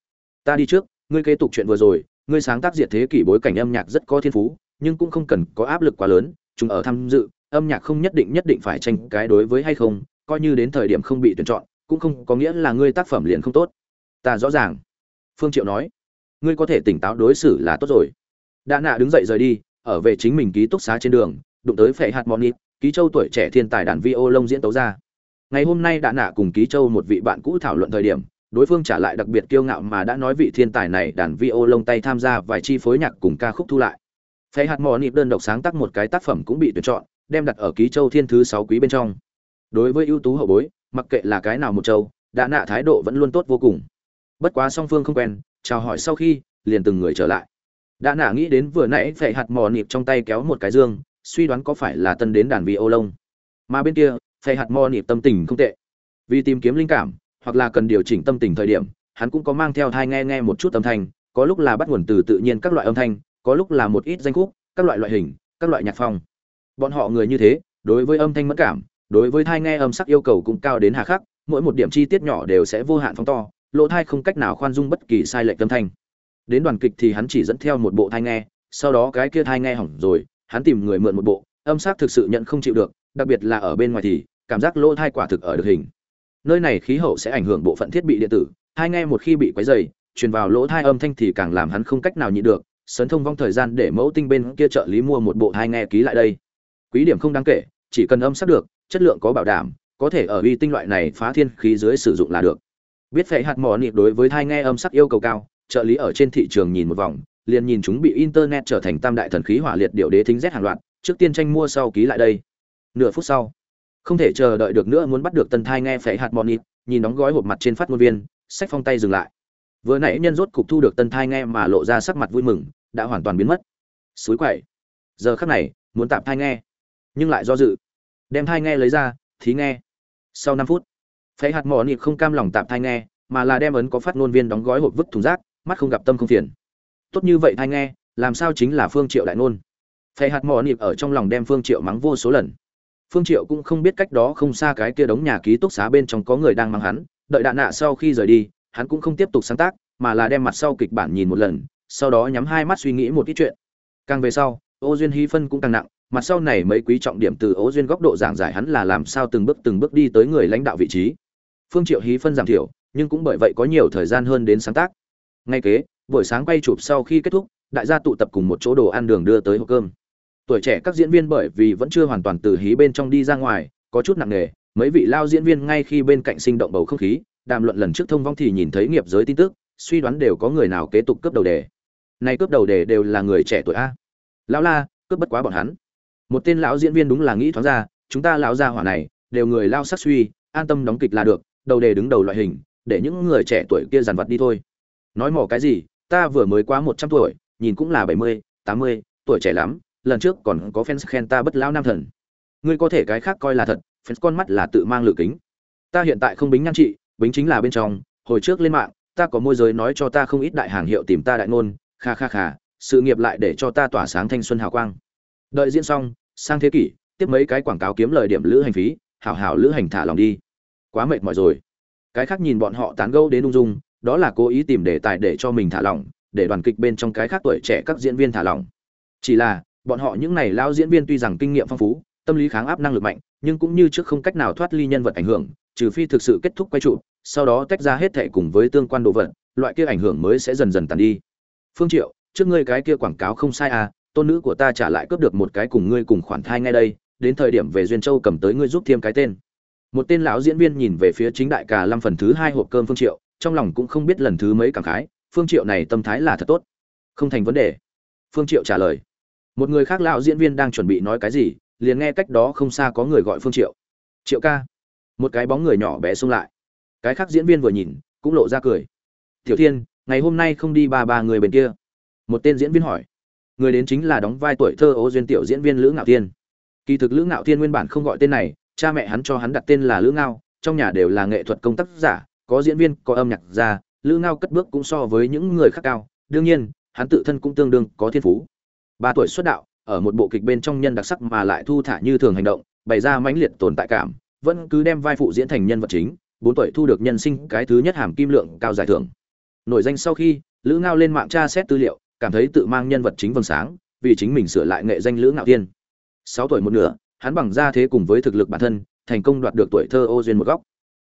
Ta đi trước, ngươi kế tục chuyện vừa rồi, ngươi sáng tác diệt thế kỷ bối cảnh âm nhạc rất có thiên phú, nhưng cũng không cần có áp lực quá lớn, chúng ở tham dự, âm nhạc không nhất định nhất định phải tranh cái đối với hay không, coi như đến thời điểm không bị tuyển chọn, cũng không có nghĩa là ngươi tác phẩm liền không tốt ta rõ ràng. Phương triệu nói, ngươi có thể tỉnh táo đối xử là tốt rồi. Đã nạ đứng dậy rời đi, ở về chính mình ký túc xá trên đường, đụng tới phệ hạt monit ký châu tuổi trẻ thiên tài đàn vi ô lông diễn tấu ra. Ngày hôm nay đã nạ cùng ký châu một vị bạn cũ thảo luận thời điểm, đối phương trả lại đặc biệt kiêu ngạo mà đã nói vị thiên tài này đàn vi ô lông tay tham gia vài chi phối nhạc cùng ca khúc thu lại. Phệ hạt monit đơn độc sáng tác một cái tác phẩm cũng bị tuyển chọn, đem đặt ở ký châu thiên thứ sáu quý bên trong. Đối với ưu tú hậu bối, mặc kệ là cái nào một châu đã nạ thái độ vẫn luôn tốt vô cùng bất quá song phương không quen, chào hỏi sau khi, liền từng người trở lại. Đã nả nghĩ đến vừa nãy phệ hạt mò nịp trong tay kéo một cái dương, suy đoán có phải là tân đến đàn vị ô lông. Mà bên kia, phệ hạt mò nịp tâm tình không tệ. Vì tìm kiếm linh cảm, hoặc là cần điều chỉnh tâm tình thời điểm, hắn cũng có mang theo thai nghe nghe một chút âm thanh, có lúc là bắt nguồn từ tự nhiên các loại âm thanh, có lúc là một ít danh khúc, các loại loại hình, các loại nhạc phong. Bọn họ người như thế, đối với âm thanh mất cảm, đối với thai nghe âm sắc yêu cầu cũng cao đến hà khắc, mỗi một điểm chi tiết nhỏ đều sẽ vô hạn phóng to lỗ thai không cách nào khoan dung bất kỳ sai lệch âm thanh. Đến đoàn kịch thì hắn chỉ dẫn theo một bộ thai nghe, sau đó cái kia thai nghe hỏng rồi, hắn tìm người mượn một bộ, âm sắc thực sự nhận không chịu được, đặc biệt là ở bên ngoài thì, cảm giác lỗ thai quả thực ở được hình. Nơi này khí hậu sẽ ảnh hưởng bộ phận thiết bị điện tử, thai nghe một khi bị quấy dày truyền vào lỗ thai âm thanh thì càng làm hắn không cách nào nhịn được, sấn thông vong thời gian để mẫu tinh bên kia trợ lý mua một bộ thai nghe ký lại đây. Quý điểm không đáng kể, chỉ cần âm sắc được, chất lượng có bảo đảm, có thể ở uy tinh loại này phá thiên khí dưới sử dụng là được biết phệ hạt mỏ nịp đối với thai nghe âm sắc yêu cầu cao, trợ lý ở trên thị trường nhìn một vòng, liền nhìn chúng bị internet trở thành tam đại thần khí hỏa liệt điệu đế thính rét hàng loạt, trước tiên tranh mua sau ký lại đây. Nửa phút sau, không thể chờ đợi được nữa muốn bắt được tân thai nghe phệ hạt mỏ nịp, nhìn đóng gói hộp mặt trên phát ngôn viên, sách phong tay dừng lại. Vừa nãy nhân rốt cục thu được tân thai nghe mà lộ ra sắc mặt vui mừng, đã hoàn toàn biến mất. Suối quậy. Giờ khắc này, muốn tạm thai nghe, nhưng lại do dự. Đem thai nghe lấy ra, thí nghe. Sau năm phút phế hạt mỏ nịp không cam lòng tạm thai nghe, mà là đem ấn có phát ngôn viên đóng gói hộp vứt thùng rác, mắt không gặp tâm không phiền. Tốt như vậy thai nghe, làm sao chính là phương triệu đại nôn Phế hạt mỏ nịp ở trong lòng đem phương triệu mắng vô số lần. Phương triệu cũng không biết cách đó không xa cái kia đống nhà ký túc xá bên trong có người đang mắng hắn, đợi đạn nạ sau khi rời đi, hắn cũng không tiếp tục sáng tác, mà là đem mặt sau kịch bản nhìn một lần, sau đó nhắm hai mắt suy nghĩ một ít chuyện. Càng về sau, ô duyên hy phân cũng càng nặng, mặt sau này mấy quý trọng điểm từ ô duyên góc độ giảng giải hắn là làm sao từng bước từng bước đi tới người lãnh đạo vị trí phương triệu hí phân giảm thiểu, nhưng cũng bởi vậy có nhiều thời gian hơn đến sáng tác. Ngay kế, buổi sáng quay chụp sau khi kết thúc, đại gia tụ tập cùng một chỗ đồ ăn đường đưa tới hộp cơm. Tuổi trẻ các diễn viên bởi vì vẫn chưa hoàn toàn từ hí bên trong đi ra ngoài, có chút nặng nề, mấy vị lao diễn viên ngay khi bên cạnh sinh động bầu không khí, đàm luận lần trước thông vong thì nhìn thấy nghiệp giới tin tức, suy đoán đều có người nào kế tục cướp đầu đề. Nay cướp đầu đề đều là người trẻ tuổi a. Lão la, cướp bất quá bọn hắn. Một tên lão diễn viên đúng là nghĩ thoáng ra, chúng ta lão gia hỏa này, đều người lao sát suy, an tâm đóng kịch là được đầu đề đứng đầu loại hình, để những người trẻ tuổi kia dàn vặt đi thôi. Nói mỏ cái gì, ta vừa mới quá một trăm tuổi, nhìn cũng là bảy mươi, tám mươi, tuổi trẻ lắm, lần trước còn có fans khen ta bất lão nam thần. Ngươi có thể cái khác coi là thật, fans con mắt là tự mang lựa kính. Ta hiện tại không bính nhan trị, bính chính là bên trong, hồi trước lên mạng, ta có môi giới nói cho ta không ít đại hàng hiệu tìm ta đại ngôn, kha kha kha, sự nghiệp lại để cho ta tỏa sáng thanh xuân hào quang. Đợi diễn xong, sang thế kỷ, tiếp mấy cái quảng cáo kiếm lời điểm lữ hành phí, hảo hảo lữ hành thả lòng đi quá mệt mỏi rồi. Cái khác nhìn bọn họ tán gẫu đến ung dung, đó là cố ý tìm đề tài để cho mình thả lỏng, để đoàn kịch bên trong cái khác tuổi trẻ các diễn viên thả lỏng. Chỉ là, bọn họ những này lao diễn viên tuy rằng kinh nghiệm phong phú, tâm lý kháng áp năng lực mạnh, nhưng cũng như trước không cách nào thoát ly nhân vật ảnh hưởng, trừ phi thực sự kết thúc quay trụ, sau đó tách ra hết thệ cùng với tương quan đồ vật, loại kia ảnh hưởng mới sẽ dần dần tàn đi. Phương triệu, trước ngươi cái kia quảng cáo không sai à tôn nữ của ta trả lại cướp được một cái cùng ngươi cùng khoản thai ngay đây, đến thời điểm về duyên châu cầm tới ngươi giúp thêm cái tên một tên lão diễn viên nhìn về phía chính đại cà lâm phần thứ hai hộp cơm phương triệu, trong lòng cũng không biết lần thứ mấy cảm khái, phương triệu này tâm thái là thật tốt. Không thành vấn đề. Phương triệu trả lời. Một người khác lão diễn viên đang chuẩn bị nói cái gì, liền nghe cách đó không xa có người gọi phương triệu. Triệu ca. Một cái bóng người nhỏ bé xông lại. Cái khác diễn viên vừa nhìn, cũng lộ ra cười. Tiểu thiên, ngày hôm nay không đi ba ba người bên kia. Một tên diễn viên hỏi. Người đến chính là đóng vai tuổi thơ ô duyên tiểu diễn viên lữ ngạo thiên. Kỳ thực lữ ngạo thiên nguyên bản không gọi tên này cha mẹ hắn cho hắn đặt tên là lữ ngao, trong nhà đều là nghệ thuật công tác giả, có diễn viên, có âm nhạc ra lữ ngao cất bước cũng so với những người khác cao. Đương nhiên, hắn tự thân cũng tương đương có thiên phú. Ba tuổi xuất đạo, ở một bộ kịch bên trong nhân đặc sắc mà lại thu thả như thường hành động, bày ra mãnh liệt tồn tại cảm, vẫn cứ đem vai phụ diễn thành nhân vật chính, bốn tuổi thu được nhân sinh cái thứ nhất hàm kim lượng cao giải thưởng. Nổi danh sau khi, lữ ngao lên mạng tra xét tư liệu, cảm thấy tự mang nhân vật chính vầng sáng, vì chính mình sửa lại nghệ danh lữ ngạo thiên. Sáu tuổi một nửa hắn bằng ra thế cùng với thực lực bản thân, thành công đoạt được tuổi thơ ô duyên một góc.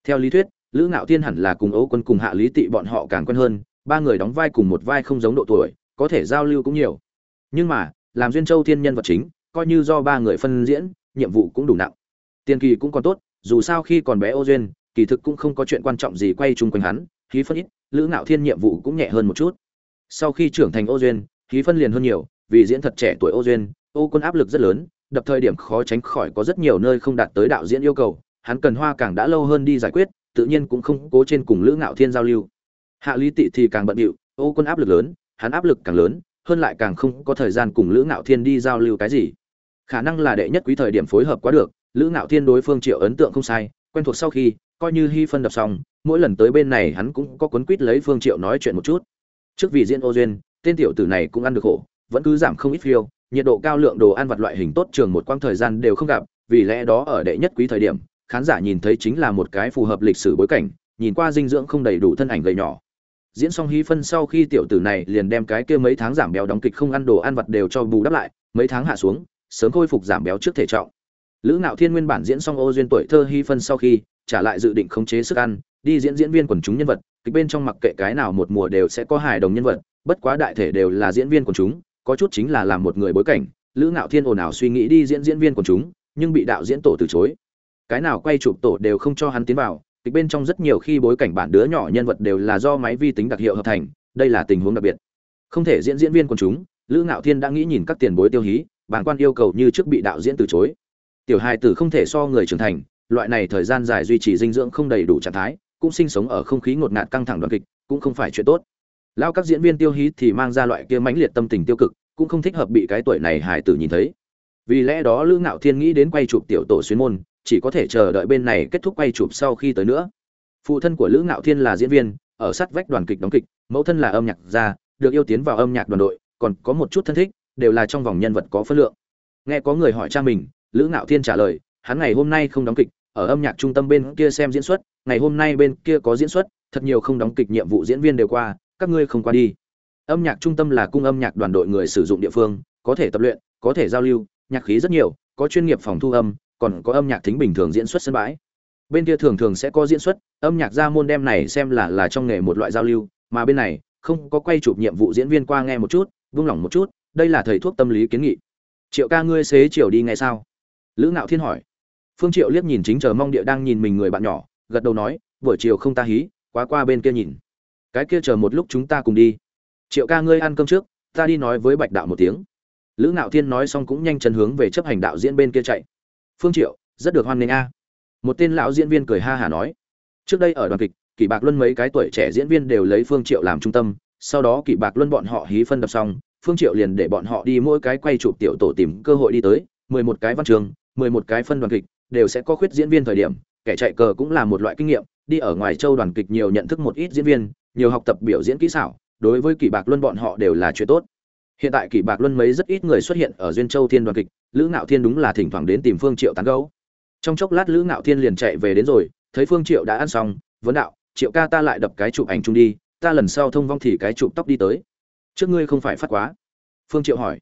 Theo lý thuyết, lữ ngạo thiên hẳn là cùng Âu quân cùng hạ lý tị bọn họ càng quen hơn, ba người đóng vai cùng một vai không giống độ tuổi, có thể giao lưu cũng nhiều. Nhưng mà, làm duyên châu thiên nhân vật chính, coi như do ba người phân diễn, nhiệm vụ cũng đủ nặng. Tiền kỳ cũng còn tốt, dù sao khi còn bé ô duyên, kỳ thực cũng không có chuyện quan trọng gì quay chung quanh hắn khí phân ít, lữ ngạo thiên nhiệm vụ cũng nhẹ hơn một chút. Sau khi trưởng thành ô duyên khí phân liền hơn nhiều, vì diễn thật trẻ tuổi ô duyên ô quân áp lực rất lớn đập thời điểm khó tránh khỏi có rất nhiều nơi không đạt tới đạo diễn yêu cầu, hắn cần hoa càng đã lâu hơn đi giải quyết, tự nhiên cũng không cố trên cùng lữ ngạo thiên giao lưu. Hạ lý tị thì càng bận điệu, ô quân áp lực lớn, hắn áp lực càng lớn, hơn lại càng không có thời gian cùng lữ ngạo thiên đi giao lưu cái gì. Khả năng là đệ nhất quý thời điểm phối hợp quá được, lữ ngạo thiên đối phương triệu ấn tượng không sai, quen thuộc sau khi, coi như hy phân đập xong, mỗi lần tới bên này hắn cũng có cuốn quýt lấy phương triệu nói chuyện một chút. Trước vì diễn ô duyên, tên tiểu tử này cũng ăn được khổ, vẫn cứ giảm không ít phiêu nhiệt độ cao lượng đồ ăn vặt loại hình tốt trường một quãng thời gian đều không gặp, vì lẽ đó ở đệ nhất quý thời điểm, khán giả nhìn thấy chính là một cái phù hợp lịch sử bối cảnh, nhìn qua dinh dưỡng không đầy đủ thân ảnh gầy nhỏ. Diễn xong hy phân sau khi tiểu tử này liền đem cái kia mấy tháng giảm béo đóng kịch không ăn đồ ăn vặt đều cho bù đắp lại, mấy tháng hạ xuống, sớm khôi phục giảm béo trước thể trọng. Lữ ngạo thiên nguyên bản diễn xong ô duyên tuổi thơ hy phân sau khi, trả lại dự định khống chế sức ăn, đi diễn diễn viên quần chúng nhân vật, kịch bên trong mặc kệ cái nào một mùa đều sẽ có hài đồng nhân vật, bất quá đại thể đều là diễn viên quần chúng có chút chính là làm một người bối cảnh, lữ ngạo thiên ồn ào suy nghĩ đi diễn diễn viên quần chúng, nhưng bị đạo diễn tổ từ chối. Cái nào quay chụp tổ đều không cho hắn tiến vào, kịch bên trong rất nhiều khi bối cảnh bản đứa nhỏ nhân vật đều là do máy vi tính đặc hiệu hợp thành, đây là tình huống đặc biệt. Không thể diễn diễn viên quần chúng, lữ ngạo thiên đã nghĩ nhìn các tiền bối tiêu hí, bản quan yêu cầu như trước bị đạo diễn từ chối. Tiểu hài tử không thể so người trưởng thành, loại này thời gian dài duy trì dinh dưỡng không đầy đủ trạng thái, cũng sinh sống ở không khí ngột ngạt căng thẳng đoàn kịch, cũng không phải chuyện tốt lao các diễn viên tiêu hí thì mang ra loại kia mãnh liệt tâm tình tiêu cực, cũng không thích hợp bị cái tuổi này hải tử nhìn thấy. Vì lẽ đó lữ ngạo thiên nghĩ đến quay chụp tiểu tổ xuyên môn, chỉ có thể chờ đợi bên này kết thúc quay chụp sau khi tới nữa. Phụ thân của lữ ngạo thiên là diễn viên, ở sát vách đoàn kịch đóng kịch, mẫu thân là âm nhạc gia, được yêu tiến vào âm nhạc đoàn đội, còn có một chút thân thích, đều là trong vòng nhân vật có phân lượng. Nghe có người hỏi cha mình, lữ ngạo thiên trả lời, hắn ngày hôm nay không đóng kịch, ở âm nhạc trung tâm bên kia xem diễn xuất, ngày hôm nay bên kia có diễn xuất, thật nhiều không đóng kịch nhiệm vụ diễn viên đều qua các ngươi không qua đi. Âm nhạc trung tâm là cung âm nhạc đoàn đội người sử dụng địa phương, có thể tập luyện, có thể giao lưu, nhạc khí rất nhiều, có chuyên nghiệp phòng thu âm, còn có âm nhạc thính bình thường diễn xuất sân bãi. Bên kia thường thường sẽ có diễn xuất, âm nhạc gia môn đem này xem là là trong nghề một loại giao lưu, mà bên này, không có quay chụp nhiệm vụ diễn viên qua nghe một chút, vung lòng một chút, đây là thầy thuốc tâm lý kiến nghị. Triệu ca ngươi xế chiều đi ngay sao? Lữ ngạo thiên hỏi. Phương triệu liếc nhìn chính chờ mong địa đang nhìn mình người bạn nhỏ, gật đầu nói, buổi chiều không ta hí, quá qua bên kia nhìn cái kia chờ một lúc chúng ta cùng đi. Triệu ca ngươi ăn cơm trước, ta đi nói với bạch đạo một tiếng. Lữ ngạo thiên nói xong cũng nhanh chân hướng về chấp hành đạo diễn bên kia chạy. Phương triệu, rất được hoan nghênh a. Một tên lão diễn viên cười ha hả nói. Trước đây ở đoàn kịch, kỷ bạc luân mấy cái tuổi trẻ diễn viên đều lấy phương triệu làm trung tâm, sau đó kỷ bạc luân bọn họ hí phân đập xong, phương triệu liền để bọn họ đi mỗi cái quay chụp tiểu tổ tìm cơ hội đi tới, mười một cái văn trường, mười một cái phân đoàn kịch, đều sẽ có khuyết diễn viên thời điểm, kẻ chạy cờ cũng là một loại kinh nghiệm, đi ở ngoài châu đoàn kịch nhiều nhận thức một ít diễn viên nhiều học tập biểu diễn kỹ xảo, đối với kỷ bạc luân bọn họ đều là chuyện tốt. Hiện tại kỷ bạc luân mấy rất ít người xuất hiện ở duyên châu thiên đoàn kịch, lữ ngạo thiên đúng là thỉnh thoảng đến tìm phương triệu tán gấu trong chốc lát lữ ngạo thiên liền chạy về đến rồi, thấy phương triệu đã ăn xong, vấn đạo, triệu ca ta lại đập cái chụp ảnh chung đi, ta lần sau thông vong thì cái chụp tóc đi tới. Trước ngươi không phải phát quá? Phương triệu hỏi.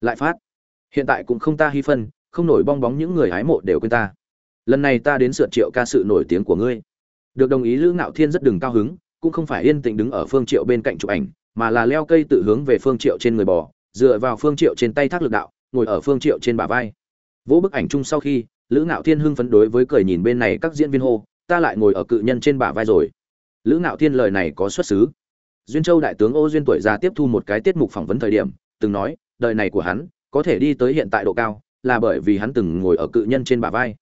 Lại phát. Hiện tại cũng không ta hy phân, không nổi bong bóng những người hái mộ đều quên ta. Lần này ta đến sượt triệu ca sự nổi tiếng của ngươi. Được đồng ý, lữ ngạo thiên rất đừng cao hứng cũng không phải yên tĩnh đứng ở phương triệu bên cạnh chụp ảnh, mà là leo cây tự hướng về phương triệu trên người bò, dựa vào phương triệu trên tay thác lực đạo, ngồi ở phương triệu trên bả vai. Vỗ bức ảnh chung sau khi, lữ ngạo thiên hưng phấn đối với cười nhìn bên này các diễn viên hô, ta lại ngồi ở cự nhân trên bả vai rồi. Lữ ngạo thiên lời này có xuất xứ. Duyên châu đại tướng ô duyên tuổi già tiếp thu một cái tiết mục phỏng vấn thời điểm, từng nói, đời này của hắn, có thể đi tới hiện tại độ cao, là bởi vì hắn từng ngồi ở cự nhân trên bả vai.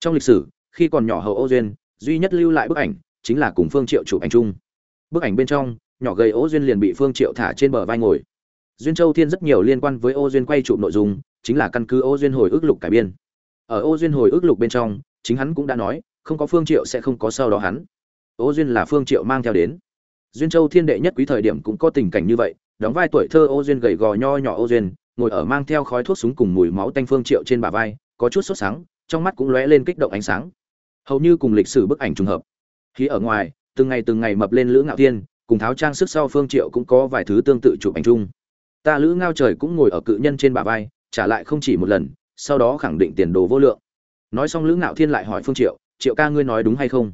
Trong lịch sử, khi còn nhỏ hầu ô duyên, duy nhất lưu lại bức ảnh chính là cùng phương triệu chụp ảnh chung. Bức ảnh bên trong, nhỏ gầy ô duyên liền bị phương triệu thả trên bờ vai ngồi. Duyên châu thiên rất nhiều liên quan với ô duyên quay chụp nội dung, chính là căn cứ ô duyên hồi ức lục cải biên. Ở ô duyên hồi ức lục bên trong, chính hắn cũng đã nói, không có phương triệu sẽ không có sau đó hắn. Ô duyên là phương triệu mang theo đến. Duyên châu thiên đệ nhất quý thời điểm cũng có tình cảnh như vậy, đóng vai tuổi thơ ô duyên gầy gò nho nhỏ ô duyên, ngồi ở mang theo khói thuốc súng cùng mùi máu tanh phương triệu trên bả vai, có chút sốt sáng, trong mắt cũng lóe lên kích động ánh sáng. Hầu như cùng lịch sử bức ảnh trùng hợp khi ở ngoài, từng ngày từng ngày mập lên lữ ngạo thiên, cùng tháo trang sức sau phương triệu cũng có vài thứ tương tự chụp ảnh chung. Ta lữ ngao trời cũng ngồi ở cự nhân trên bả vai, trả lại không chỉ một lần, sau đó khẳng định tiền đồ vô lượng. Nói xong lữ ngạo thiên lại hỏi phương triệu triệu ca ngươi nói đúng hay không?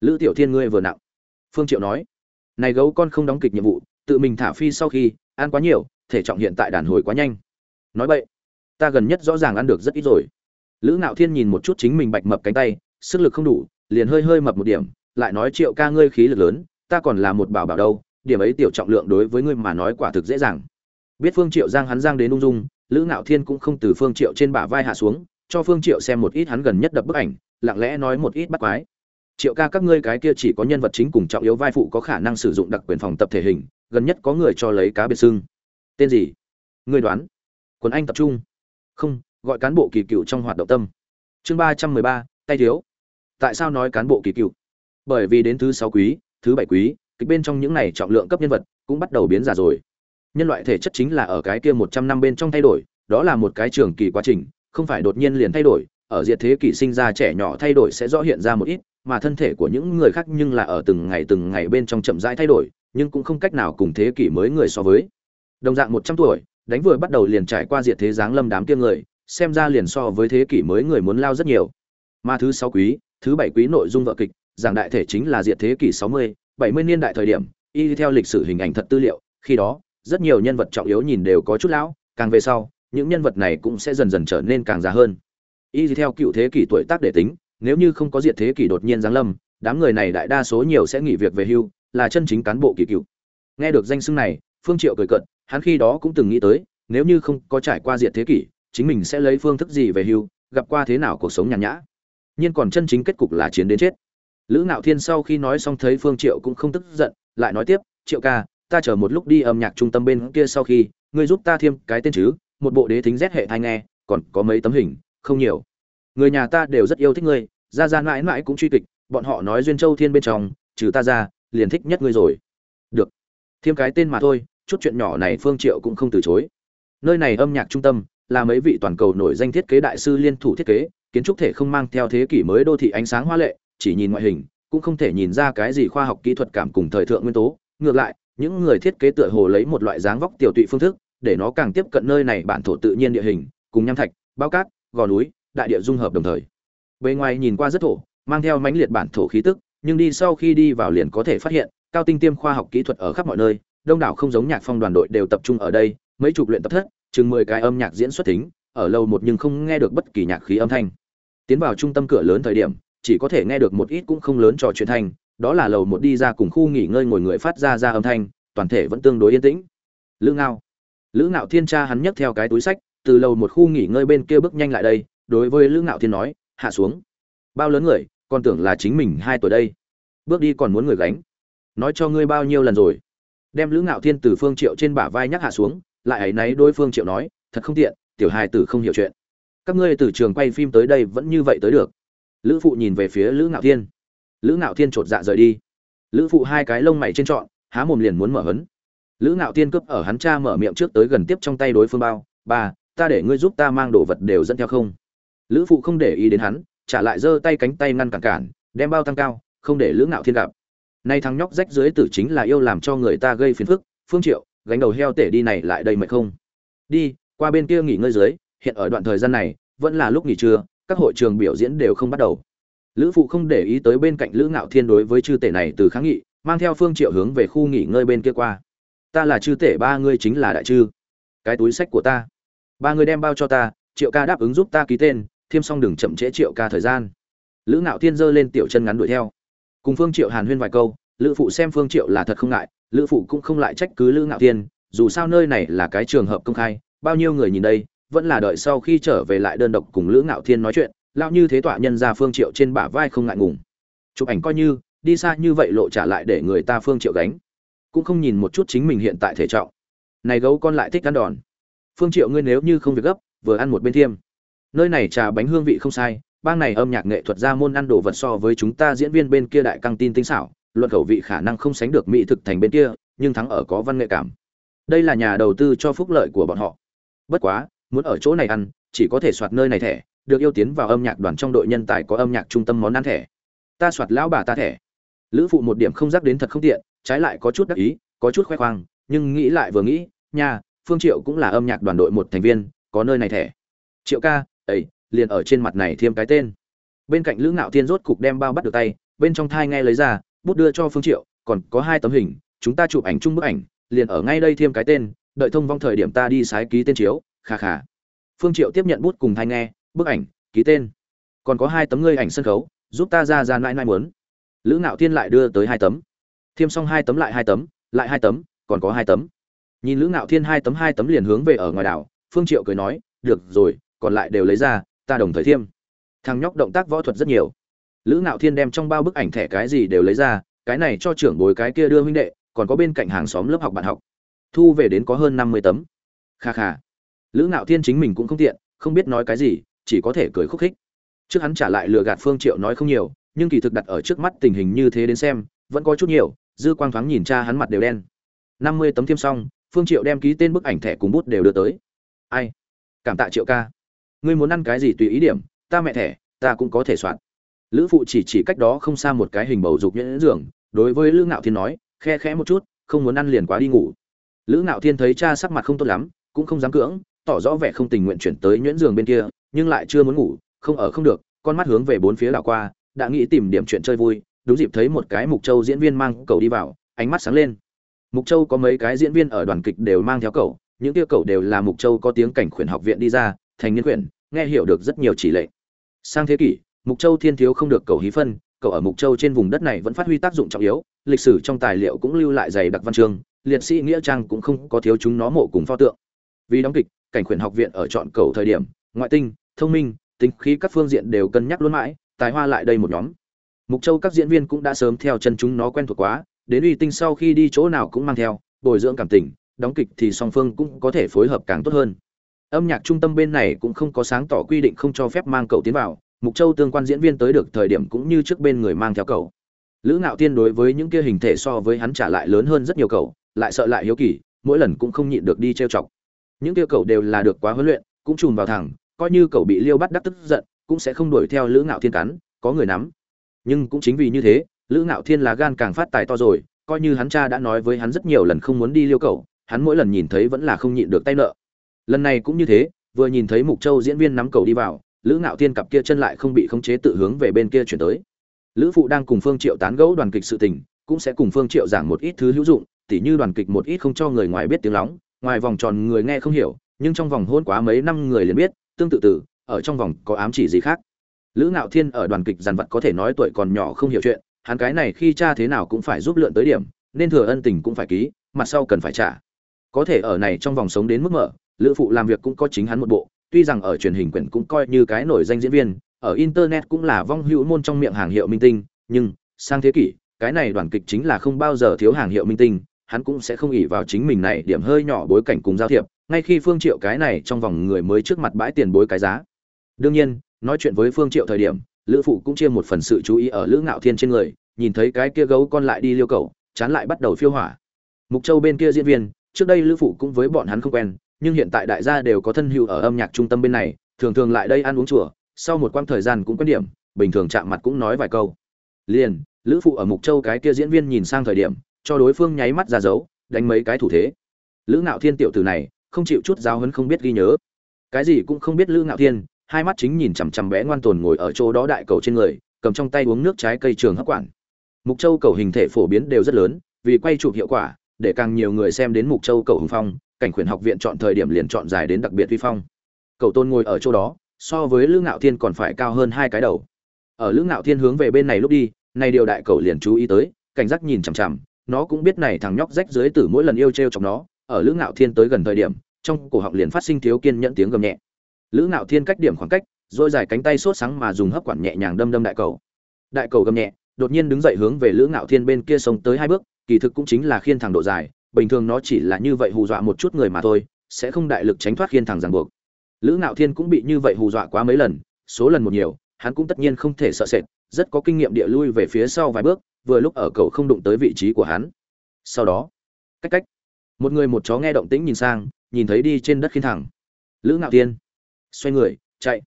Lữ tiểu thiên ngươi vừa nặng. Phương triệu nói, này gấu con không đóng kịch nhiệm vụ, tự mình thả phi sau khi, ăn quá nhiều, thể trọng hiện tại đàn hồi quá nhanh. Nói vậy ta gần nhất rõ ràng ăn được rất ít rồi. Lữ ngạo thiên nhìn một chút chính mình bạch mập cánh tay, sức lực không đủ, liền hơi hơi mập một điểm lại nói triệu ca ngươi khí lực lớn, ta còn là một bảo bảo đâu, điểm ấy tiểu trọng lượng đối với ngươi mà nói quả thực dễ dàng. Biết phương triệu giang hắn giang đến ung dung, lữ ngạo thiên cũng không từ phương triệu trên bả vai hạ xuống, cho phương triệu xem một ít hắn gần nhất đập bức ảnh, lặng lẽ nói một ít bắt quái. Triệu ca các ngươi cái kia chỉ có nhân vật chính cùng trọng yếu vai phụ có khả năng sử dụng đặc quyền phòng tập thể hình, gần nhất có người cho lấy cá biệt xưng. Tên gì? Ngươi đoán. Quần anh tập trung. Không, gọi cán bộ kỳ cựu trong hoạt động tâm. Chương ba trăm mười ba, tay thiếu. Tại sao nói cán bộ kỳ cựu? Bởi vì đến thứ sáu quý, thứ bảy quý, kịch bên trong những này trọng lượng cấp nhân vật cũng bắt đầu biến già rồi. Nhân loại thể chất chính là ở cái kia một trăm năm bên trong thay đổi, đó là một cái trường kỳ quá trình, không phải đột nhiên liền thay đổi, ở diệt thế kỷ sinh ra trẻ nhỏ thay đổi sẽ rõ hiện ra một ít, mà thân thể của những người khác nhưng là ở từng ngày từng ngày bên trong chậm rãi thay đổi, nhưng cũng không cách nào cùng thế kỷ mới người so với. Đồng dạng một trăm tuổi, đánh vừa bắt đầu liền trải qua diệt thế giáng lâm đám kia người, xem ra liền so với thế kỷ mới người muốn lao rất nhiều. Mà thứ sáu quý, thứ bảy quý nội dung vợ kịch giảng đại thể chính là diệt thế kỷ sáu mươi bảy mươi niên đại thời điểm y theo lịch sử hình ảnh thật tư liệu khi đó rất nhiều nhân vật trọng yếu nhìn đều có chút lão càng về sau những nhân vật này cũng sẽ dần dần trở nên càng già hơn. Y theo cựu thế kỷ tuổi tác để tính nếu như không có diệt thế kỷ đột nhiên giáng lâm đám người này đại đa số nhiều sẽ nghỉ việc về hưu là chân chính cán bộ kỳ cựu. Nghe được danh xưng này phương triệu cười cợt, hắn khi đó cũng từng nghĩ tới nếu như không có trải qua diệt thế kỷ chính mình sẽ lấy phương thức gì về hưu gặp qua thế nào cuộc sống nhàn nhã. Nhưng còn chân chính kết cục là chiến đến chết lữ ngạo thiên sau khi nói xong thấy phương triệu cũng không tức giận, lại nói tiếp, triệu ca, ta chờ một lúc đi âm nhạc trung tâm bên kia sau khi, ngươi giúp ta thêm cái tên chứ, một bộ đế thính rét hệ thai nghe, còn có mấy tấm hình, không nhiều. Người nhà ta đều rất yêu thích ngươi, ra ra mãi mãi cũng truy kịch, bọn họ nói duyên châu thiên bên trong, trừ ta ra, liền thích nhất ngươi rồi. Được, thêm cái tên mà thôi, chút chuyện nhỏ này phương triệu cũng không từ chối. Nơi này âm nhạc trung tâm là mấy vị toàn cầu nổi danh thiết kế đại sư liên thủ thiết kế, kiến trúc thể không mang theo thế kỷ mới đô thị ánh sáng hoa lệ chỉ nhìn ngoại hình cũng không thể nhìn ra cái gì khoa học kỹ thuật cảm cùng thời thượng nguyên tố. Ngược lại những người thiết kế tựa hồ lấy một loại dáng vóc tiểu tụy phương thức để nó càng tiếp cận nơi này bản thổ tự nhiên địa hình cùng nham thạch bao cát gò núi đại địa dung hợp đồng thời. Bề ngoài nhìn qua rất thổ mang theo mãnh liệt bản thổ khí tức nhưng đi sau khi đi vào liền có thể phát hiện cao tinh tiêm khoa học kỹ thuật ở khắp mọi nơi đông đảo không giống nhạc phong đoàn đội đều tập trung ở đây mấy chục luyện tập thất chừng mười cái âm nhạc diễn xuất thính, ở lâu một nhưng không nghe được bất kỳ nhạc khí âm thanh. Tiến vào trung tâm cửa lớn thời điểm chỉ có thể nghe được một ít cũng không lớn trò chuyện thanh, đó là lầu một đi ra cùng khu nghỉ ngơi ngồi người phát ra ra âm thanh, toàn thể vẫn tương đối yên tĩnh. Lữ ngao. Lữ ngạo thiên cha hắn nhấc theo cái túi sách, từ lầu một khu nghỉ ngơi bên kia bước nhanh lại đây, đối với lữ ngạo thiên nói, hạ xuống. Bao lớn người còn tưởng là chính mình hai tuổi đây. Bước đi còn muốn người gánh. Nói cho ngươi bao nhiêu lần rồi. Đem lữ ngạo thiên từ phương triệu trên bả vai nhắc hạ xuống, lại ấy nấy đối phương triệu nói, thật không tiện, tiểu hài tử không hiểu chuyện. Các ngươi từ trường quay phim tới đây vẫn như vậy tới được lữ phụ nhìn về phía lữ ngạo thiên. Lữ ngạo thiên chột dạ rời đi. Lữ phụ hai cái lông mày trên trọn, há mồm liền muốn mở hấn. Lữ ngạo thiên cướp ở hắn cha mở miệng trước tới gần tiếp trong tay đối phương bao, ba, ta để ngươi giúp ta mang đồ vật đều dẫn theo không? Lữ phụ không để ý đến hắn, trả lại giơ tay cánh tay ngăn cản cản, đem bao tăng cao, không để lữ ngạo thiên gặp. Nay thằng nhóc rách dưới tử chính là yêu làm cho người ta gây phiền phức, phương triệu, gánh đầu heo tể đi này lại đây mệt không? Đi, qua bên kia nghỉ ngơi dưới, hiện ở đoạn thời gian này, vẫn là lúc nghỉ trưa các hội trường biểu diễn đều không bắt đầu. Lữ phụ không để ý tới bên cạnh lữ ngạo thiên đối với chư tể này từ kháng nghị, mang theo phương triệu hướng về khu nghỉ ngơi bên kia qua. Ta là chư tể ba ngươi chính là đại chư. Cái túi sách của ta. Ba người đem bao cho ta, triệu ca đáp ứng giúp ta ký tên thêm xong đừng chậm trễ triệu ca thời gian. Lữ ngạo thiên giơ lên tiểu chân ngắn đuổi theo. Cùng phương triệu hàn huyên vài câu, lữ phụ xem phương triệu là thật không ngại, lữ phụ cũng không lại trách cứ lữ ngạo thiên, dù sao nơi này là cái trường hợp công khai, bao nhiêu người nhìn đây vẫn là đợi sau khi trở về lại đơn độc cùng lữ ngạo thiên nói chuyện lao như thế tọa nhân ra phương triệu trên bả vai không ngại ngùng. Chụp ảnh coi như, đi xa như vậy lộ trả lại để người ta phương triệu gánh. Cũng không nhìn một chút chính mình hiện tại thể trọng. Này gấu con lại thích ăn đòn. Phương triệu ngươi nếu như không việc gấp, vừa ăn một bên thiêm. Nơi này trà bánh hương vị không sai, bang này âm nhạc nghệ thuật ra môn ăn đồ vật so với chúng ta diễn viên bên kia đại căng tin tinh xảo, luận khẩu vị khả năng không sánh được mỹ thực thành bên kia, nhưng thắng ở có văn nghệ cảm. Đây là nhà đầu tư cho phúc lợi của bọn họ. Bất quá muốn ở chỗ này ăn, chỉ có thể soạt nơi này thẻ, được yêu tiến vào âm nhạc đoàn trong đội nhân tài có âm nhạc trung tâm món ăn thẻ. Ta soạt lão bà ta thẻ. Lữ phụ một điểm không rắc đến thật không tiện, trái lại có chút đắc ý, có chút khoe khoang, nhưng nghĩ lại vừa nghĩ, nha, phương triệu cũng là âm nhạc đoàn đội một thành viên, có nơi này thẻ. Triệu ca ấy liền ở trên mặt này thêm cái tên. Bên cạnh lữ ngạo thiên rốt cục đem bao bắt được tay, bên trong thai nghe lấy ra, bút đưa cho phương triệu, còn có hai tấm hình, chúng ta chụp ảnh chung bức ảnh, liền ở ngay đây thêm cái tên, đợi thông vong thời điểm ta đi sái ký tên chiếu kha kha. Phương triệu tiếp nhận bút cùng thanh nghe, bức ảnh, ký tên. Còn có hai tấm ngươi ảnh sân khấu, giúp ta ra ra nãi nãi muốn. Lữ ngạo thiên lại đưa tới hai tấm. Thêm xong hai tấm lại hai tấm, lại hai tấm, còn có hai tấm. Nhìn lữ ngạo thiên hai tấm hai tấm liền hướng về ở ngoài đảo, phương triệu cười nói, được rồi, còn lại đều lấy ra, ta đồng thời thiêm. Thằng nhóc động tác võ thuật rất nhiều. Lữ ngạo thiên đem trong bao bức ảnh thẻ cái gì đều lấy ra, cái này cho trưởng bối cái kia đưa huynh đệ, còn có bên cạnh hàng xóm lớp học bạn học. Thu về đến có hơn năm mươi tấm. Kha kha lữ ngạo thiên chính mình cũng không tiện, không biết nói cái gì, chỉ có thể cười khúc khích. Trước hắn trả lại lừa gạt phương triệu nói không nhiều, nhưng kỳ thực đặt ở trước mắt tình hình như thế đến xem, vẫn có chút nhiều, dư quang thoáng nhìn cha hắn mặt đều đen. Năm mươi tấm thiêm xong, phương triệu đem ký tên bức ảnh thẻ cùng bút đều đưa tới. Ai? Cảm tạ triệu ca. Ngươi muốn ăn cái gì tùy ý điểm, ta mẹ thẻ, ta cũng có thể soạn. Lữ phụ chỉ chỉ cách đó không xa một cái hình bầu dục nhẫn giường, đối với lữ ngạo thiên nói, khe khẽ một chút, không muốn ăn liền quá đi ngủ. Lữ ngạo thiên thấy cha sắc mặt không tốt lắm, cũng không dám cưỡng tỏ rõ vẻ không tình nguyện chuyển tới nhuyễn giường bên kia, nhưng lại chưa muốn ngủ, không ở không được, con mắt hướng về bốn phía đảo qua, đã nghĩ tìm điểm chuyện chơi vui, đúng dịp thấy một cái mục châu diễn viên mang cầu đi vào, ánh mắt sáng lên. Mục châu có mấy cái diễn viên ở đoàn kịch đều mang theo cầu những kia cầu đều là mục châu có tiếng cảnh khuyển học viện đi ra, thành niên khuyển, nghe hiểu được rất nhiều chỉ lệ. Sang thế kỷ, mục châu thiên thiếu không được cầu hí phân cầu ở mục châu trên vùng đất này vẫn phát huy tác dụng trọng yếu, lịch sử trong tài liệu cũng lưu lại dày đặc văn chương, liệt sĩ nghĩa trang cũng không có thiếu chúng nó mộ cùng pho tượng. Vì đóng kịch cảnh khuyển học viện ở chọn cầu thời điểm, ngoại tinh, thông minh, tính khí các phương diện đều cân nhắc luôn mãi, tài hoa lại đây một nhóm. Mục châu các diễn viên cũng đã sớm theo chân chúng nó quen thuộc quá, đến uy tinh sau khi đi chỗ nào cũng mang theo, bồi dưỡng cảm tình, đóng kịch thì song phương cũng có thể phối hợp càng tốt hơn. Âm nhạc trung tâm bên này cũng không có sáng tỏ quy định không cho phép mang cậu tiến vào, mục châu tương quan diễn viên tới được thời điểm cũng như trước bên người mang theo cậu. Lữ ngạo tiên đối với những kia hình thể so với hắn trả lại lớn hơn rất nhiều cậu, lại sợ lại hiếu kỳ, mỗi lần cũng không nhịn được đi trêu chọc những kia cầu đều là được quá huấn luyện, cũng chùm vào thẳng, coi như cầu bị liêu bắt đắc tức giận, cũng sẽ không đuổi theo lữ ngạo thiên cắn, có người nắm. Nhưng cũng chính vì như thế, lữ ngạo thiên là gan càng phát tài to rồi, coi như hắn cha đã nói với hắn rất nhiều lần không muốn đi liêu cầu, hắn mỗi lần nhìn thấy vẫn là không nhịn được tay nợ. Lần này cũng như thế, vừa nhìn thấy mục châu diễn viên nắm cầu đi vào, lữ ngạo thiên cặp kia chân lại không bị khống chế tự hướng về bên kia chuyển tới. Lữ phụ đang cùng phương triệu tán gẫu đoàn kịch sự tình, cũng sẽ cùng phương triệu giảng một ít thứ hữu dụng, tỉ như đoàn kịch một ít không cho người ngoài biết tiếng lóng ngoài vòng tròn người nghe không hiểu, nhưng trong vòng hôn quá mấy năm người liền biết, tương tự tử, ở trong vòng có ám chỉ gì khác. Lữ ngạo thiên ở đoàn kịch dàn vật có thể nói tuổi còn nhỏ không hiểu chuyện, hắn cái này khi cha thế nào cũng phải giúp lượn tới điểm, nên thừa ân tình cũng phải ký, mặt sau cần phải trả. Có thể ở này trong vòng sống đến mức mở, lữ phụ làm việc cũng có chính hắn một bộ, tuy rằng ở truyền hình quyển cũng coi như cái nổi danh diễn viên, ở internet cũng là vong hữu môn trong miệng hàng hiệu minh tinh, nhưng, sang thế kỷ, cái này đoàn kịch chính là không bao giờ thiếu hàng hiệu minh tinh hắn cũng sẽ không ỉ vào chính mình này điểm hơi nhỏ bối cảnh cùng giao thiệp, ngay khi phương triệu cái này trong vòng người mới trước mặt bãi tiền bối cái giá. Đương nhiên, nói chuyện với phương triệu thời điểm, lữ phụ cũng chia một phần sự chú ý ở lữ ngạo thiên trên người, nhìn thấy cái kia gấu con lại đi liêu cầu, chán lại bắt đầu phiêu hỏa. Mục châu bên kia diễn viên, trước đây lữ phụ cũng với bọn hắn không quen, nhưng hiện tại đại gia đều có thân hữu ở âm nhạc trung tâm bên này, thường thường lại đây ăn uống chùa, sau một quãng thời gian cũng quen điểm, bình thường chạm mặt cũng nói vài câu. Liền, lữ phụ ở mục châu cái kia diễn viên nhìn sang thời điểm cho đối phương nháy mắt ra dấu, đánh mấy cái thủ thế. Lữ ngạo thiên tiểu tử này, không chịu chút giáo hấn không biết ghi nhớ. Cái gì cũng không biết lữ ngạo thiên, hai mắt chính nhìn chằm chằm bé ngoan tồn ngồi ở chỗ đó đại cầu trên người, cầm trong tay uống nước trái cây trường hấp quản. Mục châu cầu hình thể phổ biến đều rất lớn, vì quay chụp hiệu quả, để càng nhiều người xem đến mục châu cầu hùng phong, cảnh khuyển học viện chọn thời điểm liền chọn dài đến đặc biệt vi phong. Cầu tôn ngồi ở chỗ đó, so với lữ ngạo thiên còn phải cao hơn hai cái đầu. Ở lữ ngạo thiên hướng về bên này lúc đi, nay điều đại cầu liền chú ý tới, cảnh giác nhìn chằm chằm nó cũng biết này thằng nhóc rách dưới tử mỗi lần yêu trêu chọc nó, ở lữ ngạo thiên tới gần thời điểm, trong cổ họng liền phát sinh thiếu kiên nhẫn tiếng gầm nhẹ. Lữ ngạo thiên cách điểm khoảng cách, rồi dài cánh tay sốt sáng mà dùng hấp quản nhẹ nhàng đâm đâm đại cầu. Đại cầu gầm nhẹ, đột nhiên đứng dậy hướng về lữ ngạo thiên bên kia sông tới hai bước, kỳ thực cũng chính là khiên thẳng độ dài, bình thường nó chỉ là như vậy hù dọa một chút người mà thôi, sẽ không đại lực tránh thoát khiên thẳng ràng buộc. Lữ ngạo thiên cũng bị như vậy hù dọa quá mấy lần, số lần một nhiều, hắn cũng tất nhiên không thể sợ sệt, rất có kinh nghiệm địa lui về phía sau vài bước vừa lúc ở cậu không đụng tới vị trí của hắn. Sau đó, cách cách, một người một chó nghe động tĩnh nhìn sang, nhìn thấy đi trên đất khiên thẳng. Lữ ngạo thiên, xoay người, chạy.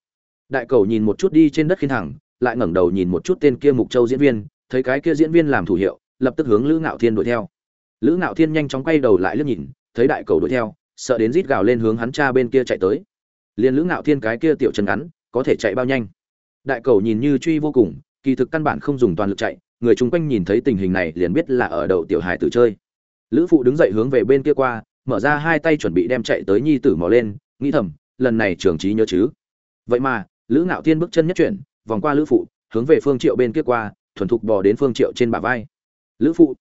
Đại cầu nhìn một chút đi trên đất khiên thẳng, lại ngẩng đầu nhìn một chút tên kia mục châu diễn viên, thấy cái kia diễn viên làm thủ hiệu, lập tức hướng lữ ngạo thiên đuổi theo. Lữ ngạo thiên nhanh chóng quay đầu lại liếc nhìn, thấy đại cầu đuổi theo, sợ đến rít gào lên hướng hắn cha bên kia chạy tới. Liền lữ ngạo thiên cái kia tiểu chân ngắn, có thể chạy bao nhanh. Đại cầu nhìn như truy vô cùng, kỳ thực căn bản không dùng toàn lực chạy người chung quanh nhìn thấy tình hình này liền biết là ở đậu tiểu hài tử chơi. Lữ phụ đứng dậy hướng về bên kia qua, mở ra hai tay chuẩn bị đem chạy tới nhi tử mò lên, nghĩ thầm, lần này trường trí nhớ chứ. Vậy mà, lữ ngạo thiên bước chân nhất chuyển, vòng qua lữ phụ, hướng về phương triệu bên kia qua, thuần thục bò đến phương triệu trên bả vai. Lữ phụ,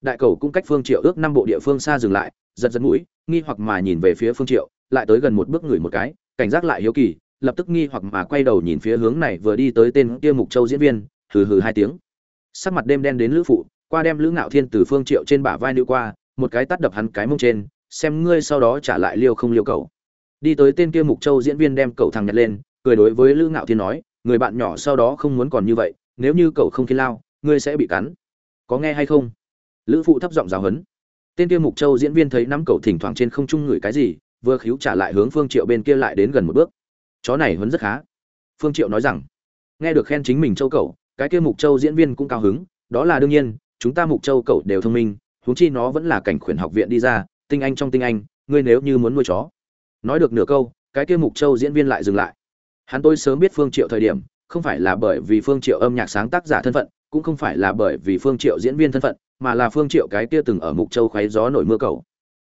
đại cầu cũng cách phương triệu ước năm bộ địa phương xa dừng lại, giật giật mũi, nghi hoặc mà nhìn về phía phương triệu, lại tới gần một bước người một cái, cảnh giác lại hiếu kỳ, lập tức nghi hoặc mà quay đầu nhìn phía hướng này vừa đi tới tên kia mục châu diễn viên, hừ hừ hai tiếng sắc mặt đêm đen đến lữ phụ, qua đem lữ ngạo thiên từ phương triệu trên bả vai nữ qua, một cái tát đập hắn cái mông trên, xem ngươi sau đó trả lại liêu không liêu cầu đi tới tên kia mục châu diễn viên đem cậu thằng nhặt lên, cười đối với lữ ngạo thiên nói, người bạn nhỏ sau đó không muốn còn như vậy, nếu như cậu không khi lao, ngươi sẽ bị cắn. Có nghe hay không? Lữ phụ thấp giọng giáo huấn tên kia mục châu diễn viên thấy nắm cậu thỉnh thoảng trên không trung ngửi cái gì, vừa khíu trả lại hướng phương triệu bên kia lại đến gần một bước. Chó này huấn rất khá. Phương triệu nói rằng, nghe được khen chính mình châu cậu cái kia mục châu diễn viên cũng cao hứng, đó là đương nhiên, chúng ta mục châu cậu đều thông minh, huống chi nó vẫn là cảnh khuyển học viện đi ra, tinh anh trong tinh anh, ngươi nếu như muốn nuôi chó. Nói được nửa câu, cái kia mục châu diễn viên lại dừng lại. Hắn tôi sớm biết phương triệu thời điểm, không phải là bởi vì phương triệu âm nhạc sáng tác giả thân phận, cũng không phải là bởi vì phương triệu diễn viên thân phận, mà là phương triệu cái kia từng ở mục châu khoái gió nổi mưa cầu.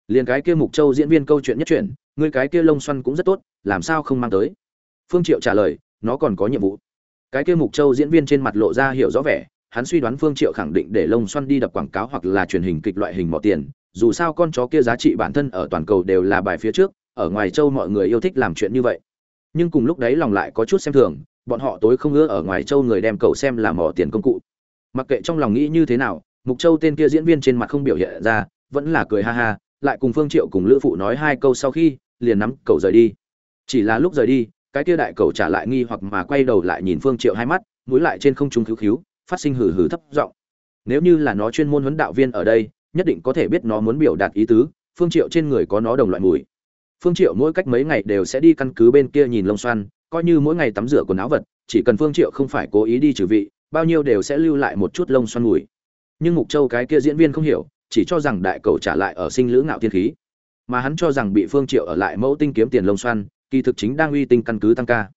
Liền cái kia mục châu diễn viên câu chuyện nhất chuyện ngươi cái kia lông xoăn cũng rất tốt, làm sao không mang tới? Phương triệu trả lời, nó còn có nhiệm vụ cái kia mục châu diễn viên trên mặt lộ ra hiểu rõ vẻ, hắn suy đoán phương triệu khẳng định để lông xoăn đi đập quảng cáo hoặc là truyền hình kịch loại hình mỏ tiền, dù sao con chó kia giá trị bản thân ở toàn cầu đều là bài phía trước, ở ngoài châu mọi người yêu thích làm chuyện như vậy. Nhưng cùng lúc đấy lòng lại có chút xem thường, bọn họ tối không ưa ở ngoài châu người đem cậu xem là mỏ tiền công cụ. Mặc kệ trong lòng nghĩ như thế nào, mục châu tên kia diễn viên trên mặt không biểu hiện ra, vẫn là cười ha ha, lại cùng phương triệu cùng lữ phụ nói hai câu sau khi, liền nắm cậu rời đi. Chỉ là lúc rời đi cái kia đại cầu trả lại nghi hoặc mà quay đầu lại nhìn phương triệu hai mắt, mũi lại trên không trung cứu cứu phát sinh hừ hừ thấp giọng. Nếu như là nó chuyên môn huấn đạo viên ở đây, nhất định có thể biết nó muốn biểu đạt ý tứ, phương triệu trên người có nó đồng loại mùi. Phương triệu mỗi cách mấy ngày đều sẽ đi căn cứ bên kia nhìn lông xoan coi như mỗi ngày tắm rửa quần áo vật, chỉ cần phương triệu không phải cố ý đi trừ vị, bao nhiêu đều sẽ lưu lại một chút lông xoan mùi. Nhưng mục châu cái kia diễn viên không hiểu, chỉ cho rằng đại cầu trả lại ở sinh lữ ngạo thiên khí. Mà hắn cho rằng bị phương triệu ở lại mẫu tinh kiếm tiền lông xoan kỳ thực chính đang uy tinh căn cứ tăng ca.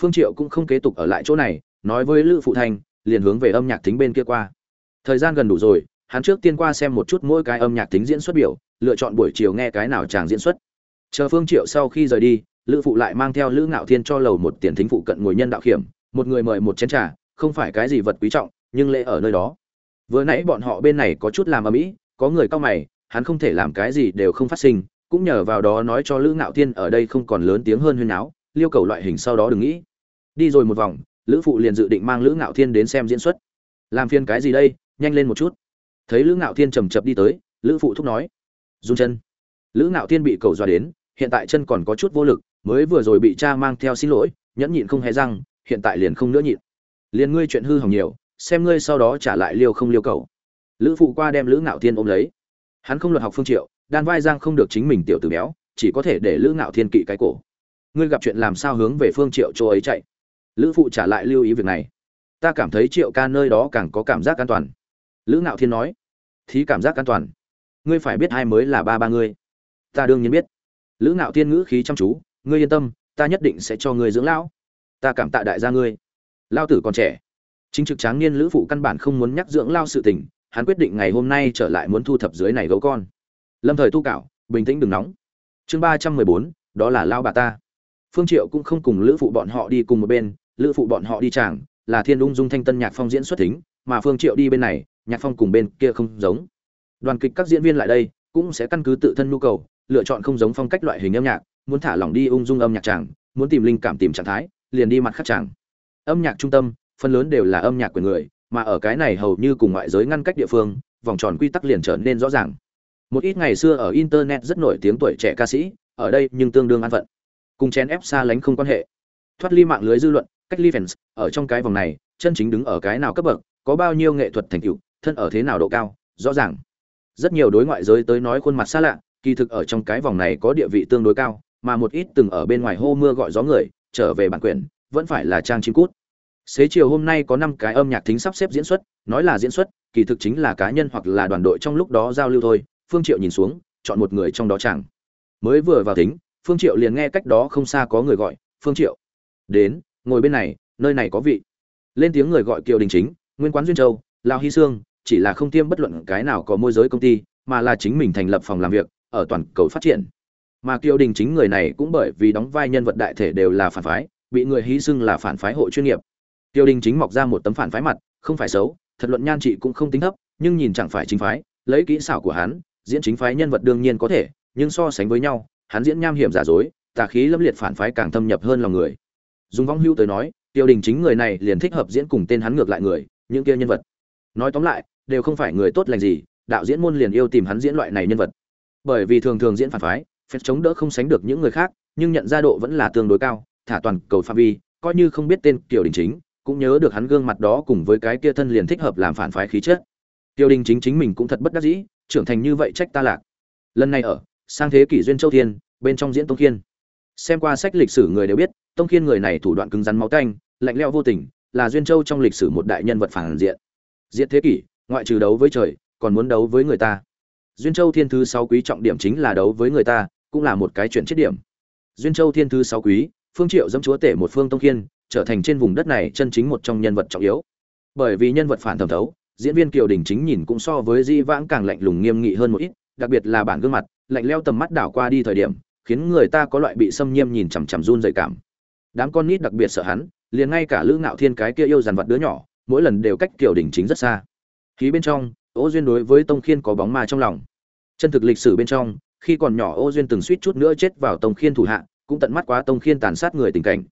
Phương triệu cũng không kế tục ở lại chỗ này nói với lữ phụ thành liền hướng về âm nhạc thính bên kia qua. Thời gian gần đủ rồi hắn trước tiên qua xem một chút mỗi cái âm nhạc thính diễn xuất biểu lựa chọn buổi chiều nghe cái nào chàng diễn xuất. Chờ phương triệu sau khi rời đi lữ phụ lại mang theo lữ ngạo thiên cho lầu một tiền thính phụ cận ngồi nhân đạo kiểm, một người mời một chén trà không phải cái gì vật quý trọng nhưng lễ ở nơi đó. Vừa nãy bọn họ bên này có chút làm ở mỹ có người cao mày hắn không thể làm cái gì đều không phát sinh cũng nhờ vào đó nói cho lữ ngạo thiên ở đây không còn lớn tiếng hơn huyên áo, liêu cầu loại hình sau đó đừng nghĩ. Đi rồi một vòng lữ phụ liền dự định mang lữ ngạo thiên đến xem diễn xuất. Làm phiền cái gì đây nhanh lên một chút. Thấy lữ ngạo thiên chầm chập đi tới lữ phụ thúc nói. Run chân. Lữ ngạo thiên bị cầu dọa đến hiện tại chân còn có chút vô lực mới vừa rồi bị cha mang theo xin lỗi nhẫn nhịn không hề răng hiện tại liền không nữa nhịn. Liền ngươi chuyện hư hỏng nhiều xem ngươi sau đó trả lại liêu không liêu cầu. Lữ phụ qua đem lữ ngạo thiên ôm lấy hắn không luật học phương triệu, đan vai giang không được chính mình tiểu tử béo, chỉ có thể để lữ ngạo thiên kỵ cái cổ. Ngươi gặp chuyện làm sao hướng về phương triệu chỗ ấy chạy? Lữ phụ trả lại lưu ý việc này. Ta cảm thấy triệu ca nơi đó càng có cảm giác an toàn. Lữ ngạo thiên nói. Thí cảm giác an toàn. Ngươi phải biết ai mới là ba ba ngươi. Ta đương nhiên biết. Lữ ngạo thiên ngữ khí chăm chú. Ngươi yên tâm, ta nhất định sẽ cho ngươi dưỡng lão. Ta cảm tạ đại gia ngươi. Lao tử còn trẻ. Chính trực tráng niên lữ phụ căn bản không muốn nhắc dưỡng lao sự tình hắn quyết định ngày hôm nay trở lại muốn thu thập dưới này gấu con. Lâm thời tu cạo bình tĩnh đừng nóng. Chương ba trăm mười bốn, đó là lao bà ta. Phương triệu cũng không cùng lữ phụ bọn họ đi cùng một bên, lữ phụ bọn họ đi chàng, là thiên ung dung thanh tân nhạc phong diễn xuất thính, mà phương triệu đi bên này, nhạc phong cùng bên kia không giống. Đoàn kịch các diễn viên lại đây, cũng sẽ căn cứ tự thân nhu cầu, lựa chọn không giống phong cách loại hình âm nhạc, muốn thả lỏng đi ung dung âm nhạc chàng, muốn tìm linh cảm tìm trạng thái, liền đi mặt khác chàng. Âm nhạc trung tâm, phần lớn đều là âm nhạc của người mà ở cái này hầu như cùng ngoại giới ngăn cách địa phương, vòng tròn quy tắc liền trở nên rõ ràng. Một ít ngày xưa ở internet rất nổi tiếng tuổi trẻ ca sĩ, ở đây nhưng tương đương an phận. Cùng chén ép xa lánh không quan hệ. Thoát ly mạng lưới dư luận, cách ly fans, ở trong cái vòng này, chân chính đứng ở cái nào cấp bậc, có bao nhiêu nghệ thuật thành tựu, thân ở thế nào độ cao, rõ ràng. Rất nhiều đối ngoại giới tới nói khuôn mặt xa lạ, kỳ thực ở trong cái vòng này có địa vị tương đối cao, mà một ít từng ở bên ngoài hô mưa gọi gió người, trở về bản quyền, vẫn phải là trang chim cút xế chiều hôm nay có năm cái âm nhạc thính sắp xếp diễn xuất, nói là diễn xuất, kỳ thực chính là cá nhân hoặc là đoàn đội trong lúc đó giao lưu thôi. Phương triệu nhìn xuống, chọn một người trong đó chẳng. Mới vừa vào thính, phương triệu liền nghe cách đó không xa có người gọi, phương triệu, đến, ngồi bên này, nơi này có vị. Lên tiếng người gọi kiều đình chính, nguyên quán duyên châu, lao hy sương, chỉ là không tiêm bất luận cái nào có môi giới công ty, mà là chính mình thành lập phòng làm việc, ở toàn cầu phát triển. Mà kiều đình chính người này cũng bởi vì đóng vai nhân vật đại thể đều là phản phái, bị người hy sưng là phản phái hội chuyên nghiệp. Tiêu đình chính mọc ra một tấm phản phái mặt, không phải xấu, thật luận nhan trị cũng không tính thấp, nhưng nhìn chẳng phải chính phái, lấy kỹ xảo của hắn, diễn chính phái nhân vật đương nhiên có thể, nhưng so sánh với nhau, hắn diễn nham hiểm giả dối, tà khí lâm liệt phản phái càng thâm nhập hơn lòng người. Dùng vong hưu tới nói, tiêu đình chính người này liền thích hợp diễn cùng tên hắn ngược lại người, những kia nhân vật. Nói tóm lại, đều không phải người tốt lành gì, đạo diễn môn liền yêu tìm hắn diễn loại này nhân vật. Bởi vì thường thường diễn phản phái, phép chống đỡ không sánh được những người khác, nhưng nhận ra độ vẫn là tương đối cao, thả toàn cầu phạm vi, coi như không biết tên Tiêu đình chính cũng nhớ được hắn gương mặt đó cùng với cái kia thân liền thích hợp làm phản phái khí chất. Tiêu đình chính chính mình cũng thật bất đắc dĩ trưởng thành như vậy trách ta lạc. Lần này ở sang thế kỷ duyên châu thiên bên trong diễn tông khiên. Xem qua sách lịch sử người đều biết tông khiên người này thủ đoạn cứng rắn máu tanh, lạnh lẽo vô tình là duyên châu trong lịch sử một đại nhân vật phản diện. Diện thế kỷ ngoại trừ đấu với trời còn muốn đấu với người ta. Duyên châu thiên thứ sáu quý trọng điểm chính là đấu với người ta cũng là một cái chuyện chết điểm. Duyên châu thiên thứ sáu quý phương triệu dẫm chúa tể một phương tông khiên trở thành trên vùng đất này chân chính một trong nhân vật trọng yếu. Bởi vì nhân vật phản thẩm thấu, diễn viên kiều đình chính nhìn cũng so với di vãng càng lạnh lùng nghiêm nghị hơn một ít, đặc biệt là bản gương mặt, lạnh leo tầm mắt đảo qua đi thời điểm, khiến người ta có loại bị xâm nhiễm nhìn chằm chằm run rẩy cảm. Đám con nít đặc biệt sợ hắn, liền ngay cả lữ ngạo thiên cái kia yêu dàn vật đứa nhỏ, mỗi lần đều cách kiều đình chính rất xa. Khí bên trong, ô duyên đối với tông khiên có bóng ma trong lòng. Chân thực lịch sử bên trong, khi còn nhỏ ô duyên từng suýt chút nữa chết vào tông khiên thủ hạ, cũng tận mắt quá tông khiên tàn sát người tình cảnh.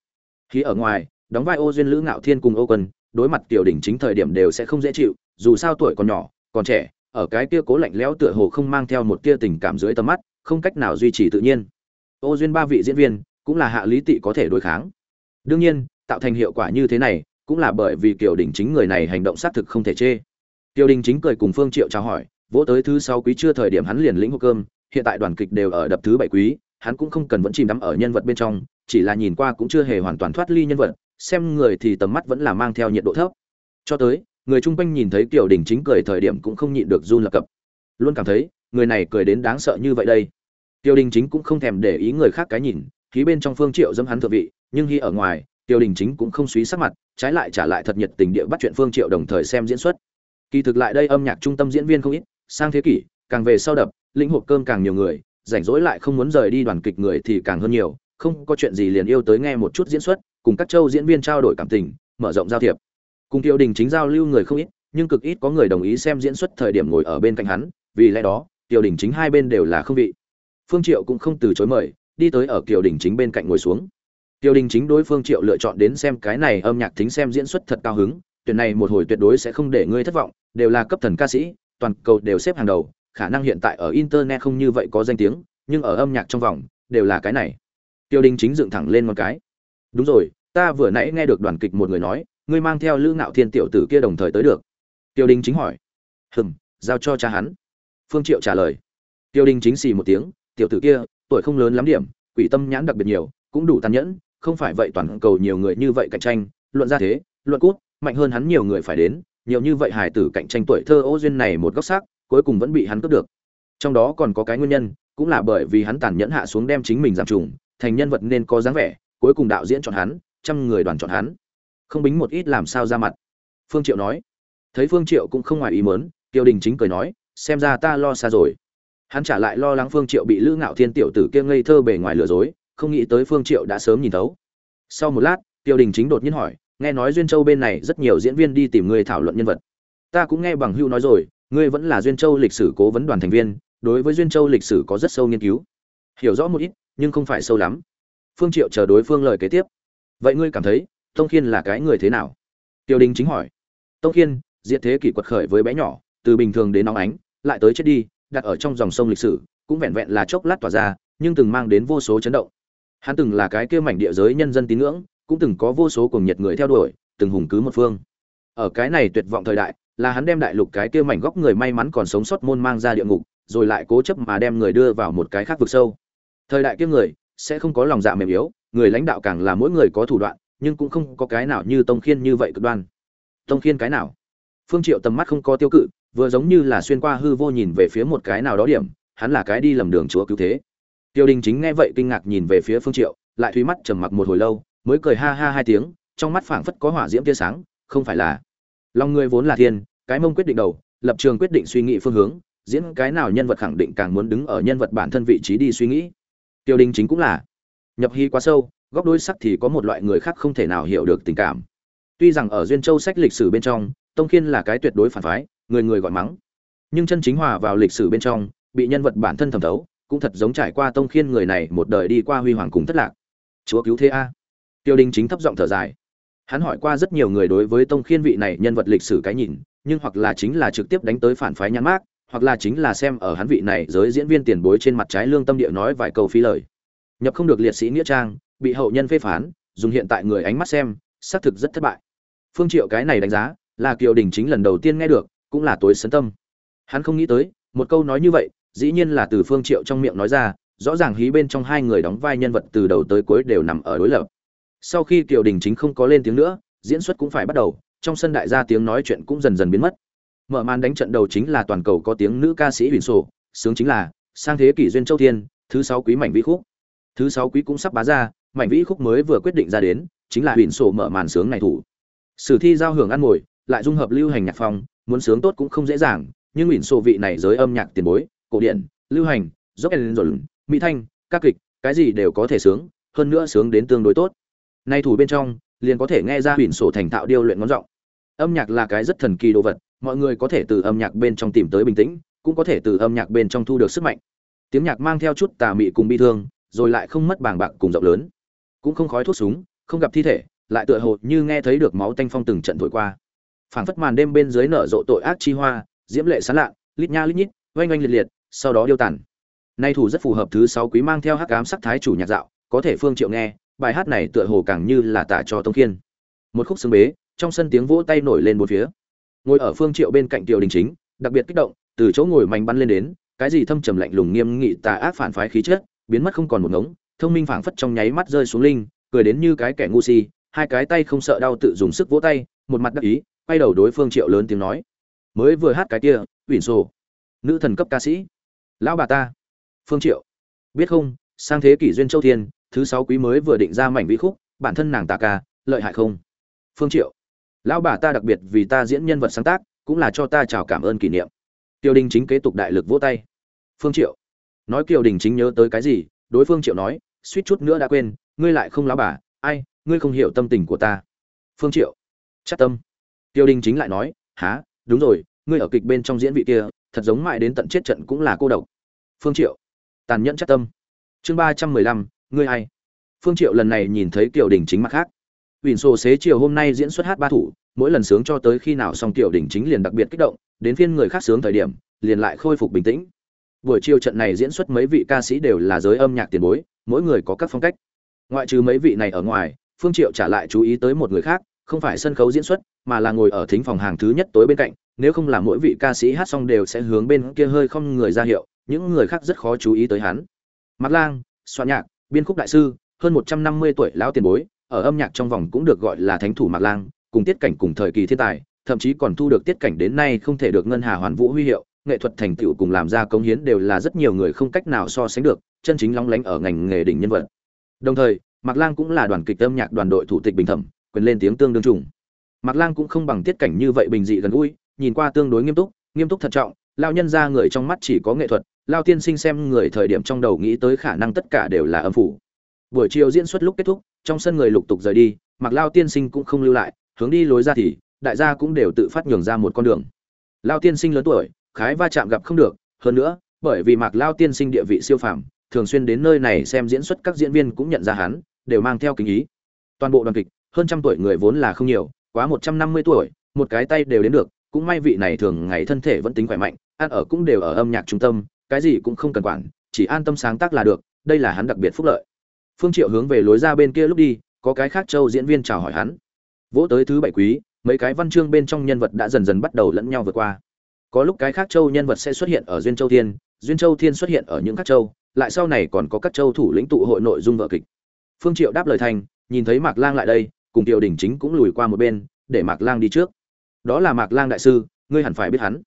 Khí ở ngoài đóng vai ô duyên lữ ngạo thiên cùng ô quân, đối mặt tiểu đỉnh chính thời điểm đều sẽ không dễ chịu, dù sao tuổi còn nhỏ, còn trẻ, ở cái kia cố lạnh lẽo tựa hồ không mang theo một tia tình cảm dưới tầm mắt, không cách nào duy trì tự nhiên. Ô duyên ba vị diễn viên, cũng là hạ lý tị có thể đối kháng. Đương nhiên, tạo thành hiệu quả như thế này, cũng là bởi vì kiểu đình chính người này hành động xác thực không thể chê. Kiều đình chính cười cùng phương triệu chào hỏi, vỗ tới thứ sáu quý chưa thời điểm hắn liền lĩnh hộp cơm, hiện tại đoàn kịch đều ở đập thứ bảy quý, hắn cũng không cần vẫn chìm đắm ở nhân vật bên trong, chỉ là nhìn qua cũng chưa hề hoàn toàn thoát ly nhân vật xem người thì tầm mắt vẫn là mang theo nhiệt độ thấp. Cho tới, người chung quanh nhìn thấy kiểu đình chính cười thời điểm cũng không nhịn được run lập cập. Luôn cảm thấy, người này cười đến đáng sợ như vậy đây. Tiêu đình chính cũng không thèm để ý người khác cái nhìn, khí bên trong phương triệu dâm hắn thượng vị, nhưng khi ở ngoài tiêu đình chính cũng không suý sắc mặt, trái lại trả lại thật nhiệt tình địa bắt chuyện phương triệu đồng thời xem diễn xuất. Kỳ thực lại đây âm nhạc trung tâm diễn viên không ít, sang thế kỷ, càng về sau đập, lĩnh hộp cơm càng nhiều người, rảnh rỗi lại không muốn rời đi đoàn kịch người thì càng hơn nhiều, không có chuyện gì liền yêu tới nghe một chút diễn xuất cùng các châu diễn viên trao đổi cảm tình, mở rộng giao thiệp. Cùng tiêu đình chính giao lưu người không ít, nhưng cực ít có người đồng ý xem diễn xuất thời điểm ngồi ở bên cạnh hắn, vì lẽ đó tiêu đình chính hai bên đều là không vị. Phương triệu cũng không từ chối mời, đi tới ở kiều đình chính bên cạnh ngồi xuống. Kiều đình chính đối phương triệu lựa chọn đến xem cái này âm nhạc thính xem diễn xuất thật cao hứng, tuyển này một hồi tuyệt đối sẽ không để ngươi thất vọng, đều là cấp thần ca sĩ, toàn cầu đều xếp hàng đầu, khả năng hiện tại ở internet không như vậy có danh tiếng, nhưng ở âm nhạc trong vòng, đều là cái này. Tiêu đình chính dựng thẳng lên một cái đúng rồi, ta vừa nãy nghe được đoàn kịch một người nói, ngươi mang theo lữ ngạo thiên tiểu tử kia đồng thời tới được. Tiêu đình chính hỏi. Hừm, giao cho cha hắn. Phương triệu trả lời. Tiêu đình chính xì một tiếng, tiểu tử kia, tuổi không lớn lắm điểm, quỷ tâm nhãn đặc biệt nhiều, cũng đủ tàn nhẫn, không phải vậy toàn cầu nhiều người như vậy cạnh tranh, luận ra thế, luận cút, mạnh hơn hắn nhiều người phải đến, nhiều như vậy hải tử cạnh tranh tuổi thơ ô duyên này một góc xác, cuối cùng vẫn bị hắn cướp được. Trong đó còn có cái nguyên nhân, cũng là bởi vì hắn tàn nhẫn hạ xuống đem chính mình giảm trùng, thành nhân vật nên có dáng vẻ cuối cùng đạo diễn chọn hắn, trăm người đoàn chọn hắn. Không bính một ít làm sao ra mặt. Phương triệu nói. Thấy phương triệu cũng không ngoài ý muốn, tiêu đình chính cười nói, xem ra ta lo xa rồi. Hắn trả lại lo lắng phương triệu bị lữ ngạo thiên tiểu tử kia ngây thơ bề ngoài lừa dối, không nghĩ tới phương triệu đã sớm nhìn thấu. Sau một lát, tiêu đình chính đột nhiên hỏi, nghe nói duyên châu bên này rất nhiều diễn viên đi tìm người thảo luận nhân vật. Ta cũng nghe bằng hưu nói rồi, ngươi vẫn là duyên châu lịch sử cố vấn đoàn thành viên, đối với duyên châu lịch sử có rất sâu nghiên cứu. Hiểu rõ một ít, nhưng không phải sâu lắm phương triệu chờ đối phương lời kế tiếp. Vậy ngươi cảm thấy tông khiên là cái người thế nào? Tiêu đình chính hỏi. Tông khiên, diệt thế kỷ quật khởi với bé nhỏ, từ bình thường đến nóng ánh, lại tới chết đi, đặt ở trong dòng sông lịch sử, cũng vẹn vẹn là chốc lát tỏa ra, nhưng từng mang đến vô số chấn động. Hắn từng là cái kia mảnh địa giới nhân dân tín ngưỡng, cũng từng có vô số cuồng nhiệt người theo đuổi, từng hùng cứ một phương. Ở cái này tuyệt vọng thời đại, là hắn đem đại lục cái kia mảnh góc người may mắn còn sống sót môn mang ra địa ngục, rồi lại cố chấp mà đem người đưa vào một cái khác vực sâu. Thời đại kia người sẽ không có lòng dạ mềm yếu, người lãnh đạo càng là mỗi người có thủ đoạn, nhưng cũng không có cái nào như tông khiên như vậy cực đoan. Tông khiên cái nào? Phương triệu tầm mắt không có tiêu cự, vừa giống như là xuyên qua hư vô nhìn về phía một cái nào đó điểm, hắn là cái đi lầm đường chúa cứu thế. Tiêu đình chính nghe vậy kinh ngạc nhìn về phía phương triệu, lại thúy mắt trầm mặc một hồi lâu, mới cười ha ha hai tiếng, trong mắt phảng phất có hỏa diễm tia sáng, không phải là. Lòng người vốn là thiên, cái mông quyết định đầu, lập trường quyết định suy nghĩ phương hướng, diễn cái nào nhân vật khẳng định càng muốn đứng ở nhân vật bản thân vị trí đi suy nghĩ tiêu đình chính cũng là. Nhập hy quá sâu, góc đôi sắc thì có một loại người khác không thể nào hiểu được tình cảm. Tuy rằng ở duyên châu sách lịch sử bên trong, tông khiên là cái tuyệt đối phản phái, người người gọi mắng. Nhưng chân chính hòa vào lịch sử bên trong, bị nhân vật bản thân thẩm thấu, cũng thật giống trải qua tông khiên người này một đời đi qua huy hoàng cùng thất lạc. Chúa cứu thế a. Tiêu đình chính thấp giọng thở dài. Hắn hỏi qua rất nhiều người đối với tông khiên vị này nhân vật lịch sử cái nhìn, nhưng hoặc là chính là trực tiếp đánh tới phản phái nhãn mát hoặc là chính là xem ở hắn vị này giới diễn viên tiền bối trên mặt trái lương tâm địa nói vài câu phí lời. Nhập không được liệt sĩ nghĩa trang, bị hậu nhân phê phán, dùng hiện tại người ánh mắt xem, xác thực rất thất bại. Phương triệu cái này đánh giá, là kiều đình chính lần đầu tiên nghe được, cũng là tối sấn tâm. Hắn không nghĩ tới, một câu nói như vậy, dĩ nhiên là từ phương triệu trong miệng nói ra, rõ ràng hí bên trong hai người đóng vai nhân vật từ đầu tới cuối đều nằm ở đối lập. Sau khi kiều đình chính không có lên tiếng nữa, diễn xuất cũng phải bắt đầu, trong sân đại gia tiếng nói chuyện cũng dần dần biến mất mở màn đánh trận đầu chính là toàn cầu có tiếng nữ ca sĩ huỳnh sổ sướng chính là, sang thế kỷ duyên châu thiên, thứ sáu quý mảnh vĩ khúc. Thứ sáu quý cũng sắp bá ra mảnh vĩ khúc mới vừa quyết định ra đến, chính là huỳnh sổ mở màn sướng này thủ. Sử thi giao hưởng ăn ngồi, lại dung hợp lưu hành nhạc phong, muốn sướng tốt cũng không dễ dàng, nhưng huỳnh sổ vị này giới âm nhạc tiền bối, cổ điển, lưu hành, dốc ellen rồi mỹ thanh, ca kịch, cái gì đều có thể sướng, hơn nữa sướng đến tương đối tốt. Nay thủ bên trong, liền có thể nghe ra huỳnh sổ thành thạo điêu luyện ngón giọng. Âm nhạc là cái rất thần kỳ đồ vật mọi người có thể từ âm nhạc bên trong tìm tới bình tĩnh, cũng có thể từ âm nhạc bên trong thu được sức mạnh. Tiếng nhạc mang theo chút tà mị cùng bi thương, rồi lại không mất bàng bạc cùng rộng lớn. Cũng không khói thuốc súng, không gặp thi thể, lại tựa hồ như nghe thấy được máu tanh phong từng trận thổi qua. Phảng phất màn đêm bên dưới nở rộ tội ác chi hoa, diễm lệ sán lạ, lít nha lít nhít, oanh oanh liệt liệt, sau đó điêu tàn. Nay thủ rất phù hợp thứ sáu quý mang theo hắc ám sắc thái chủ nhạc dạo, có thể phương triệu nghe, bài hát này tựa hồ càng như là tả cho tông khiên. Một khúc xương bế, trong sân tiếng vỗ tay nổi lên một phía ngồi ở phương triệu bên cạnh tiểu đình chính, đặc biệt kích động, từ chỗ ngồi mạnh bắn lên đến, cái gì thâm trầm lạnh lùng nghiêm nghị tà ác phản phái khí chất, biến mất không còn một ngống, thông minh phảng phất trong nháy mắt rơi xuống linh, cười đến như cái kẻ ngu si, hai cái tay không sợ đau tự dùng sức vỗ tay, một mặt đắc ý, quay đầu đối phương triệu lớn tiếng nói. Mới vừa hát cái kia ủy sổ nữ thần cấp ca sĩ. Lão bà ta. Phương triệu. Biết không, sang thế kỷ duyên châu thiên, thứ sáu quý mới vừa định ra mảnh vĩ khúc, bản thân nàng tạ ca, lợi hại không? Phương triệu lão bà ta đặc biệt vì ta diễn nhân vật sáng tác, cũng là cho ta chào cảm ơn kỷ niệm. Tiêu đình chính kế tục đại lực vỗ tay. Phương triệu. Nói kiều đình chính nhớ tới cái gì, đối phương triệu nói, suýt chút nữa đã quên, ngươi lại không lão bà, ai, ngươi không hiểu tâm tình của ta. Phương triệu. Chắc tâm. Tiêu đình chính lại nói, há, đúng rồi, ngươi ở kịch bên trong diễn vị kia, thật giống mãi đến tận chết trận cũng là cô độc. Phương triệu. Tàn nhẫn chắc tâm. Chương ba trăm mười lăm, ngươi hay phương triệu lần này nhìn thấy kiều đình chính mặt khác. Uyển Sô xế chiều hôm nay diễn xuất hát ba thủ, mỗi lần sướng cho tới khi nào xong tiểu đỉnh chính liền đặc biệt kích động, đến phiên người khác sướng thời điểm, liền lại khôi phục bình tĩnh. Buổi chiều trận này diễn xuất mấy vị ca sĩ đều là giới âm nhạc tiền bối, mỗi người có các phong cách. Ngoại trừ mấy vị này ở ngoài, Phương Triệu trả lại chú ý tới một người khác, không phải sân khấu diễn xuất, mà là ngồi ở thính phòng hàng thứ nhất tối bên cạnh, nếu không là mỗi vị ca sĩ hát xong đều sẽ hướng bên kia hơi không người ra hiệu, những người khác rất khó chú ý tới hắn. Mạc Lang, soạn nhạc, biên khúc đại sư, hơn 150 tuổi lão tiền bối, ở âm nhạc trong vòng cũng được gọi là thánh thủ Mạc Lang, cùng tiết cảnh cùng thời kỳ thiên tài, thậm chí còn thu được tiết cảnh đến nay không thể được ngân hà hoàn vũ huy hiệu, nghệ thuật thành tựu cùng làm ra công hiến đều là rất nhiều người không cách nào so sánh được, chân chính lóng lánh ở ngành nghề đỉnh nhân vật. Đồng thời, Mạc Lang cũng là đoàn kịch âm nhạc đoàn đội thủ tịch bình thẩm, quyền lên tiếng tương đương trùng. Mạc Lang cũng không bằng tiết cảnh như vậy bình dị gần gũi, nhìn qua tương đối nghiêm túc, nghiêm túc thận trọng, lao nhân ra người trong mắt chỉ có nghệ thuật, lao tiên sinh xem người thời điểm trong đầu nghĩ tới khả năng tất cả đều là âm phủ. Buổi chiều diễn xuất lúc kết thúc, trong sân người lục tục rời đi, Mạc Lao tiên sinh cũng không lưu lại, hướng đi lối ra thì, đại gia cũng đều tự phát nhường ra một con đường. Lao tiên sinh lớn tuổi, khái va chạm gặp không được, hơn nữa, bởi vì Mạc Lao tiên sinh địa vị siêu phàm, thường xuyên đến nơi này xem diễn xuất các diễn viên cũng nhận ra hắn, đều mang theo kính ý. Toàn bộ đoàn kịch, hơn trăm tuổi người vốn là không nhiều, quá một trăm năm mươi tuổi, một cái tay đều đến được, cũng may vị này thường ngày thân thể vẫn tính khỏe mạnh, ăn ở cũng đều ở âm nhạc trung tâm, cái gì cũng không cần quản, chỉ an tâm sáng tác là được, đây là hắn đặc biệt phúc lợi. Phương Triệu hướng về lối ra bên kia lúc đi, có cái khác châu diễn viên chào hỏi hắn. Vỗ tới thứ bảy quý, mấy cái văn chương bên trong nhân vật đã dần dần bắt đầu lẫn nhau vượt qua. Có lúc cái khác châu nhân vật sẽ xuất hiện ở duyên châu thiên, duyên châu thiên xuất hiện ở những các châu, lại sau này còn có các châu thủ lĩnh tụ hội nội dung vở kịch. Phương Triệu đáp lời thành, nhìn thấy Mạc Lang lại đây, cùng Tiểu Đỉnh chính cũng lùi qua một bên, để Mạc Lang đi trước. Đó là Mạc Lang đại sư, ngươi hẳn phải biết hắn.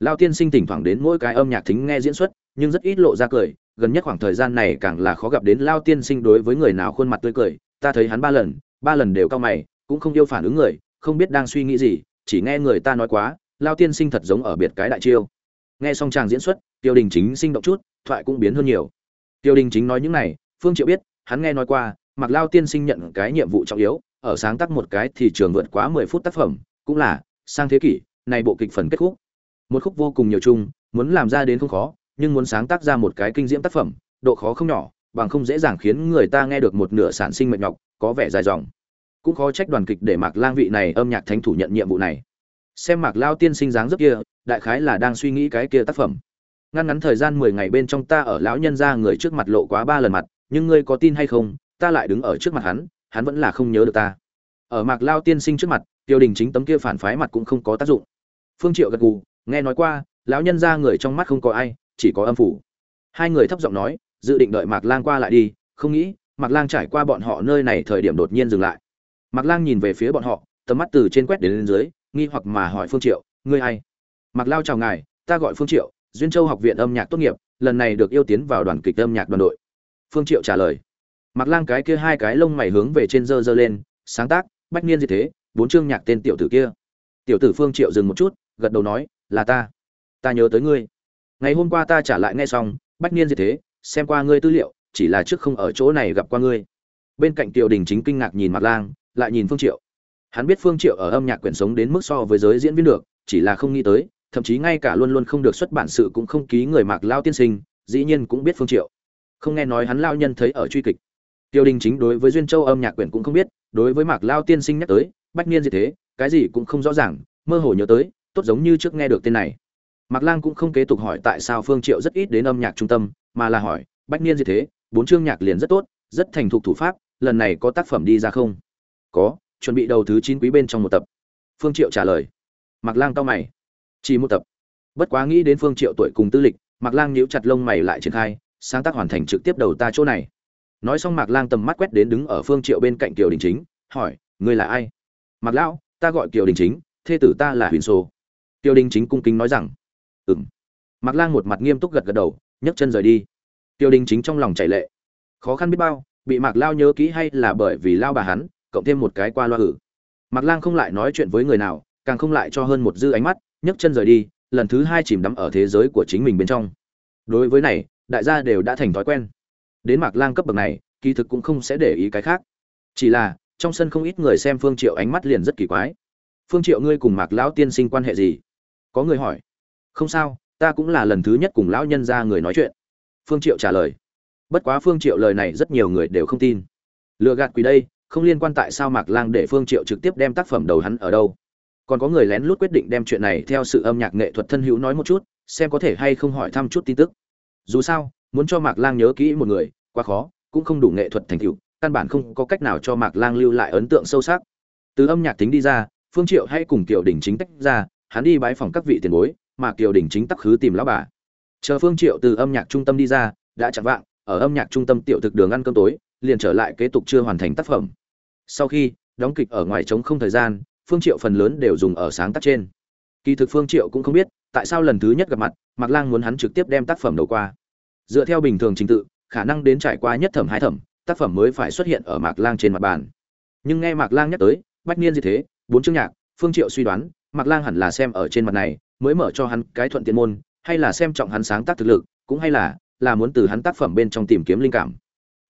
Lão tiên sinh thỉnh thoảng đến mỗi cái âm nhạc thính nghe diễn xuất, nhưng rất ít lộ ra cười, gần nhất khoảng thời gian này càng là khó gặp đến Lão tiên sinh đối với người nào khuôn mặt tươi cười, ta thấy hắn ba lần, ba lần đều cao mày, cũng không yêu phản ứng người, không biết đang suy nghĩ gì, chỉ nghe người ta nói quá, Lão tiên sinh thật giống ở biệt cái đại chiêu. Nghe xong chàng diễn xuất, Tiêu Đình chính sinh động chút, thoại cũng biến hơn nhiều. Tiêu Đình chính nói những này, Phương Triệu biết, hắn nghe nói qua, mặc Lao tiên sinh nhận cái nhiệm vụ trọng yếu, ở sáng tác một cái thì trường vượt quá 10 phút tác phẩm, cũng là sang thế kỷ, này bộ kịch phần kết khúc. Một khúc vô cùng nhiều chung, muốn làm ra đến không khó, nhưng muốn sáng tác ra một cái kinh diễm tác phẩm, độ khó không nhỏ, bằng không dễ dàng khiến người ta nghe được một nửa sản sinh mệt nhọc, có vẻ dài dòng. Cũng khó trách đoàn kịch để Mạc Lang vị này âm nhạc thánh thủ nhận nhiệm vụ này. Xem Mạc Lao tiên sinh dáng dấp kia, đại khái là đang suy nghĩ cái kia tác phẩm. Ngắn ngắn thời gian 10 ngày bên trong ta ở lão nhân gia người trước mặt lộ quá ba lần mặt, nhưng ngươi có tin hay không, ta lại đứng ở trước mặt hắn, hắn vẫn là không nhớ được ta. Ở Mạc Lao tiên sinh trước mặt, Tiêu Đình chính tấm kia phản phái mặt cũng không có tác dụng. Phương Triệu gật gù, nghe nói qua, lão nhân gia người trong mắt không có ai, chỉ có âm phủ. Hai người thấp giọng nói, dự định đợi Mạc Lang qua lại đi, không nghĩ, Mạc Lang trải qua bọn họ nơi này thời điểm đột nhiên dừng lại. Mạc Lang nhìn về phía bọn họ, tầm mắt từ trên quét đến lên dưới, nghi hoặc mà hỏi Phương Triệu, ngươi ai? Mạc Lao chào ngài, ta gọi Phương Triệu, Duyên Châu học viện âm nhạc tốt nghiệp, lần này được yêu tiến vào đoàn kịch âm nhạc đoàn đội. Phương Triệu trả lời. Mạc Lang cái kia hai cái lông mày hướng về trên giơ giơ lên, sáng tác, bách niên gì thế, bốn chương nhạc tên tiểu tử kia. Tiểu tử Phương Triệu dừng một chút, gật đầu nói, là ta. Ta nhớ tới ngươi. Ngày hôm qua ta trả lại nghe xong, bách niên diệt thế, xem qua ngươi tư liệu, chỉ là trước không ở chỗ này gặp qua ngươi. Bên cạnh Tiểu Đình chính kinh ngạc nhìn mặt Lang, lại nhìn Phương Triệu. Hắn biết Phương Triệu ở âm nhạc quyển sống đến mức so với giới diễn viên được, chỉ là không nghĩ tới, thậm chí ngay cả luôn luôn không được xuất bản sự cũng không ký người Mạc Lao tiên sinh, dĩ nhiên cũng biết Phương Triệu. Không nghe nói hắn lao nhân thấy ở truy kịch. Tiêu Đình chính đối với duyên châu âm nhạc quyển cũng không biết, đối với Mạc Lao tiên sinh nhắc tới, bách niên gì thế, cái gì cũng không rõ ràng, mơ hồ nhớ tới, tốt giống như trước nghe được tên này. Mạc Lang cũng không kế tục hỏi tại sao Phương Triệu rất ít đến âm nhạc trung tâm, mà là hỏi, bách niên gì thế, bốn chương nhạc liền rất tốt, rất thành thục thủ pháp, lần này có tác phẩm đi ra không? Có, chuẩn bị đầu thứ 9 quý bên trong một tập. Phương Triệu trả lời. Mạc Lang cau mày. Chỉ một tập. Bất quá nghĩ đến Phương Triệu tuổi cùng tư lịch, Mạc Lang nhíu chặt lông mày lại triển khai, sáng tác hoàn thành trực tiếp đầu ta chỗ này nói xong mạc lang tầm mắt quét đến đứng ở phương triệu bên cạnh kiều đình chính hỏi ngươi là ai mạc lão ta gọi kiều đình chính thê tử ta là huyền sô kiều đình chính cung kính nói rằng ừm. Mạc lang một mặt nghiêm túc gật gật đầu, nhấc chân rời đi. Tiêu đình chính trong lòng chảy lệ. Khó khăn biết bao, bị mạc lao nhớ kỹ hay là bởi vì lao bà hắn, cộng thêm một cái qua loa hử. Mạc lang không lại nói chuyện với người nào, càng không lại cho hơn một dư ánh mắt, nhấc chân rời đi, lần thứ hai chìm đắm ở thế giới của chính mình bên trong. Đối với này, đại gia đều đã thành thói quen. Đến mạc lang cấp bậc này, kỳ thực cũng không sẽ để ý cái khác. Chỉ là, trong sân không ít người xem phương triệu ánh mắt liền rất kỳ quái. Phương triệu ngươi cùng mạc lão tiên sinh quan hệ gì? Có người hỏi không sao, ta cũng là lần thứ nhất cùng lão nhân ra người nói chuyện. Phương triệu trả lời. Bất quá phương triệu lời này rất nhiều người đều không tin. Lừa gạt quỷ đây, không liên quan tại sao mạc lang để phương triệu trực tiếp đem tác phẩm đầu hắn ở đâu. Còn có người lén lút quyết định đem chuyện này theo sự âm nhạc nghệ thuật thân hữu nói một chút, xem có thể hay không hỏi thăm chút tin tức. Dù sao, muốn cho mạc lang nhớ kỹ một người, quá khó, cũng không đủ nghệ thuật thành tựu, căn bản không có cách nào cho mạc lang lưu lại ấn tượng sâu sắc. Từ âm nhạc tính đi ra, phương triệu hay cùng kiều đình chính tách ra, hắn đi bái phòng các vị tiền bối mà kiều đình chính tắc khứ tìm lão bà. Chờ phương triệu từ âm nhạc trung tâm đi ra, đã chẳng vạng, ở âm nhạc trung tâm tiểu thực đường ăn cơm tối, liền trở lại kế tục chưa hoàn thành tác phẩm. Sau khi đóng kịch ở ngoài trống không thời gian, phương triệu phần lớn đều dùng ở sáng tác trên. Kỳ thực phương triệu cũng không biết, tại sao lần thứ nhất gặp mặt, mạc lang muốn hắn trực tiếp đem tác phẩm đầu qua. Dựa theo bình thường trình tự, khả năng đến trải qua nhất thẩm hai thẩm, tác phẩm mới phải xuất hiện ở mạc lang trên mặt bàn. Nhưng nghe mạc lang nhắc tới, bách niên gì thế, bốn chương nhạc, phương triệu suy đoán, mạc lang hẳn là xem ở trên mặt này mới mở cho hắn cái thuận tiện môn, hay là xem trọng hắn sáng tác thực lực, cũng hay là là muốn từ hắn tác phẩm bên trong tìm kiếm linh cảm.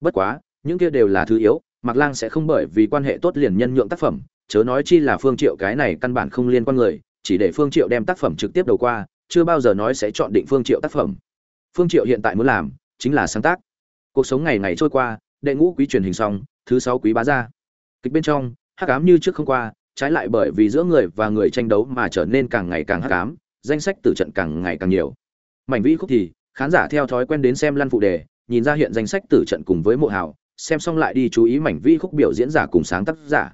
Bất quá, những kia đều là thứ yếu, mạc lang sẽ không bởi vì quan hệ tốt liền nhân nhượng tác phẩm, chớ nói chi là phương triệu cái này căn bản không liên quan người, chỉ để phương triệu đem tác phẩm trực tiếp đầu qua, chưa bao giờ nói sẽ chọn định phương triệu tác phẩm. Phương triệu hiện tại muốn làm, chính là sáng tác. Cuộc sống ngày ngày trôi qua, đệ ngũ quý truyền hình xong, thứ sáu quý bá ra. Kịch bên trong, hắc ám như trước không qua trái lại bởi vì giữa người và người tranh đấu mà trở nên càng ngày càng hắc ám, danh sách tử trận càng ngày càng nhiều. Mảnh vĩ khúc thì, khán giả theo thói quen đến xem lăn phụ đề, nhìn ra hiện danh sách tử trận cùng với mộ hào, xem xong lại đi chú ý mảnh vĩ khúc biểu diễn giả cùng sáng tác giả.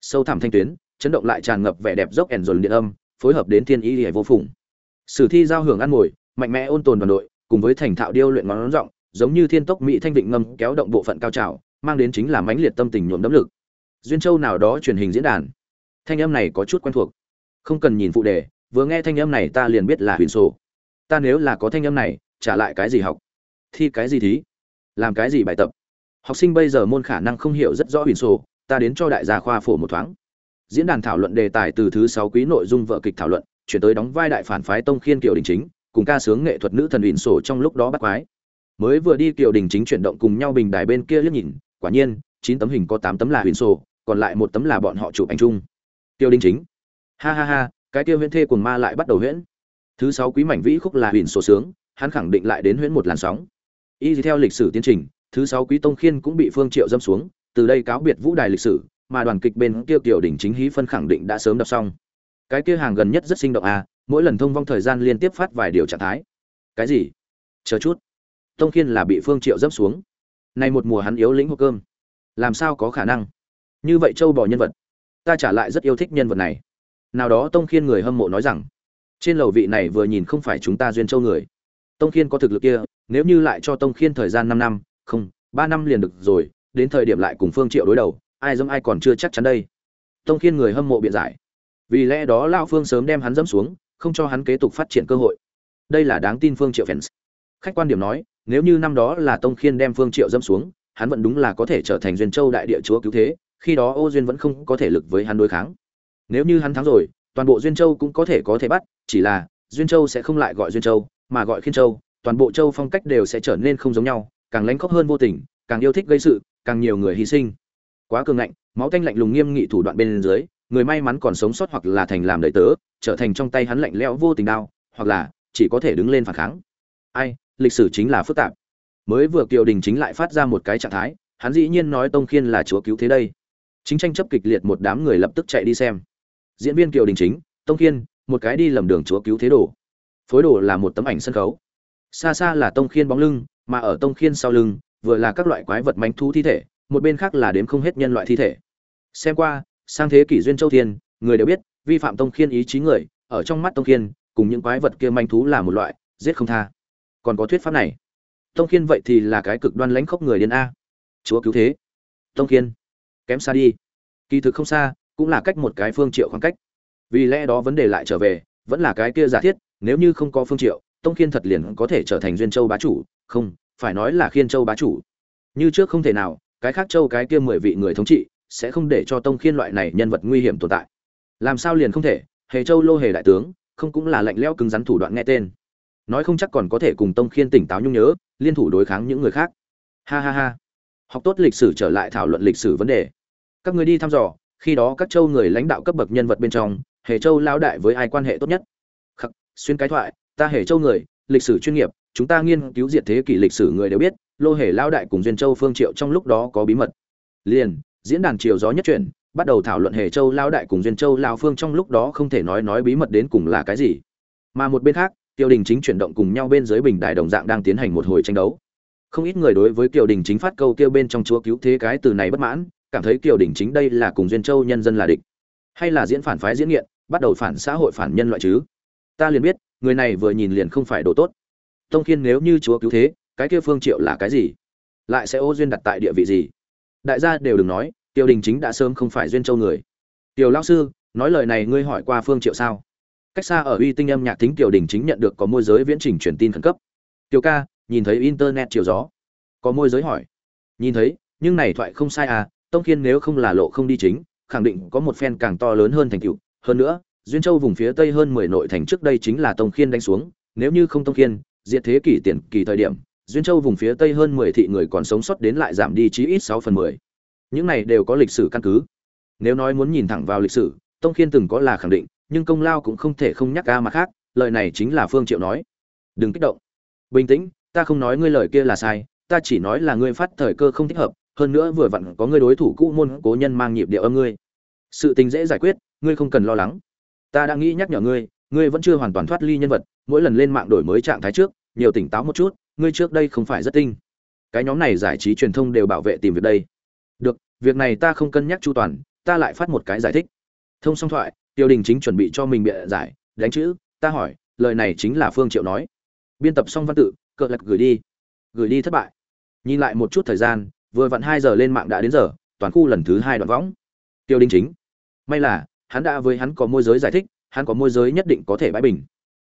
Sâu thẳm thanh tuyến, chấn động lại tràn ngập vẻ đẹp dốc ẻn dồn điện âm, phối hợp đến thiên ý liễu vô phùng. Sử thi giao hưởng ăn ngồi mạnh mẽ ôn tồn đoàn đội, cùng với thành thạo điêu luyện ngón rộng giống như thiên tốc mỹ thanh vịnh ngâm, kéo động bộ phận cao trào, mang đến chính là mãnh liệt tâm tình nhuộm đấm lực. Duyên châu nào đó truyền hình diễn đàn thanh âm này có chút quen thuộc. Không cần nhìn phụ đề, vừa nghe thanh âm này ta liền biết là huyền sổ. Ta nếu là có thanh âm này, trả lại cái gì học? Thi cái gì thí? Làm cái gì bài tập? Học sinh bây giờ môn khả năng không hiểu rất rõ huyền sổ, ta đến cho đại gia khoa phổ một thoáng. Diễn đàn thảo luận đề tài từ thứ sáu quý nội dung vợ kịch thảo luận, chuyển tới đóng vai đại phản phái tông khiên kiều đình chính, cùng ca sướng nghệ thuật nữ thần huyền sổ trong lúc đó bắt quái. Mới vừa đi kiều đình chính chuyển động cùng nhau bình đài bên kia liếc nhìn, quả nhiên, chín tấm hình có tám tấm là huyền sổ, còn lại một tấm là bọn họ chụp ảnh chung. Tiêu đình chính. Ha ha ha, cái tiêu huyễn thê cùng ma lại bắt đầu huyễn. Thứ sáu quý mảnh vĩ khúc là huyền sổ sướng, hắn khẳng định lại đến huyễn một làn sóng. Y theo lịch sử tiến trình, thứ sáu quý tông khiên cũng bị phương triệu dâm xuống, từ đây cáo biệt vũ đài lịch sử, mà đoàn kịch bên kia tiểu đỉnh chính hí phân khẳng định đã sớm đọc xong. Cái kia hàng gần nhất rất sinh động à mỗi lần thông vong thời gian liên tiếp phát vài điều trạng thái. Cái gì? Chờ chút. Tông khiên là bị phương triệu dâm xuống. Nay một mùa hắn yếu lĩnh hộp cơm. Làm sao có khả năng? Như vậy châu bỏ nhân vật ta trả lại rất yêu thích nhân vật này. Nào đó tông khiên người hâm mộ nói rằng, trên lầu vị này vừa nhìn không phải chúng ta duyên châu người. Tông khiên có thực lực kia, nếu như lại cho tông khiên thời gian năm năm, không, ba năm liền được rồi, đến thời điểm lại cùng phương triệu đối đầu, ai dẫm ai còn chưa chắc chắn đây. Tông khiên người hâm mộ biện giải. Vì lẽ đó lao phương sớm đem hắn dẫm xuống, không cho hắn kế tục phát triển cơ hội. Đây là đáng tin phương triệu fans. Khách quan điểm nói, nếu như năm đó là tông khiên đem phương triệu dẫm xuống, hắn vẫn đúng là có thể trở thành duyên châu đại địa chúa cứu thế khi đó ô duyên vẫn không có thể lực với hắn đối kháng. Nếu như hắn thắng rồi, toàn bộ duyên châu cũng có thể có thể bắt, chỉ là duyên châu sẽ không lại gọi duyên châu, mà gọi khiên châu. Toàn bộ châu phong cách đều sẽ trở nên không giống nhau, càng lánh khóc hơn vô tình, càng yêu thích gây sự, càng nhiều người hy sinh. Quá cường ngạnh, máu tanh lạnh lùng nghiêm nghị thủ đoạn bên dưới, người may mắn còn sống sót hoặc là thành làm đầy tớ, trở thành trong tay hắn lạnh lẽo vô tình đao, hoặc là chỉ có thể đứng lên phản kháng. Ai, lịch sử chính là phức tạp. Mới vừa kiều đình chính lại phát ra một cái trạng thái, hắn dĩ nhiên nói tông khiên là chúa cứu thế đây chính tranh chấp kịch liệt một đám người lập tức chạy đi xem. Diễn viên kiều đình chính, tông kiên, một cái đi lầm đường chúa cứu thế đồ. Phối đồ là một tấm ảnh sân khấu. Xa xa là tông khiên bóng lưng, mà ở tông khiên sau lưng, vừa là các loại quái vật manh thú thi thể, một bên khác là đếm không hết nhân loại thi thể. Xem qua, sang thế kỷ duyên châu thiên, người đều biết, vi phạm tông khiên ý chí người, ở trong mắt tông khiên cùng những quái vật kia manh thú là một loại, giết không tha. Còn có thuyết pháp này. Tông khiên vậy thì là cái cực đoan lãnh khốc người điên a. Chúa cứu thế. Tông khiên kém xa đi. Kỳ thực không xa, cũng là cách một cái phương triệu khoảng cách. Vì lẽ đó vấn đề lại trở về, vẫn là cái kia giả thiết, nếu như không có phương triệu, tông khiên thật liền có thể trở thành duyên châu bá chủ. Không, phải nói là khiên châu bá chủ. Như trước không thể nào, cái khác châu cái kia mười vị người thống trị, sẽ không để cho tông khiên loại này nhân vật nguy hiểm tồn tại. Làm sao liền không thể? Hề châu lô hề đại tướng, không cũng là lạnh lẽo cứng rắn thủ đoạn nghe tên. Nói không chắc còn có thể cùng tông khiên tỉnh táo nhung nhớ, liên thủ đối kháng những người khác. Ha ha ha học tốt lịch sử trở lại thảo luận lịch sử vấn đề. Các người đi thăm dò, khi đó các châu người lãnh đạo cấp bậc nhân vật bên trong, hề châu lao đại với ai quan hệ tốt nhất? Khắc, xuyên cái thoại, ta hề châu người, lịch sử chuyên nghiệp, chúng ta nghiên cứu diệt thế kỷ lịch sử người đều biết, lô hề lao đại cùng duyên châu phương triệu trong lúc đó có bí mật. Liền, diễn đàn chiều gió nhất chuyển, bắt đầu thảo luận hề châu lao đại cùng duyên châu lao phương trong lúc đó không thể nói nói bí mật đến cùng là cái gì. Mà một bên khác, tiêu đình chính chuyển động cùng nhau bên dưới bình đài đồng dạng đang tiến hành một hồi tranh đấu không ít người đối với kiều đình chính phát câu kêu bên trong chúa cứu thế cái từ này bất mãn, cảm thấy kiều đình chính đây là cùng duyên châu nhân dân là địch. Hay là diễn phản phái diễn nghiện, bắt đầu phản xã hội phản nhân loại chứ? Ta liền biết, người này vừa nhìn liền không phải đồ tốt. Tông khiên nếu như chúa cứu thế, cái kia phương triệu là cái gì? Lại sẽ ô duyên đặt tại địa vị gì? Đại gia đều đừng nói tiêu đình chính đã sớm không phải duyên châu người. Tiểu lao sư, nói lời này ngươi hỏi qua phương triệu sao? Cách xa ở uy tinh âm nhạc thính tiểu đình chính nhận được có môi giới viễn trình truyền tin khẩn cấp. Tiểu ca nhìn thấy internet chiều gió. Có môi giới hỏi. Nhìn thấy, nhưng này thoại không sai à tông khiên nếu không là lộ không đi chính, khẳng định có một phen càng to lớn hơn thành tựu. Hơn nữa, duyên châu vùng phía tây hơn mười nội thành trước đây chính là tông khiên đánh xuống. Nếu như không tông khiên, diệt thế kỷ tiền kỳ thời điểm, duyên châu vùng phía tây hơn mười thị người còn sống sót đến lại giảm đi chí ít sáu phần mười. Những này đều có lịch sử căn cứ. Nếu nói muốn nhìn thẳng vào lịch sử, tông khiên từng có là khẳng định, nhưng công lao cũng không thể không nhắc ca mà khác, lời này chính là phương triệu nói. Đừng kích động. Bình tĩnh ta không nói ngươi lời kia là sai, ta chỉ nói là ngươi phát thời cơ không thích hợp, hơn nữa vừa vặn có ngươi đối thủ cũ môn cố nhân mang nhịp điệu âm ngươi. Sự tình dễ giải quyết, ngươi không cần lo lắng. Ta đã nghĩ nhắc nhở ngươi ngươi vẫn chưa hoàn toàn thoát ly nhân vật, mỗi lần lên mạng đổi mới trạng thái trước, nhiều tỉnh táo một chút, ngươi trước đây không phải rất tinh. Cái nhóm này giải trí truyền thông đều bảo vệ tìm việc đây. Được, việc này ta không cân nhắc chu toàn, ta lại phát một cái giải thích. Thông song thoại, tiêu đình chính chuẩn bị cho mình bịa giải, đánh chữ, ta hỏi, lời này chính là phương triệu nói. Biên tập xong văn tự cờ lật gửi đi. Gửi đi thất bại. Nhìn lại một chút thời gian, vừa vặn hai giờ lên mạng đã đến giờ, toàn khu lần thứ hai đoạn võng. Tiêu Đinh chính. May là, hắn đã với hắn có môi giới giải thích, hắn có môi giới nhất định có thể bãi bình.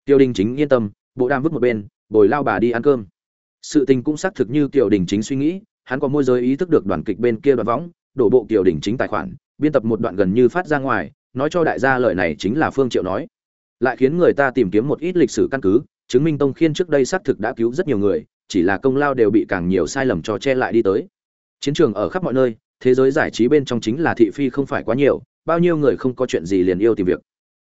Tiêu Đinh chính yên tâm, bộ đang vứt một bên, bồi lao bà đi ăn cơm. Sự tình cũng xác thực như tiểu đình chính suy nghĩ, hắn có môi giới ý thức được đoàn kịch bên kia đoạn võng, đổ bộ tiểu đình chính tài khoản, biên tập một đoạn gần như phát ra ngoài, nói cho đại gia lời này chính là phương triệu nói. Lại khiến người ta tìm kiếm một ít lịch sử căn cứ chứng minh tông khiên trước đây xác thực đã cứu rất nhiều người, chỉ là công lao đều bị càng nhiều sai lầm cho che lại đi tới. Chiến trường ở khắp mọi nơi, thế giới giải trí bên trong chính là thị phi không phải quá nhiều, bao nhiêu người không có chuyện gì liền yêu tìm việc.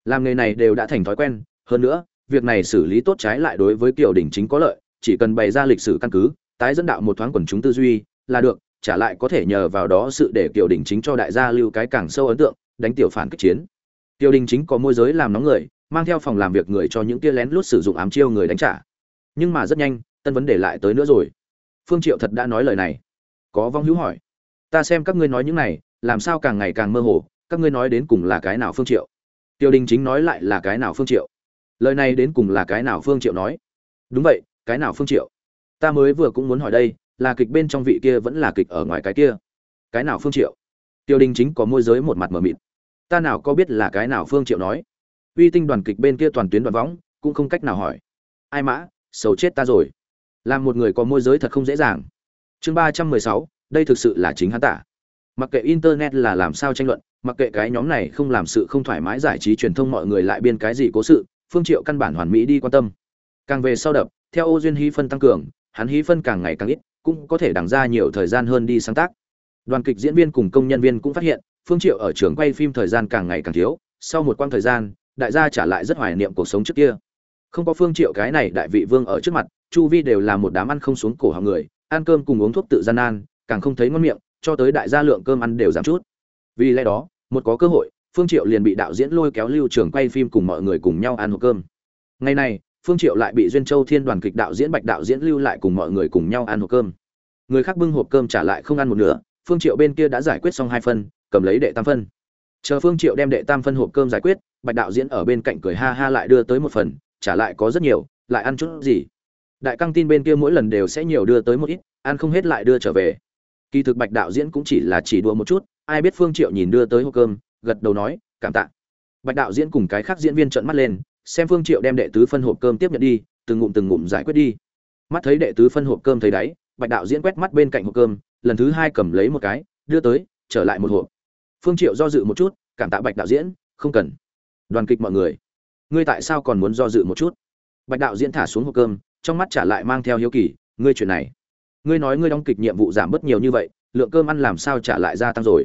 Làm nghề này đều đã thành thói quen, hơn nữa, việc này xử lý tốt trái lại đối với kiểu đình chính có lợi, chỉ cần bày ra lịch sử căn cứ, tái dẫn đạo một thoáng quần chúng tư duy, là được, trả lại có thể nhờ vào đó sự để kiểu đình chính cho đại gia lưu cái càng sâu ấn tượng, đánh tiểu phản kích chiến. Tiểu đình chính có môi giới làm nóng người mang theo phòng làm việc người cho những tia lén lút sử dụng ám chiêu người đánh trả. Nhưng mà rất nhanh, tân vấn đề lại tới nữa rồi. Phương triệu thật đã nói lời này. Có vong hữu hỏi. Ta xem các ngươi nói những này, làm sao càng ngày càng mơ hồ, các ngươi nói đến cùng là cái nào phương triệu? Tiêu đình chính nói lại là cái nào phương triệu? Lời này đến cùng là cái nào phương triệu nói? Đúng vậy, cái nào phương triệu? Ta mới vừa cũng muốn hỏi đây, là kịch bên trong vị kia vẫn là kịch ở ngoài cái kia. Cái nào phương triệu? Tiêu đình chính có môi giới một mặt mở mịt. Ta nào có biết là cái nào phương triệu nói? Uy tinh đoàn kịch bên kia toàn tuyến đoàn võng, cũng không cách nào hỏi. Ai mã xấu chết ta rồi. Làm một người có môi giới thật không dễ dàng. Chương ba trăm mười sáu, đây thực sự là chính hắn tả. Mặc kệ internet là làm sao tranh luận, mặc kệ cái nhóm này không làm sự không thoải mái giải trí truyền thông mọi người lại biên cái gì cố sự, phương triệu căn bản hoàn mỹ đi quan tâm. Càng về sau đập, theo ô duyên hy phân tăng cường, hắn hí phân càng ngày càng ít, cũng có thể đằng ra nhiều thời gian hơn đi sáng tác. Đoàn kịch diễn viên cùng công nhân viên cũng phát hiện, phương triệu ở trường quay phim thời gian càng ngày càng thiếu, sau một quãng thời gian đại gia trả lại rất hoài niệm cuộc sống trước kia. Không có phương triệu cái này đại vị vương ở trước mặt, chu vi đều là một đám ăn không xuống cổ họng người, ăn cơm cùng uống thuốc tự gian nan, càng không thấy ngon miệng, cho tới đại gia lượng cơm ăn đều giảm chút. Vì lẽ đó, một có cơ hội, phương triệu liền bị đạo diễn lôi kéo lưu trường quay phim cùng mọi người cùng nhau ăn hộp cơm. Ngày này, phương triệu lại bị duyên châu thiên đoàn kịch đạo diễn bạch đạo diễn lưu lại cùng mọi người cùng nhau ăn hộp cơm. Người khác bưng hộp cơm trả lại không ăn một nửa, phương triệu bên kia đã giải quyết xong hai phân cầm lấy đệ tam phân chờ phương triệu đem đệ tam phân hộp cơm giải quyết, bạch đạo diễn ở bên cạnh cười ha ha lại đưa tới một phần, trả lại có rất nhiều, lại ăn chút gì. Đại căng tin bên kia mỗi lần đều sẽ nhiều đưa tới một ít, ăn không hết lại đưa trở về. Kỳ thực bạch đạo diễn cũng chỉ là chỉ đùa một chút, ai biết phương triệu nhìn đưa tới hộp cơm, gật đầu nói, cảm tạ. Bạch đạo diễn cùng cái khác diễn viên trợn mắt lên, xem phương triệu đem đệ tứ phân hộp cơm tiếp nhận đi, từng ngụm từng ngụm giải quyết đi. Mắt thấy đệ tứ phân hộp cơm thấy đáy, bạch đạo diễn quét mắt bên cạnh hộp cơm, lần thứ hai cầm lấy một cái, đưa tới, trở lại một hộp phương triệu do dự một chút, cảm tạ bạch đạo diễn, không cần. Đoàn kịch mọi người, ngươi tại sao còn muốn do dự một chút? Bạch đạo diễn thả xuống hộp cơm, trong mắt trả lại mang theo hiếu kỳ, ngươi chuyện này. Ngươi nói ngươi đóng kịch nhiệm vụ giảm bớt nhiều như vậy, lượng cơm ăn làm sao trả lại gia tăng rồi?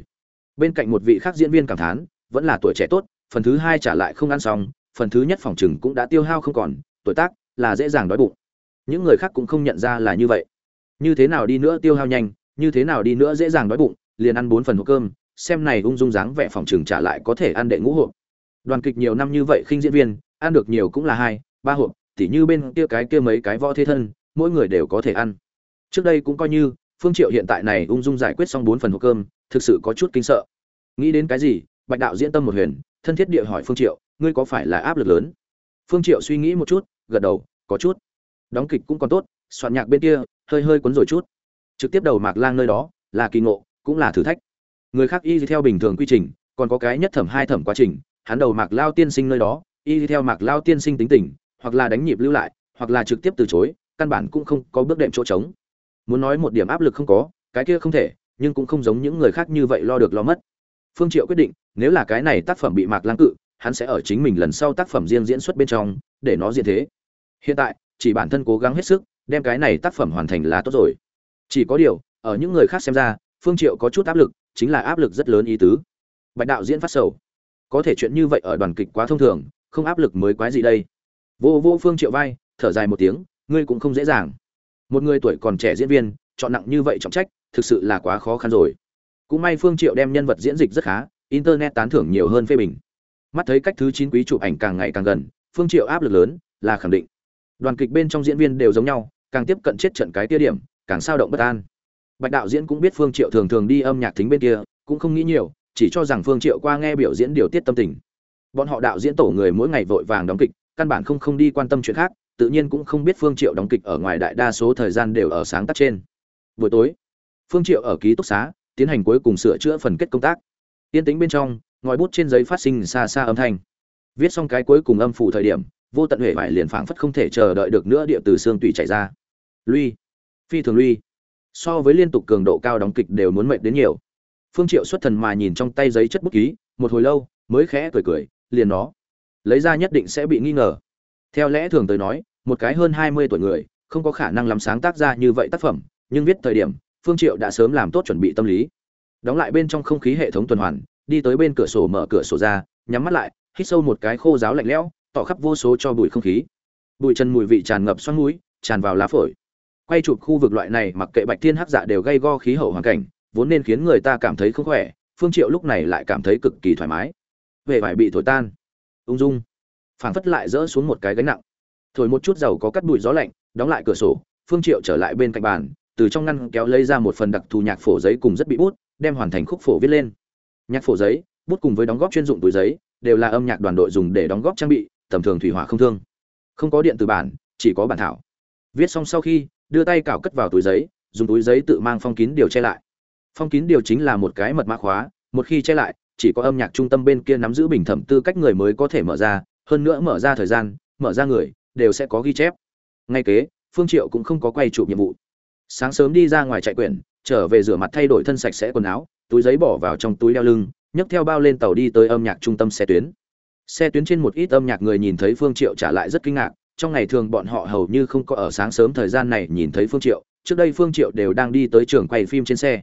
Bên cạnh một vị khác diễn viên cảm thán, vẫn là tuổi trẻ tốt, phần thứ hai trả lại không ăn xong, phần thứ nhất phòng chừng cũng đã tiêu hao không còn, tuổi tác là dễ dàng đói bụng. Những người khác cũng không nhận ra là như vậy. Như thế nào đi nữa tiêu hao nhanh, như thế nào đi nữa dễ dàng đói bụng, liền ăn bốn phần hộp cơm xem này ung dung dáng vẻ phòng trường trả lại có thể ăn đệ ngũ hộp. Đoàn kịch nhiều năm như vậy khinh diễn viên, ăn được nhiều cũng là hai, ba hộp, tỉ như bên kia cái kia mấy cái võ thế thân, mỗi người đều có thể ăn. Trước đây cũng coi như, phương triệu hiện tại này ung dung giải quyết xong bốn phần hộp cơm, thực sự có chút kinh sợ. Nghĩ đến cái gì, bạch đạo diễn tâm một huyền, thân thiết địa hỏi phương triệu, ngươi có phải là áp lực lớn? Phương triệu suy nghĩ một chút, gật đầu, có chút. Đóng kịch cũng còn tốt, soạn nhạc bên kia, hơi hơi cuốn rồi chút. Trực tiếp đầu mạc lang nơi đó, là kỳ ngộ, cũng là thử thách người khác y theo bình thường quy trình, còn có cái nhất thẩm hai thẩm quá trình, hắn đầu mạc lao tiên sinh nơi đó, y theo mạc lao tiên sinh tính tình, hoặc là đánh nhịp lưu lại, hoặc là trực tiếp từ chối, căn bản cũng không có bước đệm chỗ trống. Muốn nói một điểm áp lực không có, cái kia không thể, nhưng cũng không giống những người khác như vậy lo được lo mất. Phương triệu quyết định, nếu là cái này tác phẩm bị mạc lang cự, hắn sẽ ở chính mình lần sau tác phẩm riêng diễn xuất bên trong, để nó diễn thế. Hiện tại, chỉ bản thân cố gắng hết sức, đem cái này tác phẩm hoàn thành là tốt rồi. Chỉ có điều, ở những người khác xem ra, phương triệu có chút áp lực chính là áp lực rất lớn ý tứ. Bạch đạo diễn phát sầu. Có thể chuyện như vậy ở đoàn kịch quá thông thường, không áp lực mới quái gì đây. Vô vô phương triệu vai, thở dài một tiếng, ngươi cũng không dễ dàng. Một người tuổi còn trẻ diễn viên, chọn nặng như vậy trọng trách, thực sự là quá khó khăn rồi. Cũng may phương triệu đem nhân vật diễn dịch rất khá, internet tán thưởng nhiều hơn phê bình. Mắt thấy cách thứ chín quý chụp ảnh càng ngày càng gần, phương triệu áp lực lớn, là khẳng định. Đoàn kịch bên trong diễn viên đều giống nhau, càng tiếp cận chết trận cái tia điểm, càng sao động bất an bạch đạo diễn cũng biết phương triệu thường thường đi âm nhạc thính bên kia, cũng không nghĩ nhiều, chỉ cho rằng phương triệu qua nghe biểu diễn điều tiết tâm tình. Bọn họ đạo diễn tổ người mỗi ngày vội vàng đóng kịch, căn bản không không đi quan tâm chuyện khác, tự nhiên cũng không biết phương triệu đóng kịch ở ngoài đại đa số thời gian đều ở sáng tác trên. Buổi tối, phương triệu ở ký túc xá, tiến hành cuối cùng sửa chữa phần kết công tác. Tiên tĩnh bên trong, ngòi bút trên giấy phát sinh xa xa âm thanh. Viết xong cái cuối cùng âm phủ thời điểm, vô tận huệ vải liền phảng phất không thể chờ đợi được nữa địa từ xương tủy chảy ra. Lui. Phi thường lui so với liên tục cường độ cao đóng kịch đều muốn mệt đến nhiều. Phương triệu xuất thần mà nhìn trong tay giấy chất bút ký, một hồi lâu, mới khẽ cười cười, liền nó. Lấy ra nhất định sẽ bị nghi ngờ. Theo lẽ thường tới nói, một cái hơn 20 tuổi người, không có khả năng làm sáng tác ra như vậy tác phẩm, nhưng viết thời điểm, phương triệu đã sớm làm tốt chuẩn bị tâm lý. Đóng lại bên trong không khí hệ thống tuần hoàn, đi tới bên cửa sổ mở cửa sổ ra, nhắm mắt lại, hít sâu một cái khô giáo lạnh lẽo, tỏ khắp vô số cho bụi không khí. Bụi chân mùi vị tràn ngập xoắn mũi, tràn vào lá phổi quay chụp khu vực loại này mặc kệ bạch thiên hắc dạ đều gây go khí hậu hoàn cảnh, vốn nên khiến người ta cảm thấy không khỏe, phương triệu lúc này lại cảm thấy cực kỳ thoải mái. Về vải bị thổi tan. Ung dung. Phảng phất lại dỡ xuống một cái gánh nặng. Thổi một chút dầu có cắt bụi gió lạnh, đóng lại cửa sổ, phương triệu trở lại bên cạnh bàn, từ trong ngăn kéo lấy ra một phần đặc thù nhạc phổ giấy cùng rất bị bút, đem hoàn thành khúc phổ viết lên. Nhạc phổ giấy, bút cùng với đóng góp chuyên dụng túi giấy, đều là âm nhạc đoàn đội dùng để đóng góp trang bị, tầm thường thủy hỏa không thương. Không có điện từ bản, chỉ có bản thảo. Viết xong sau khi đưa tay cào cất vào túi giấy, dùng túi giấy tự mang phong kín điều che lại. Phong kín điều chính là một cái mật mã khóa, một khi che lại, chỉ có âm nhạc trung tâm bên kia nắm giữ bình thẩm tư cách người mới có thể mở ra, hơn nữa mở ra thời gian, mở ra người, đều sẽ có ghi chép. Ngay kế, phương triệu cũng không có quay chụp nhiệm vụ. Sáng sớm đi ra ngoài chạy quyển, trở về rửa mặt thay đổi thân sạch sẽ quần áo, túi giấy bỏ vào trong túi đeo lưng, nhấc theo bao lên tàu đi tới âm nhạc trung tâm xe tuyến. Xe tuyến trên một ít âm nhạc người nhìn thấy phương triệu trả lại rất kinh ngạc trong ngày thường bọn họ hầu như không có ở sáng sớm thời gian này nhìn thấy phương triệu. Trước đây phương triệu đều đang đi tới trường quay phim trên xe.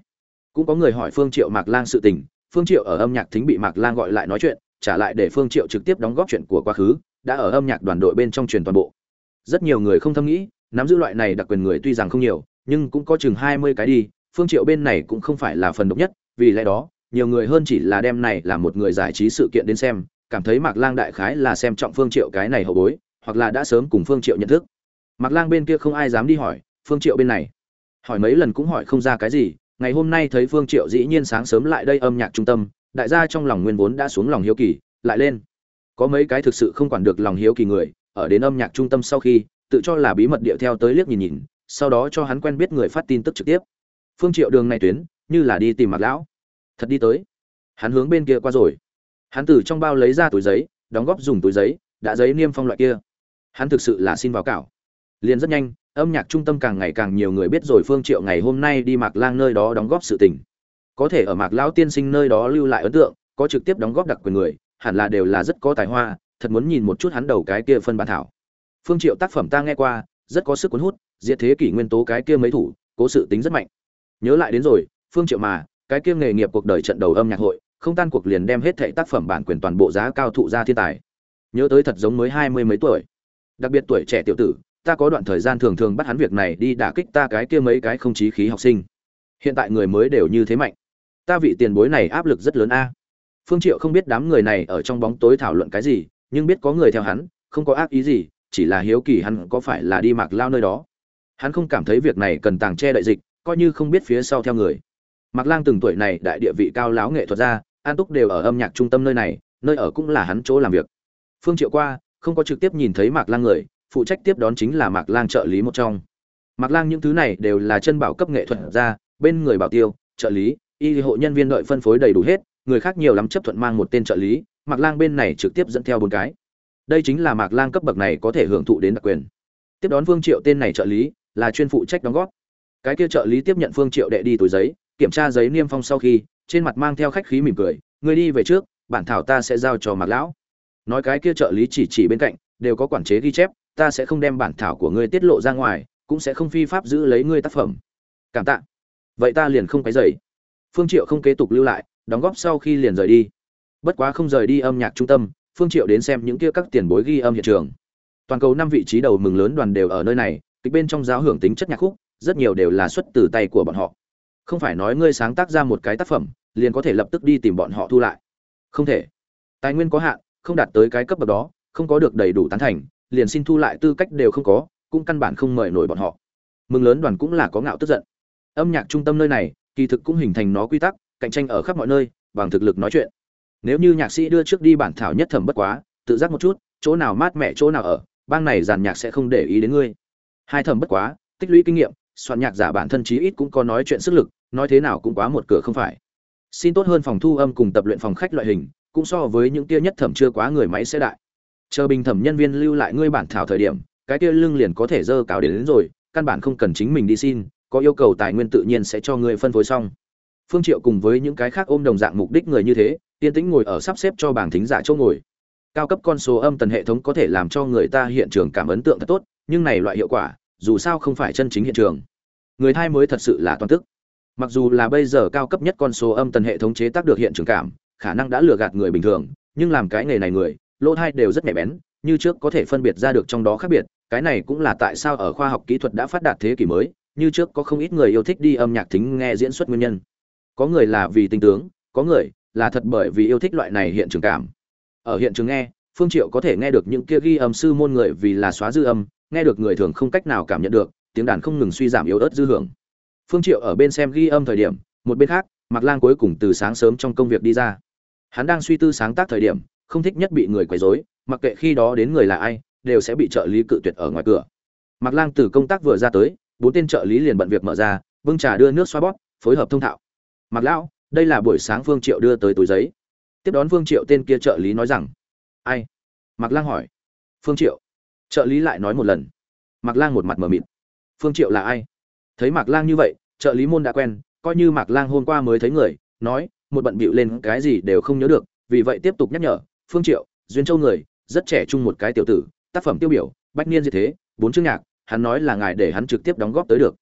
Cũng có người hỏi phương triệu mạc lang sự tình. Phương triệu ở âm nhạc thính bị mạc lang gọi lại nói chuyện, trả lại để phương triệu trực tiếp đóng góp chuyện của quá khứ, đã ở âm nhạc đoàn đội bên trong truyền toàn bộ. Rất nhiều người không thâm nghĩ, nắm giữ loại này đặc quyền người tuy rằng không nhiều, nhưng cũng có chừng 20 cái đi. Phương triệu bên này cũng không phải là phần độc nhất, vì lẽ đó, nhiều người hơn chỉ là đem này là một người giải trí sự kiện đến xem, cảm thấy mạc lang đại khái là xem trọng phương triệu cái này hậu bối hoặc là đã sớm cùng phương triệu nhận thức. Mạc lang bên kia không ai dám đi hỏi, phương triệu bên này. Hỏi mấy lần cũng hỏi không ra cái gì, ngày hôm nay thấy phương triệu dĩ nhiên sáng sớm lại đây âm nhạc trung tâm, đại gia trong lòng nguyên vốn đã xuống lòng hiếu kỳ, lại lên. Có mấy cái thực sự không quản được lòng hiếu kỳ người, ở đến âm nhạc trung tâm sau khi, tự cho là bí mật điệu theo tới liếc nhìn nhìn, sau đó cho hắn quen biết người phát tin tức trực tiếp. Phương triệu đường này tuyến, như là đi tìm mặt lão. Thật đi tới. Hắn hướng bên kia qua rồi. Hắn từ trong bao lấy ra túi giấy, đóng góp dùng túi giấy, đã giấy niêm phong loại kia hắn thực sự là xin vào cảo liền rất nhanh, âm nhạc trung tâm càng ngày càng nhiều người biết rồi phương triệu ngày hôm nay đi mạc lang nơi đó đóng góp sự tình. Có thể ở mạc lão tiên sinh nơi đó lưu lại ấn tượng, có trực tiếp đóng góp đặc quyền người, hẳn là đều là rất có tài hoa, thật muốn nhìn một chút hắn đầu cái kia phân bản thảo. Phương triệu tác phẩm ta nghe qua, rất có sức cuốn hút, diệt thế kỷ nguyên tố cái kia mấy thủ, cố sự tính rất mạnh. Nhớ lại đến rồi, phương triệu mà, cái kia nghề nghiệp cuộc đời trận đầu âm nhạc hội, không tan cuộc liền đem hết thảy tác phẩm bản quyền toàn bộ giá cao thụ ra thiên tài. Nhớ tới thật giống mới hai mươi mấy tuổi đặc biệt tuổi trẻ tiểu tử, ta có đoạn thời gian thường thường bắt hắn việc này đi đả kích ta cái kia mấy cái không chí khí học sinh. Hiện tại người mới đều như thế mạnh. Ta vị tiền bối này áp lực rất lớn a. Phương triệu không biết đám người này ở trong bóng tối thảo luận cái gì, nhưng biết có người theo hắn, không có ác ý gì, chỉ là hiếu kỳ hắn có phải là đi mạc lao nơi đó. Hắn không cảm thấy việc này cần tàng che đại dịch, coi như không biết phía sau theo người. Mạc lang từng tuổi này đại địa vị cao láo nghệ thuật gia, an túc đều ở âm nhạc trung tâm nơi này, nơi ở cũng là hắn chỗ làm việc. Phương triệu qua không có trực tiếp nhìn thấy mạc lang người phụ trách tiếp đón chính là mạc lang trợ lý một trong. Mạc lang những thứ này đều là chân bảo cấp nghệ thuật ra, bên người bảo tiêu trợ lý y hộ nhân viên đợi phân phối đầy đủ hết người khác nhiều lắm chấp thuận mang một tên trợ lý mạc lang bên này trực tiếp dẫn theo bốn cái. Đây chính là mạc lang cấp bậc này có thể hưởng thụ đến đặc quyền. Tiếp đón Vương triệu tên này trợ lý là chuyên phụ trách đóng góp. Cái kia trợ lý tiếp nhận phương triệu đệ đi túi giấy kiểm tra giấy niêm phong sau khi trên mặt mang theo khách khí mỉm cười người đi về trước bản thảo ta sẽ giao cho mạc lão nói cái kia trợ lý chỉ chỉ bên cạnh, đều có quản chế ghi chép, ta sẽ không đem bản thảo của ngươi tiết lộ ra ngoài, cũng sẽ không phi pháp giữ lấy ngươi tác phẩm. Cảm tạ. Vậy ta liền không cái dày phương triệu không kế tục lưu lại, đóng góp sau khi liền rời đi. Bất quá không rời đi âm nhạc trung tâm, phương triệu đến xem những kia các tiền bối ghi âm hiện trường. Toàn cầu năm vị trí đầu mừng lớn đoàn đều ở nơi này, kịch bên trong giáo hưởng tính chất nhạc khúc, rất nhiều đều là xuất từ tay của bọn họ. Không phải nói ngươi sáng tác ra một cái tác phẩm, liền có thể lập tức đi tìm bọn họ thu lại. Không thể. Tài nguyên có hạn không đạt tới cái cấp bậc đó, không có được đầy đủ tán thành, liền xin thu lại tư cách đều không có, cũng căn bản không mời nổi bọn họ. Mừng lớn đoàn cũng là có ngạo tức giận. Âm nhạc trung tâm nơi này, kỳ thực cũng hình thành nó quy tắc, cạnh tranh ở khắp mọi nơi, bằng thực lực nói chuyện. Nếu như nhạc sĩ đưa trước đi bản thảo nhất thẩm bất quá, tự giác một chút, chỗ nào mát mẻ chỗ nào ở, bang này giàn nhạc sẽ không để ý đến ngươi. Hai thẩm bất quá, tích lũy kinh nghiệm, soạn nhạc giả bản thân chí ít cũng có nói chuyện sức lực, nói thế nào cũng quá một cửa không phải. Xin tốt hơn phòng thu âm cùng tập luyện phòng khách loại hình cũng so với những kia nhất thẩm chưa quá người máy sẽ đại. Chờ bình thẩm nhân viên lưu lại ngươi bản thảo thời điểm cái kia lưng liền có thể dơ cáo đến, đến rồi căn bản không cần chính mình đi xin có yêu cầu tài nguyên tự nhiên sẽ cho ngươi phân phối xong. Phương triệu cùng với những cái khác ôm đồng dạng mục đích người như thế tiên tĩnh ngồi ở sắp xếp cho bảng thính giả chỗ ngồi. Cao cấp con số âm tần hệ thống có thể làm cho người ta hiện trường cảm ấn tượng thật tốt nhưng này loại hiệu quả dù sao không phải chân chính hiện trường. Người thai mới thật sự là toàn tức. Mặc dù là bây giờ cao cấp nhất con số âm tần hệ thống chế tác được hiện trường cảm khả năng đã lừa gạt người bình thường, nhưng làm cái nghề này người, lỗ thai đều rất nhạy bén, như trước có thể phân biệt ra được trong đó khác biệt, cái này cũng là tại sao ở khoa học kỹ thuật đã phát đạt thế kỷ mới, như trước có không ít người yêu thích đi âm nhạc thính nghe diễn xuất nguyên nhân. Có người là vì tinh tướng, có người là thật bởi vì yêu thích loại này hiện trường cảm. Ở hiện trường nghe, phương triệu có thể nghe được những kia ghi âm sư môn người vì là xóa dư âm, nghe được người thường không cách nào cảm nhận được, tiếng đàn không ngừng suy giảm yếu ớt dư hưởng. Phương triệu ở bên xem ghi âm thời điểm, một bên khác Mặc lang cuối cùng từ sáng sớm trong công việc đi ra hắn đang suy tư sáng tác thời điểm, không thích nhất bị người quấy rối, mặc kệ khi đó đến người là ai, đều sẽ bị trợ lý cự tuyệt ở ngoài cửa. Mạc lang từ công tác vừa ra tới, bốn tên trợ lý liền bận việc mở ra, bưng trà đưa nước xoa bóp, phối hợp thông thạo. Mạc lão, đây là buổi sáng phương triệu đưa tới túi giấy. Tiếp đón phương triệu tên kia trợ lý nói rằng, ai? Mạc lang hỏi. Phương triệu. Trợ lý lại nói một lần. Mạc lang một mặt mờ mịt. Phương triệu là ai? Thấy mạc lang như vậy, trợ lý môn đã quen, coi như mạc lang hôm qua mới thấy người, nói một bận bịu lên cái gì đều không nhớ được vì vậy tiếp tục nhắc nhở phương triệu duyên châu người rất trẻ trung một cái tiểu tử tác phẩm tiêu biểu bách niên như thế bốn chương nhạc hắn nói là ngài để hắn trực tiếp đóng góp tới được.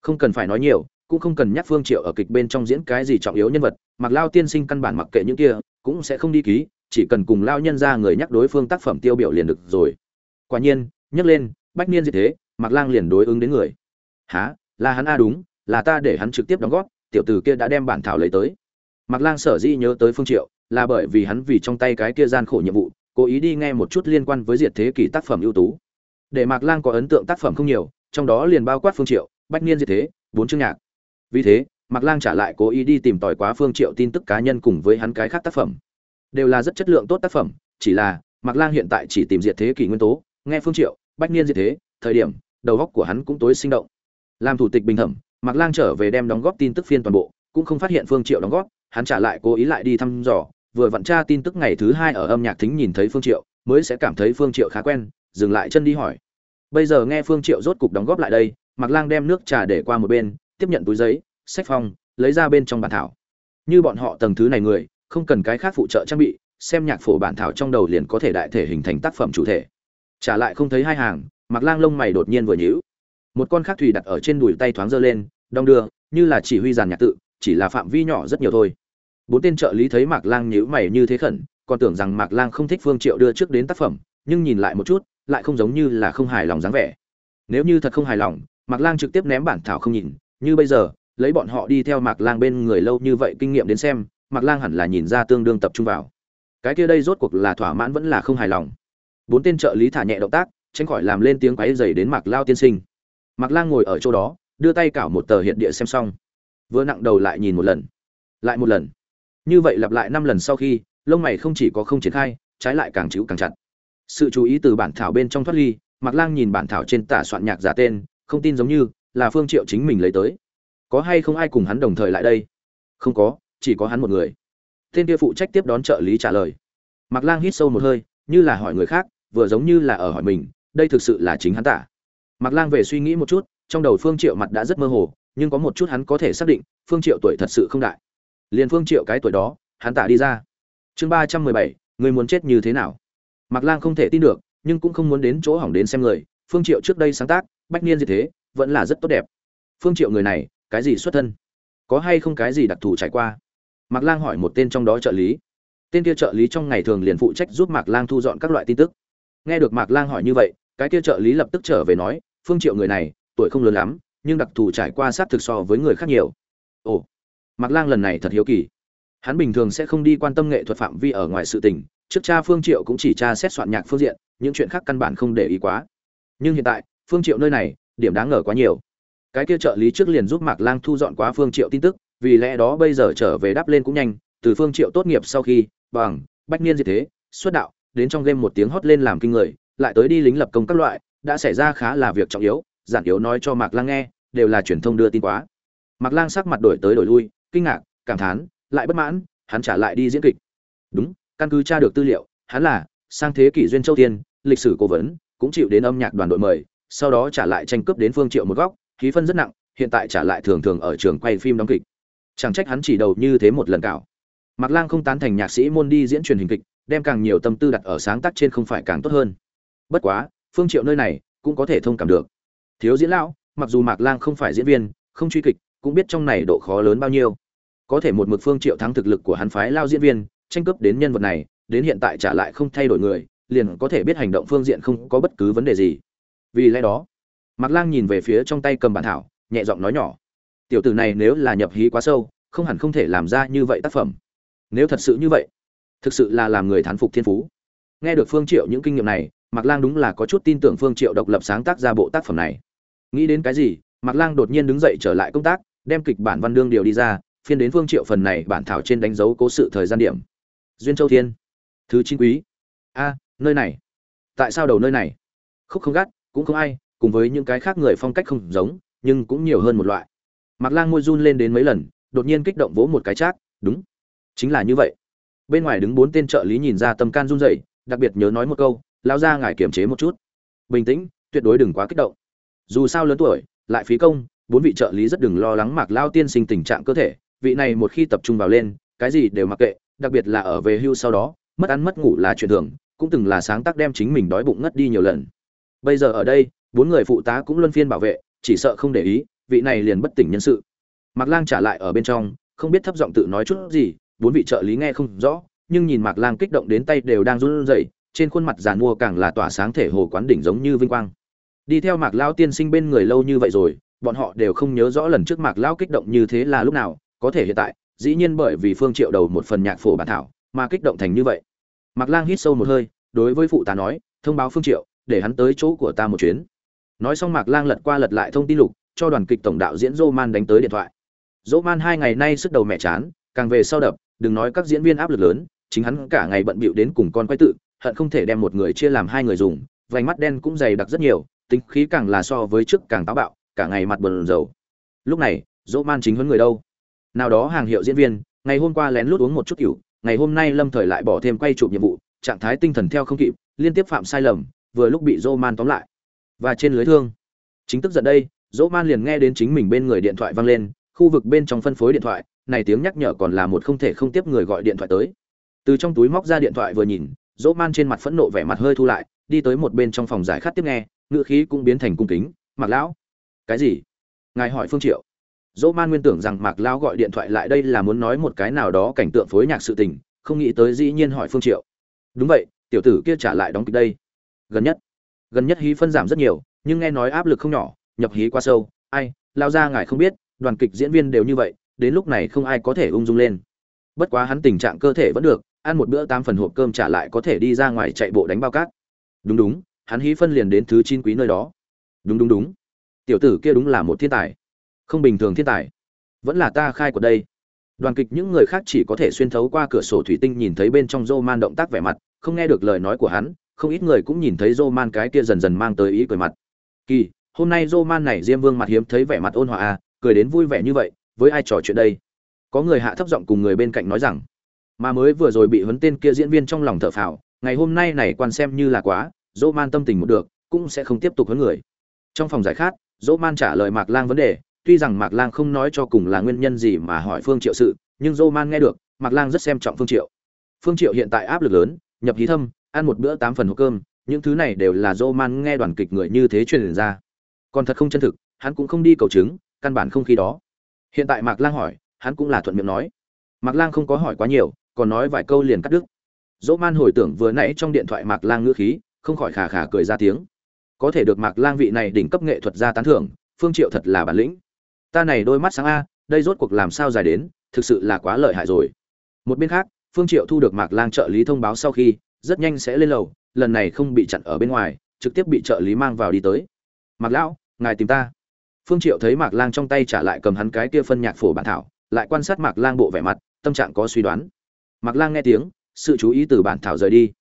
Không cần phải nói nhiều cũng không cần nhắc phương triệu ở kịch bên trong diễn cái gì trọng yếu nhân vật mặc lao tiên sinh căn bản mặc kệ những kia cũng sẽ không đi ký chỉ cần cùng lao nhân ra người nhắc đối phương tác phẩm tiêu biểu liền được rồi. Quả nhiên nhắc lên bách niên như thế mặc lang liền đối ứng đến người. Hả, là hắn a đúng là ta để hắn trực tiếp đóng góp tiểu tử kia đã đem bản thảo lấy tới. Mạc lang sở di nhớ tới phương triệu là bởi vì hắn vì trong tay cái kia gian khổ nhiệm vụ, cố ý đi nghe một chút liên quan với diệt thế kỷ tác phẩm ưu tú. Để mạc lang có ấn tượng tác phẩm không nhiều, trong đó liền bao quát phương triệu, bách niên diệt thế, bốn chương nhạc. Vì thế, mạc lang trả lại cố ý đi tìm tòi quá phương triệu tin tức cá nhân cùng với hắn cái khác tác phẩm. Đều là rất chất lượng tốt tác phẩm, chỉ là mạc lang hiện tại chỉ tìm diệt thế kỷ nguyên tố, nghe phương triệu, bách niên diệt thế, thời điểm, đầu óc của hắn cũng tối sinh động. Làm thủ tịch bình thẩm, mạc lang trở về đem đóng góp tin tức phiên toàn bộ, cũng không phát hiện phương triệu đóng góp hắn trả lại cố ý lại đi thăm dò, vừa vặn tra tin tức ngày thứ hai ở âm nhạc thính nhìn thấy phương triệu, mới sẽ cảm thấy phương triệu khá quen, dừng lại chân đi hỏi. Bây giờ nghe phương triệu rốt cục đóng góp lại đây mặc lang đem nước trà để qua một bên, tiếp nhận túi giấy, sách phong, lấy ra bên trong bản thảo. Như bọn họ tầng thứ này người, không cần cái khác phụ trợ trang bị, xem nhạc phổ bản thảo trong đầu liền có thể đại thể hình thành tác phẩm chủ thể. Trả lại không thấy hai hàng mặc lang lông mày đột nhiên vừa nhíu. Một con khác thủy đặt ở trên đùi tay thoáng dơ lên, đong đưa, như là chỉ huy giàn nhạc tự, chỉ là phạm vi nhỏ rất nhiều thôi bốn tên trợ lý thấy mạc lang nhíu mày như thế khẩn, còn tưởng rằng mạc lang không thích phương triệu đưa trước đến tác phẩm, nhưng nhìn lại một chút, lại không giống như là không hài lòng dáng vẻ. Nếu như thật không hài lòng, mạc lang trực tiếp ném bản thảo không nhìn, như bây giờ, lấy bọn họ đi theo mạc lang bên người lâu như vậy kinh nghiệm đến xem, mạc lang hẳn là nhìn ra tương đương tập trung vào. Cái kia đây rốt cuộc là thỏa mãn vẫn là không hài lòng. Bốn tên trợ lý thả nhẹ động tác, tránh khỏi làm lên tiếng quáy dày đến mạc lao tiên sinh. Mạc lang ngồi ở chỗ đó, đưa tay cảo một tờ hiện địa xem xong. Vừa nặng đầu lại nhìn một lần. Lại một lần như vậy lặp lại năm lần sau khi, lông mày không chỉ có không triển khai, trái lại càng chịu càng chặt. Sự chú ý từ bản thảo bên trong thoát ly, mạc lang nhìn bản thảo trên tả soạn nhạc giả tên, không tin giống như là phương triệu chính mình lấy tới. Có hay không ai cùng hắn đồng thời lại đây? Không có, chỉ có hắn một người. Tên kia phụ trách tiếp đón trợ lý trả lời. Mạc lang hít sâu một hơi, như là hỏi người khác, vừa giống như là ở hỏi mình, đây thực sự là chính hắn tả. Mạc lang về suy nghĩ một chút, trong đầu phương triệu mặt đã rất mơ hồ, nhưng có một chút hắn có thể xác định, phương triệu tuổi thật sự không đại liền phương triệu cái tuổi đó, hắn tả đi ra. Chương ba trăm mười bảy, người muốn chết như thế nào? Mạc lang không thể tin được, nhưng cũng không muốn đến chỗ hỏng đến xem người. Phương triệu trước đây sáng tác, bách niên gì thế, vẫn là rất tốt đẹp. Phương triệu người này, cái gì xuất thân? Có hay không cái gì đặc thù trải qua? Mạc lang hỏi một tên trong đó trợ lý. Tên kia trợ lý trong ngày thường liền phụ trách giúp mạc lang thu dọn các loại tin tức. Nghe được mạc lang hỏi như vậy, cái kia trợ lý lập tức trở về nói, phương triệu người này, tuổi không lớn lắm, nhưng đặc thù trải qua sát thực so với người khác nhiều. Ồ mạc lang lần này thật hiếu kỳ. Hắn bình thường sẽ không đi quan tâm nghệ thuật phạm vi ở ngoài sự tình, trước cha phương triệu cũng chỉ tra xét soạn nhạc phương diện, những chuyện khác căn bản không để ý quá. Nhưng hiện tại, phương triệu nơi này, điểm đáng ngờ quá nhiều. Cái kia trợ lý trước liền giúp mạc lang thu dọn quá phương triệu tin tức, vì lẽ đó bây giờ trở về đáp lên cũng nhanh, từ phương triệu tốt nghiệp sau khi, bằng, bách niên gì thế, xuất đạo, đến trong game một tiếng hót lên làm kinh người, lại tới đi lính lập công các loại, đã xảy ra khá là việc trọng yếu, giản yếu nói cho mạc lang nghe, đều là truyền thông đưa tin quá. Mạc lang sắc mặt đổi tới đổi lui kinh ngạc, cảm thán, lại bất mãn, hắn trả lại đi diễn kịch. Đúng, căn cứ tra được tư liệu, hắn là sang thế kỷ duyên châu tiên, lịch sử cố vấn, cũng chịu đến âm nhạc đoàn đội mời, sau đó trả lại tranh cướp đến phương triệu một góc, khí phân rất nặng, hiện tại trả lại thường thường ở trường quay phim đóng kịch. Chẳng trách hắn chỉ đầu như thế một lần cạo. Mạc lang không tán thành nhạc sĩ môn đi diễn truyền hình kịch, đem càng nhiều tâm tư đặt ở sáng tác trên không phải càng tốt hơn. Bất quá, phương triệu nơi này cũng có thể thông cảm được. Thiếu diễn lão, mặc dù mạc lang không phải diễn viên, không truy kịch, cũng biết trong này độ khó lớn bao nhiêu có thể một mực phương triệu thắng thực lực của hắn phái lao diễn viên, tranh cướp đến nhân vật này, đến hiện tại trả lại không thay đổi người, liền có thể biết hành động phương diện không có bất cứ vấn đề gì. Vì lẽ đó, mạc lang nhìn về phía trong tay cầm bản thảo, nhẹ giọng nói nhỏ, tiểu tử này nếu là nhập hí quá sâu, không hẳn không thể làm ra như vậy tác phẩm. Nếu thật sự như vậy, thực sự là làm người thán phục thiên phú. Nghe được phương triệu những kinh nghiệm này, mạc lang đúng là có chút tin tưởng phương triệu độc lập sáng tác ra bộ tác phẩm này. Nghĩ đến cái gì, mạc lang đột nhiên đứng dậy trở lại công tác, đem kịch bản văn đương điều đi ra phiên đến Vương triệu phần này bản thảo trên đánh dấu cố sự thời gian điểm. Duyên châu thiên. Thứ chín quý. A, nơi này. Tại sao đầu nơi này? Khúc không gắt, cũng không ai, cùng với những cái khác người phong cách không giống, nhưng cũng nhiều hơn một loại. Mạc lang môi run lên đến mấy lần, đột nhiên kích động vỗ một cái chát, đúng, chính là như vậy. Bên ngoài đứng bốn tên trợ lý nhìn ra tâm can run rẩy, đặc biệt nhớ nói một câu lao ra ngài kiềm chế một chút. Bình tĩnh, tuyệt đối đừng quá kích động. Dù sao lớn tuổi, lại phí công, bốn vị trợ lý rất đừng lo lắng mạc lao tiên sinh tình trạng cơ thể vị này một khi tập trung vào lên, cái gì đều mặc kệ, đặc biệt là ở về hưu sau đó, mất ăn mất ngủ là chuyện thường, cũng từng là sáng tác đem chính mình đói bụng ngất đi nhiều lần. Bây giờ ở đây, bốn người phụ tá cũng luân phiên bảo vệ, chỉ sợ không để ý, vị này liền bất tỉnh nhân sự. Mạc lang trả lại ở bên trong, không biết thấp giọng tự nói chút gì, bốn vị trợ lý nghe không rõ, nhưng nhìn mạc lang kích động đến tay đều đang run rẩy, trên khuôn mặt giàn mua càng là tỏa sáng thể hồ quán đỉnh giống như vinh quang. Đi theo mạc lao tiên sinh bên người lâu như vậy rồi, bọn họ đều không nhớ rõ lần trước mạc lao kích động như thế là lúc nào có thể hiện tại, dĩ nhiên bởi vì phương triệu đầu một phần nhạc phổ bản thảo mà kích động thành như vậy. Mạc lang hít sâu một hơi, đối với phụ tá nói, thông báo phương triệu, để hắn tới chỗ của ta một chuyến. Nói xong mạc lang lật qua lật lại thông tin lục, cho đoàn kịch tổng đạo diễn dô man đánh tới điện thoại. Dô man hai ngày nay sức đầu mẹ chán, càng về sau đập, đừng nói các diễn viên áp lực lớn, chính hắn cả ngày bận bịu đến cùng con quay tự, hận không thể đem một người chia làm hai người dùng, vành mắt đen cũng dày đặc rất nhiều, tính khí càng là so với trước càng táo bạo, cả ngày mặt bờn dầu lúc này dỗ man chính huấn người đâu? Nào đó hàng hiệu diễn viên, ngày hôm qua lén lút uống một chút cựu ngày hôm nay lâm thời lại bỏ thêm quay chụp nhiệm vụ, trạng thái tinh thần theo không kịp, liên tiếp phạm sai lầm, vừa lúc bị dỗ man tóm lại. Và trên lưới thương. Chính tức giận đây dỗ man liền nghe đến chính mình bên người điện thoại vang lên, khu vực bên trong phân phối điện thoại, này tiếng nhắc nhở còn là một không thể không tiếp người gọi điện thoại tới. Từ trong túi móc ra điện thoại vừa nhìn dỗ man trên mặt phẫn nộ vẻ mặt hơi thu lại, đi tới một bên trong phòng giải khát tiếp nghe ngựa khí cũng biến thành cung kính. Mặc lão. Cái gì? Ngài hỏi phương triệu dỗ man nguyên tưởng rằng mạc lão gọi điện thoại lại đây là muốn nói một cái nào đó cảnh tượng phối nhạc sự tình, không nghĩ tới dĩ nhiên hỏi phương triệu. Đúng vậy, tiểu tử kia trả lại đóng kịch đây. Gần nhất gần nhất hí phân giảm rất nhiều, nhưng nghe nói áp lực không nhỏ, nhập hí quá sâu. Ai lao ra ngài không biết, đoàn kịch diễn viên đều như vậy, đến lúc này không ai có thể ung dung lên. Bất quá hắn tình trạng cơ thể vẫn được, ăn một bữa tám phần hộp cơm trả lại có thể đi ra ngoài chạy bộ đánh bao cát. Đúng đúng, hắn hí phân liền đến thứ chín quý nơi đó. Đúng đúng đúng. Tiểu tử kia đúng là một thiên tài không bình thường thiên tài. Vẫn là ta khai của đây. Đoàn kịch những người khác chỉ có thể xuyên thấu qua cửa sổ thủy tinh nhìn thấy bên trong dô man động tác vẻ mặt, không nghe được lời nói của hắn, không ít người cũng nhìn thấy dô man cái kia dần dần mang tới ý cười mặt. Kỳ, hôm nay dô man này diêm vương mặt hiếm thấy vẻ mặt ôn hòa à cười đến vui vẻ như vậy, với ai trò chuyện đây? Có người hạ thấp giọng cùng người bên cạnh nói rằng, mà mới vừa rồi bị huấn tên kia diễn viên trong lòng thở phào, ngày hôm nay này quan xem như là quá dỗ man tâm tình một được, cũng sẽ không tiếp tục với người. Trong phòng giải khát dỗ man trả lời mạc lang vấn đề tuy rằng mạc lang không nói cho cùng là nguyên nhân gì mà hỏi phương triệu sự, nhưng roman man nghe được, mạc lang rất xem trọng phương triệu. Phương triệu hiện tại áp lực lớn, nhập hí thâm, ăn một bữa tám phần hộp cơm, những thứ này đều là roman man nghe đoàn kịch người như thế truyền ra. Còn thật không chân thực, hắn cũng không đi cầu chứng, căn bản không khi đó. Hiện tại mạc lang hỏi, hắn cũng là thuận miệng nói. Mạc lang không có hỏi quá nhiều, còn nói vài câu liền cắt đứt. Dỗ man hồi tưởng vừa nãy trong điện thoại mạc lang ngữ khí, không khỏi khà khà cười ra tiếng. Có thể được mạc lang vị này đỉnh cấp nghệ thuật gia tán thưởng, phương triệu thật là bản lĩnh ta này đôi mắt sáng a, đây rốt cuộc làm sao dài đến, thực sự là quá lợi hại rồi. Một bên khác, phương triệu thu được mạc lang trợ lý thông báo sau khi, rất nhanh sẽ lên lầu, lần này không bị chặn ở bên ngoài, trực tiếp bị trợ lý mang vào đi tới. Mạc lão, ngài tìm ta. Phương triệu thấy mạc lang trong tay trả lại cầm hắn cái kia phân nhạc phổ bản thảo, lại quan sát mạc lang bộ vẻ mặt, tâm trạng có suy đoán. Mạc lang nghe tiếng, sự chú ý từ bản thảo rời đi.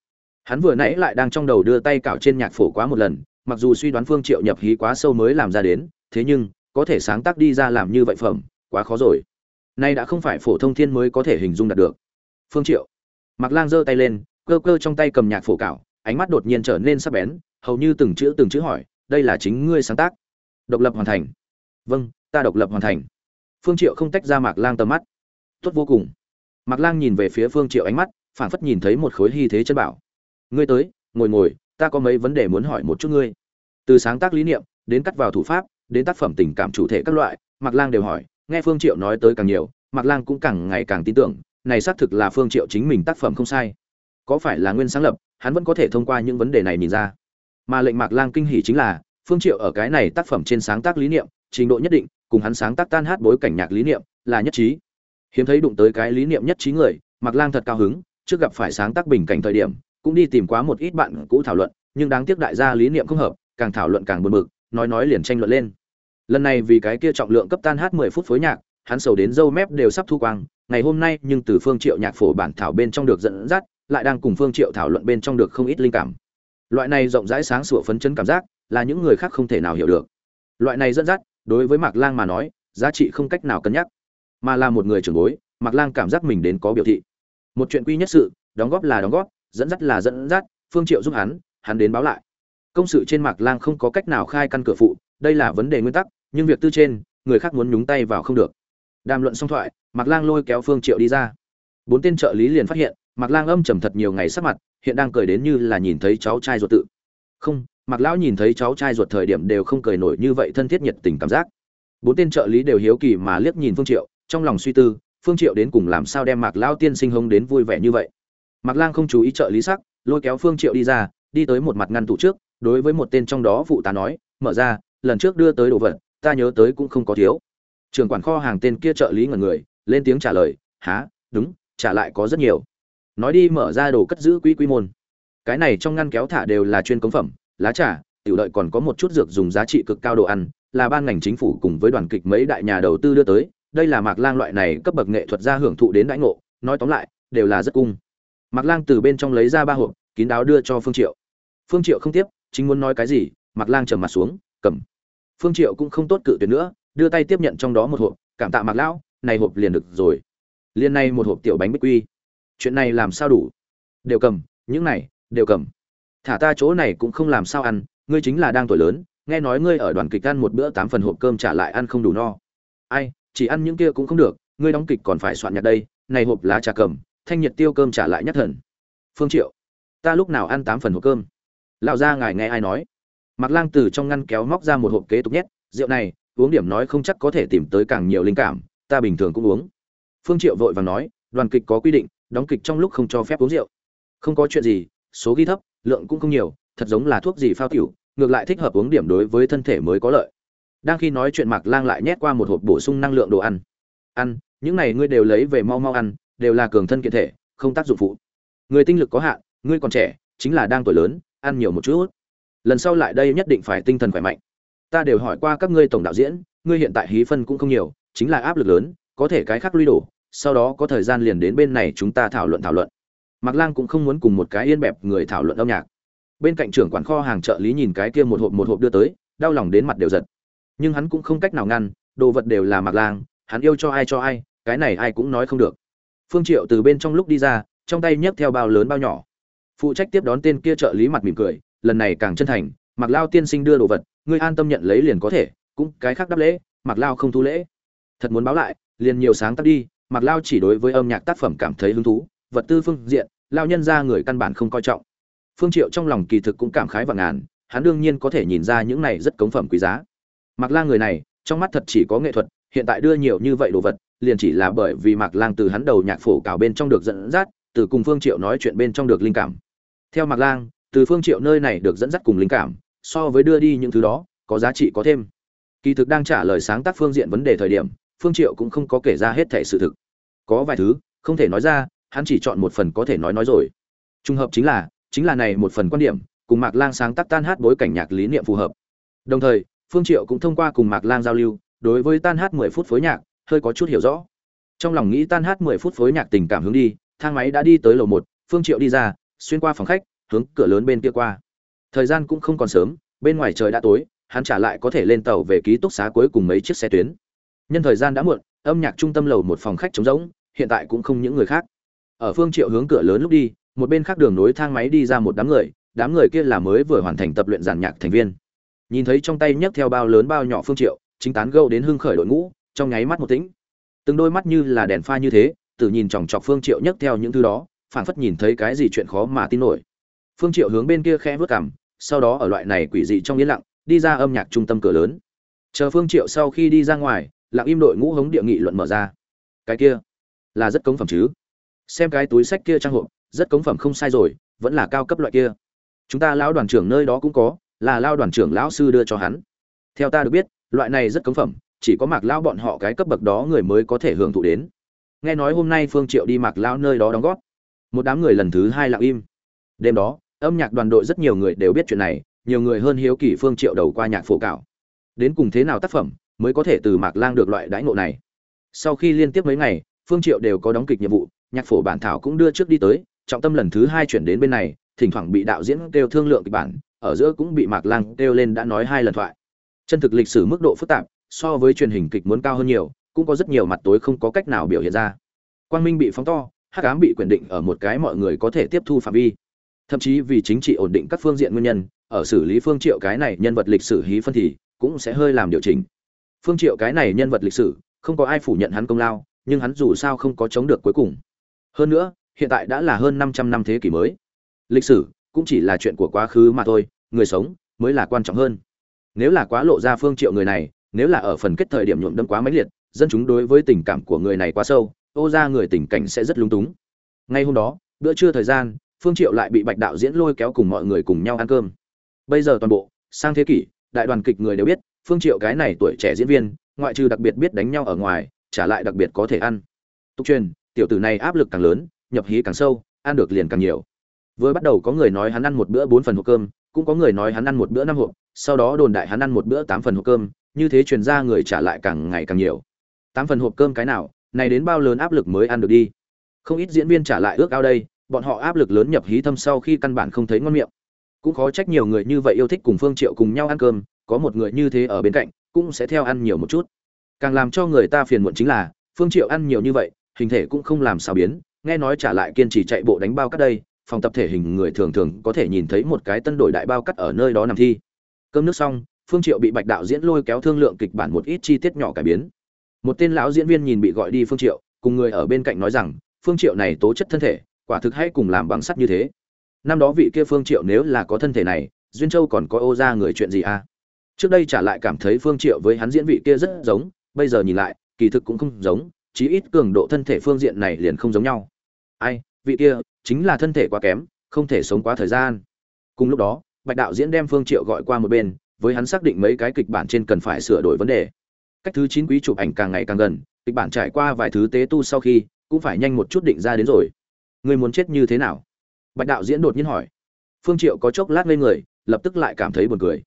Hắn vừa nãy lại đang trong đầu đưa tay cạo trên nhạc phổ quá một lần, mặc dù suy đoán phương triệu nhập hí quá sâu mới làm ra đến, thế nhưng có thể sáng tác đi ra làm như vậy phẩm, quá khó rồi. Nay đã không phải phổ thông thiên mới có thể hình dung đạt được. Phương triệu. Mạc lang giơ tay lên, cơ cơ trong tay cầm nhạc phổ cảo, ánh mắt đột nhiên trở nên sắc bén, hầu như từng chữ từng chữ hỏi, đây là chính ngươi sáng tác? Độc lập hoàn thành. Vâng ta độc lập hoàn thành. Phương triệu không tách ra mạc lang tầm mắt. Tốt vô cùng. Mạc lang nhìn về phía phương triệu ánh mắt, phảng phất nhìn thấy một khối hy thế chân bảo. Ngươi tới, ngồi ngồi, ta có mấy vấn đề muốn hỏi một chút ngươi. Từ sáng tác lý niệm, đến cắt vào thủ pháp đến tác phẩm tình cảm chủ thể các loại, mạc lang đều hỏi, nghe phương triệu nói tới càng nhiều, mạc lang cũng càng ngày càng tin tưởng, này xác thực là phương triệu chính mình tác phẩm không sai. Có phải là nguyên sáng lập, hắn vẫn có thể thông qua những vấn đề này nhìn ra. Mà lệnh mạc lang kinh hỉ chính là, phương triệu ở cái này tác phẩm trên sáng tác lý niệm, trình độ nhất định, cùng hắn sáng tác tan hát bối cảnh nhạc lý niệm là nhất trí. Hiếm thấy đụng tới cái lý niệm nhất trí người, mạc lang thật cao hứng, trước gặp phải sáng tác bình cảnh thời điểm, cũng đi tìm quá một ít bạn cũ thảo luận, nhưng đáng tiếc đại gia lý niệm không hợp, càng thảo luận càng buồn bực nói nói liền tranh luận lên. Lần này vì cái kia trọng lượng cấp tan hát 10 phút phối nhạc, hắn sầu đến dâu mép đều sắp thu quang, ngày hôm nay nhưng từ phương triệu nhạc phổ bản thảo bên trong được dẫn dắt, lại đang cùng phương triệu thảo luận bên trong được không ít linh cảm. Loại này rộng rãi sáng sủa phấn chấn cảm giác, là những người khác không thể nào hiểu được. Loại này dẫn dắt, đối với mạc lang mà nói, giá trị không cách nào cân nhắc. Mà là một người trưởng bối, mạc lang cảm giác mình đến có biểu thị. Một chuyện quy nhất sự, đóng góp là đóng góp, dẫn dắt là dẫn dắt, phương triệu giúp hắn hắn đến báo lại công sự trên mạc lang không có cách nào khai căn cửa phụ, đây là vấn đề nguyên tắc, nhưng việc tư trên, người khác muốn nhúng tay vào không được. Đàm luận xong thoại, mạc lang lôi kéo phương triệu đi ra. Bốn tên trợ lý liền phát hiện, mạc lang âm trầm thật nhiều ngày sắc mặt, hiện đang cười đến như là nhìn thấy cháu trai ruột tự. Không, mạc lão nhìn thấy cháu trai ruột thời điểm đều không cười nổi như vậy thân thiết nhiệt tình cảm giác. Bốn tên trợ lý đều hiếu kỳ mà liếc nhìn phương triệu, trong lòng suy tư, phương triệu đến cùng làm sao đem mạc lão tiên sinh hông đến vui vẻ như vậy. Mạc lang không chú ý trợ lý sắc, lôi kéo phương triệu đi ra, đi tới một mặt ngăn tủ trước đối với một tên trong đó phụ tá nói, mở ra, lần trước đưa tới đồ vật, ta nhớ tới cũng không có thiếu. Trưởng quản kho hàng tên kia trợ lý ngẩn người, lên tiếng trả lời há đúng, trả lại có rất nhiều. Nói đi mở ra đồ cất giữ quỹ quy môn. Cái này trong ngăn kéo thả đều là chuyên cống phẩm, lá trà, tiểu lợi còn có một chút dược dùng giá trị cực cao đồ ăn, là ban ngành chính phủ cùng với đoàn kịch mấy đại nhà đầu tư đưa tới. Đây là mạc lang loại này cấp bậc nghệ thuật gia hưởng thụ đến đãi ngộ, nói tóm lại, đều là rất cung. Mạc lang từ bên trong lấy ra ba hộp, kín đáo đưa cho phương triệu. Phương triệu không tiếp chính muốn nói cái gì mặc lang trầm mặt xuống, cầm. Phương triệu cũng không tốt cự tuyệt nữa, đưa tay tiếp nhận trong đó một hộp, cảm tạ mặc lão, này hộp liền được rồi. Liền này một hộp tiểu bánh bích quy. Chuyện này làm sao đủ? Đều cầm, những này, đều cầm. Thả ta chỗ này cũng không làm sao ăn, ngươi chính là đang tuổi lớn, nghe nói ngươi ở đoàn kịch ăn một bữa tám phần hộp cơm trả lại ăn không đủ no. Ai, chỉ ăn những kia cũng không được, ngươi đóng kịch còn phải soạn nhạc đây, này hộp lá trà cầm, thanh nhiệt tiêu cơm trả lại nhất thần. Phương triệu, ta lúc nào ăn tám phần hộp cơm? Lão gia ngài nghe ai nói mặc Lang từ trong ngăn kéo móc ra một hộp kế tục nhét, rượu này, uống điểm nói không chắc có thể tìm tới càng nhiều linh cảm, ta bình thường cũng uống. Phương Triệu vội vàng nói, đoàn kịch có quy định, đóng kịch trong lúc không cho phép uống rượu. Không có chuyện gì, số ghi thấp, lượng cũng không nhiều, thật giống là thuốc gì phao tiểu, ngược lại thích hợp uống điểm đối với thân thể mới có lợi. Đang khi nói chuyện Mạc Lang lại nhét qua một hộp bổ sung năng lượng đồ ăn. Ăn, những này ngươi đều lấy về mau mau ăn, đều là cường thân kiện thể, không tác dụng phụ. Người tinh lực có hạn, ngươi còn trẻ, chính là đang tuổi lớn, ăn nhiều một chút. Lần sau lại đây nhất định phải tinh thần khỏe mạnh. Ta đều hỏi qua các ngươi tổng đạo diễn, ngươi hiện tại hí phân cũng không nhiều, chính là áp lực lớn, có thể cái khác lui đổ, sau đó có thời gian liền đến bên này chúng ta thảo luận thảo luận. Mạc lang cũng không muốn cùng một cái yên bẹp người thảo luận âm nhạc. Bên cạnh trưởng quản kho hàng trợ lý nhìn cái kia một hộp một hộp đưa tới, đau lòng đến mặt đều giật. Nhưng hắn cũng không cách nào ngăn, đồ vật đều là mạc lang, hắn yêu cho ai cho ai, cái này ai cũng nói không được. Phương triệu từ bên trong lúc đi ra, trong tay nhấc theo bao lớn bao nhỏ phụ trách tiếp đón tên kia trợ lý mặt mỉm cười, lần này càng chân thành mặc lao tiên sinh đưa đồ vật, ngươi an tâm nhận lấy liền có thể, cũng cái khác đáp lễ mặc lao không thu lễ. Thật muốn báo lại, liền nhiều sáng tác đi mặc lao chỉ đối với âm nhạc tác phẩm cảm thấy hứng thú, vật tư phương diện, lao nhân ra người căn bản không coi trọng. Phương triệu trong lòng kỳ thực cũng cảm khái và ngàn, hắn đương nhiên có thể nhìn ra những này rất cống phẩm quý giá. Mặc la người này, trong mắt thật chỉ có nghệ thuật, hiện tại đưa nhiều như vậy đồ vật, liền chỉ là bởi vì mạc lang từ hắn đầu nhạc phổ cào bên trong được dẫn dắt từ cùng phương triệu nói chuyện bên trong được linh cảm. Theo mạc lang, từ phương triệu nơi này được dẫn dắt cùng linh cảm, so với đưa đi những thứ đó, có giá trị có thêm. Kỳ thực đang trả lời sáng tác phương diện vấn đề thời điểm, phương triệu cũng không có kể ra hết thể sự thực. Có vài thứ, không thể nói ra, hắn chỉ chọn một phần có thể nói nói rồi. Trùng hợp chính là chính là này một phần quan điểm, cùng mạc lang sáng tác tan hát bối cảnh nhạc lý niệm phù hợp. Đồng thời, phương triệu cũng thông qua cùng mạc lang giao lưu, đối với tan hát 10 phút phối nhạc, hơi có chút hiểu rõ. Trong lòng nghĩ tan hát 10 phút phối nhạc tình cảm hướng đi thang máy đã đi tới lầu một, phương triệu đi ra, xuyên qua phòng khách, hướng cửa lớn bên kia qua. Thời gian cũng không còn sớm, bên ngoài trời đã tối, hắn trả lại có thể lên tàu về ký túc xá cuối cùng mấy chiếc xe tuyến. Nhân thời gian đã muộn, âm nhạc trung tâm lầu một phòng khách trống rỗng, hiện tại cũng không những người khác. Ở phương triệu hướng cửa lớn lúc đi, một bên khác đường nối thang máy đi ra một đám người đám người kia là mới vừa hoàn thành tập luyện giàn nhạc thành viên. Nhìn thấy trong tay nhấc theo bao lớn bao nhỏ phương triệu, chính tán gâu đến hưng khởi đội ngũ, trong nháy mắt một tĩnh. Từng đôi mắt như là đèn pha như thế tự nhìn chòng chọc phương triệu nhấc theo những thứ đó, phảng phất nhìn thấy cái gì chuyện khó mà tin nổi. Phương triệu hướng bên kia khẽ vớt cằm, sau đó ở loại này quỷ dị trong yên lặng, đi ra âm nhạc trung tâm cửa lớn. Chờ phương triệu sau khi đi ra ngoài, lặng im đội ngũ hống địa nghị luận mở ra. Cái kia, là rất cống phẩm chứ? Xem cái túi sách kia trang hộp, rất cống phẩm không sai rồi, vẫn là cao cấp loại kia. Chúng ta lão đoàn trưởng nơi đó cũng có, là lao đoàn trưởng lão sư đưa cho hắn. Theo ta được biết, loại này rất cống phẩm, chỉ có mạc lão bọn họ cái cấp bậc đó người mới có thể hưởng thụ đến nghe nói hôm nay phương triệu đi mạc lão nơi đó đóng góp. Một đám người lần thứ hai lặng im. Đêm đó, âm nhạc đoàn đội rất nhiều người đều biết chuyện này, nhiều người hơn hiếu kỳ phương triệu đầu qua nhạc phổ cảo. Đến cùng thế nào tác phẩm mới có thể từ mạc lang được loại đãi ngộ này? Sau khi liên tiếp mấy ngày, phương triệu đều có đóng kịch nhiệm vụ, nhạc phổ bản thảo cũng đưa trước đi tới, trọng tâm lần thứ hai chuyển đến bên này, thỉnh thoảng bị đạo diễn kêu thương lượng kịch bản, ở giữa cũng bị mạc lang kêu lên đã nói hai lần thoại. Chân thực lịch sử mức độ phức tạp, so với truyền hình kịch muốn cao hơn nhiều cũng có rất nhiều mặt tối không có cách nào biểu hiện ra. Quang minh bị phóng to, hắc ám bị quyền định ở một cái mọi người có thể tiếp thu phạm vi. Thậm chí vì chính trị ổn định các phương diện nguyên nhân, ở xử lý phương triệu cái này nhân vật lịch sử hí phân thì cũng sẽ hơi làm điều chỉnh. Phương triệu cái này nhân vật lịch sử, không có ai phủ nhận hắn công lao, nhưng hắn dù sao không có chống được cuối cùng. Hơn nữa, hiện tại đã là hơn 500 năm thế kỷ mới. Lịch sử cũng chỉ là chuyện của quá khứ mà thôi, người sống mới là quan trọng hơn. Nếu là quá lộ ra phương triệu người này, nếu là ở phần kết thời điểm nhuộm đâm quá mãnh liệt dân chúng đối với tình cảm của người này quá sâu, ô ra người tình cảnh sẽ rất lung túng. Ngay hôm đó, bữa trưa thời gian, phương triệu lại bị bạch đạo diễn lôi kéo cùng mọi người cùng nhau ăn cơm. Bây giờ toàn bộ, sang thế kỷ, đại đoàn kịch người đều biết, phương triệu cái này tuổi trẻ diễn viên, ngoại trừ đặc biệt biết đánh nhau ở ngoài trả lại đặc biệt có thể ăn. Tục truyền, tiểu tử này áp lực càng lớn, nhập hí càng sâu, ăn được liền càng nhiều. Vừa bắt đầu có người nói hắn ăn một bữa bốn phần hộp cơm, cũng có người nói hắn ăn một bữa năm hộp, sau đó đồn đại hắn ăn một bữa tám phần hộp cơm, như thế truyền ra người trả lại càng ngày càng nhiều tám phần hộp cơm cái nào, này đến bao lớn áp lực mới ăn được đi. Không ít diễn viên trả lại ước ao đây, bọn họ áp lực lớn nhập hí thâm sau khi căn bản không thấy ngon miệng. Cũng khó trách nhiều người như vậy yêu thích cùng phương triệu cùng nhau ăn cơm, có một người như thế ở bên cạnh, cũng sẽ theo ăn nhiều một chút. Càng làm cho người ta phiền muộn chính là, phương triệu ăn nhiều như vậy, hình thể cũng không làm sao biến, nghe nói trả lại kiên trì chạy bộ đánh bao cắt đây, phòng tập thể hình người thường thường có thể nhìn thấy một cái tân đổi đại bao cắt ở nơi đó nằm thi. Cơm nước xong, phương triệu bị bạch đạo diễn lôi kéo thương lượng kịch bản một ít chi tiết nhỏ cải biến một tên lão diễn viên nhìn bị gọi đi phương triệu, cùng người ở bên cạnh nói rằng, phương triệu này tố chất thân thể, quả thực hay cùng làm bằng sắt như thế. Năm đó vị kia phương triệu nếu là có thân thể này, duyên châu còn có ô ra người chuyện gì à? Trước đây trả lại cảm thấy phương triệu với hắn diễn vị kia rất giống, bây giờ nhìn lại, kỳ thực cũng không giống, chí ít cường độ thân thể phương diện này liền không giống nhau. Ai, vị kia, chính là thân thể quá kém, không thể sống quá thời gian. Cùng lúc đó, bạch đạo diễn đem phương triệu gọi qua một bên, với hắn xác định mấy cái kịch bản trên cần phải sửa đổi vấn đề cách thứ chín quý chụp ảnh càng ngày càng gần, kịch bản trải qua vài thứ tế tu sau khi, cũng phải nhanh một chút định ra đến rồi. Người muốn chết như thế nào? Bạch đạo diễn đột nhiên hỏi. Phương triệu có chốc lát ngây người, lập tức lại cảm thấy buồn cười.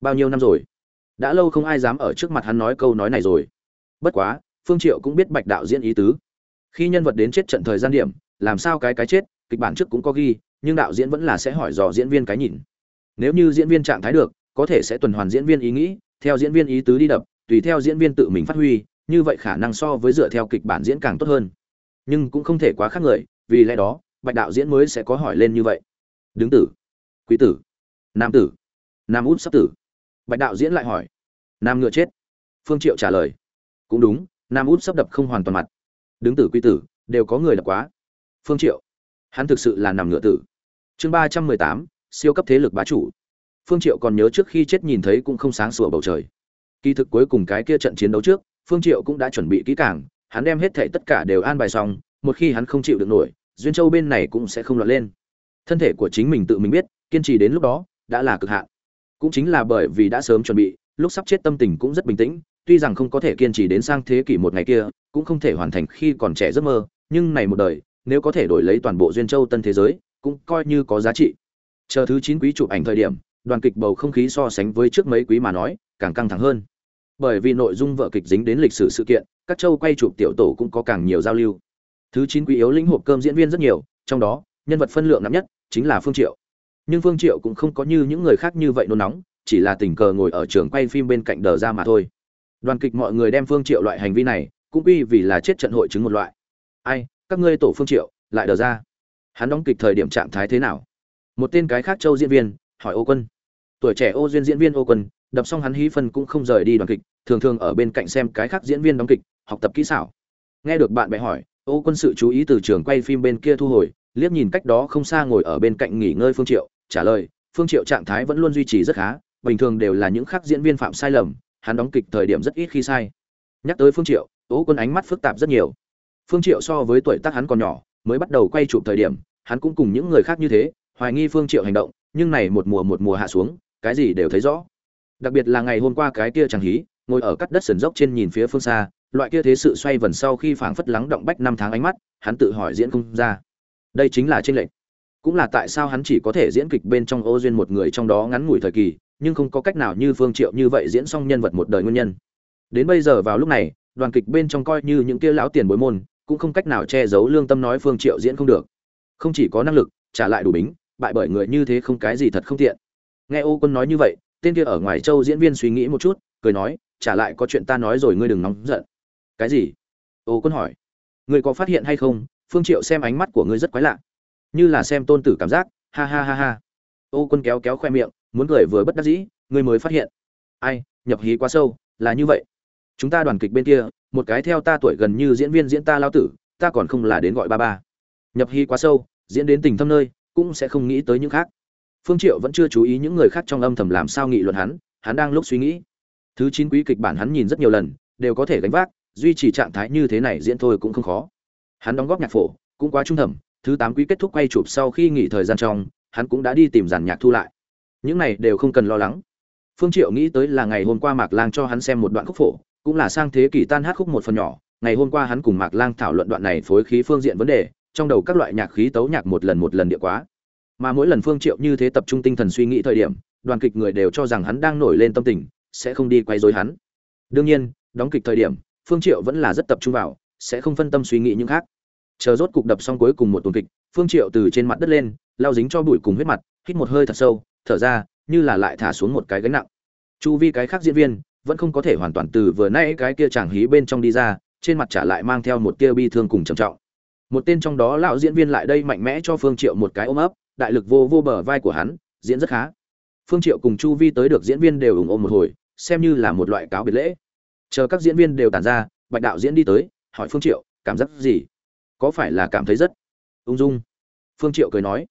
Bao nhiêu năm rồi? Đã lâu không ai dám ở trước mặt hắn nói câu nói này rồi. Bất quá, phương triệu cũng biết bạch đạo diễn ý tứ. Khi nhân vật đến chết trận thời gian điểm, làm sao cái cái chết, kịch bản trước cũng có ghi, nhưng đạo diễn vẫn là sẽ hỏi dò diễn viên cái nhìn. Nếu như diễn viên trạng thái được, có thể sẽ tuần hoàn diễn viên ý nghĩ, theo diễn viên ý tứ đi đập tùy theo diễn viên tự mình phát huy, như vậy khả năng so với dựa theo kịch bản diễn càng tốt hơn. Nhưng cũng không thể quá khác người, vì lẽ đó, bạch đạo diễn mới sẽ có hỏi lên như vậy. Đứng tử, quý tử, nam tử, nam út sắp tử. Bạch đạo diễn lại hỏi, nam ngựa chết. Phương triệu trả lời, cũng đúng, nam út sắp đập không hoàn toàn mặt. Đứng tử quý tử, đều có người đập quá. Phương triệu, hắn thực sự là nằm ngựa tử. Chương ba trăm mười tám, siêu cấp thế lực bá chủ. Phương triệu còn nhớ trước khi chết nhìn thấy cũng không sáng sủa bầu trời kỳ thực cuối cùng cái kia trận chiến đấu trước, phương triệu cũng đã chuẩn bị kỹ càng, hắn đem hết thảy tất cả đều an bài xong, một khi hắn không chịu được nổi, duyên châu bên này cũng sẽ không loạn lên. Thân thể của chính mình tự mình biết, kiên trì đến lúc đó, đã là cực hạn. Cũng chính là bởi vì đã sớm chuẩn bị, lúc sắp chết tâm tình cũng rất bình tĩnh, tuy rằng không có thể kiên trì đến sang thế kỷ một ngày kia, cũng không thể hoàn thành khi còn trẻ giấc mơ, nhưng này một đời, nếu có thể đổi lấy toàn bộ duyên châu tân thế giới, cũng coi như có giá trị. Chờ thứ chín quý chụp ảnh thời điểm, đoàn kịch bầu không khí so sánh với trước mấy quý mà nói càng căng thẳng hơn. Bởi vì nội dung vở kịch dính đến lịch sử sự kiện, các châu quay chụp tiểu tổ cũng có càng nhiều giao lưu. Thứ chín quý yếu lĩnh hộp cơm diễn viên rất nhiều, trong đó, nhân vật phân lượng nặng nhất chính là phương triệu. Nhưng phương triệu cũng không có như những người khác như vậy nôn nóng, chỉ là tình cờ ngồi ở trường quay phim bên cạnh đờ ra mà thôi. Đoàn kịch mọi người đem phương triệu loại hành vi này, cũng quy vì là chết trận hội chứng một loại. Ai, các ngươi tổ phương triệu, lại đờ ra. Hắn đóng kịch thời điểm trạng thái thế nào? Một tên cái khác châu diễn viên, hỏi ô quân. Tuổi trẻ ô duyên diễn viên ô quân đập xong hắn hí phân cũng không rời đi đoàn kịch, thường thường ở bên cạnh xem cái khác diễn viên đóng kịch, học tập kỹ xảo. Nghe được bạn bè hỏi, ô quân sự chú ý từ trường quay phim bên kia thu hồi, liếc nhìn cách đó không xa ngồi ở bên cạnh nghỉ ngơi phương triệu, trả lời, phương triệu trạng thái vẫn luôn duy trì rất khá, bình thường đều là những khác diễn viên phạm sai lầm, hắn đóng kịch thời điểm rất ít khi sai. Nhắc tới phương triệu, ô quân ánh mắt phức tạp rất nhiều. Phương triệu so với tuổi tác hắn còn nhỏ, mới bắt đầu quay chụp thời điểm, hắn cũng cùng những người khác như thế, hoài nghi phương triệu hành động, nhưng này một mùa một mùa hạ xuống, cái gì đều thấy rõ đặc biệt là ngày hôm qua cái kia chẳng hí, ngồi ở cắt đất sườn dốc trên nhìn phía phương xa, loại kia thế sự xoay vần sau khi phảng phất lắng động bách năm tháng ánh mắt, hắn tự hỏi diễn không ra. Đây chính là tranh lệch. Cũng là tại sao hắn chỉ có thể diễn kịch bên trong ô duyên một người trong đó ngắn ngủi thời kỳ, nhưng không có cách nào như phương triệu như vậy diễn xong nhân vật một đời nguyên nhân. Đến bây giờ vào lúc này, đoàn kịch bên trong coi như những kia lão tiền bối môn, cũng không cách nào che giấu lương tâm nói phương triệu diễn không được. Không chỉ có năng lực, trả lại đủ bính, bại bởi người như thế không cái gì thật không tiện. Nghe ô quân nói như vậy tên kia ở ngoài châu diễn viên suy nghĩ một chút, cười nói trả lại có chuyện ta nói rồi ngươi đừng nóng giận. Cái gì? Ô quân hỏi. Ngươi có phát hiện hay không? Phương triệu xem ánh mắt của ngươi rất quái lạ. Như là xem tôn tử cảm giác. Ha ha ha ha. Ô quân kéo kéo khoe miệng, muốn cười vừa bất đắc dĩ, ngươi mới phát hiện. Ai, nhập hí quá sâu, là như vậy. Chúng ta đoàn kịch bên kia, một cái theo ta tuổi gần như diễn viên diễn ta lao tử, ta còn không là đến gọi ba ba. Nhập hí quá sâu, diễn đến tình thâm nơi, cũng sẽ không nghĩ tới những khác phương triệu vẫn chưa chú ý những người khác trong âm thầm làm sao nghị luận hắn hắn đang lúc suy nghĩ. Thứ chín quý kịch bản hắn nhìn rất nhiều lần, đều có thể gánh vác, duy trì trạng thái như thế này diễn thôi cũng không khó. Hắn đóng góp nhạc phổ, cũng quá trung thẩm, thứ tám quý kết thúc quay chụp sau khi nghỉ thời gian trong, hắn cũng đã đi tìm giàn nhạc thu lại. Những này đều không cần lo lắng. Phương triệu nghĩ tới là ngày hôm qua mạc lang cho hắn xem một đoạn khúc phổ, cũng là sang thế kỷ tan hát khúc một phần nhỏ. Ngày hôm qua hắn cùng mạc lang thảo luận đoạn này phối khí phương diện vấn đề, trong đầu các loại nhạc khí tấu nhạc một lần một lần địa quá mà mỗi lần phương triệu như thế tập trung tinh thần suy nghĩ thời điểm, đoàn kịch người đều cho rằng hắn đang nổi lên tâm tình, sẽ không đi quay rối hắn. Đương nhiên, đóng kịch thời điểm, phương triệu vẫn là rất tập trung vào, sẽ không phân tâm suy nghĩ những khác. Chờ rốt cục đập xong cuối cùng một tuần kịch, phương triệu từ trên mặt đất lên lao dính cho bụi cùng huyết mặt, hít một hơi thật sâu, thở ra, như là lại thả xuống một cái gánh nặng. Chu vi cái khác diễn viên vẫn không có thể hoàn toàn từ vừa nãy cái kia chàng hí bên trong đi ra, trên mặt trả lại mang theo một tia bi thương cùng trầm trọng. Một tên trong đó lão diễn viên lại đây mạnh mẽ cho phương triệu một cái ôm ấp đại lực vô vô bờ vai của hắn, diễn rất khá. Phương triệu cùng chu vi tới được diễn viên đều ủng ôm một hồi, xem như là một loại cáo biệt lễ. Chờ các diễn viên đều tàn ra, bạch đạo diễn đi tới, hỏi phương triệu, cảm giác gì? Có phải là cảm thấy rất ung dung? Phương triệu cười nói.